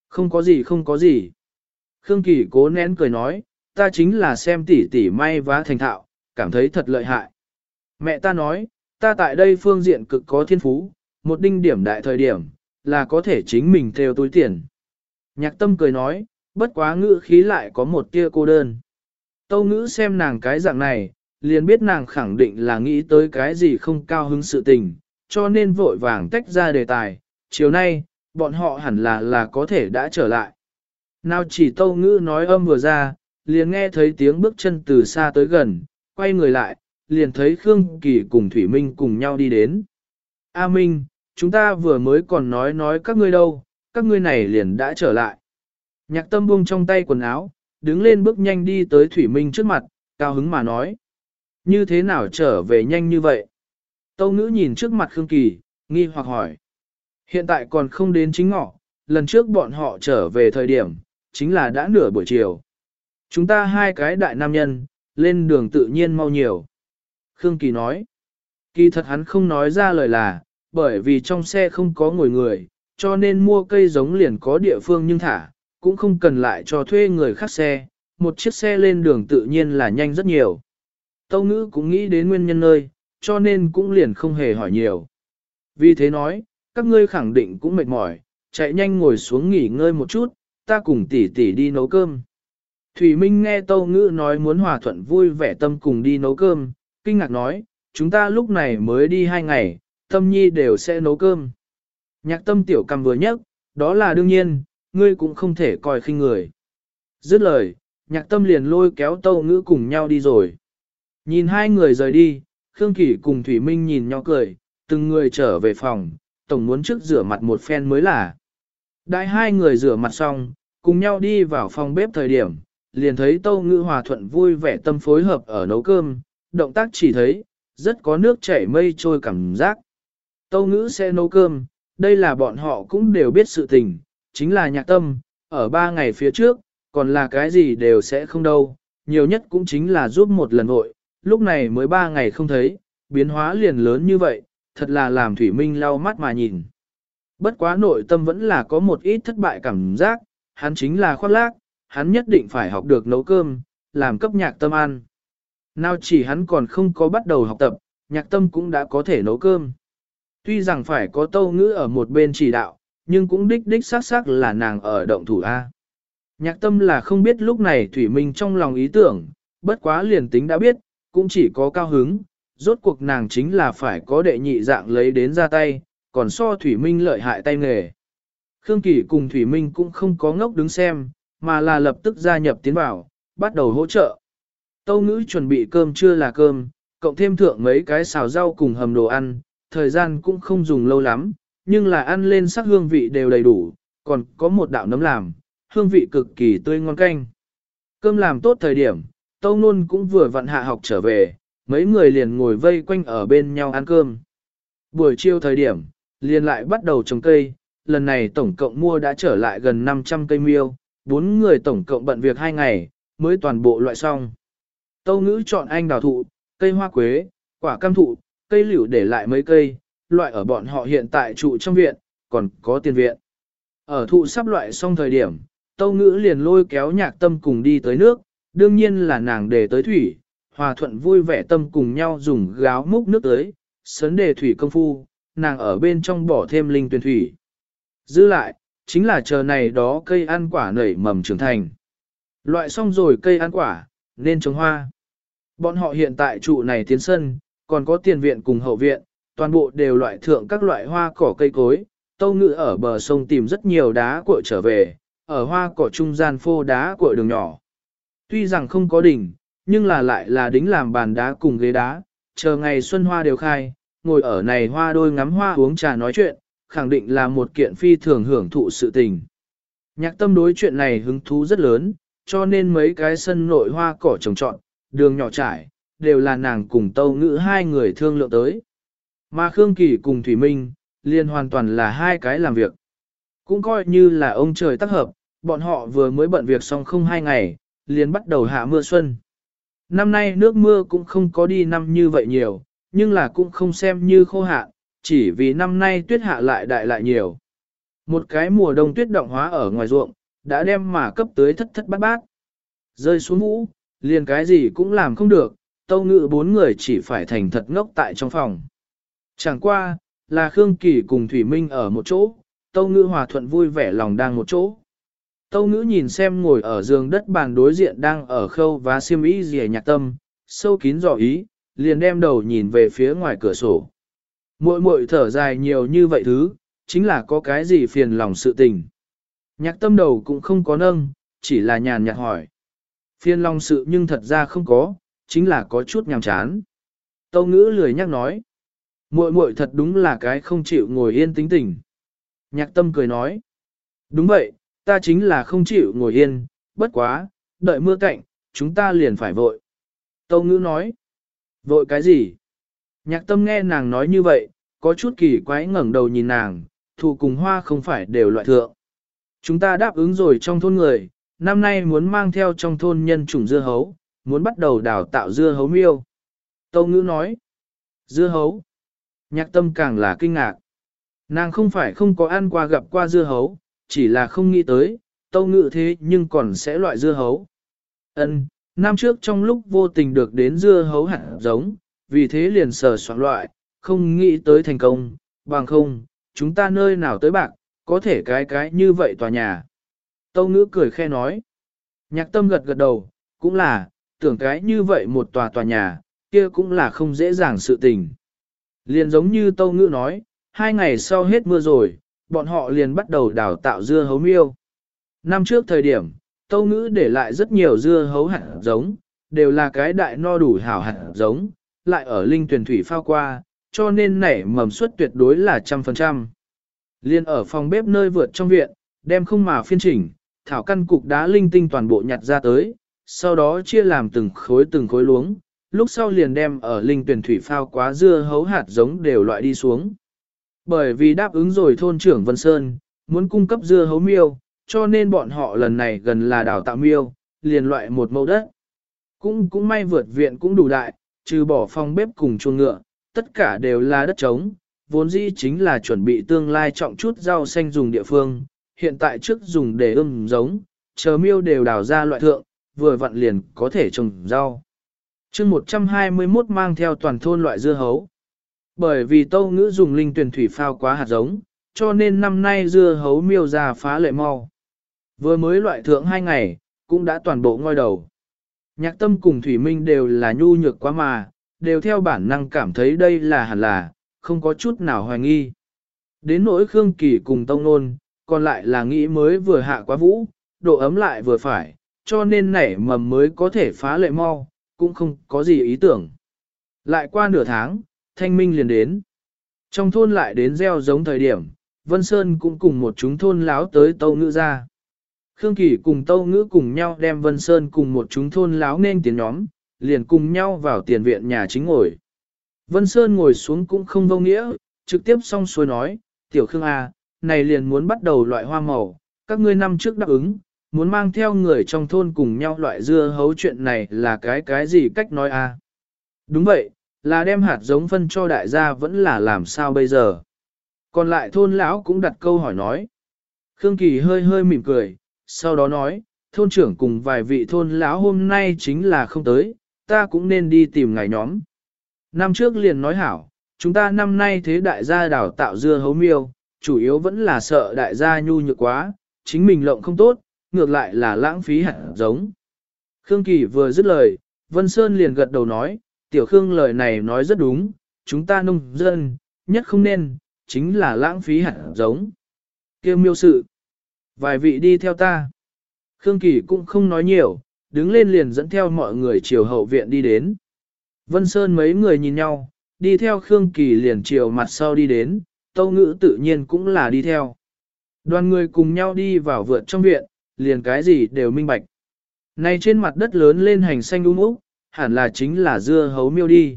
Không có gì không có gì. Khương Kỳ cố nén cười nói, ta chính là xem tỉ tỉ may vá thành thạo, cảm thấy thật lợi hại. Mẹ ta nói, ta tại đây phương diện cực có thiên phú, một đinh điểm đại thời điểm, là có thể chính mình theo túi tiền. Nhạc tâm cười nói, bất quá ngữ khí lại có một tia cô đơn. Tâu ngữ xem nàng cái dạng này, liền biết nàng khẳng định là nghĩ tới cái gì không cao hứng sự tình, cho nên vội vàng tách ra đề tài. Chiều nay, bọn họ hẳn là là có thể đã trở lại. Nào chỉ tâu ngữ nói âm vừa ra, liền nghe thấy tiếng bước chân từ xa tới gần, quay người lại, liền thấy Khương Kỳ cùng Thủy Minh cùng nhau đi đến. A Minh, chúng ta vừa mới còn nói nói các ngươi đâu, các ngươi này liền đã trở lại. Nhạc tâm buông trong tay quần áo, đứng lên bước nhanh đi tới Thủy Minh trước mặt, cao hứng mà nói. Như thế nào trở về nhanh như vậy? Tâu ngữ nhìn trước mặt Khương Kỳ, nghi hoặc hỏi. Hiện tại còn không đến chính ngọ, lần trước bọn họ trở về thời điểm, chính là đã nửa buổi chiều. Chúng ta hai cái đại nam nhân, lên đường tự nhiên mau nhiều. Khương Kỳ nói. Kỳ thật hắn không nói ra lời là, bởi vì trong xe không có ngồi người, cho nên mua cây giống liền có địa phương nhưng thả, cũng không cần lại cho thuê người khác xe, một chiếc xe lên đường tự nhiên là nhanh rất nhiều. Tâu ngữ cũng nghĩ đến nguyên nhân nơi, cho nên cũng liền không hề hỏi nhiều. Vì thế nói, các ngươi khẳng định cũng mệt mỏi, chạy nhanh ngồi xuống nghỉ ngơi một chút, ta cùng tỷ tỷ đi nấu cơm. Thủy Minh nghe Tâu Ngữ nói muốn hòa thuận vui vẻ tâm cùng đi nấu cơm, kinh ngạc nói, chúng ta lúc này mới đi hai ngày, tâm nhi đều sẽ nấu cơm. Nhạc tâm tiểu cầm vừa nhắc, đó là đương nhiên, ngươi cũng không thể coi khinh người. Dứt lời, nhạc tâm liền lôi kéo Tâu Ngữ cùng nhau đi rồi. Nhìn hai người rời đi, Khương Kỳ cùng Thủy Minh nhìn nhau cười, từng người trở về phòng, tổng muốn trước rửa mặt một phen mới là. Đại hai người rửa mặt xong, cùng nhau đi vào phòng bếp thời điểm, liền thấy Tâu Ngữ Hòa Thuận vui vẻ tâm phối hợp ở nấu cơm, động tác chỉ thấy, rất có nước chảy mây trôi cảm giác. Tâu Ngữ sẽ nấu cơm, đây là bọn họ cũng đều biết sự tình, chính là nhạc tâm, ở ba ngày phía trước, còn là cái gì đều sẽ không đâu, nhiều nhất cũng chính là giúp một lần hội, lúc này mới ba ngày không thấy, biến hóa liền lớn như vậy, thật là làm Thủy Minh lau mắt mà nhìn. Bất quá nội tâm vẫn là có một ít thất bại cảm giác, hắn chính là khoác lác, hắn nhất định phải học được nấu cơm, làm cấp nhạc tâm ăn. Nào chỉ hắn còn không có bắt đầu học tập, nhạc tâm cũng đã có thể nấu cơm. Tuy rằng phải có tâu ngữ ở một bên chỉ đạo, nhưng cũng đích đích xác xác là nàng ở động thủ A. Nhạc tâm là không biết lúc này Thủy Minh trong lòng ý tưởng, bất quá liền tính đã biết, cũng chỉ có cao hứng, rốt cuộc nàng chính là phải có đệ nhị dạng lấy đến ra tay, còn so Thủy Minh lợi hại tay nghề. Khương Kỳ cùng Thủy Minh cũng không có ngốc đứng xem, mà là lập tức gia nhập tiến vào, bắt đầu hỗ trợ. Tâu ngữ chuẩn bị cơm chưa là cơm, cộng thêm thượng mấy cái xào rau cùng hầm đồ ăn, thời gian cũng không dùng lâu lắm, nhưng là ăn lên sắc hương vị đều đầy đủ, còn có một đạo nấm làm, hương vị cực kỳ tươi ngon canh. Cơm làm tốt thời điểm, Tâu Nôn cũng vừa vặn hạ học trở về, mấy người liền ngồi vây quanh ở bên nhau ăn cơm. Buổi chiều thời điểm, liền lại bắt đầu trồng cây, lần này tổng cộng mua đã trở lại gần 500 cây miêu, bốn người tổng cộng bận việc hai ngày, mới toàn bộ loại xong. Tâu ngữ chọn anh đào thụ, cây hoa quế, quả cam thụ, cây liễu để lại mấy cây, loại ở bọn họ hiện tại trụ trong viện, còn có tiền viện. Ở thụ sắp loại xong thời điểm, tâu ngữ liền lôi kéo nhạc tâm cùng đi tới nước, đương nhiên là nàng để tới thủy, hòa thuận vui vẻ tâm cùng nhau dùng gáo múc nước tới, sấn đề thủy công phu, nàng ở bên trong bỏ thêm linh tuyển thủy. Giữ lại, chính là chờ này đó cây ăn quả nảy mầm trưởng thành. Loại xong rồi cây ăn quả, nên trồng hoa. Bọn họ hiện tại trụ này tiến sân, còn có tiền viện cùng hậu viện, toàn bộ đều loại thượng các loại hoa cỏ cây cối. Tâu ngự ở bờ sông tìm rất nhiều đá cội trở về, ở hoa cỏ trung gian phô đá cội đường nhỏ. Tuy rằng không có đỉnh, nhưng là lại là đính làm bàn đá cùng ghế đá, chờ ngày xuân hoa đều khai, ngồi ở này hoa đôi ngắm hoa uống trà nói chuyện, khẳng định là một kiện phi thường hưởng thụ sự tình. Nhạc tâm đối chuyện này hứng thú rất lớn, cho nên mấy cái sân nội hoa cỏ trồng trọn, đường nhỏ trải, đều là nàng cùng tâu ngữ hai người thương lượng tới. Mà Khương Kỳ cùng Thủy Minh, liền hoàn toàn là hai cái làm việc. Cũng coi như là ông trời tác hợp, bọn họ vừa mới bận việc xong không hai ngày, liền bắt đầu hạ mưa xuân. Năm nay nước mưa cũng không có đi năm như vậy nhiều, nhưng là cũng không xem như khô hạ chỉ vì năm nay tuyết hạ lại đại lại nhiều. Một cái mùa đông tuyết động hóa ở ngoài ruộng, đã đem mà cấp tới thất thất bát bát. Rơi xuống mũ, liền cái gì cũng làm không được, tâu ngự bốn người chỉ phải thành thật ngốc tại trong phòng. Chẳng qua, là Khương Kỳ cùng Thủy Minh ở một chỗ, tâu Ngữ hòa thuận vui vẻ lòng đang một chỗ. Tâu ngữ nhìn xem ngồi ở giường đất bàn đối diện đang ở khâu và xiêm ý rìa nhạc tâm, sâu kín dò ý, liền đem đầu nhìn về phía ngoài cửa sổ. Muội muội thở dài nhiều như vậy thứ, chính là có cái gì phiền lòng sự tình. Nhạc tâm đầu cũng không có nâng, chỉ là nhàn nhạt hỏi. Phiền lòng sự nhưng thật ra không có, chính là có chút nhàm chán. Tâu ngữ lười nhắc nói muội muội thật đúng là cái không chịu ngồi yên tính tình. Nhạc tâm cười nói. Đúng vậy, ta chính là không chịu ngồi yên, bất quá, đợi mưa cạnh, chúng ta liền phải vội. Tâu ngữ nói. Vội cái gì? Nhạc tâm nghe nàng nói như vậy, có chút kỳ quái ngẩng đầu nhìn nàng, thù cùng hoa không phải đều loại thượng. Chúng ta đáp ứng rồi trong thôn người, năm nay muốn mang theo trong thôn nhân chủng dưa hấu, muốn bắt đầu đào tạo dưa hấu miêu. Tâu ngữ nói, dưa hấu. Nhạc tâm càng là kinh ngạc. Nàng không phải không có ăn qua gặp qua dưa hấu, chỉ là không nghĩ tới, tâu ngự thế nhưng còn sẽ loại dưa hấu. Ân, năm trước trong lúc vô tình được đến dưa hấu hạt giống, vì thế liền sờ soạn loại, không nghĩ tới thành công, bằng không, chúng ta nơi nào tới bạc, có thể cái cái như vậy tòa nhà. Tâu ngữ cười khe nói. Nhạc tâm gật gật đầu, cũng là, tưởng cái như vậy một tòa tòa nhà, kia cũng là không dễ dàng sự tình. Liền giống như tâu ngữ nói, hai ngày sau hết mưa rồi, bọn họ liền bắt đầu đào tạo dưa hấu miêu. Năm trước thời điểm, tâu ngữ để lại rất nhiều dưa hấu hạt giống, đều là cái đại no đủ hảo hạt giống, lại ở linh tuyển thủy phao qua, cho nên nảy mầm suất tuyệt đối là trăm phần trăm. Liên ở phòng bếp nơi vượt trong viện, đem không mà phiên chỉnh, thảo căn cục đá linh tinh toàn bộ nhặt ra tới, sau đó chia làm từng khối từng khối luống, lúc sau liền đem ở linh tuyển thủy phao quá dưa hấu hạt giống đều loại đi xuống. Bởi vì đáp ứng rồi thôn trưởng Vân Sơn, muốn cung cấp dưa hấu miêu, cho nên bọn họ lần này gần là đào tạo miêu, liền loại một mẫu đất. Cũng cũng may vượt viện cũng đủ đại, trừ bỏ phòng bếp cùng chuồng ngựa, tất cả đều là đất trống, vốn dĩ chính là chuẩn bị tương lai trọng chút rau xanh dùng địa phương, hiện tại trước dùng để ươm giống, chờ miêu đều đào ra loại thượng, vừa vặn liền có thể trồng rau chương 121 mang theo toàn thôn loại dưa hấu. Bởi vì tâu ngữ dùng linh tuyển thủy phao quá hạt giống, cho nên năm nay dưa hấu miêu ra phá lệ mau. Vừa mới loại thượng hai ngày, cũng đã toàn bộ ngoi đầu. Nhạc tâm cùng Thủy Minh đều là nhu nhược quá mà, đều theo bản năng cảm thấy đây là hẳn là, không có chút nào hoài nghi. Đến nỗi Khương Kỳ cùng Tông Nôn, còn lại là nghĩ mới vừa hạ quá vũ, độ ấm lại vừa phải, cho nên nảy mầm mới có thể phá lệ mau, cũng không có gì ý tưởng. Lại qua nửa tháng, thanh minh liền đến. Trong thôn lại đến gieo giống thời điểm, Vân Sơn cũng cùng một chúng thôn láo tới Tâu Ngữ ra. Khương Kỳ cùng Tâu Ngữ cùng nhau đem Vân Sơn cùng một chúng thôn láo nên tiền nhóm, liền cùng nhau vào tiền viện nhà chính ngồi. Vân Sơn ngồi xuống cũng không vô nghĩa, trực tiếp xong xuôi nói, Tiểu Khương A, à, này liền muốn bắt đầu loại hoa màu, các ngươi năm trước đáp ứng, muốn mang theo người trong thôn cùng nhau loại dưa hấu chuyện này là cái cái gì cách nói a? À? Đúng vậy, là đem hạt giống phân cho đại gia vẫn là làm sao bây giờ. Còn lại thôn lão cũng đặt câu hỏi nói. Khương Kỳ hơi hơi mỉm cười, sau đó nói, thôn trưởng cùng vài vị thôn lão hôm nay chính là không tới, ta cũng nên đi tìm ngài nhóm. Năm trước liền nói hảo, chúng ta năm nay thế đại gia đào tạo dưa hấu miêu, chủ yếu vẫn là sợ đại gia nhu nhược quá, chính mình lộng không tốt, ngược lại là lãng phí hạt giống. Khương Kỳ vừa dứt lời, Vân Sơn liền gật đầu nói, tiểu Khương lời này nói rất đúng, chúng ta nông dân, nhất không nên, chính là lãng phí hạt giống. Kêu miêu sự. Vài vị đi theo ta. Khương Kỳ cũng không nói nhiều, đứng lên liền dẫn theo mọi người chiều hậu viện đi đến. Vân Sơn mấy người nhìn nhau, đi theo Khương Kỳ liền chiều mặt sau đi đến, Tâu Ngữ tự nhiên cũng là đi theo. Đoàn người cùng nhau đi vào vượt trong viện, liền cái gì đều minh bạch. Này trên mặt đất lớn lên hành xanh ung úc, hẳn là chính là dưa hấu miêu đi.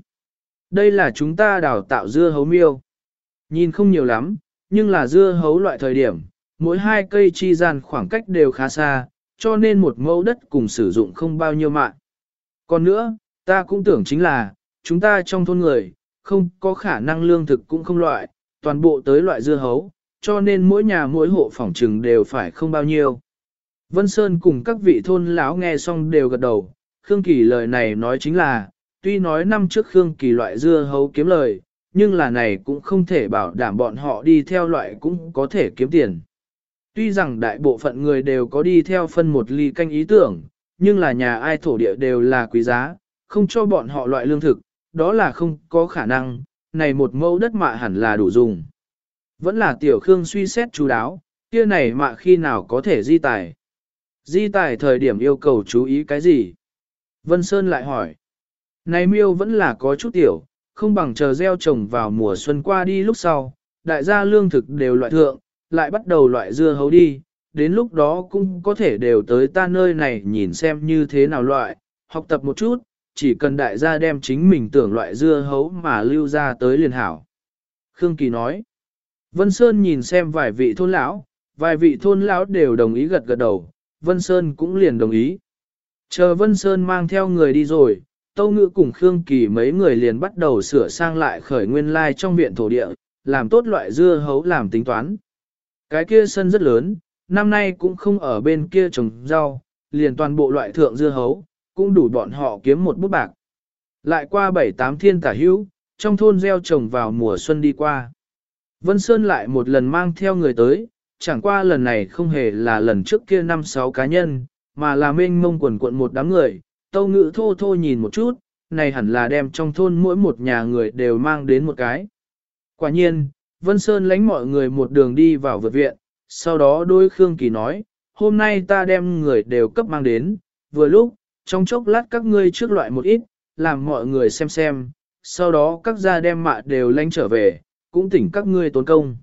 Đây là chúng ta đào tạo dưa hấu miêu. Nhìn không nhiều lắm, nhưng là dưa hấu loại thời điểm, mỗi hai cây chi gian khoảng cách đều khá xa, cho nên một mẫu đất cùng sử dụng không bao nhiêu mạng. Còn nữa, ta cũng tưởng chính là, chúng ta trong thôn người, không có khả năng lương thực cũng không loại, toàn bộ tới loại dưa hấu, cho nên mỗi nhà mỗi hộ phòng trừng đều phải không bao nhiêu. Vân Sơn cùng các vị thôn lão nghe xong đều gật đầu, Khương Kỳ lời này nói chính là, tuy nói năm trước Khương Kỳ loại dưa hấu kiếm lời, nhưng là này cũng không thể bảo đảm bọn họ đi theo loại cũng có thể kiếm tiền. Tuy rằng đại bộ phận người đều có đi theo phân một ly canh ý tưởng, nhưng là nhà ai thổ địa đều là quý giá, không cho bọn họ loại lương thực, đó là không có khả năng, này một mẫu đất mạ hẳn là đủ dùng. Vẫn là tiểu Khương suy xét chú đáo, kia này mạ khi nào có thể di tài. Di tải thời điểm yêu cầu chú ý cái gì? Vân Sơn lại hỏi. Này miêu vẫn là có chút tiểu, không bằng chờ gieo trồng vào mùa xuân qua đi lúc sau, đại gia lương thực đều loại thượng, lại bắt đầu loại dưa hấu đi, đến lúc đó cũng có thể đều tới ta nơi này nhìn xem như thế nào loại, học tập một chút, chỉ cần đại gia đem chính mình tưởng loại dưa hấu mà lưu ra tới liền hảo. Khương Kỳ nói, Vân Sơn nhìn xem vài vị thôn lão, vài vị thôn lão đều đồng ý gật gật đầu, Vân Sơn cũng liền đồng ý. Chờ Vân Sơn mang theo người đi rồi, Tâu Ngữ cùng Khương Kỳ mấy người liền bắt đầu sửa sang lại khởi nguyên lai trong viện thổ địa, làm tốt loại dưa hấu làm tính toán. Cái kia sân rất lớn, năm nay cũng không ở bên kia trồng rau, liền toàn bộ loại thượng dưa hấu, cũng đủ bọn họ kiếm một bút bạc. Lại qua bảy tám thiên tả hữu, trong thôn gieo trồng vào mùa xuân đi qua. Vân Sơn lại một lần mang theo người tới, chẳng qua lần này không hề là lần trước kia năm sáu cá nhân, mà là mênh mông quần cuộn một đám người, tâu ngữ thô thô nhìn một chút, này hẳn là đem trong thôn mỗi một nhà người đều mang đến một cái. Quả nhiên, Vân Sơn lánh mọi người một đường đi vào vượt viện, sau đó đôi Khương Kỳ nói, hôm nay ta đem người đều cấp mang đến, vừa lúc, trong chốc lát các ngươi trước loại một ít, làm mọi người xem xem, sau đó các gia đem mạ đều lánh trở về, cũng tỉnh các ngươi tốn công.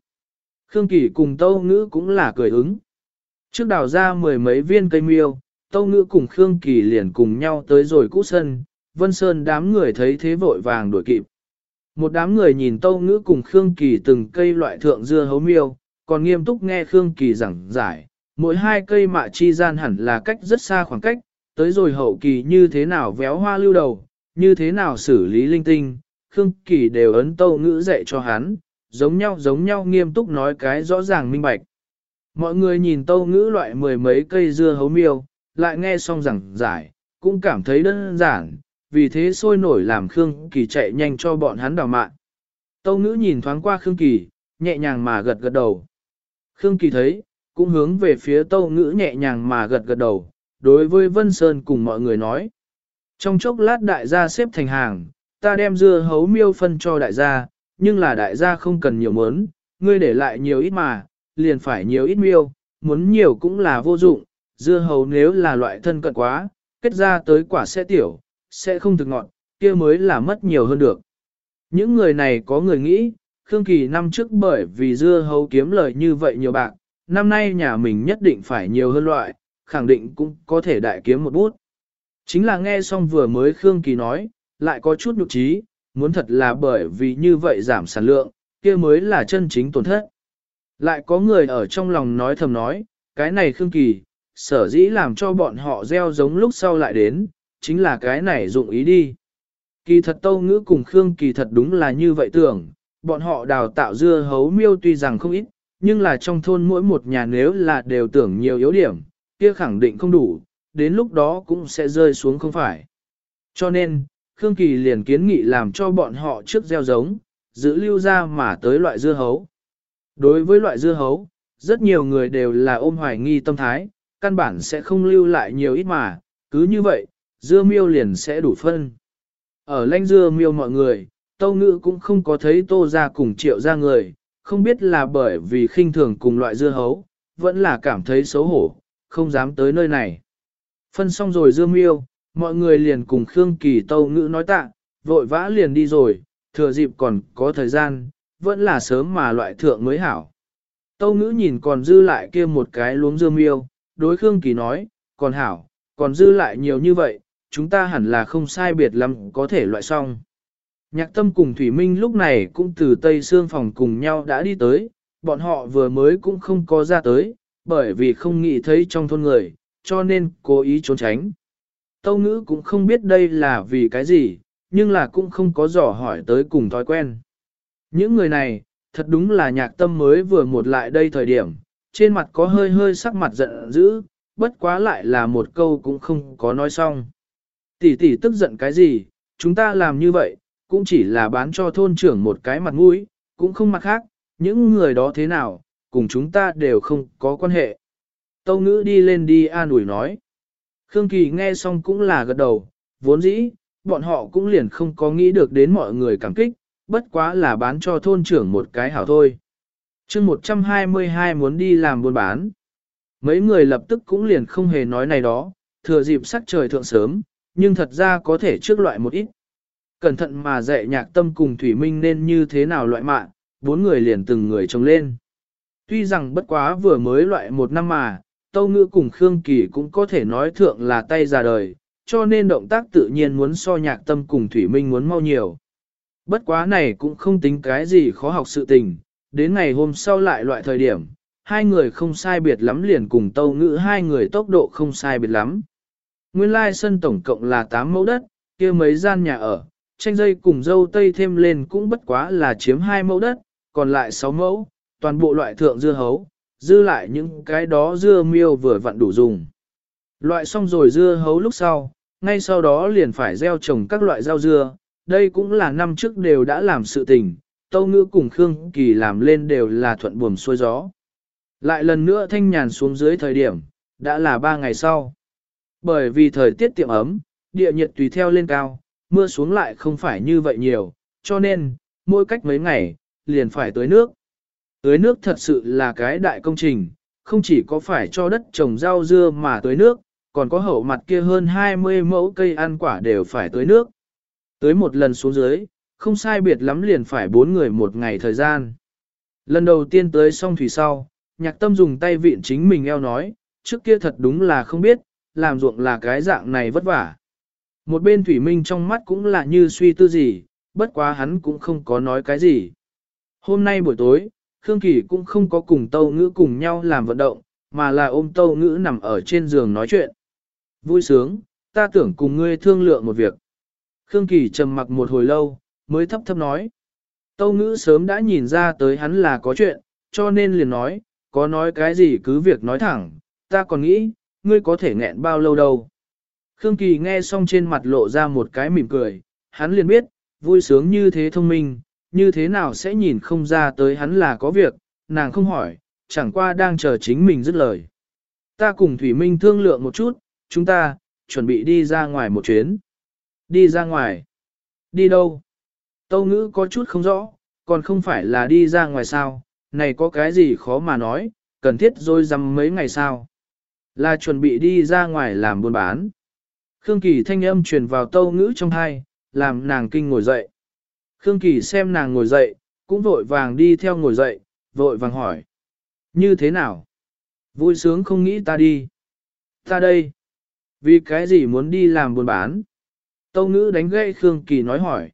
Khương Kỳ cùng Tâu Ngữ cũng là cười ứng. Trước đào ra mười mấy viên cây miêu, Tâu Ngữ cùng Khương Kỳ liền cùng nhau tới rồi cũ sân, Vân Sơn đám người thấy thế vội vàng đuổi kịp. Một đám người nhìn Tâu Ngữ cùng Khương Kỳ từng cây loại thượng dưa hấu miêu, còn nghiêm túc nghe Khương Kỳ giảng giải, mỗi hai cây mạ chi gian hẳn là cách rất xa khoảng cách, tới rồi hậu kỳ như thế nào véo hoa lưu đầu, như thế nào xử lý linh tinh, Khương Kỳ đều ấn Tâu Ngữ dạy cho hắn, giống nhau giống nhau nghiêm túc nói cái rõ ràng minh bạch. Mọi người nhìn Tâu Ngữ loại mười mấy cây dưa hấu miêu, lại nghe xong rằng giải, cũng cảm thấy đơn giản, vì thế sôi nổi làm Khương Kỳ chạy nhanh cho bọn hắn đào mạng. Tâu ngữ nhìn thoáng qua Khương Kỳ, nhẹ nhàng mà gật gật đầu. Khương Kỳ thấy, cũng hướng về phía tâu ngữ nhẹ nhàng mà gật gật đầu, đối với Vân Sơn cùng mọi người nói. Trong chốc lát đại gia xếp thành hàng, ta đem dưa hấu miêu phân cho đại gia, nhưng là đại gia không cần nhiều mớn, ngươi để lại nhiều ít mà, liền phải nhiều ít miêu, muốn nhiều cũng là vô dụng, dưa hấu nếu là loại thân cận quá, kết ra tới quả sẽ tiểu, sẽ không thực ngọn, kia mới là mất nhiều hơn được. Những người này có người nghĩ, Khương Kỳ năm trước bởi vì dưa hấu kiếm lời như vậy nhiều bạc, năm nay nhà mình nhất định phải nhiều hơn loại, khẳng định cũng có thể đại kiếm một bút. Chính là nghe xong vừa mới Khương Kỳ nói, lại có chút nhục trí, muốn thật là bởi vì như vậy giảm sản lượng, kia mới là chân chính tổn thất. Lại có người ở trong lòng nói thầm nói, cái này Khương Kỳ, sở dĩ làm cho bọn họ gieo giống lúc sau lại đến, chính là cái này dụng ý đi. Kỳ thật Tâu Ngữ cùng Khương Kỳ thật đúng là như vậy tưởng, bọn họ đào tạo dưa hấu miêu tuy rằng không ít, nhưng là trong thôn mỗi một nhà nếu là đều tưởng nhiều yếu điểm, kia khẳng định không đủ, đến lúc đó cũng sẽ rơi xuống không phải. Cho nên, Khương Kỳ liền kiến nghị làm cho bọn họ trước gieo giống, giữ lưu ra mà tới loại dưa hấu. Đối với loại dưa hấu, rất nhiều người đều là ôm hoài nghi tâm thái, căn bản sẽ không lưu lại nhiều ít mà, cứ như vậy, dưa miêu liền sẽ đủ phân. Ở lanh dưa miêu mọi người, tâu ngữ cũng không có thấy tô ra cùng triệu ra người, không biết là bởi vì khinh thường cùng loại dưa hấu, vẫn là cảm thấy xấu hổ, không dám tới nơi này. Phân xong rồi dưa miêu, mọi người liền cùng Khương Kỳ tâu ngữ nói tạ, vội vã liền đi rồi, thừa dịp còn có thời gian, vẫn là sớm mà loại thượng mới hảo. Tâu ngữ nhìn còn dư lại kia một cái luống dưa miêu, đối Khương Kỳ nói, còn hảo, còn dư lại nhiều như vậy, chúng ta hẳn là không sai biệt lắm có thể loại xong. Nhạc tâm cùng Thủy Minh lúc này cũng từ Tây Sương phòng cùng nhau đã đi tới, bọn họ vừa mới cũng không có ra tới, bởi vì không nghĩ thấy trong thôn người, cho nên cố ý trốn tránh. Tâu ngữ cũng không biết đây là vì cái gì, nhưng là cũng không có dò hỏi tới cùng thói quen. Những người này, thật đúng là nhạc tâm mới vừa một lại đây thời điểm, trên mặt có hơi hơi sắc mặt giận dữ, bất quá lại là một câu cũng không có nói xong. Tỷ tỷ tức giận cái gì, chúng ta làm như vậy, cũng chỉ là bán cho thôn trưởng một cái mặt mũi, cũng không mặt khác, những người đó thế nào, cùng chúng ta đều không có quan hệ. Tâu ngữ đi lên đi an ủi nói. Khương Kỳ nghe xong cũng là gật đầu, vốn dĩ, bọn họ cũng liền không có nghĩ được đến mọi người cảm kích, bất quá là bán cho thôn trưởng một cái hảo thôi. chương 122 muốn đi làm buôn bán. Mấy người lập tức cũng liền không hề nói này đó, thừa dịp sắc trời thượng sớm, nhưng thật ra có thể trước loại một ít. Cẩn thận mà dạy nhạc tâm cùng Thủy Minh nên như thế nào loại mạng, bốn người liền từng người trông lên. Tuy rằng bất quá vừa mới loại một năm mà, Tâu Ngữ cùng Khương Kỳ cũng có thể nói thượng là tay ra đời, cho nên động tác tự nhiên muốn so nhạc tâm cùng Thủy Minh muốn mau nhiều. Bất quá này cũng không tính cái gì khó học sự tình, đến ngày hôm sau lại loại thời điểm, hai người không sai biệt lắm liền cùng Tâu Ngữ hai người tốc độ không sai biệt lắm. Nguyên lai sân tổng cộng là 8 mẫu đất, kia mấy gian nhà ở, tranh dây cùng dâu tây thêm lên cũng bất quá là chiếm 2 mẫu đất, còn lại 6 mẫu, toàn bộ loại thượng dưa hấu, dư lại những cái đó dưa miêu vừa vặn đủ dùng. Loại xong rồi dưa hấu lúc sau, ngay sau đó liền phải gieo trồng các loại rau dưa, đây cũng là năm trước đều đã làm sự tình, Tâu Ngữ cùng Khương Kỳ làm lên đều là thuận buồm xuôi gió. Lại lần nữa thanh nhàn xuống dưới thời điểm, đã là 3 ngày sau. Bởi vì thời tiết tiệm ấm, địa nhiệt tùy theo lên cao, mưa xuống lại không phải như vậy nhiều, cho nên, mỗi cách mấy ngày, liền phải tưới nước. Tưới nước thật sự là cái đại công trình, không chỉ có phải cho đất trồng rau dưa mà tưới nước, còn có hậu mặt kia hơn 20 mẫu cây ăn quả đều phải tưới nước. Tưới một lần xuống dưới, không sai biệt lắm liền phải bốn người một ngày thời gian. Lần đầu tiên tới xong thủy sau, nhạc tâm dùng tay viện chính mình eo nói, trước kia thật đúng là không biết, làm ruộng là cái dạng này vất vả. Một bên thủy minh trong mắt cũng là như suy tư gì, bất quá hắn cũng không có nói cái gì. Hôm nay buổi tối, Khương Kỳ cũng không có cùng Tâu Ngữ cùng nhau làm vận động, mà là ôm Tâu Ngữ nằm ở trên giường nói chuyện. Vui sướng, ta tưởng cùng ngươi thương lượng một việc. Khương Kỳ trầm mặc một hồi lâu, mới thấp thấp nói. Tâu Ngữ sớm đã nhìn ra tới hắn là có chuyện, cho nên liền nói, có nói cái gì cứ việc nói thẳng, ta còn nghĩ, ngươi có thể nghẹn bao lâu đâu. Khương Kỳ nghe xong trên mặt lộ ra một cái mỉm cười, hắn liền biết, vui sướng như thế thông minh, như thế nào sẽ nhìn không ra tới hắn là có việc, nàng không hỏi, chẳng qua đang chờ chính mình dứt lời. Ta cùng Thủy Minh thương lượng một chút, chúng ta, chuẩn bị đi ra ngoài một chuyến. Đi ra ngoài. Đi đâu? Tâu ngữ có chút không rõ, còn không phải là đi ra ngoài sao, này có cái gì khó mà nói, cần thiết rồi dăm mấy ngày sao. Là chuẩn bị đi ra ngoài làm buôn bán. Khương Kỳ thanh âm truyền vào tâu ngữ trong hai, làm nàng kinh ngồi dậy. Khương Kỳ xem nàng ngồi dậy, cũng vội vàng đi theo ngồi dậy, vội vàng hỏi. Như thế nào? Vui sướng không nghĩ ta đi. Ta đây. Vì cái gì muốn đi làm buôn bán? Tâu ngữ đánh gậy Khương Kỳ nói hỏi.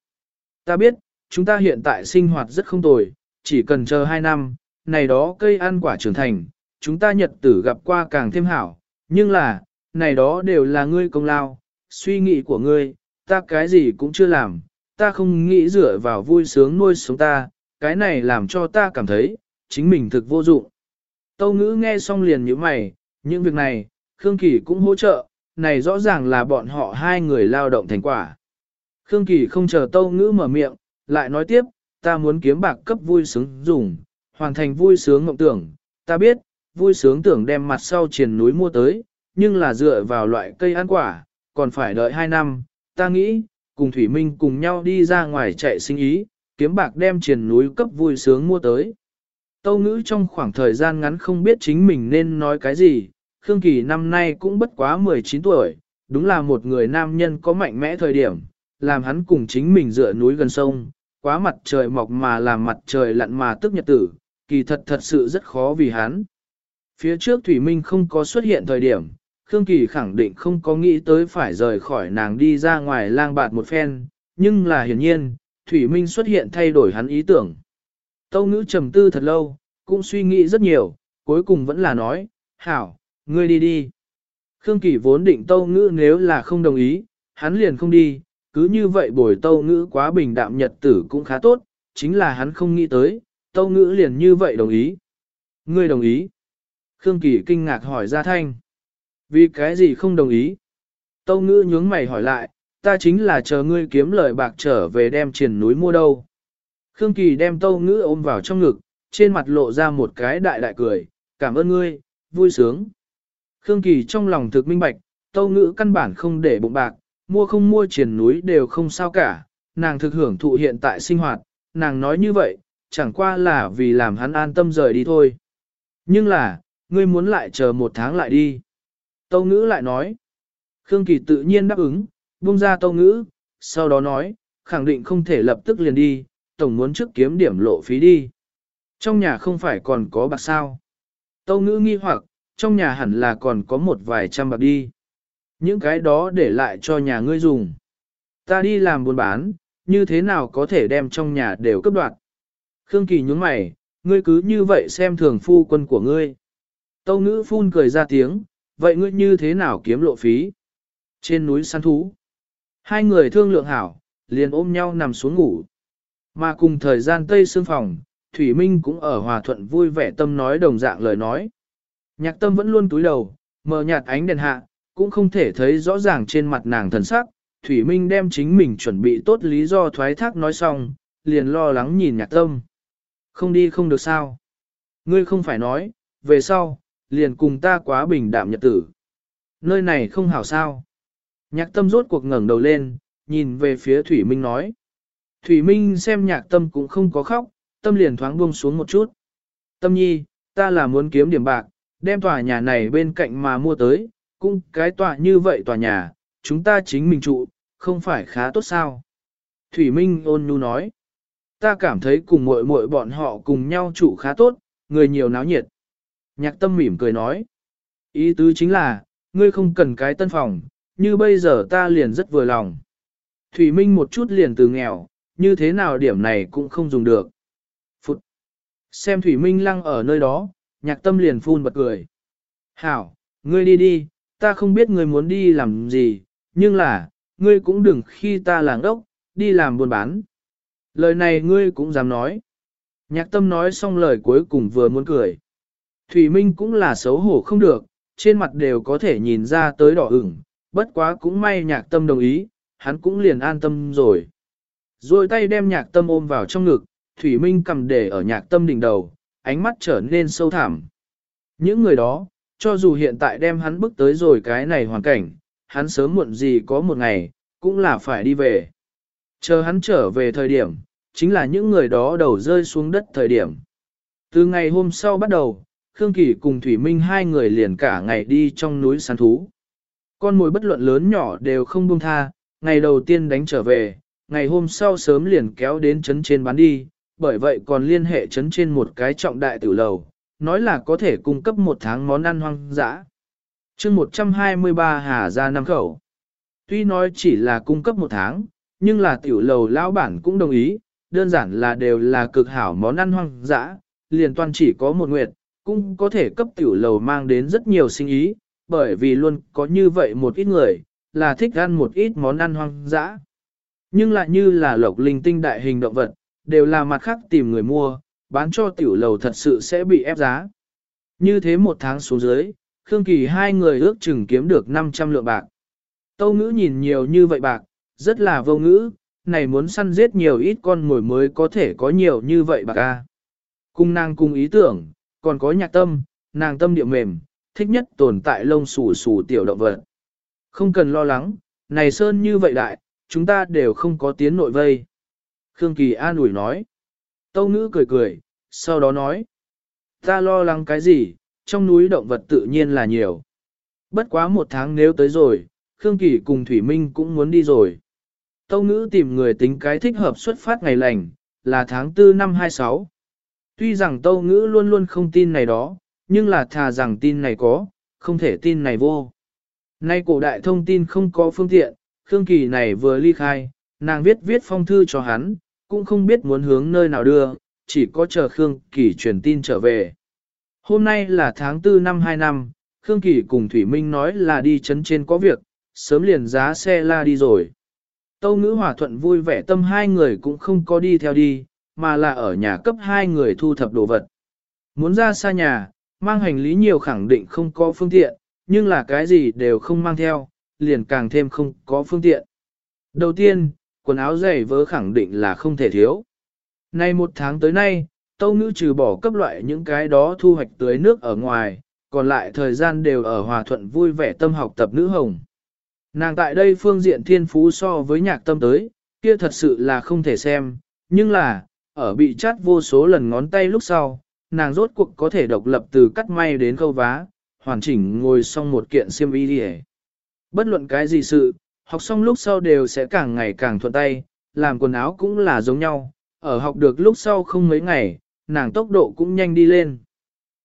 Ta biết, chúng ta hiện tại sinh hoạt rất không tồi, chỉ cần chờ 2 năm, này đó cây ăn quả trưởng thành, chúng ta nhật tử gặp qua càng thêm hảo, nhưng là, này đó đều là ngươi công lao, suy nghĩ của ngươi, ta cái gì cũng chưa làm, ta không nghĩ dựa vào vui sướng nuôi sống ta, cái này làm cho ta cảm thấy, chính mình thực vô dụng. Tâu ngữ nghe xong liền như mày, những việc này, Khương Kỳ cũng hỗ trợ, này rõ ràng là bọn họ hai người lao động thành quả. Khương Kỳ không chờ Tâu ngữ mở miệng, lại nói tiếp, ta muốn kiếm bạc cấp vui sướng dùng, hoàn thành vui sướng mộng tưởng, ta biết, vui sướng tưởng đem mặt sau triền núi mua tới, nhưng là dựa vào loại cây ăn quả, còn phải đợi 2 năm, ta nghĩ, cùng Thủy Minh cùng nhau đi ra ngoài chạy sinh ý, kiếm bạc đem triền núi cấp vui sướng mua tới. Tâu ngữ trong khoảng thời gian ngắn không biết chính mình nên nói cái gì, Khương Kỳ năm nay cũng bất quá 19 tuổi, đúng là một người nam nhân có mạnh mẽ thời điểm, làm hắn cùng chính mình dựa núi gần sông, quá mặt trời mọc mà làm mặt trời lặn mà tức nhật tử, kỳ thật thật sự rất khó vì hắn. Phía trước Thủy Minh không có xuất hiện thời điểm, Khương Kỳ khẳng định không có nghĩ tới phải rời khỏi nàng đi ra ngoài lang bạt một phen, nhưng là hiển nhiên, Thủy Minh xuất hiện thay đổi hắn ý tưởng. Tâu ngữ trầm tư thật lâu, cũng suy nghĩ rất nhiều, cuối cùng vẫn là nói, hảo, ngươi đi đi. Khương Kỳ vốn định tâu ngữ nếu là không đồng ý, hắn liền không đi, cứ như vậy bồi tâu ngữ quá bình đạm nhật tử cũng khá tốt, chính là hắn không nghĩ tới, tâu ngữ liền như vậy đồng ý. Ngươi đồng ý. Khương Kỳ kinh ngạc hỏi ra thanh. Vì cái gì không đồng ý? Tâu ngữ nhướng mày hỏi lại, ta chính là chờ ngươi kiếm lời bạc trở về đem triển núi mua đâu. Khương Kỳ đem tâu ngữ ôm vào trong ngực, trên mặt lộ ra một cái đại đại cười, cảm ơn ngươi, vui sướng. Khương Kỳ trong lòng thực minh bạch, tâu ngữ căn bản không để bụng bạc, mua không mua triển núi đều không sao cả, nàng thực hưởng thụ hiện tại sinh hoạt, nàng nói như vậy, chẳng qua là vì làm hắn an tâm rời đi thôi. Nhưng là, ngươi muốn lại chờ một tháng lại đi. Tâu ngữ lại nói. Khương Kỳ tự nhiên đáp ứng, buông ra tâu ngữ, sau đó nói, khẳng định không thể lập tức liền đi, tổng muốn trước kiếm điểm lộ phí đi. Trong nhà không phải còn có bạc sao. Tâu ngữ nghi hoặc, trong nhà hẳn là còn có một vài trăm bạc đi. Những cái đó để lại cho nhà ngươi dùng. Ta đi làm buôn bán, như thế nào có thể đem trong nhà đều cấp đoạt. Khương Kỳ nhúng mày, ngươi cứ như vậy xem thường phu quân của ngươi. Tâu ngữ phun cười ra tiếng, vậy ngươi như thế nào kiếm lộ phí? Trên núi săn thú. Hai người thương lượng hảo, liền ôm nhau nằm xuống ngủ. Mà cùng thời gian Tây Sương Phòng, Thủy Minh cũng ở hòa thuận vui vẻ tâm nói đồng dạng lời nói. Nhạc tâm vẫn luôn túi đầu, mờ nhạt ánh đèn hạ, cũng không thể thấy rõ ràng trên mặt nàng thần sắc. Thủy Minh đem chính mình chuẩn bị tốt lý do thoái thác nói xong, liền lo lắng nhìn nhạc tâm. Không đi không được sao. Ngươi không phải nói, về sau, liền cùng ta quá bình đạm nhật tử. Nơi này không hảo sao. Nhạc tâm rốt cuộc ngẩng đầu lên, nhìn về phía Thủy Minh nói. Thủy Minh xem nhạc tâm cũng không có khóc, tâm liền thoáng buông xuống một chút. Tâm nhi, ta là muốn kiếm điểm bạc, đem tòa nhà này bên cạnh mà mua tới, cũng cái tòa như vậy tòa nhà, chúng ta chính mình trụ, không phải khá tốt sao. Thủy Minh ôn nhu nói, ta cảm thấy cùng muội muội bọn họ cùng nhau trụ khá tốt, người nhiều náo nhiệt. Nhạc tâm mỉm cười nói, ý tứ chính là, ngươi không cần cái tân phòng, như bây giờ ta liền rất vừa lòng. Thủy Minh một chút liền từ nghèo, như thế nào điểm này cũng không dùng được. Phụt! Xem Thủy Minh lăng ở nơi đó, nhạc tâm liền phun bật cười. Hảo, ngươi đi đi, ta không biết ngươi muốn đi làm gì, nhưng là, ngươi cũng đừng khi ta làng đốc, đi làm buôn bán. Lời này ngươi cũng dám nói. Nhạc tâm nói xong lời cuối cùng vừa muốn cười. Thủy Minh cũng là xấu hổ không được, trên mặt đều có thể nhìn ra tới đỏ ửng, bất quá cũng may nhạc tâm đồng ý, hắn cũng liền an tâm rồi. Rồi tay đem nhạc tâm ôm vào trong ngực, Thủy Minh cầm để ở nhạc tâm đỉnh đầu, ánh mắt trở nên sâu thẳm. Những người đó, cho dù hiện tại đem hắn bước tới rồi cái này hoàn cảnh, hắn sớm muộn gì có một ngày, cũng là phải đi về. Chờ hắn trở về thời điểm, chính là những người đó đầu rơi xuống đất thời điểm. Từ ngày hôm sau bắt đầu, Khương Kỳ cùng Thủy Minh hai người liền cả ngày đi trong núi săn thú. Con mồi bất luận lớn nhỏ đều không buông tha, ngày đầu tiên đánh trở về, ngày hôm sau sớm liền kéo đến trấn trên bán đi, bởi vậy còn liên hệ trấn trên một cái trọng đại tử lầu, nói là có thể cung cấp một tháng món ăn hoang dã. chương 123 Hà ra năm khẩu. Tuy nói chỉ là cung cấp một tháng, nhưng là tiểu lầu lão bản cũng đồng ý, đơn giản là đều là cực hảo món ăn hoang dã, liền toàn chỉ có một nguyệt, cũng có thể cấp tiểu lầu mang đến rất nhiều sinh ý, bởi vì luôn có như vậy một ít người, là thích ăn một ít món ăn hoang dã. Nhưng lại như là lộc linh tinh đại hình động vật, đều là mặt khác tìm người mua, bán cho tiểu lầu thật sự sẽ bị ép giá. Như thế một tháng xuống dưới, Khương Kỳ hai người ước chừng kiếm được 500 lượng bạc. Tâu ngữ nhìn nhiều như vậy bạc, rất là vô ngữ, này muốn săn giết nhiều ít con mồi mới có thể có nhiều như vậy bạc a. Cung nàng cùng ý tưởng, còn có nhạc tâm, nàng tâm địa mềm, thích nhất tồn tại lông xù xù tiểu động vật. Không cần lo lắng, này sơn như vậy đại, chúng ta đều không có tiến nội vây. Khương Kỳ an ủi nói. Tâu ngữ cười cười, sau đó nói. Ta lo lắng cái gì, trong núi động vật tự nhiên là nhiều. Bất quá một tháng nếu tới rồi, Khương Kỳ cùng Thủy Minh cũng muốn đi rồi. Tâu ngữ tìm người tính cái thích hợp xuất phát ngày lành, là tháng 4 năm 26. Tuy rằng tâu ngữ luôn luôn không tin này đó, nhưng là thà rằng tin này có, không thể tin này vô. Nay cổ đại thông tin không có phương tiện, Khương Kỳ này vừa ly khai, nàng viết viết phong thư cho hắn, cũng không biết muốn hướng nơi nào đưa, chỉ có chờ Khương Kỳ truyền tin trở về. Hôm nay là tháng 4 năm 2 năm, Khương Kỳ cùng Thủy Minh nói là đi chấn trên có việc, sớm liền giá xe la đi rồi. Tâu ngữ hòa thuận vui vẻ tâm hai người cũng không có đi theo đi, mà là ở nhà cấp hai người thu thập đồ vật. Muốn ra xa nhà, mang hành lý nhiều khẳng định không có phương tiện, nhưng là cái gì đều không mang theo, liền càng thêm không có phương tiện. Đầu tiên, quần áo giày vớ khẳng định là không thể thiếu. Nay một tháng tới nay, tâu ngữ trừ bỏ cấp loại những cái đó thu hoạch tưới nước ở ngoài, còn lại thời gian đều ở hòa thuận vui vẻ tâm học tập nữ hồng. Nàng tại đây phương diện thiên phú so với nhạc tâm tới, kia thật sự là không thể xem, nhưng là, ở bị chát vô số lần ngón tay lúc sau, nàng rốt cuộc có thể độc lập từ cắt may đến khâu vá, hoàn chỉnh ngồi xong một kiện xiêm y đi Bất luận cái gì sự, học xong lúc sau đều sẽ càng ngày càng thuận tay, làm quần áo cũng là giống nhau, ở học được lúc sau không mấy ngày, nàng tốc độ cũng nhanh đi lên.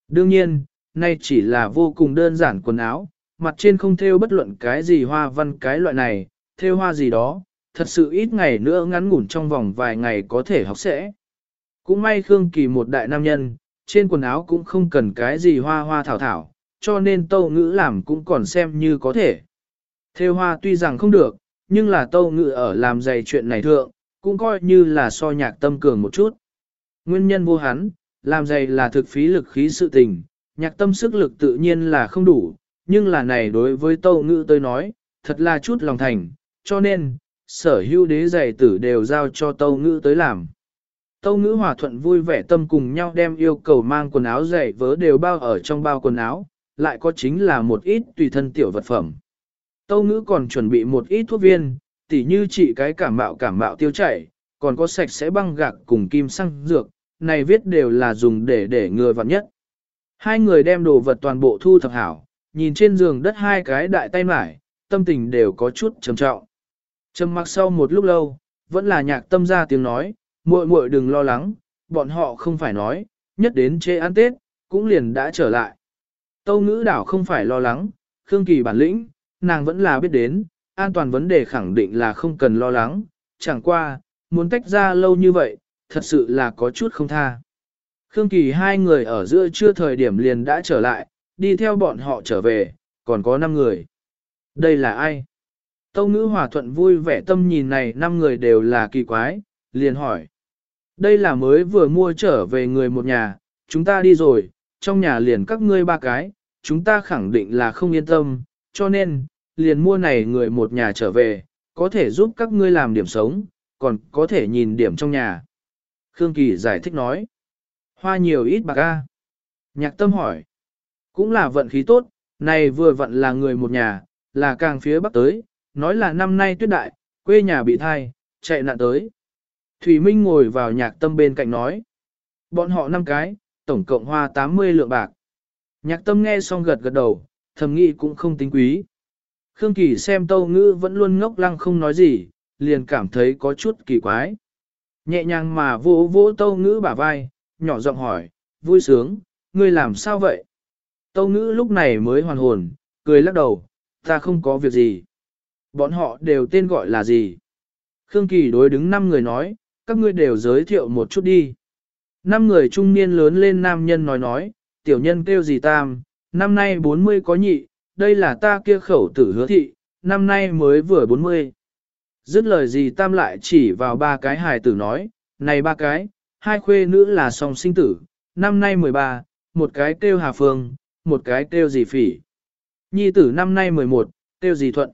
Đương nhiên, nay chỉ là vô cùng đơn giản quần áo, mặt trên không thêu bất luận cái gì hoa văn cái loại này, thêu hoa gì đó, thật sự ít ngày nữa ngắn ngủn trong vòng vài ngày có thể học sẽ. Cũng may Khương Kỳ một đại nam nhân, trên quần áo cũng không cần cái gì hoa hoa thảo thảo, cho nên tâu ngữ làm cũng còn xem như có thể. Theo hoa tuy rằng không được, nhưng là tâu ngữ ở làm dày chuyện này thượng, cũng coi như là so nhạc tâm cường một chút. Nguyên nhân vô hắn, làm dày là thực phí lực khí sự tình, nhạc tâm sức lực tự nhiên là không đủ, nhưng là này đối với tâu ngữ tôi nói, thật là chút lòng thành, cho nên, sở hữu đế giày tử đều giao cho tâu ngữ tới làm. Tâu ngữ hòa thuận vui vẻ tâm cùng nhau đem yêu cầu mang quần áo giày vớ đều bao ở trong bao quần áo, lại có chính là một ít tùy thân tiểu vật phẩm. Tâu ngữ còn chuẩn bị một ít thuốc viên, tỉ như trị cái cảm mạo cảm mạo tiêu chảy, còn có sạch sẽ băng gạc cùng kim xăng dược, này viết đều là dùng để để ngừa vặn nhất. Hai người đem đồ vật toàn bộ thu thập hảo, nhìn trên giường đất hai cái đại tay mải, tâm tình đều có chút trầm trọng. Trầm mặc sau một lúc lâu, vẫn là nhạc tâm ra tiếng nói, muội muội đừng lo lắng, bọn họ không phải nói, nhất đến chế ăn Tết, cũng liền đã trở lại. Tâu ngữ đảo không phải lo lắng, Khương Kỳ bản lĩnh, nàng vẫn là biết đến, an toàn vấn đề khẳng định là không cần lo lắng, chẳng qua, muốn tách ra lâu như vậy, thật sự là có chút không tha. Khương Kỳ hai người ở giữa trưa thời điểm liền đã trở lại, đi theo bọn họ trở về, còn có 5 người. Đây là ai? Tâu ngữ hòa thuận vui vẻ tâm nhìn này 5 người đều là kỳ quái, liền hỏi. Đây là mới vừa mua trở về người một nhà, chúng ta đi rồi, trong nhà liền các ngươi ba cái, chúng ta khẳng định là không yên tâm, cho nên, liền mua này người một nhà trở về, có thể giúp các ngươi làm điểm sống, còn có thể nhìn điểm trong nhà. Khương Kỳ giải thích nói. Hoa nhiều ít bạc a. Nhạc tâm hỏi. Cũng là vận khí tốt, này vừa vận là người một nhà, là càng phía bắc tới, nói là năm nay tuyết đại, quê nhà bị thai, chạy nạn tới. Thủy Minh ngồi vào nhạc tâm bên cạnh nói. Bọn họ năm cái, tổng cộng hoa 80 lượng bạc. Nhạc tâm nghe xong gật gật đầu, thầm nghĩ cũng không tính quý. Khương Kỳ xem tâu ngữ vẫn luôn ngốc lăng không nói gì, liền cảm thấy có chút kỳ quái. Nhẹ nhàng mà vỗ vỗ tâu ngữ bả vai, nhỏ giọng hỏi, vui sướng, ngươi làm sao vậy? Tâu ngữ lúc này mới hoàn hồn, cười lắc đầu, ta không có việc gì. Bọn họ đều tên gọi là gì? Khương Kỳ đối đứng năm người nói, các ngươi đều giới thiệu một chút đi. Năm người trung niên lớn lên nam nhân nói nói, tiểu nhân kêu gì tam, năm nay 40 có nhị, đây là ta kia khẩu tử hứa thị, năm nay mới vừa 40. Dứt lời gì tam lại chỉ vào ba cái hài tử nói, này ba cái, hai khuê nữ là song sinh tử, năm nay 13, một cái kêu Hà Phương, một cái kêu gì phỉ. Nhi tử năm nay 11, kêu gì thuận.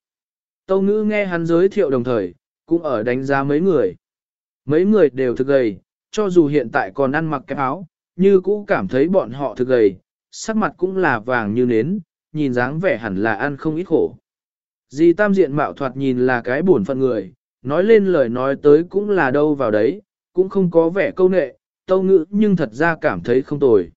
Tâu ngữ nghe hắn giới thiệu đồng thời, cũng ở đánh giá mấy người. Mấy người đều thực gầy, cho dù hiện tại còn ăn mặc cái áo, như cũ cảm thấy bọn họ thực gầy, sắc mặt cũng là vàng như nến, nhìn dáng vẻ hẳn là ăn không ít khổ. Di tam diện mạo thoạt nhìn là cái buồn phận người, nói lên lời nói tới cũng là đâu vào đấy, cũng không có vẻ câu nệ, tâu ngữ nhưng thật ra cảm thấy không tồi.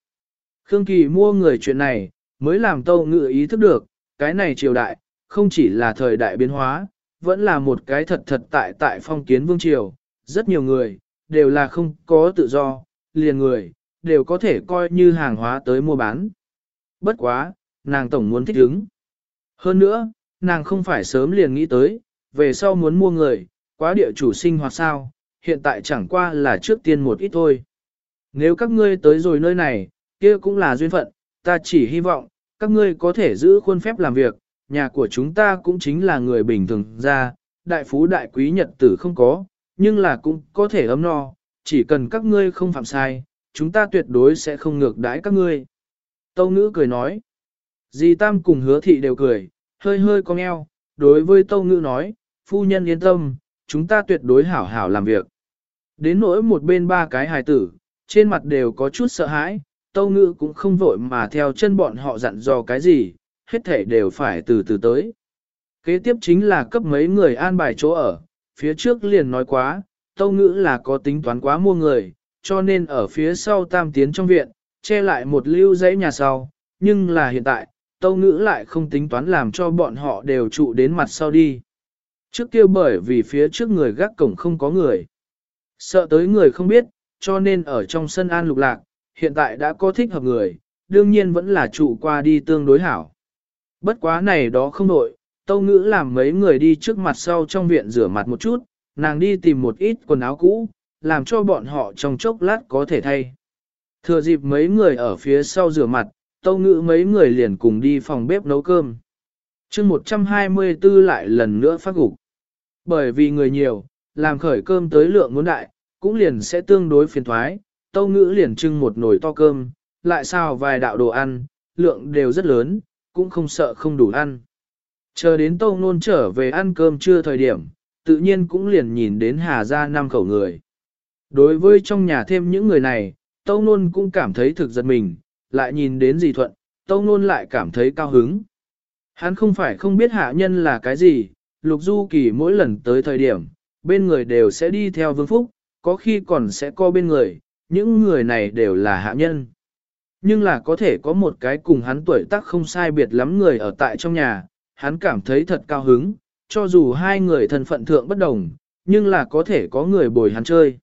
Khương Kỳ mua người chuyện này, mới làm tâu ngữ ý thức được, cái này triều đại, không chỉ là thời đại biến hóa, vẫn là một cái thật thật tại tại phong kiến vương triều, rất nhiều người, đều là không có tự do, liền người, đều có thể coi như hàng hóa tới mua bán. Bất quá, nàng tổng muốn thích ứng. Hơn nữa, nàng không phải sớm liền nghĩ tới, về sau muốn mua người, quá địa chủ sinh hoạt sao, hiện tại chẳng qua là trước tiên một ít thôi. Nếu các ngươi tới rồi nơi này, kia cũng là duyên phận, ta chỉ hy vọng, các ngươi có thể giữ khuôn phép làm việc, nhà của chúng ta cũng chính là người bình thường ra, đại phú đại quý nhật tử không có, nhưng là cũng có thể ấm no, chỉ cần các ngươi không phạm sai, chúng ta tuyệt đối sẽ không ngược đãi các ngươi. Tâu ngữ cười nói, dì Tam cùng hứa thị đều cười, hơi hơi cong eo, đối với tâu ngữ nói, phu nhân yên tâm, chúng ta tuyệt đối hảo hảo làm việc. Đến nỗi một bên ba cái hài tử, trên mặt đều có chút sợ hãi, tâu ngữ cũng không vội mà theo chân bọn họ dặn dò cái gì, hết thể đều phải từ từ tới. Kế tiếp chính là cấp mấy người an bài chỗ ở, phía trước liền nói quá, tâu ngữ là có tính toán quá mua người, cho nên ở phía sau tam tiến trong viện, che lại một lưu dãy nhà sau, nhưng là hiện tại, tâu ngữ lại không tính toán làm cho bọn họ đều trụ đến mặt sau đi. Trước kia bởi vì phía trước người gác cổng không có người. Sợ tới người không biết, cho nên ở trong sân an lục lạc, hiện tại đã có thích hợp người, đương nhiên vẫn là trụ qua đi tương đối hảo. Bất quá này đó không nội, tâu ngữ làm mấy người đi trước mặt sau trong viện rửa mặt một chút, nàng đi tìm một ít quần áo cũ, làm cho bọn họ trong chốc lát có thể thay. Thừa dịp mấy người ở phía sau rửa mặt, tâu ngữ mấy người liền cùng đi phòng bếp nấu cơm. chương 124 lại lần nữa phát gục. Bởi vì người nhiều, làm khởi cơm tới lượng muốn đại, cũng liền sẽ tương đối phiền thoái, tâu ngữ liền trưng một nồi to cơm, lại xào vài đạo đồ ăn, lượng đều rất lớn, cũng không sợ không đủ ăn. Chờ đến tâu nôn trở về ăn cơm trưa thời điểm, tự nhiên cũng liền nhìn đến hà ra năm khẩu người. Đối với trong nhà thêm những người này, tâu nôn cũng cảm thấy thực giật mình, lại nhìn đến gì thuận, tâu nôn lại cảm thấy cao hứng. Hắn không phải không biết hạ nhân là cái gì, lục du kỳ mỗi lần tới thời điểm, bên người đều sẽ đi theo vương phúc, có khi còn sẽ co bên người, những người này đều là hạ nhân. Nhưng là có thể có một cái cùng hắn tuổi tác không sai biệt lắm người ở tại trong nhà, hắn cảm thấy thật cao hứng, cho dù hai người thân phận thượng bất đồng, nhưng là có thể có người bồi hắn chơi.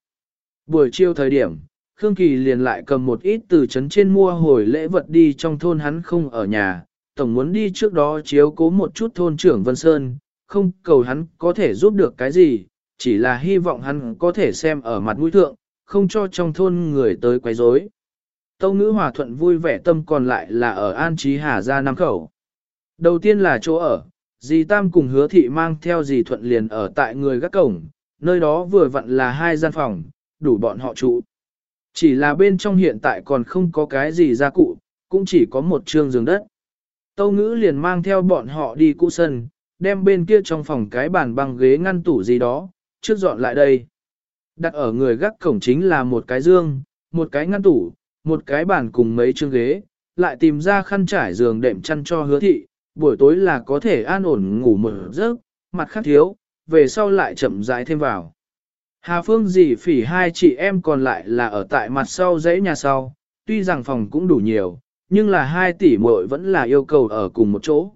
Buổi chiều thời điểm, Khương Kỳ liền lại cầm một ít từ trấn trên mua hồi lễ vật đi trong thôn hắn không ở nhà, tổng muốn đi trước đó chiếu cố một chút thôn trưởng Vân Sơn, không cầu hắn có thể giúp được cái gì, chỉ là hy vọng hắn có thể xem ở mặt mũi thượng, không cho trong thôn người tới quấy rối. Tâu ngữ hòa thuận vui vẻ tâm còn lại là ở An Trí Hà ra Nam Khẩu. Đầu tiên là chỗ ở, dì Tam cùng hứa thị mang theo dì thuận liền ở tại người gác cổng, nơi đó vừa vặn là hai gian phòng, đủ bọn họ trụ. Chỉ là bên trong hiện tại còn không có cái gì gia cụ, cũng chỉ có một trường giường đất. Tâu ngữ liền mang theo bọn họ đi cũ sân, đem bên kia trong phòng cái bàn băng ghế ngăn tủ gì đó, trước dọn lại đây. Đặt ở người gác cổng chính là một cái dương, một cái ngăn tủ, một cái bàn cùng mấy chương ghế, lại tìm ra khăn trải giường đệm chăn cho hứa thị, buổi tối là có thể an ổn ngủ một giấc, mặt khác thiếu, về sau lại chậm rãi thêm vào. Hà Phương dì phỉ hai chị em còn lại là ở tại mặt sau dãy nhà sau, tuy rằng phòng cũng đủ nhiều, nhưng là hai tỷ muội vẫn là yêu cầu ở cùng một chỗ.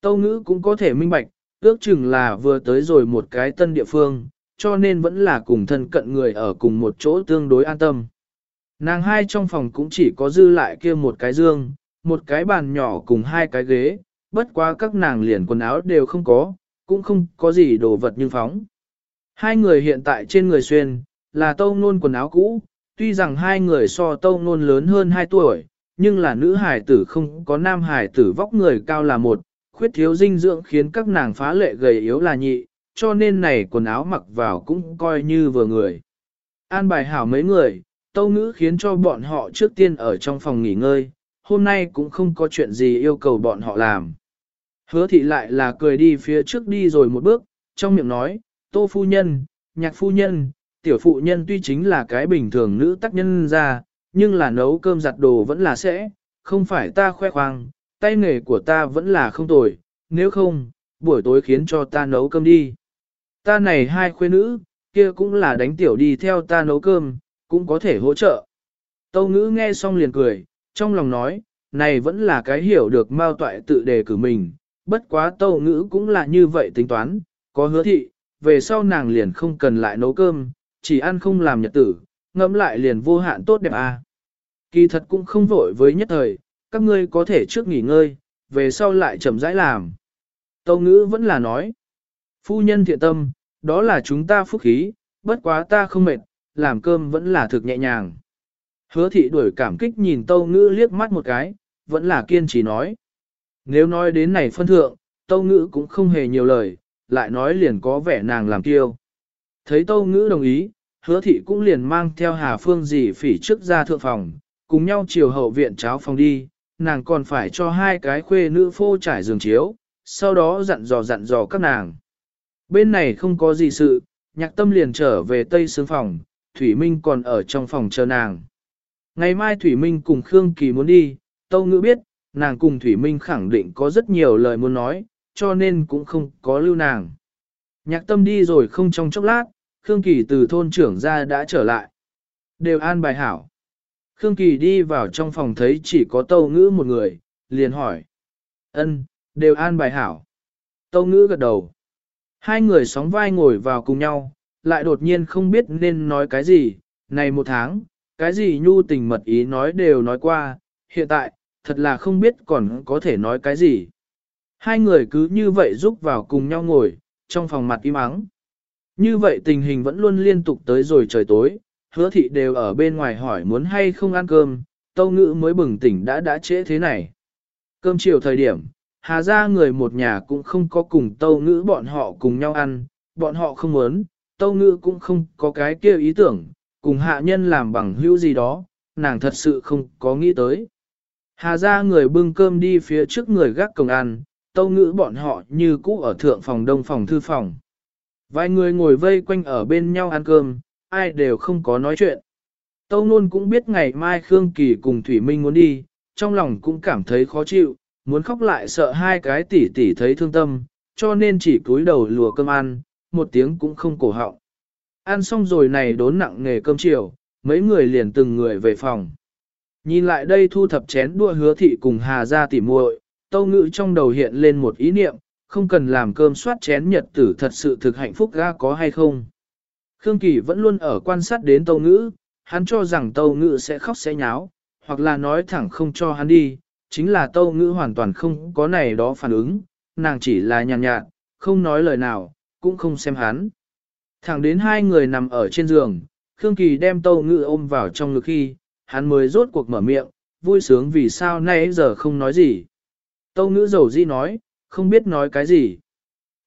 Tâu ngữ cũng có thể minh bạch, ước chừng là vừa tới rồi một cái tân địa phương, cho nên vẫn là cùng thân cận người ở cùng một chỗ tương đối an tâm. Nàng hai trong phòng cũng chỉ có dư lại kia một cái dương, một cái bàn nhỏ cùng hai cái ghế, bất quá các nàng liền quần áo đều không có, cũng không có gì đồ vật như phóng. Hai người hiện tại trên người xuyên, là tâu nôn quần áo cũ, tuy rằng hai người so tâu nôn lớn hơn 2 tuổi, nhưng là nữ hải tử không có nam hải tử vóc người cao là một, khuyết thiếu dinh dưỡng khiến các nàng phá lệ gầy yếu là nhị, cho nên này quần áo mặc vào cũng coi như vừa người. An bài hảo mấy người, tâu ngữ khiến cho bọn họ trước tiên ở trong phòng nghỉ ngơi, hôm nay cũng không có chuyện gì yêu cầu bọn họ làm. Hứa thị lại là cười đi phía trước đi rồi một bước, trong miệng nói, tô phu nhân, nhạc phu nhân, tiểu phụ nhân tuy chính là cái bình thường nữ tác nhân ra, nhưng là nấu cơm giặt đồ vẫn là sẽ, không phải ta khoe khoang, tay nghề của ta vẫn là không tồi, nếu không, buổi tối khiến cho ta nấu cơm đi. Ta này hai khuê nữ, kia cũng là đánh tiểu đi theo ta nấu cơm, cũng có thể hỗ trợ. Tâu ngữ nghe xong liền cười, trong lòng nói, này vẫn là cái hiểu được mao toại tự đề cử mình, bất quá tâu ngữ cũng là như vậy tính toán, có hứa thị, về sau nàng liền không cần lại nấu cơm, chỉ ăn không làm nhật tử, ngẫm lại liền vô hạn tốt đẹp à. Kỳ thật cũng không vội với nhất thời, các ngươi có thể trước nghỉ ngơi, về sau lại chậm rãi làm. Tâu ngữ vẫn là nói, phu nhân thiện tâm, đó là chúng ta phúc khí, bất quá ta không mệt, làm cơm vẫn là thực nhẹ nhàng. Hứa thị đuổi cảm kích nhìn tâu ngữ liếc mắt một cái, vẫn là kiên trì nói. Nếu nói đến này phân thượng, tâu ngữ cũng không hề nhiều lời, lại nói liền có vẻ nàng làm kiêu. Thấy tâu ngữ đồng ý, hứa thị cũng liền mang theo Hà Phương dì phỉ trước ra thượng phòng, cùng nhau chiều hậu viện cháo phòng đi, nàng còn phải cho hai cái khuê nữ phô trải giường chiếu, sau đó dặn dò dặn dò các nàng. Bên này không có gì sự, nhạc tâm liền trở về tây sướng phòng, Thủy Minh còn ở trong phòng chờ nàng. Ngày mai Thủy Minh cùng Khương Kỳ muốn đi, Tâu Ngữ biết, nàng cùng Thủy Minh khẳng định có rất nhiều lời muốn nói, cho nên cũng không có lưu nàng. Nhạc tâm đi rồi không trong chốc lát, Khương Kỳ từ thôn trưởng ra đã trở lại. Đều an bài hảo. Khương Kỳ đi vào trong phòng thấy chỉ có Tâu Ngữ một người, liền hỏi. ân đều an bài hảo. Tâu Ngữ gật đầu. Hai người sóng vai ngồi vào cùng nhau, lại đột nhiên không biết nên nói cái gì, này một tháng, cái gì nhu tình mật ý nói đều nói qua, hiện tại, thật là không biết còn có thể nói cái gì. Hai người cứ như vậy giúp vào cùng nhau ngồi, trong phòng mặt im ắng. Như vậy tình hình vẫn luôn liên tục tới rồi trời tối, hứa thị đều ở bên ngoài hỏi muốn hay không ăn cơm, tâu ngữ mới bừng tỉnh đã đã trễ thế này. Cơm chiều thời điểm, hà ra người một nhà cũng không có cùng tâu ngữ bọn họ cùng nhau ăn, bọn họ không muốn, tâu ngữ cũng không có cái kia ý tưởng, cùng hạ nhân làm bằng hữu gì đó, nàng thật sự không có nghĩ tới. Hà ra người bưng cơm đi phía trước người gác cổng ăn, tâu ngữ bọn họ như cũ ở thượng phòng đông phòng thư phòng. Vài người ngồi vây quanh ở bên nhau ăn cơm, ai đều không có nói chuyện. Tâu nôn cũng biết ngày mai Khương Kỳ cùng Thủy Minh muốn đi, trong lòng cũng cảm thấy khó chịu, muốn khóc lại sợ hai cái tỷ tỷ thấy thương tâm, cho nên chỉ cúi đầu lùa cơm ăn, một tiếng cũng không cổ họng. Ăn xong rồi này đốn nặng nghề cơm chiều, mấy người liền từng người về phòng. Nhìn lại đây thu thập chén đua hứa thị cùng Hà ra tỉ muội, tâu ngữ trong đầu hiện lên một ý niệm, không cần làm cơm soát chén nhật tử thật sự thực hạnh phúc ga có hay không. Khương Kỳ vẫn luôn ở quan sát đến tâu ngữ, hắn cho rằng tâu ngữ sẽ khóc sẽ nháo, hoặc là nói thẳng không cho hắn đi, chính là tâu ngữ hoàn toàn không có này đó phản ứng, nàng chỉ là nhàn nhạt, nhạt, không nói lời nào, cũng không xem hắn. Thẳng đến hai người nằm ở trên giường, Khương Kỳ đem tâu ngữ ôm vào trong ngực khi, hắn mới rốt cuộc mở miệng, vui sướng vì sao nay giờ không nói gì. Tâu ngữ dầu di nói, không biết nói cái gì.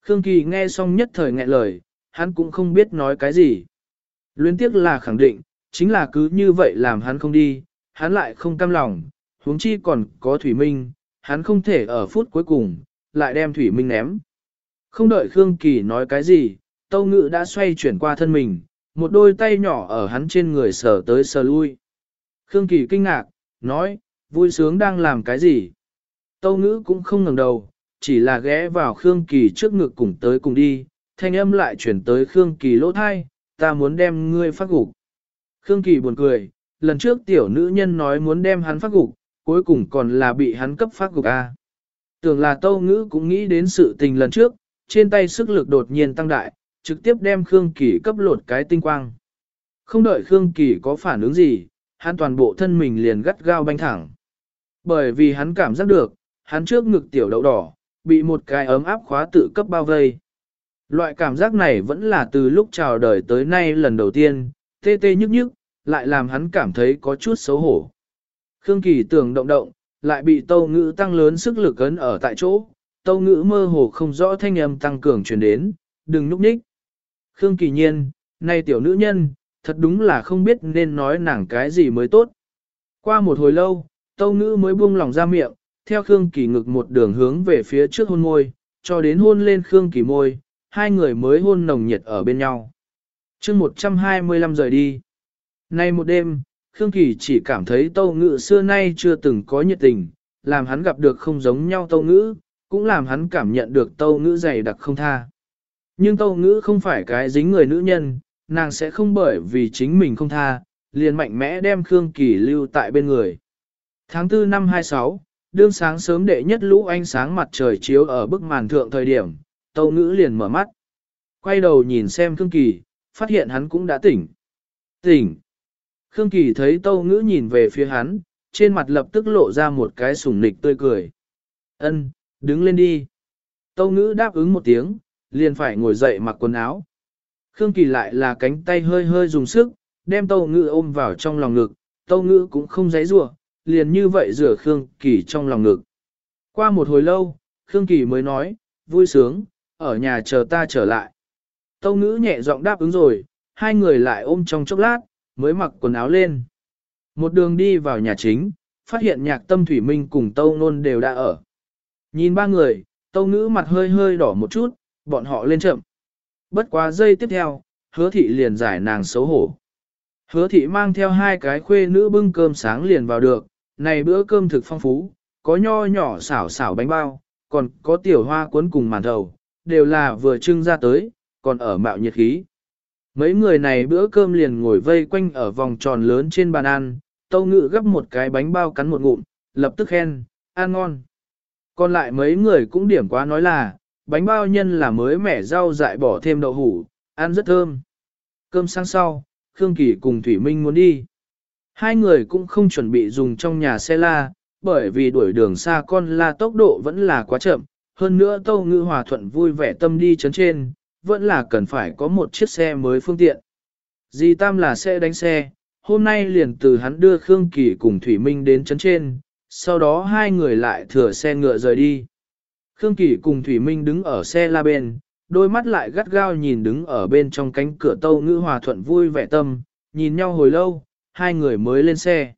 Khương Kỳ nghe xong nhất thời nghẹn lời, hắn cũng không biết nói cái gì. Luyến tiếc là khẳng định, chính là cứ như vậy làm hắn không đi, hắn lại không cam lòng, huống chi còn có Thủy Minh, hắn không thể ở phút cuối cùng, lại đem Thủy Minh ném. Không đợi Khương Kỳ nói cái gì, Tâu Ngự đã xoay chuyển qua thân mình, một đôi tay nhỏ ở hắn trên người sờ tới sờ lui. Khương Kỳ kinh ngạc, nói, vui sướng đang làm cái gì? Tâu ngữ cũng không ngẩng đầu, chỉ là ghé vào Khương Kỳ trước ngực cùng tới cùng đi, thanh âm lại chuyển tới Khương Kỳ lỗ thai, ta muốn đem ngươi phát gục. Khương Kỳ buồn cười, lần trước tiểu nữ nhân nói muốn đem hắn phát gục, cuối cùng còn là bị hắn cấp phát gục A. Tưởng là tâu ngữ cũng nghĩ đến sự tình lần trước, trên tay sức lực đột nhiên tăng đại, trực tiếp đem Khương Kỳ cấp lột cái tinh quang. Không đợi Khương Kỳ có phản ứng gì, hắn toàn bộ thân mình liền gắt gao banh thẳng. Bởi vì hắn cảm giác được, hắn trước ngực tiểu đậu đỏ, bị một cái ấm áp khóa tự cấp bao vây. Loại cảm giác này vẫn là từ lúc chào đời tới nay lần đầu tiên, tê tê nhức nhức, lại làm hắn cảm thấy có chút xấu hổ. Khương Kỳ tưởng động động, lại bị tâu ngữ tăng lớn sức lực ấn ở tại chỗ, tâu ngữ mơ hồ không rõ thanh âm tăng cường truyền đến, đừng núp ních. Khương Kỳ nhiên, nay tiểu nữ nhân, thật đúng là không biết nên nói nàng cái gì mới tốt. Qua một hồi lâu, tâu ngữ mới buông lòng ra miệng, theo Khương Kỳ ngực một đường hướng về phía trước hôn môi, cho đến hôn lên Khương Kỳ môi, hai người mới hôn nồng nhiệt ở bên nhau. chương 125 rời đi. Nay một đêm, Khương Kỳ chỉ cảm thấy tâu ngữ xưa nay chưa từng có nhiệt tình, làm hắn gặp được không giống nhau tâu ngữ, cũng làm hắn cảm nhận được tâu ngữ dày đặc không tha. Nhưng tâu ngữ không phải cái dính người nữ nhân, nàng sẽ không bởi vì chính mình không tha, liền mạnh mẽ đem Khương Kỳ lưu tại bên người. Tháng 4 năm 26, đương sáng sớm đệ nhất lũ ánh sáng mặt trời chiếu ở bức màn thượng thời điểm, tâu ngữ liền mở mắt. Quay đầu nhìn xem Khương Kỳ, phát hiện hắn cũng đã tỉnh. Tỉnh. Khương Kỳ thấy tâu ngữ nhìn về phía hắn, trên mặt lập tức lộ ra một cái sủng nịch tươi cười. Ân, đứng lên đi. Tâu ngữ đáp ứng một tiếng, liền phải ngồi dậy mặc quần áo. Khương Kỳ lại là cánh tay hơi hơi dùng sức, đem tâu ngữ ôm vào trong lòng ngực, tâu ngữ cũng không giấy rủa liền như vậy rửa Khương Kỳ trong lòng ngực. Qua một hồi lâu, Khương Kỳ mới nói, vui sướng, ở nhà chờ ta trở lại. Tâu ngữ nhẹ giọng đáp ứng rồi, hai người lại ôm trong chốc lát, mới mặc quần áo lên. Một đường đi vào nhà chính, phát hiện nhạc tâm thủy minh cùng tâu nôn đều đã ở. Nhìn ba người, tâu ngữ mặt hơi hơi đỏ một chút, bọn họ lên chậm. Bất quá giây tiếp theo, hứa thị liền giải nàng xấu hổ. Hứa thị mang theo hai cái khuê nữ bưng cơm sáng liền vào được, này bữa cơm thực phong phú, có nho nhỏ xảo xảo bánh bao, còn có tiểu hoa cuốn cùng màn thầu, đều là vừa trưng ra tới, còn ở mạo nhiệt khí. Mấy người này bữa cơm liền ngồi vây quanh ở vòng tròn lớn trên bàn ăn, tâu ngự gấp một cái bánh bao cắn một ngụm, lập tức khen, ăn ngon. Còn lại mấy người cũng điểm quá nói là, bánh bao nhân là mới mẻ rau dại bỏ thêm đậu hủ, ăn rất thơm. Cơm sáng sau, Khương Kỳ cùng Thủy Minh muốn đi. Hai người cũng không chuẩn bị dùng trong nhà xe la, bởi vì đuổi đường xa con la tốc độ vẫn là quá chậm, hơn nữa Tâu Ngư Hòa Thuận vui vẻ tâm đi chấn trên, vẫn là cần phải có một chiếc xe mới phương tiện. Di Tam là xe đánh xe, hôm nay liền từ hắn đưa Khương Kỳ cùng Thủy Minh đến chấn trên, sau đó hai người lại thừa xe ngựa rời đi. Khương Kỳ cùng Thủy Minh đứng ở xe la bên, đôi mắt lại gắt gao nhìn đứng ở bên trong cánh cửa Tâu ngữ Hòa Thuận vui vẻ tâm, nhìn nhau hồi lâu, hai người mới lên xe.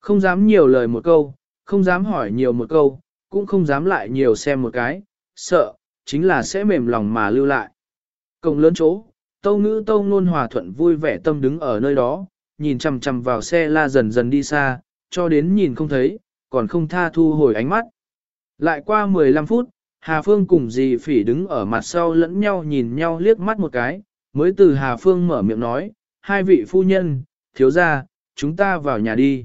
Không dám nhiều lời một câu, không dám hỏi nhiều một câu, cũng không dám lại nhiều xem một cái, sợ, chính là sẽ mềm lòng mà lưu lại. Cổng lớn chỗ, tâu ngữ tâu ngôn hòa thuận vui vẻ tâm đứng ở nơi đó, nhìn chầm chầm vào xe la dần dần đi xa, cho đến nhìn không thấy, còn không tha thu hồi ánh mắt. Lại qua 15 phút, Hà Phương cùng dì phỉ đứng ở mặt sau lẫn nhau nhìn nhau liếc mắt một cái, mới từ Hà Phương mở miệng nói, hai vị phu nhân, thiếu ra, chúng ta vào nhà đi.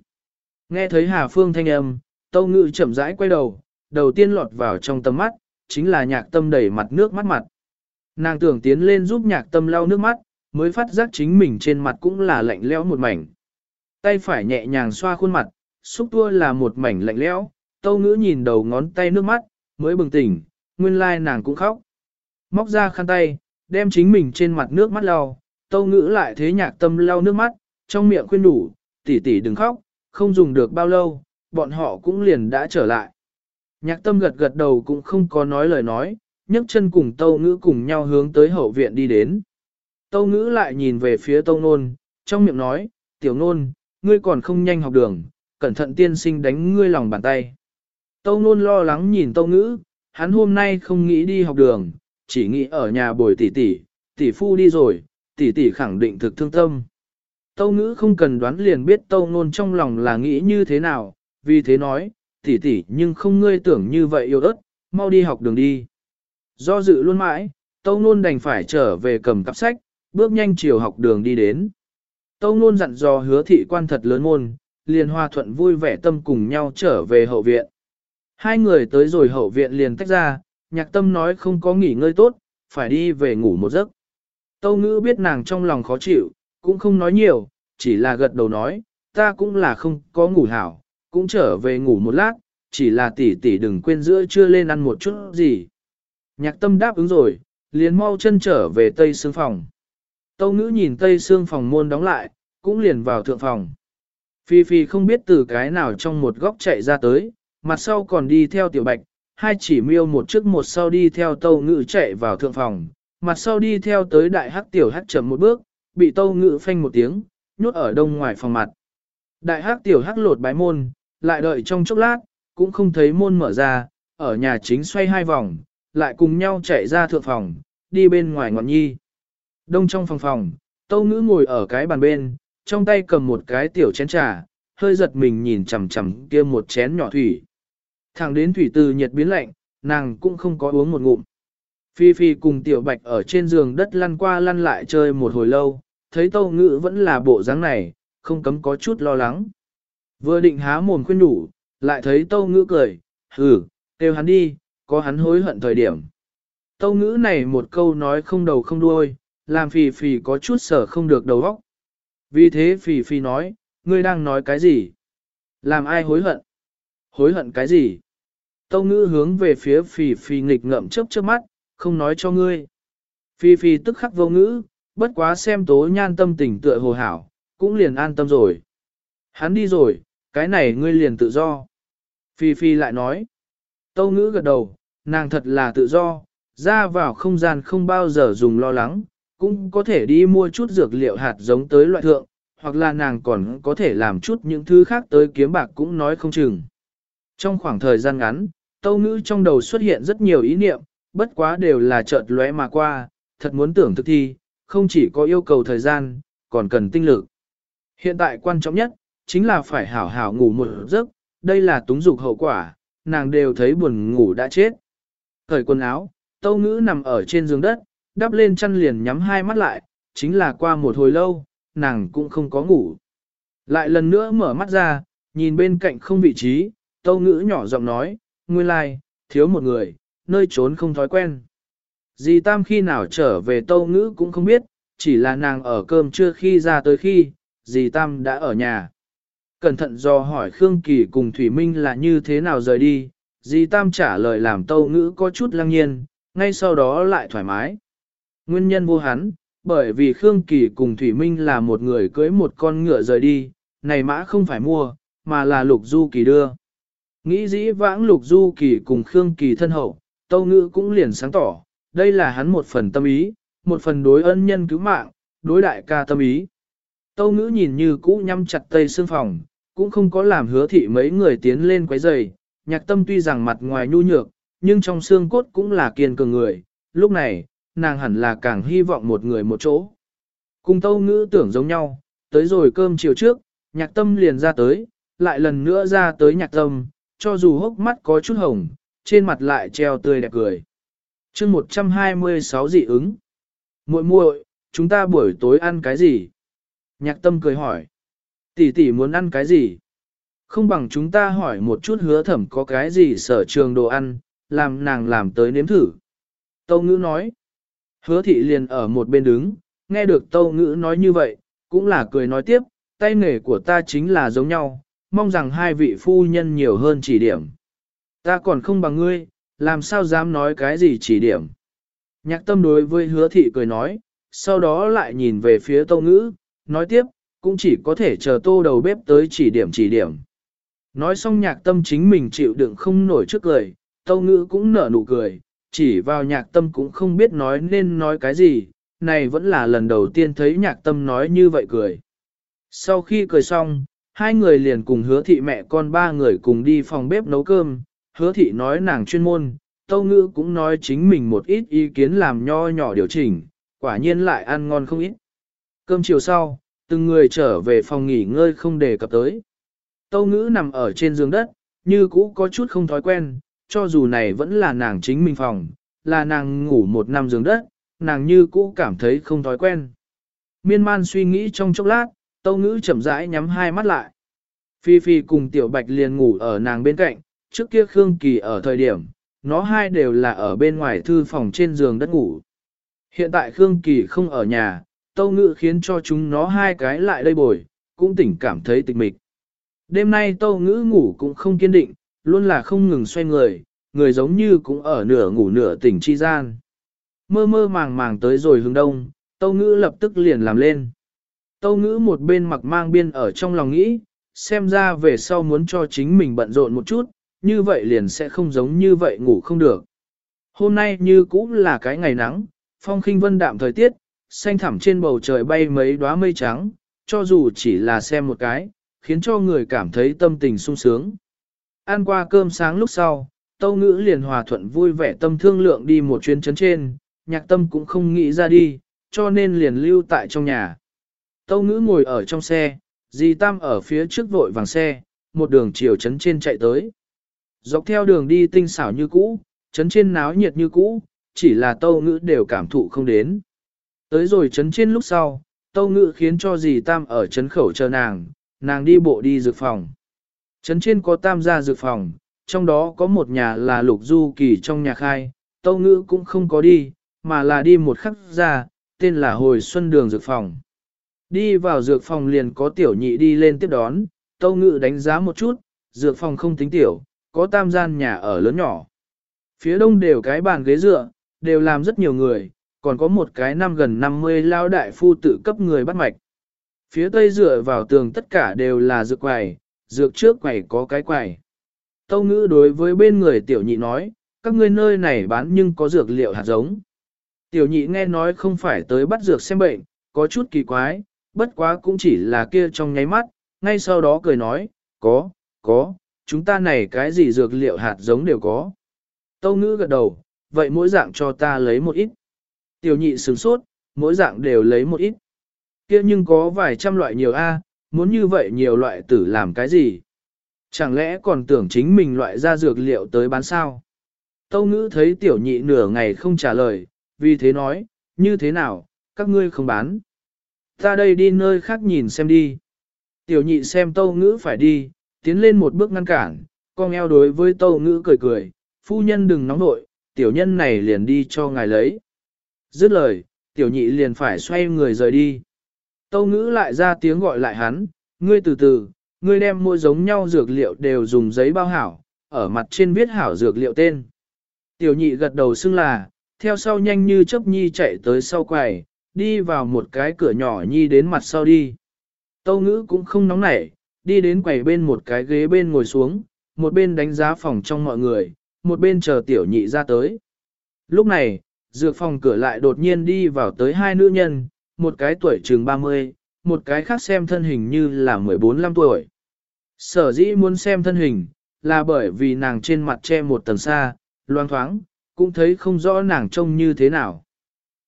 Nghe thấy Hà Phương thanh âm, Tâu Ngự chậm rãi quay đầu, đầu tiên lọt vào trong tầm mắt, chính là nhạc tâm đẩy mặt nước mắt mặt. Nàng tưởng tiến lên giúp nhạc tâm lau nước mắt, mới phát giác chính mình trên mặt cũng là lạnh lẽo một mảnh. Tay phải nhẹ nhàng xoa khuôn mặt, xúc tua là một mảnh lạnh lẽo, Tâu Ngữ nhìn đầu ngón tay nước mắt, mới bừng tỉnh, nguyên lai nàng cũng khóc. Móc ra khăn tay, đem chính mình trên mặt nước mắt lau, Tâu Ngữ lại thế nhạc tâm lau nước mắt, trong miệng khuyên đủ, tỷ tỷ đừng khóc, không dùng được bao lâu, bọn họ cũng liền đã trở lại. Nhạc tâm gật gật đầu cũng không có nói lời nói, nhấc chân cùng tâu ngữ cùng nhau hướng tới hậu viện đi đến. Tâu ngữ lại nhìn về phía tâu nôn, trong miệng nói, tiểu nôn, ngươi còn không nhanh học đường, cẩn thận tiên sinh đánh ngươi lòng bàn tay. Tâu nôn lo lắng nhìn tâu ngữ, hắn hôm nay không nghĩ đi học đường, chỉ nghĩ ở nhà bồi tỷ tỷ, tỷ phu đi rồi, tỷ tỷ khẳng định thực thương tâm. Tâu ngữ không cần đoán liền biết tâu nôn trong lòng là nghĩ như thế nào, vì thế nói, tỷ tỷ nhưng không ngươi tưởng như vậy yêu ớt, mau đi học đường đi. Do dự luôn mãi, tâu nôn đành phải trở về cầm cặp sách, bước nhanh chiều học đường đi đến. Tâu nôn dặn dò hứa thị quan thật lớn môn, liền hòa thuận vui vẻ tâm cùng nhau trở về hậu viện. Hai người tới rồi hậu viện liền tách ra, nhạc tâm nói không có nghỉ ngơi tốt, phải đi về ngủ một giấc. Tâu ngữ biết nàng trong lòng khó chịu, cũng không nói nhiều, chỉ là gật đầu nói, ta cũng là không có ngủ hảo, cũng trở về ngủ một lát, chỉ là tỷ tỷ đừng quên giữa chưa lên ăn một chút gì. Nhạc tâm đáp ứng rồi, liền mau chân trở về tây xương phòng. Tâu ngữ nhìn tây xương phòng môn đóng lại, cũng liền vào thượng phòng. Phi Phi không biết từ cái nào trong một góc chạy ra tới, mặt sau còn đi theo tiểu bạch, hai chỉ miêu một trước một sau đi theo tâu ngự chạy vào thượng phòng, mặt sau đi theo tới đại hắc tiểu hắc chậm một bước, bị tâu ngự phanh một tiếng, nhốt ở đông ngoài phòng mặt. Đại hắc tiểu hắc lột bái môn, lại đợi trong chốc lát, cũng không thấy môn mở ra, ở nhà chính xoay hai vòng, lại cùng nhau chạy ra thượng phòng, đi bên ngoài ngọn nhi. Đông trong phòng phòng, tâu ngữ ngồi ở cái bàn bên, trong tay cầm một cái tiểu chén trà, hơi giật mình nhìn chầm chầm kia một chén nhỏ thủy. Thẳng đến thủy từ nhiệt biến lạnh, nàng cũng không có uống một ngụm. Phi Phi cùng tiểu bạch ở trên giường đất lăn qua lăn lại chơi một hồi lâu, thấy tâu ngữ vẫn là bộ dáng này, không cấm có chút lo lắng. Vừa định há mồm khuyên đủ, lại thấy tâu ngữ cười, hừ, kêu hắn đi, có hắn hối hận thời điểm. Tâu ngữ này một câu nói không đầu không đuôi, làm Phi Phi có chút sở không được đầu óc. Vì thế Phi Phi nói, ngươi đang nói cái gì? Làm ai hối hận? Hối hận cái gì? Tâu ngữ hướng về phía Phi Phi nghịch ngậm chớp chớp mắt, không nói cho ngươi. Phi Phi tức khắc vô ngữ, bất quá xem tố nhan tâm tình tựa hồ hảo, cũng liền an tâm rồi. Hắn đi rồi, cái này ngươi liền tự do. Phi Phi lại nói, tâu ngữ gật đầu, nàng thật là tự do, ra vào không gian không bao giờ dùng lo lắng, cũng có thể đi mua chút dược liệu hạt giống tới loại thượng, hoặc là nàng còn có thể làm chút những thứ khác tới kiếm bạc cũng nói không chừng. Trong khoảng thời gian ngắn, tâu ngữ trong đầu xuất hiện rất nhiều ý niệm, bất quá đều là chợt lóe mà qua, thật muốn tưởng thực thi, không chỉ có yêu cầu thời gian, còn cần tinh lực. Hiện tại quan trọng nhất, chính là phải hảo hảo ngủ một giấc, đây là túng dục hậu quả, nàng đều thấy buồn ngủ đã chết. Thời quần áo, tâu ngữ nằm ở trên giường đất, đắp lên chăn liền nhắm hai mắt lại, chính là qua một hồi lâu, nàng cũng không có ngủ. Lại lần nữa mở mắt ra, nhìn bên cạnh không vị trí, tâu ngữ nhỏ giọng nói, nguyên lai, like, thiếu một người, nơi trốn không thói quen. Dì Tam khi nào trở về tâu ngữ cũng không biết, chỉ là nàng ở cơm trưa khi ra tới khi, dì Tam đã ở nhà. Cẩn thận do hỏi Khương Kỳ cùng Thủy Minh là như thế nào rời đi, dì Tam trả lời làm tâu ngữ có chút lăng nhiên, ngay sau đó lại thoải mái. Nguyên nhân vô hắn, bởi vì Khương Kỳ cùng Thủy Minh là một người cưới một con ngựa rời đi, này mã không phải mua, mà là Lục Du Kỳ đưa. Nghĩ dĩ vãng Lục Du Kỳ cùng Khương Kỳ thân hậu, Tâu Ngữ cũng liền sáng tỏ, đây là hắn một phần tâm ý, một phần đối ân nhân cứu mạng, đối đại ca tâm ý. Tâu Ngữ nhìn như cũ nhắm chặt tây xương phòng, cũng không có làm hứa thị mấy người tiến lên quấy rầy. nhạc tâm tuy rằng mặt ngoài nhu nhược, nhưng trong xương cốt cũng là kiên cường người, lúc này, nàng hẳn là càng hy vọng một người một chỗ. Cùng tâu ngữ tưởng giống nhau, tới rồi cơm chiều trước, nhạc tâm liền ra tới, lại lần nữa ra tới nhạc tâm, cho dù hốc mắt có chút hồng, trên mặt lại treo tươi đẹp cười. chương 126 dị ứng. muội muội chúng ta buổi tối ăn cái gì? Nhạc tâm cười hỏi. Tỷ tỷ muốn ăn cái gì? Không bằng chúng ta hỏi một chút hứa thẩm có cái gì sở trường đồ ăn, làm nàng làm tới nếm thử. Tâu ngữ nói. Hứa thị liền ở một bên đứng, nghe được tâu ngữ nói như vậy, cũng là cười nói tiếp, tay nghề của ta chính là giống nhau, mong rằng hai vị phu nhân nhiều hơn chỉ điểm. Ta còn không bằng ngươi, làm sao dám nói cái gì chỉ điểm. Nhạc tâm đối với hứa thị cười nói, sau đó lại nhìn về phía Tô ngữ, nói tiếp, cũng chỉ có thể chờ tô đầu bếp tới chỉ điểm chỉ điểm. Nói xong nhạc tâm chính mình chịu đựng không nổi trước cười, tâu ngữ cũng nở nụ cười, chỉ vào nhạc tâm cũng không biết nói nên nói cái gì, này vẫn là lần đầu tiên thấy nhạc tâm nói như vậy cười. Sau khi cười xong, hai người liền cùng hứa thị mẹ con ba người cùng đi phòng bếp nấu cơm, hứa thị nói nàng chuyên môn, tâu ngữ cũng nói chính mình một ít ý kiến làm nho nhỏ điều chỉnh, quả nhiên lại ăn ngon không ít. Cơm chiều sau, từng người trở về phòng nghỉ ngơi không đề cập tới. Tâu ngữ nằm ở trên giường đất, như cũ có chút không thói quen, cho dù này vẫn là nàng chính mình phòng, là nàng ngủ một năm giường đất, nàng như cũ cảm thấy không thói quen. Miên man suy nghĩ trong chốc lát, tâu ngữ chậm rãi nhắm hai mắt lại. Phi Phi cùng Tiểu Bạch liền ngủ ở nàng bên cạnh, trước kia Khương Kỳ ở thời điểm, nó hai đều là ở bên ngoài thư phòng trên giường đất ngủ. Hiện tại Khương Kỳ không ở nhà, tâu ngữ khiến cho chúng nó hai cái lại đây bồi, cũng tỉnh cảm thấy tịch mịch. Đêm nay tâu ngữ ngủ cũng không kiên định, luôn là không ngừng xoay người, người giống như cũng ở nửa ngủ nửa tỉnh chi gian. Mơ mơ màng màng tới rồi hướng đông, tâu ngữ lập tức liền làm lên. Tâu ngữ một bên mặc mang biên ở trong lòng nghĩ, xem ra về sau muốn cho chính mình bận rộn một chút, như vậy liền sẽ không giống như vậy ngủ không được. Hôm nay như cũng là cái ngày nắng, phong khinh vân đạm thời tiết, xanh thẳm trên bầu trời bay mấy đóa mây trắng, cho dù chỉ là xem một cái, khiến cho người cảm thấy tâm tình sung sướng. Ăn qua cơm sáng lúc sau, Tâu Ngữ liền hòa thuận vui vẻ tâm thương lượng đi một chuyến chấn trên, nhạc tâm cũng không nghĩ ra đi, cho nên liền lưu tại trong nhà. Tâu Ngữ ngồi ở trong xe, dì Tam ở phía trước vội vàng xe, một đường chiều chấn trên chạy tới. Dọc theo đường đi tinh xảo như cũ, chấn trên náo nhiệt như cũ, chỉ là Tâu Ngữ đều cảm thụ không đến. Tới rồi chấn trên lúc sau, Tâu Ngữ khiến cho dì Tam ở chấn khẩu chờ nàng, nàng đi bộ đi dược phòng. Trấn trên có tam gia dược phòng, trong đó có một nhà là lục du kỳ trong nhà khai, tâu ngữ cũng không có đi, mà là đi một khắc ra, tên là hồi xuân đường dược phòng. Đi vào dược phòng liền có tiểu nhị đi lên tiếp đón, tâu ngự đánh giá một chút, dược phòng không tính tiểu, có tam gian nhà ở lớn nhỏ. Phía đông đều cái bàn ghế dựa, đều làm rất nhiều người, còn có một cái năm gần 50 lao đại phu tự cấp người bắt mạch. Phía tây dựa vào tường tất cả đều là dược quầy, dược trước quầy có cái quầy. Tâu ngữ đối với bên người tiểu nhị nói, các ngươi nơi này bán nhưng có dược liệu hạt giống. Tiểu nhị nghe nói không phải tới bắt dược xem bệnh, có chút kỳ quái, bất quá cũng chỉ là kia trong nháy mắt, ngay sau đó cười nói, có, có, chúng ta này cái gì dược liệu hạt giống đều có. Tâu ngữ gật đầu, vậy mỗi dạng cho ta lấy một ít. Tiểu nhị sừng sốt, mỗi dạng đều lấy một ít. kia nhưng có vài trăm loại nhiều A, muốn như vậy nhiều loại tử làm cái gì? Chẳng lẽ còn tưởng chính mình loại ra dược liệu tới bán sao? Tâu ngữ thấy tiểu nhị nửa ngày không trả lời, vì thế nói, như thế nào, các ngươi không bán. Ta đây đi nơi khác nhìn xem đi. Tiểu nhị xem tâu ngữ phải đi, tiến lên một bước ngăn cản, con eo đối với tâu ngữ cười cười, phu nhân đừng nóng nội, tiểu nhân này liền đi cho ngài lấy. Dứt lời, tiểu nhị liền phải xoay người rời đi. Tâu ngữ lại ra tiếng gọi lại hắn, ngươi từ từ, ngươi đem mua giống nhau dược liệu đều dùng giấy bao hảo, ở mặt trên viết hảo dược liệu tên. Tiểu nhị gật đầu xưng là, theo sau nhanh như chấp nhi chạy tới sau quầy, đi vào một cái cửa nhỏ nhi đến mặt sau đi. Tâu ngữ cũng không nóng nảy, đi đến quầy bên một cái ghế bên ngồi xuống, một bên đánh giá phòng trong mọi người, một bên chờ tiểu nhị ra tới. Lúc này, dược phòng cửa lại đột nhiên đi vào tới hai nữ nhân, một cái tuổi chừng 30, một cái khác xem thân hình như là 14-15 tuổi. Sở dĩ muốn xem thân hình, là bởi vì nàng trên mặt che một tầng xa, loang thoáng, cũng thấy không rõ nàng trông như thế nào.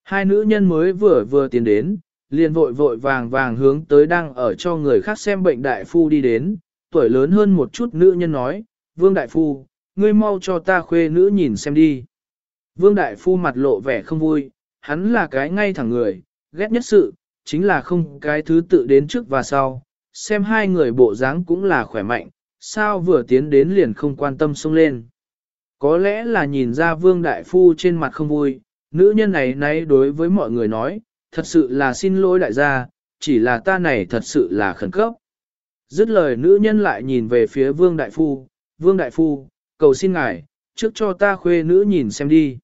Hai nữ nhân mới vừa vừa tiến đến, liền vội vội vàng vàng hướng tới đang ở cho người khác xem bệnh đại phu đi đến, tuổi lớn hơn một chút nữ nhân nói, Vương đại phu, ngươi mau cho ta khuê nữ nhìn xem đi. Vương đại phu mặt lộ vẻ không vui, hắn là cái ngay thẳng người, ghét nhất sự, chính là không cái thứ tự đến trước và sau, xem hai người bộ dáng cũng là khỏe mạnh, sao vừa tiến đến liền không quan tâm xông lên. Có lẽ là nhìn ra vương đại phu trên mặt không vui, nữ nhân này nay đối với mọi người nói, thật sự là xin lỗi đại gia, chỉ là ta này thật sự là khẩn cấp. Dứt lời nữ nhân lại nhìn về phía vương đại phu, vương đại phu, cầu xin ngài, trước cho ta khuê nữ nhìn xem đi.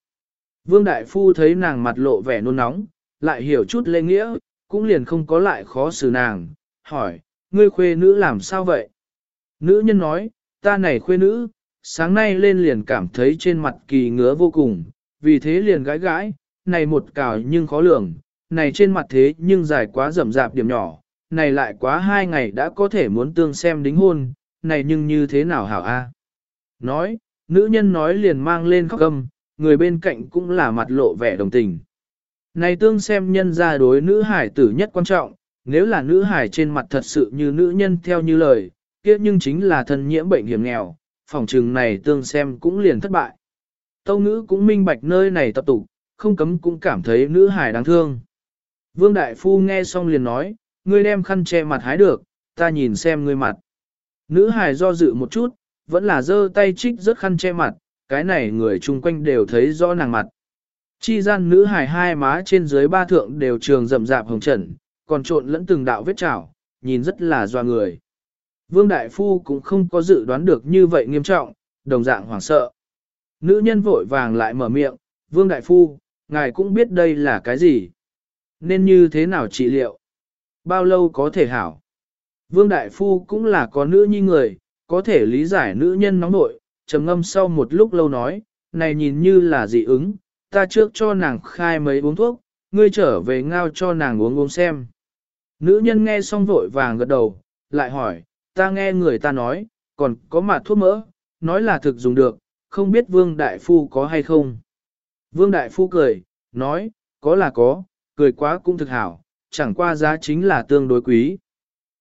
Vương đại phu thấy nàng mặt lộ vẻ nôn nóng, lại hiểu chút lễ nghĩa, cũng liền không có lại khó xử nàng, hỏi, ngươi khuê nữ làm sao vậy? Nữ nhân nói, ta này khuê nữ, sáng nay lên liền cảm thấy trên mặt kỳ ngứa vô cùng, vì thế liền gãi gãi, này một cào nhưng khó lường, này trên mặt thế nhưng dài quá rậm rạp điểm nhỏ, này lại quá hai ngày đã có thể muốn tương xem đính hôn, này nhưng như thế nào hảo a? Nói, nữ nhân nói liền mang lên khóc cầm, người bên cạnh cũng là mặt lộ vẻ đồng tình. Này tương xem nhân ra đối nữ hải tử nhất quan trọng, nếu là nữ hải trên mặt thật sự như nữ nhân theo như lời, kia nhưng chính là thân nhiễm bệnh hiểm nghèo, phòng trừng này tương xem cũng liền thất bại. Tâu ngữ cũng minh bạch nơi này tập tụ, không cấm cũng cảm thấy nữ hải đáng thương. Vương Đại Phu nghe xong liền nói, ngươi đem khăn che mặt hái được, ta nhìn xem ngươi mặt. Nữ hải do dự một chút, vẫn là giơ tay trích rất khăn che mặt, cái này người chung quanh đều thấy rõ nàng mặt. Chi gian nữ hải hai má trên dưới ba thượng đều trường rậm rạp hồng trần, còn trộn lẫn từng đạo vết trào, nhìn rất là doa người. Vương Đại Phu cũng không có dự đoán được như vậy nghiêm trọng, đồng dạng hoảng sợ. Nữ nhân vội vàng lại mở miệng, Vương Đại Phu, ngài cũng biết đây là cái gì. Nên như thế nào trị liệu? Bao lâu có thể hảo? Vương Đại Phu cũng là có nữ nhi người, có thể lý giải nữ nhân nóng nội, trầm ngâm sau một lúc lâu nói, này nhìn như là dị ứng, ta trước cho nàng khai mấy uống thuốc, ngươi trở về ngao cho nàng uống uống xem. Nữ nhân nghe xong vội vàng gật đầu, lại hỏi, ta nghe người ta nói, còn có mặt thuốc mỡ, nói là thực dùng được, không biết Vương Đại Phu có hay không. Vương Đại Phu cười, nói, có là có, cười quá cũng thực hảo, chẳng qua giá chính là tương đối quý.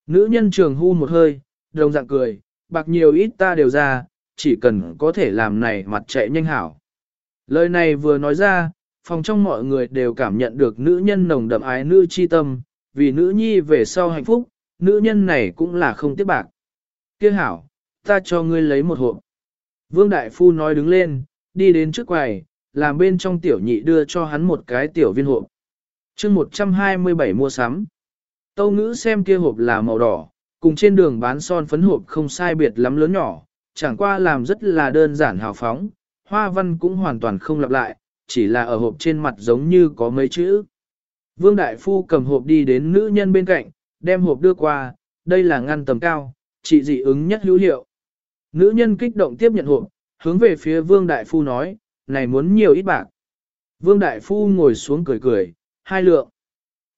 Nữ nhân trường hu một hơi, đồng dạng cười, bạc nhiều ít ta đều ra, chỉ cần có thể làm này mặt chạy nhanh hảo. Lời này vừa nói ra, phòng trong mọi người đều cảm nhận được nữ nhân nồng đậm ái nữ chi tâm, vì nữ nhi về sau hạnh phúc, nữ nhân này cũng là không tiếc bạc. Kia hảo, ta cho ngươi lấy một hộp. Vương Đại Phu nói đứng lên, đi đến trước quầy, làm bên trong tiểu nhị đưa cho hắn một cái tiểu viên hộp. chương 127 mua sắm. Tâu ngữ xem kia hộp là màu đỏ, cùng trên đường bán son phấn hộp không sai biệt lắm lớn nhỏ, chẳng qua làm rất là đơn giản hào phóng, hoa văn cũng hoàn toàn không lặp lại, chỉ là ở hộp trên mặt giống như có mấy chữ. Vương Đại Phu cầm hộp đi đến nữ nhân bên cạnh, đem hộp đưa qua, đây là ngăn tầm cao, trị dị ứng nhất hữu hiệu. Nữ nhân kích động tiếp nhận hộp, hướng về phía Vương Đại Phu nói, này muốn nhiều ít bạc. Vương Đại Phu ngồi xuống cười cười, hai lượng.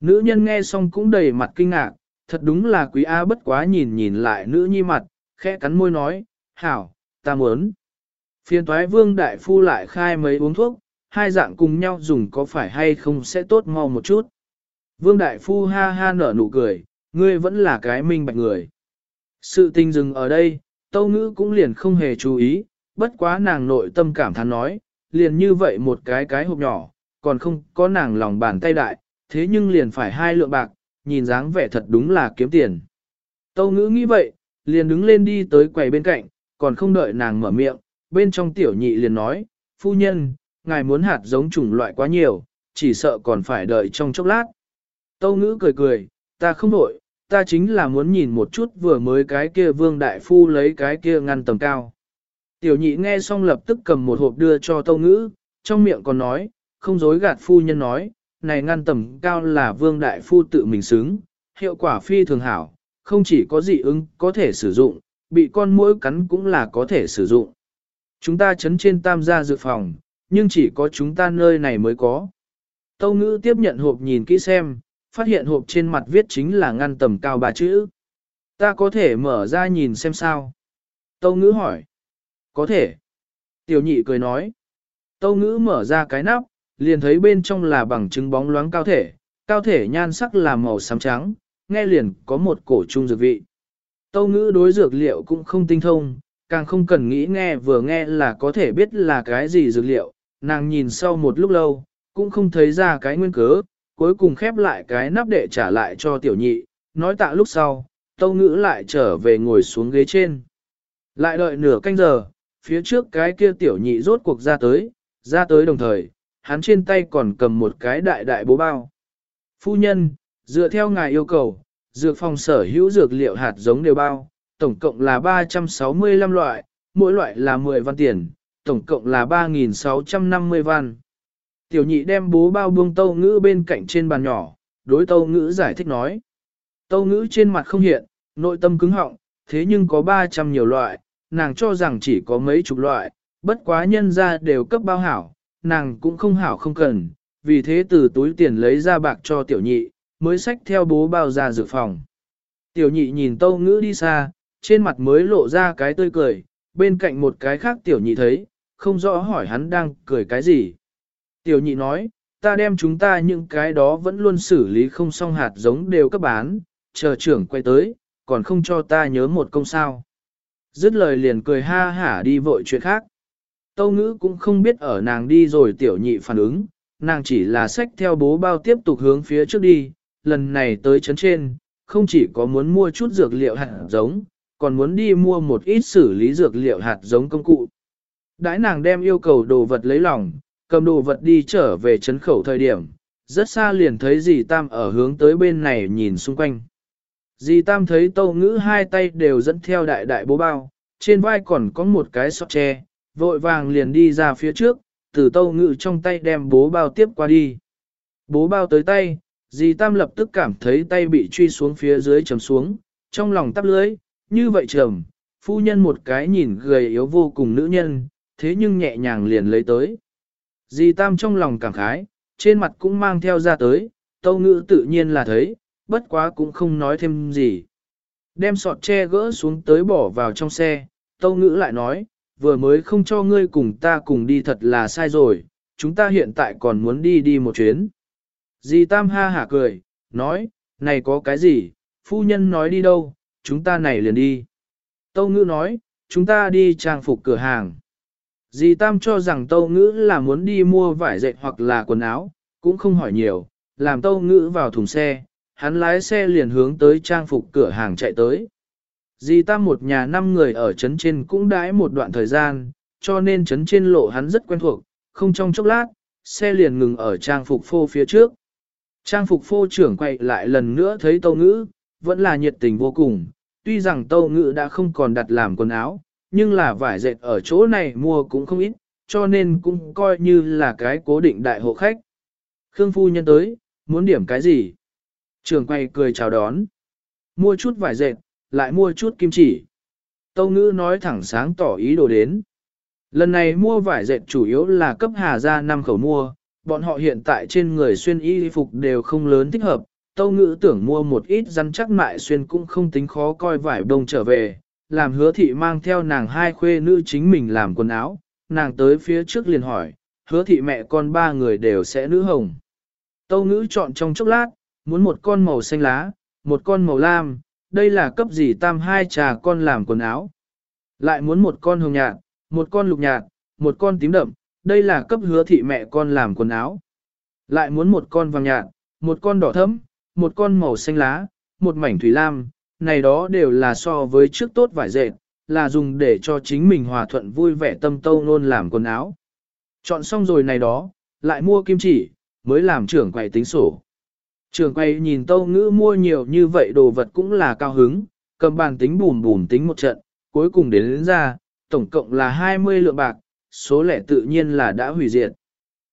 Nữ nhân nghe xong cũng đầy mặt kinh ngạc, thật đúng là quý A bất quá nhìn nhìn lại nữ nhi mặt, khẽ cắn môi nói, hảo, ta muốn. Phiên toái Vương Đại Phu lại khai mấy uống thuốc, hai dạng cùng nhau dùng có phải hay không sẽ tốt mau một chút. Vương Đại Phu ha ha nở nụ cười, ngươi vẫn là cái minh bạch người. Sự tình dừng ở đây, Tâu Ngữ cũng liền không hề chú ý, bất quá nàng nội tâm cảm thán nói, liền như vậy một cái cái hộp nhỏ, còn không có nàng lòng bàn tay đại, thế nhưng liền phải hai lượng bạc, nhìn dáng vẻ thật đúng là kiếm tiền. Tâu Ngữ nghĩ vậy, liền đứng lên đi tới quầy bên cạnh, còn không đợi nàng mở miệng, bên trong tiểu nhị liền nói, phu nhân, ngài muốn hạt giống chủng loại quá nhiều, chỉ sợ còn phải đợi trong chốc lát. Tâu ngữ cười cười, ta không đổi, ta chính là muốn nhìn một chút vừa mới cái kia vương đại phu lấy cái kia ngăn tầm cao. Tiểu nhị nghe xong lập tức cầm một hộp đưa cho tâu ngữ, trong miệng còn nói, không dối gạt phu nhân nói, này ngăn tầm cao là vương đại phu tự mình xứng, hiệu quả phi thường hảo, không chỉ có dị ứng có thể sử dụng, bị con mũi cắn cũng là có thể sử dụng. Chúng ta chấn trên tam gia dược phòng, nhưng chỉ có chúng ta nơi này mới có. Tâu ngữ tiếp nhận hộp nhìn kỹ xem, phát hiện hộp trên mặt viết chính là ngăn tầm cao ba chữ. Ta có thể mở ra nhìn xem sao. Tâu ngữ hỏi. Có thể. Tiểu nhị cười nói. Tâu ngữ mở ra cái nắp, liền thấy bên trong là bằng chứng bóng loáng cao thể, cao thể nhan sắc là màu xám trắng, nghe liền có một cổ trung dược vị. Tâu ngữ đối dược liệu cũng không tinh thông, càng không cần nghĩ nghe vừa nghe là có thể biết là cái gì dược liệu, nàng nhìn sau một lúc lâu, cũng không thấy ra cái nguyên cớ, cuối cùng khép lại cái nắp để trả lại cho tiểu nhị, nói tạ lúc sau, tâu ngữ lại trở về ngồi xuống ghế trên. Lại đợi nửa canh giờ, phía trước cái kia tiểu nhị rốt cuộc ra tới, ra tới đồng thời, hắn trên tay còn cầm một cái đại đại bố bao. Phu nhân, dựa theo ngài yêu cầu, dược phòng sở hữu dược liệu hạt giống đều bao, tổng cộng là 365 loại, mỗi loại là 10 văn tiền, tổng cộng là 3.650 văn. Tiểu nhị đem bố bao buông tâu ngữ bên cạnh trên bàn nhỏ, đối tâu ngữ giải thích nói. Tâu ngữ trên mặt không hiện, nội tâm cứng họng, thế nhưng có 300 nhiều loại, nàng cho rằng chỉ có mấy chục loại, bất quá nhân ra đều cấp bao hảo, nàng cũng không hảo không cần, vì thế từ túi tiền lấy ra bạc cho tiểu nhị, mới xách theo bố bao ra dự phòng. Tiểu nhị nhìn tâu ngữ đi xa, trên mặt mới lộ ra cái tươi cười, bên cạnh một cái khác tiểu nhị thấy, không rõ hỏi hắn đang cười cái gì. Tiểu nhị nói, ta đem chúng ta những cái đó vẫn luôn xử lý không xong hạt giống đều cấp bán, chờ trưởng quay tới, còn không cho ta nhớ một công sao. Dứt lời liền cười ha hả đi vội chuyện khác. Tâu ngữ cũng không biết ở nàng đi rồi tiểu nhị phản ứng, nàng chỉ là sách theo bố bao tiếp tục hướng phía trước đi, lần này tới chấn trên, không chỉ có muốn mua chút dược liệu hạt giống, còn muốn đi mua một ít xử lý dược liệu hạt giống công cụ. Đãi nàng đem yêu cầu đồ vật lấy lòng, cầm đồ vật đi trở về chấn khẩu thời điểm, rất xa liền thấy dì Tam ở hướng tới bên này nhìn xung quanh. Dì Tam thấy tâu ngữ hai tay đều dẫn theo đại đại bố bao, trên vai còn có một cái sọt tre, vội vàng liền đi ra phía trước, từ tâu ngữ trong tay đem bố bao tiếp qua đi. Bố bao tới tay, dì Tam lập tức cảm thấy tay bị truy xuống phía dưới chầm xuống, trong lòng tắp lưới, như vậy trầm, phu nhân một cái nhìn gầy yếu vô cùng nữ nhân, thế nhưng nhẹ nhàng liền lấy tới. Dì Tam trong lòng cảm khái, trên mặt cũng mang theo ra tới, tâu ngữ tự nhiên là thấy, bất quá cũng không nói thêm gì. Đem sọt che gỡ xuống tới bỏ vào trong xe, tâu ngữ lại nói, vừa mới không cho ngươi cùng ta cùng đi thật là sai rồi, chúng ta hiện tại còn muốn đi đi một chuyến. Dì Tam ha hả cười, nói, này có cái gì, phu nhân nói đi đâu, chúng ta này liền đi. Tâu ngữ nói, chúng ta đi trang phục cửa hàng. Dì Tam cho rằng Tâu Ngữ là muốn đi mua vải dệt hoặc là quần áo, cũng không hỏi nhiều, làm Tâu Ngữ vào thùng xe, hắn lái xe liền hướng tới trang phục cửa hàng chạy tới. Dì Tam một nhà năm người ở trấn trên cũng đãi một đoạn thời gian, cho nên trấn trên lộ hắn rất quen thuộc, không trong chốc lát, xe liền ngừng ở trang phục phô phía trước. Trang phục phô trưởng quay lại lần nữa thấy Tâu Ngữ, vẫn là nhiệt tình vô cùng, tuy rằng Tâu Ngữ đã không còn đặt làm quần áo, nhưng là vải dệt ở chỗ này mua cũng không ít, cho nên cũng coi như là cái cố định đại hộ khách. Khương phu nhân tới, muốn điểm cái gì? Trường quay cười chào đón. Mua chút vải dệt, lại mua chút kim chỉ. Tâu ngữ nói thẳng sáng tỏ ý đồ đến. Lần này mua vải dệt chủ yếu là cấp hà ra năm khẩu mua, bọn họ hiện tại trên người xuyên y phục đều không lớn thích hợp. Tâu ngữ tưởng mua một ít rắn chắc mại xuyên cũng không tính khó coi vải đông trở về, làm hứa thị mang theo nàng hai khuê nữ chính mình làm quần áo, nàng tới phía trước liền hỏi, hứa thị mẹ con ba người đều sẽ nữ hồng. Tâu ngữ chọn trong chốc lát, muốn một con màu xanh lá, một con màu lam, đây là cấp gì tam hai trà con làm quần áo. Lại muốn một con hồng nhạt, một con lục nhạt, một con tím đậm, đây là cấp hứa thị mẹ con làm quần áo. Lại muốn một con vàng nhạt, một con đỏ thẫm, một con màu xanh lá, một mảnh thủy lam, này đó đều là so với trước tốt vải dệt, là dùng để cho chính mình hòa thuận vui vẻ tâm tâu nôn làm quần áo. Chọn xong rồi này đó, lại mua kim chỉ, mới làm trưởng quầy tính sổ. Trưởng quầy nhìn tâu ngữ mua nhiều như vậy đồ vật cũng là cao hứng, cầm bàn tính bùn bùn tính một trận, cuối cùng đến, đến ra, tổng cộng là 20 lượng bạc, số lẻ tự nhiên là đã hủy diệt.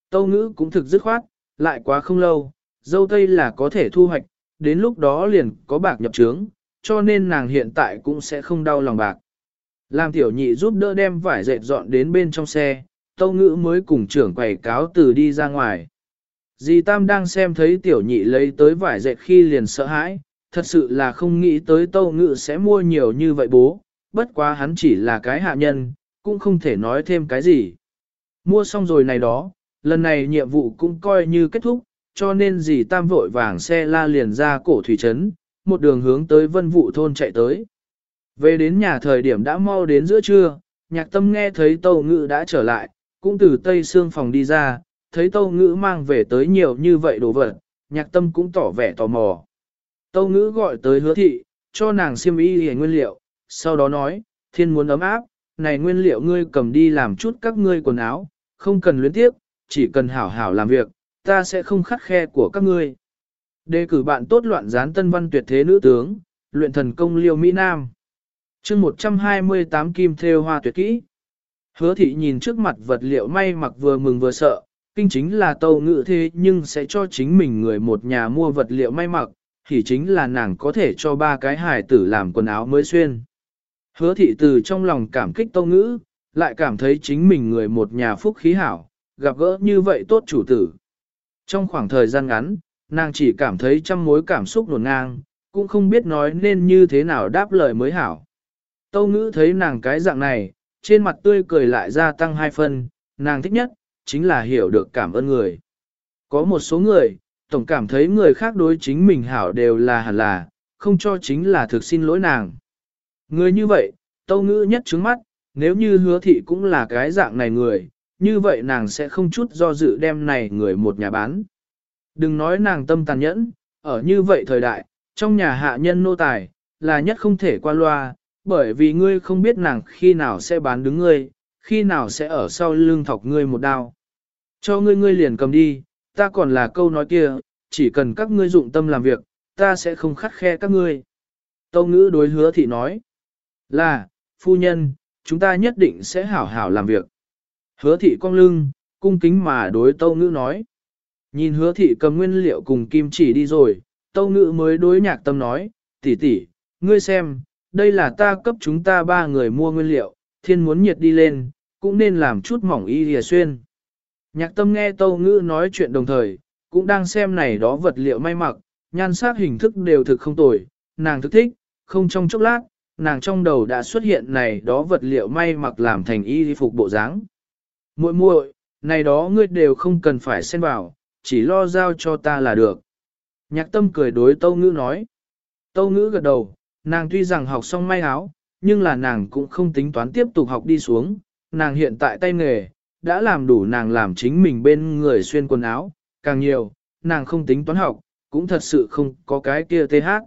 Tâu ngữ cũng thực dứt khoát, lại quá không lâu, dâu tây là có thể thu hoạch, đến lúc đó liền có bạc nhập trướng, cho nên nàng hiện tại cũng sẽ không đau lòng bạc. Làm tiểu nhị giúp đỡ đem vải dệt dọn đến bên trong xe, tâu ngữ mới cùng trưởng quầy cáo từ đi ra ngoài. Dì Tam đang xem thấy tiểu nhị lấy tới vải dệt khi liền sợ hãi, thật sự là không nghĩ tới tâu ngữ sẽ mua nhiều như vậy bố, bất quá hắn chỉ là cái hạ nhân, cũng không thể nói thêm cái gì. Mua xong rồi này đó, lần này nhiệm vụ cũng coi như kết thúc, cho nên dì Tam vội vàng xe la liền ra cổ thủy trấn, một đường hướng tới vân vụ thôn chạy tới. Về đến nhà thời điểm đã mau đến giữa trưa, nhạc tâm nghe thấy tâu ngữ đã trở lại, cũng từ tây xương phòng đi ra, thấy tâu ngữ mang về tới nhiều như vậy đồ vật, nhạc tâm cũng tỏ vẻ tò mò. Tâu ngữ gọi tới hứa thị, cho nàng siêm y hề nguyên liệu, sau đó nói, thiên muốn ấm áp, này nguyên liệu ngươi cầm đi làm chút các ngươi quần áo, không cần luyến tiếp, chỉ cần hảo hảo làm việc, ta sẽ không khắt khe của các ngươi. Đề cử bạn tốt loạn gián tân văn tuyệt thế nữ tướng, luyện thần công liêu Mỹ Nam. chương 128 kim theo hoa tuyệt kỹ. Hứa thị nhìn trước mặt vật liệu may mặc vừa mừng vừa sợ, kinh chính là tâu ngự thế nhưng sẽ cho chính mình người một nhà mua vật liệu may mặc, thì chính là nàng có thể cho ba cái hài tử làm quần áo mới xuyên. Hứa thị từ trong lòng cảm kích tâu ngữ, lại cảm thấy chính mình người một nhà phúc khí hảo, gặp gỡ như vậy tốt chủ tử. Trong khoảng thời gian ngắn, nàng chỉ cảm thấy trăm mối cảm xúc nổn ngang, cũng không biết nói nên như thế nào đáp lời mới hảo. Tâu ngữ thấy nàng cái dạng này, trên mặt tươi cười lại gia tăng hai phân, nàng thích nhất, chính là hiểu được cảm ơn người. Có một số người, tổng cảm thấy người khác đối chính mình hảo đều là hẳn là, không cho chính là thực xin lỗi nàng. Người như vậy, tâu ngữ nhất trứng mắt, nếu như hứa thị cũng là cái dạng này người, như vậy nàng sẽ không chút do dự đem này người một nhà bán. Đừng nói nàng tâm tàn nhẫn, ở như vậy thời đại, trong nhà hạ nhân nô tài, là nhất không thể qua loa, bởi vì ngươi không biết nàng khi nào sẽ bán đứng ngươi, khi nào sẽ ở sau lưng thọc ngươi một đao. Cho ngươi ngươi liền cầm đi, ta còn là câu nói kia, chỉ cần các ngươi dụng tâm làm việc, ta sẽ không khắt khe các ngươi. Tâu ngữ đối hứa thị nói, là, phu nhân, chúng ta nhất định sẽ hảo hảo làm việc. Hứa thị cong lưng, cung kính mà đối tâu ngữ nói. Nhìn hứa thị cầm nguyên liệu cùng kim chỉ đi rồi, tâu ngữ mới đối nhạc tâm nói, tỷ tỷ, ngươi xem, đây là ta cấp chúng ta ba người mua nguyên liệu, thiên muốn nhiệt đi lên, cũng nên làm chút mỏng y lìa xuyên. Nhạc tâm nghe tâu ngữ nói chuyện đồng thời, cũng đang xem này đó vật liệu may mặc, nhan sắc hình thức đều thực không tồi, nàng thức thích, không trong chốc lát, nàng trong đầu đã xuất hiện này đó vật liệu may mặc làm thành y phục bộ dáng. muội muội, này đó ngươi đều không cần phải xen vào, chỉ lo giao cho ta là được. Nhạc tâm cười đối tâu ngữ nói. Tâu ngữ gật đầu, nàng tuy rằng học xong may áo, nhưng là nàng cũng không tính toán tiếp tục học đi xuống, nàng hiện tại tay nghề, đã làm đủ nàng làm chính mình bên người xuyên quần áo, càng nhiều, nàng không tính toán học, cũng thật sự không có cái kia tê hát.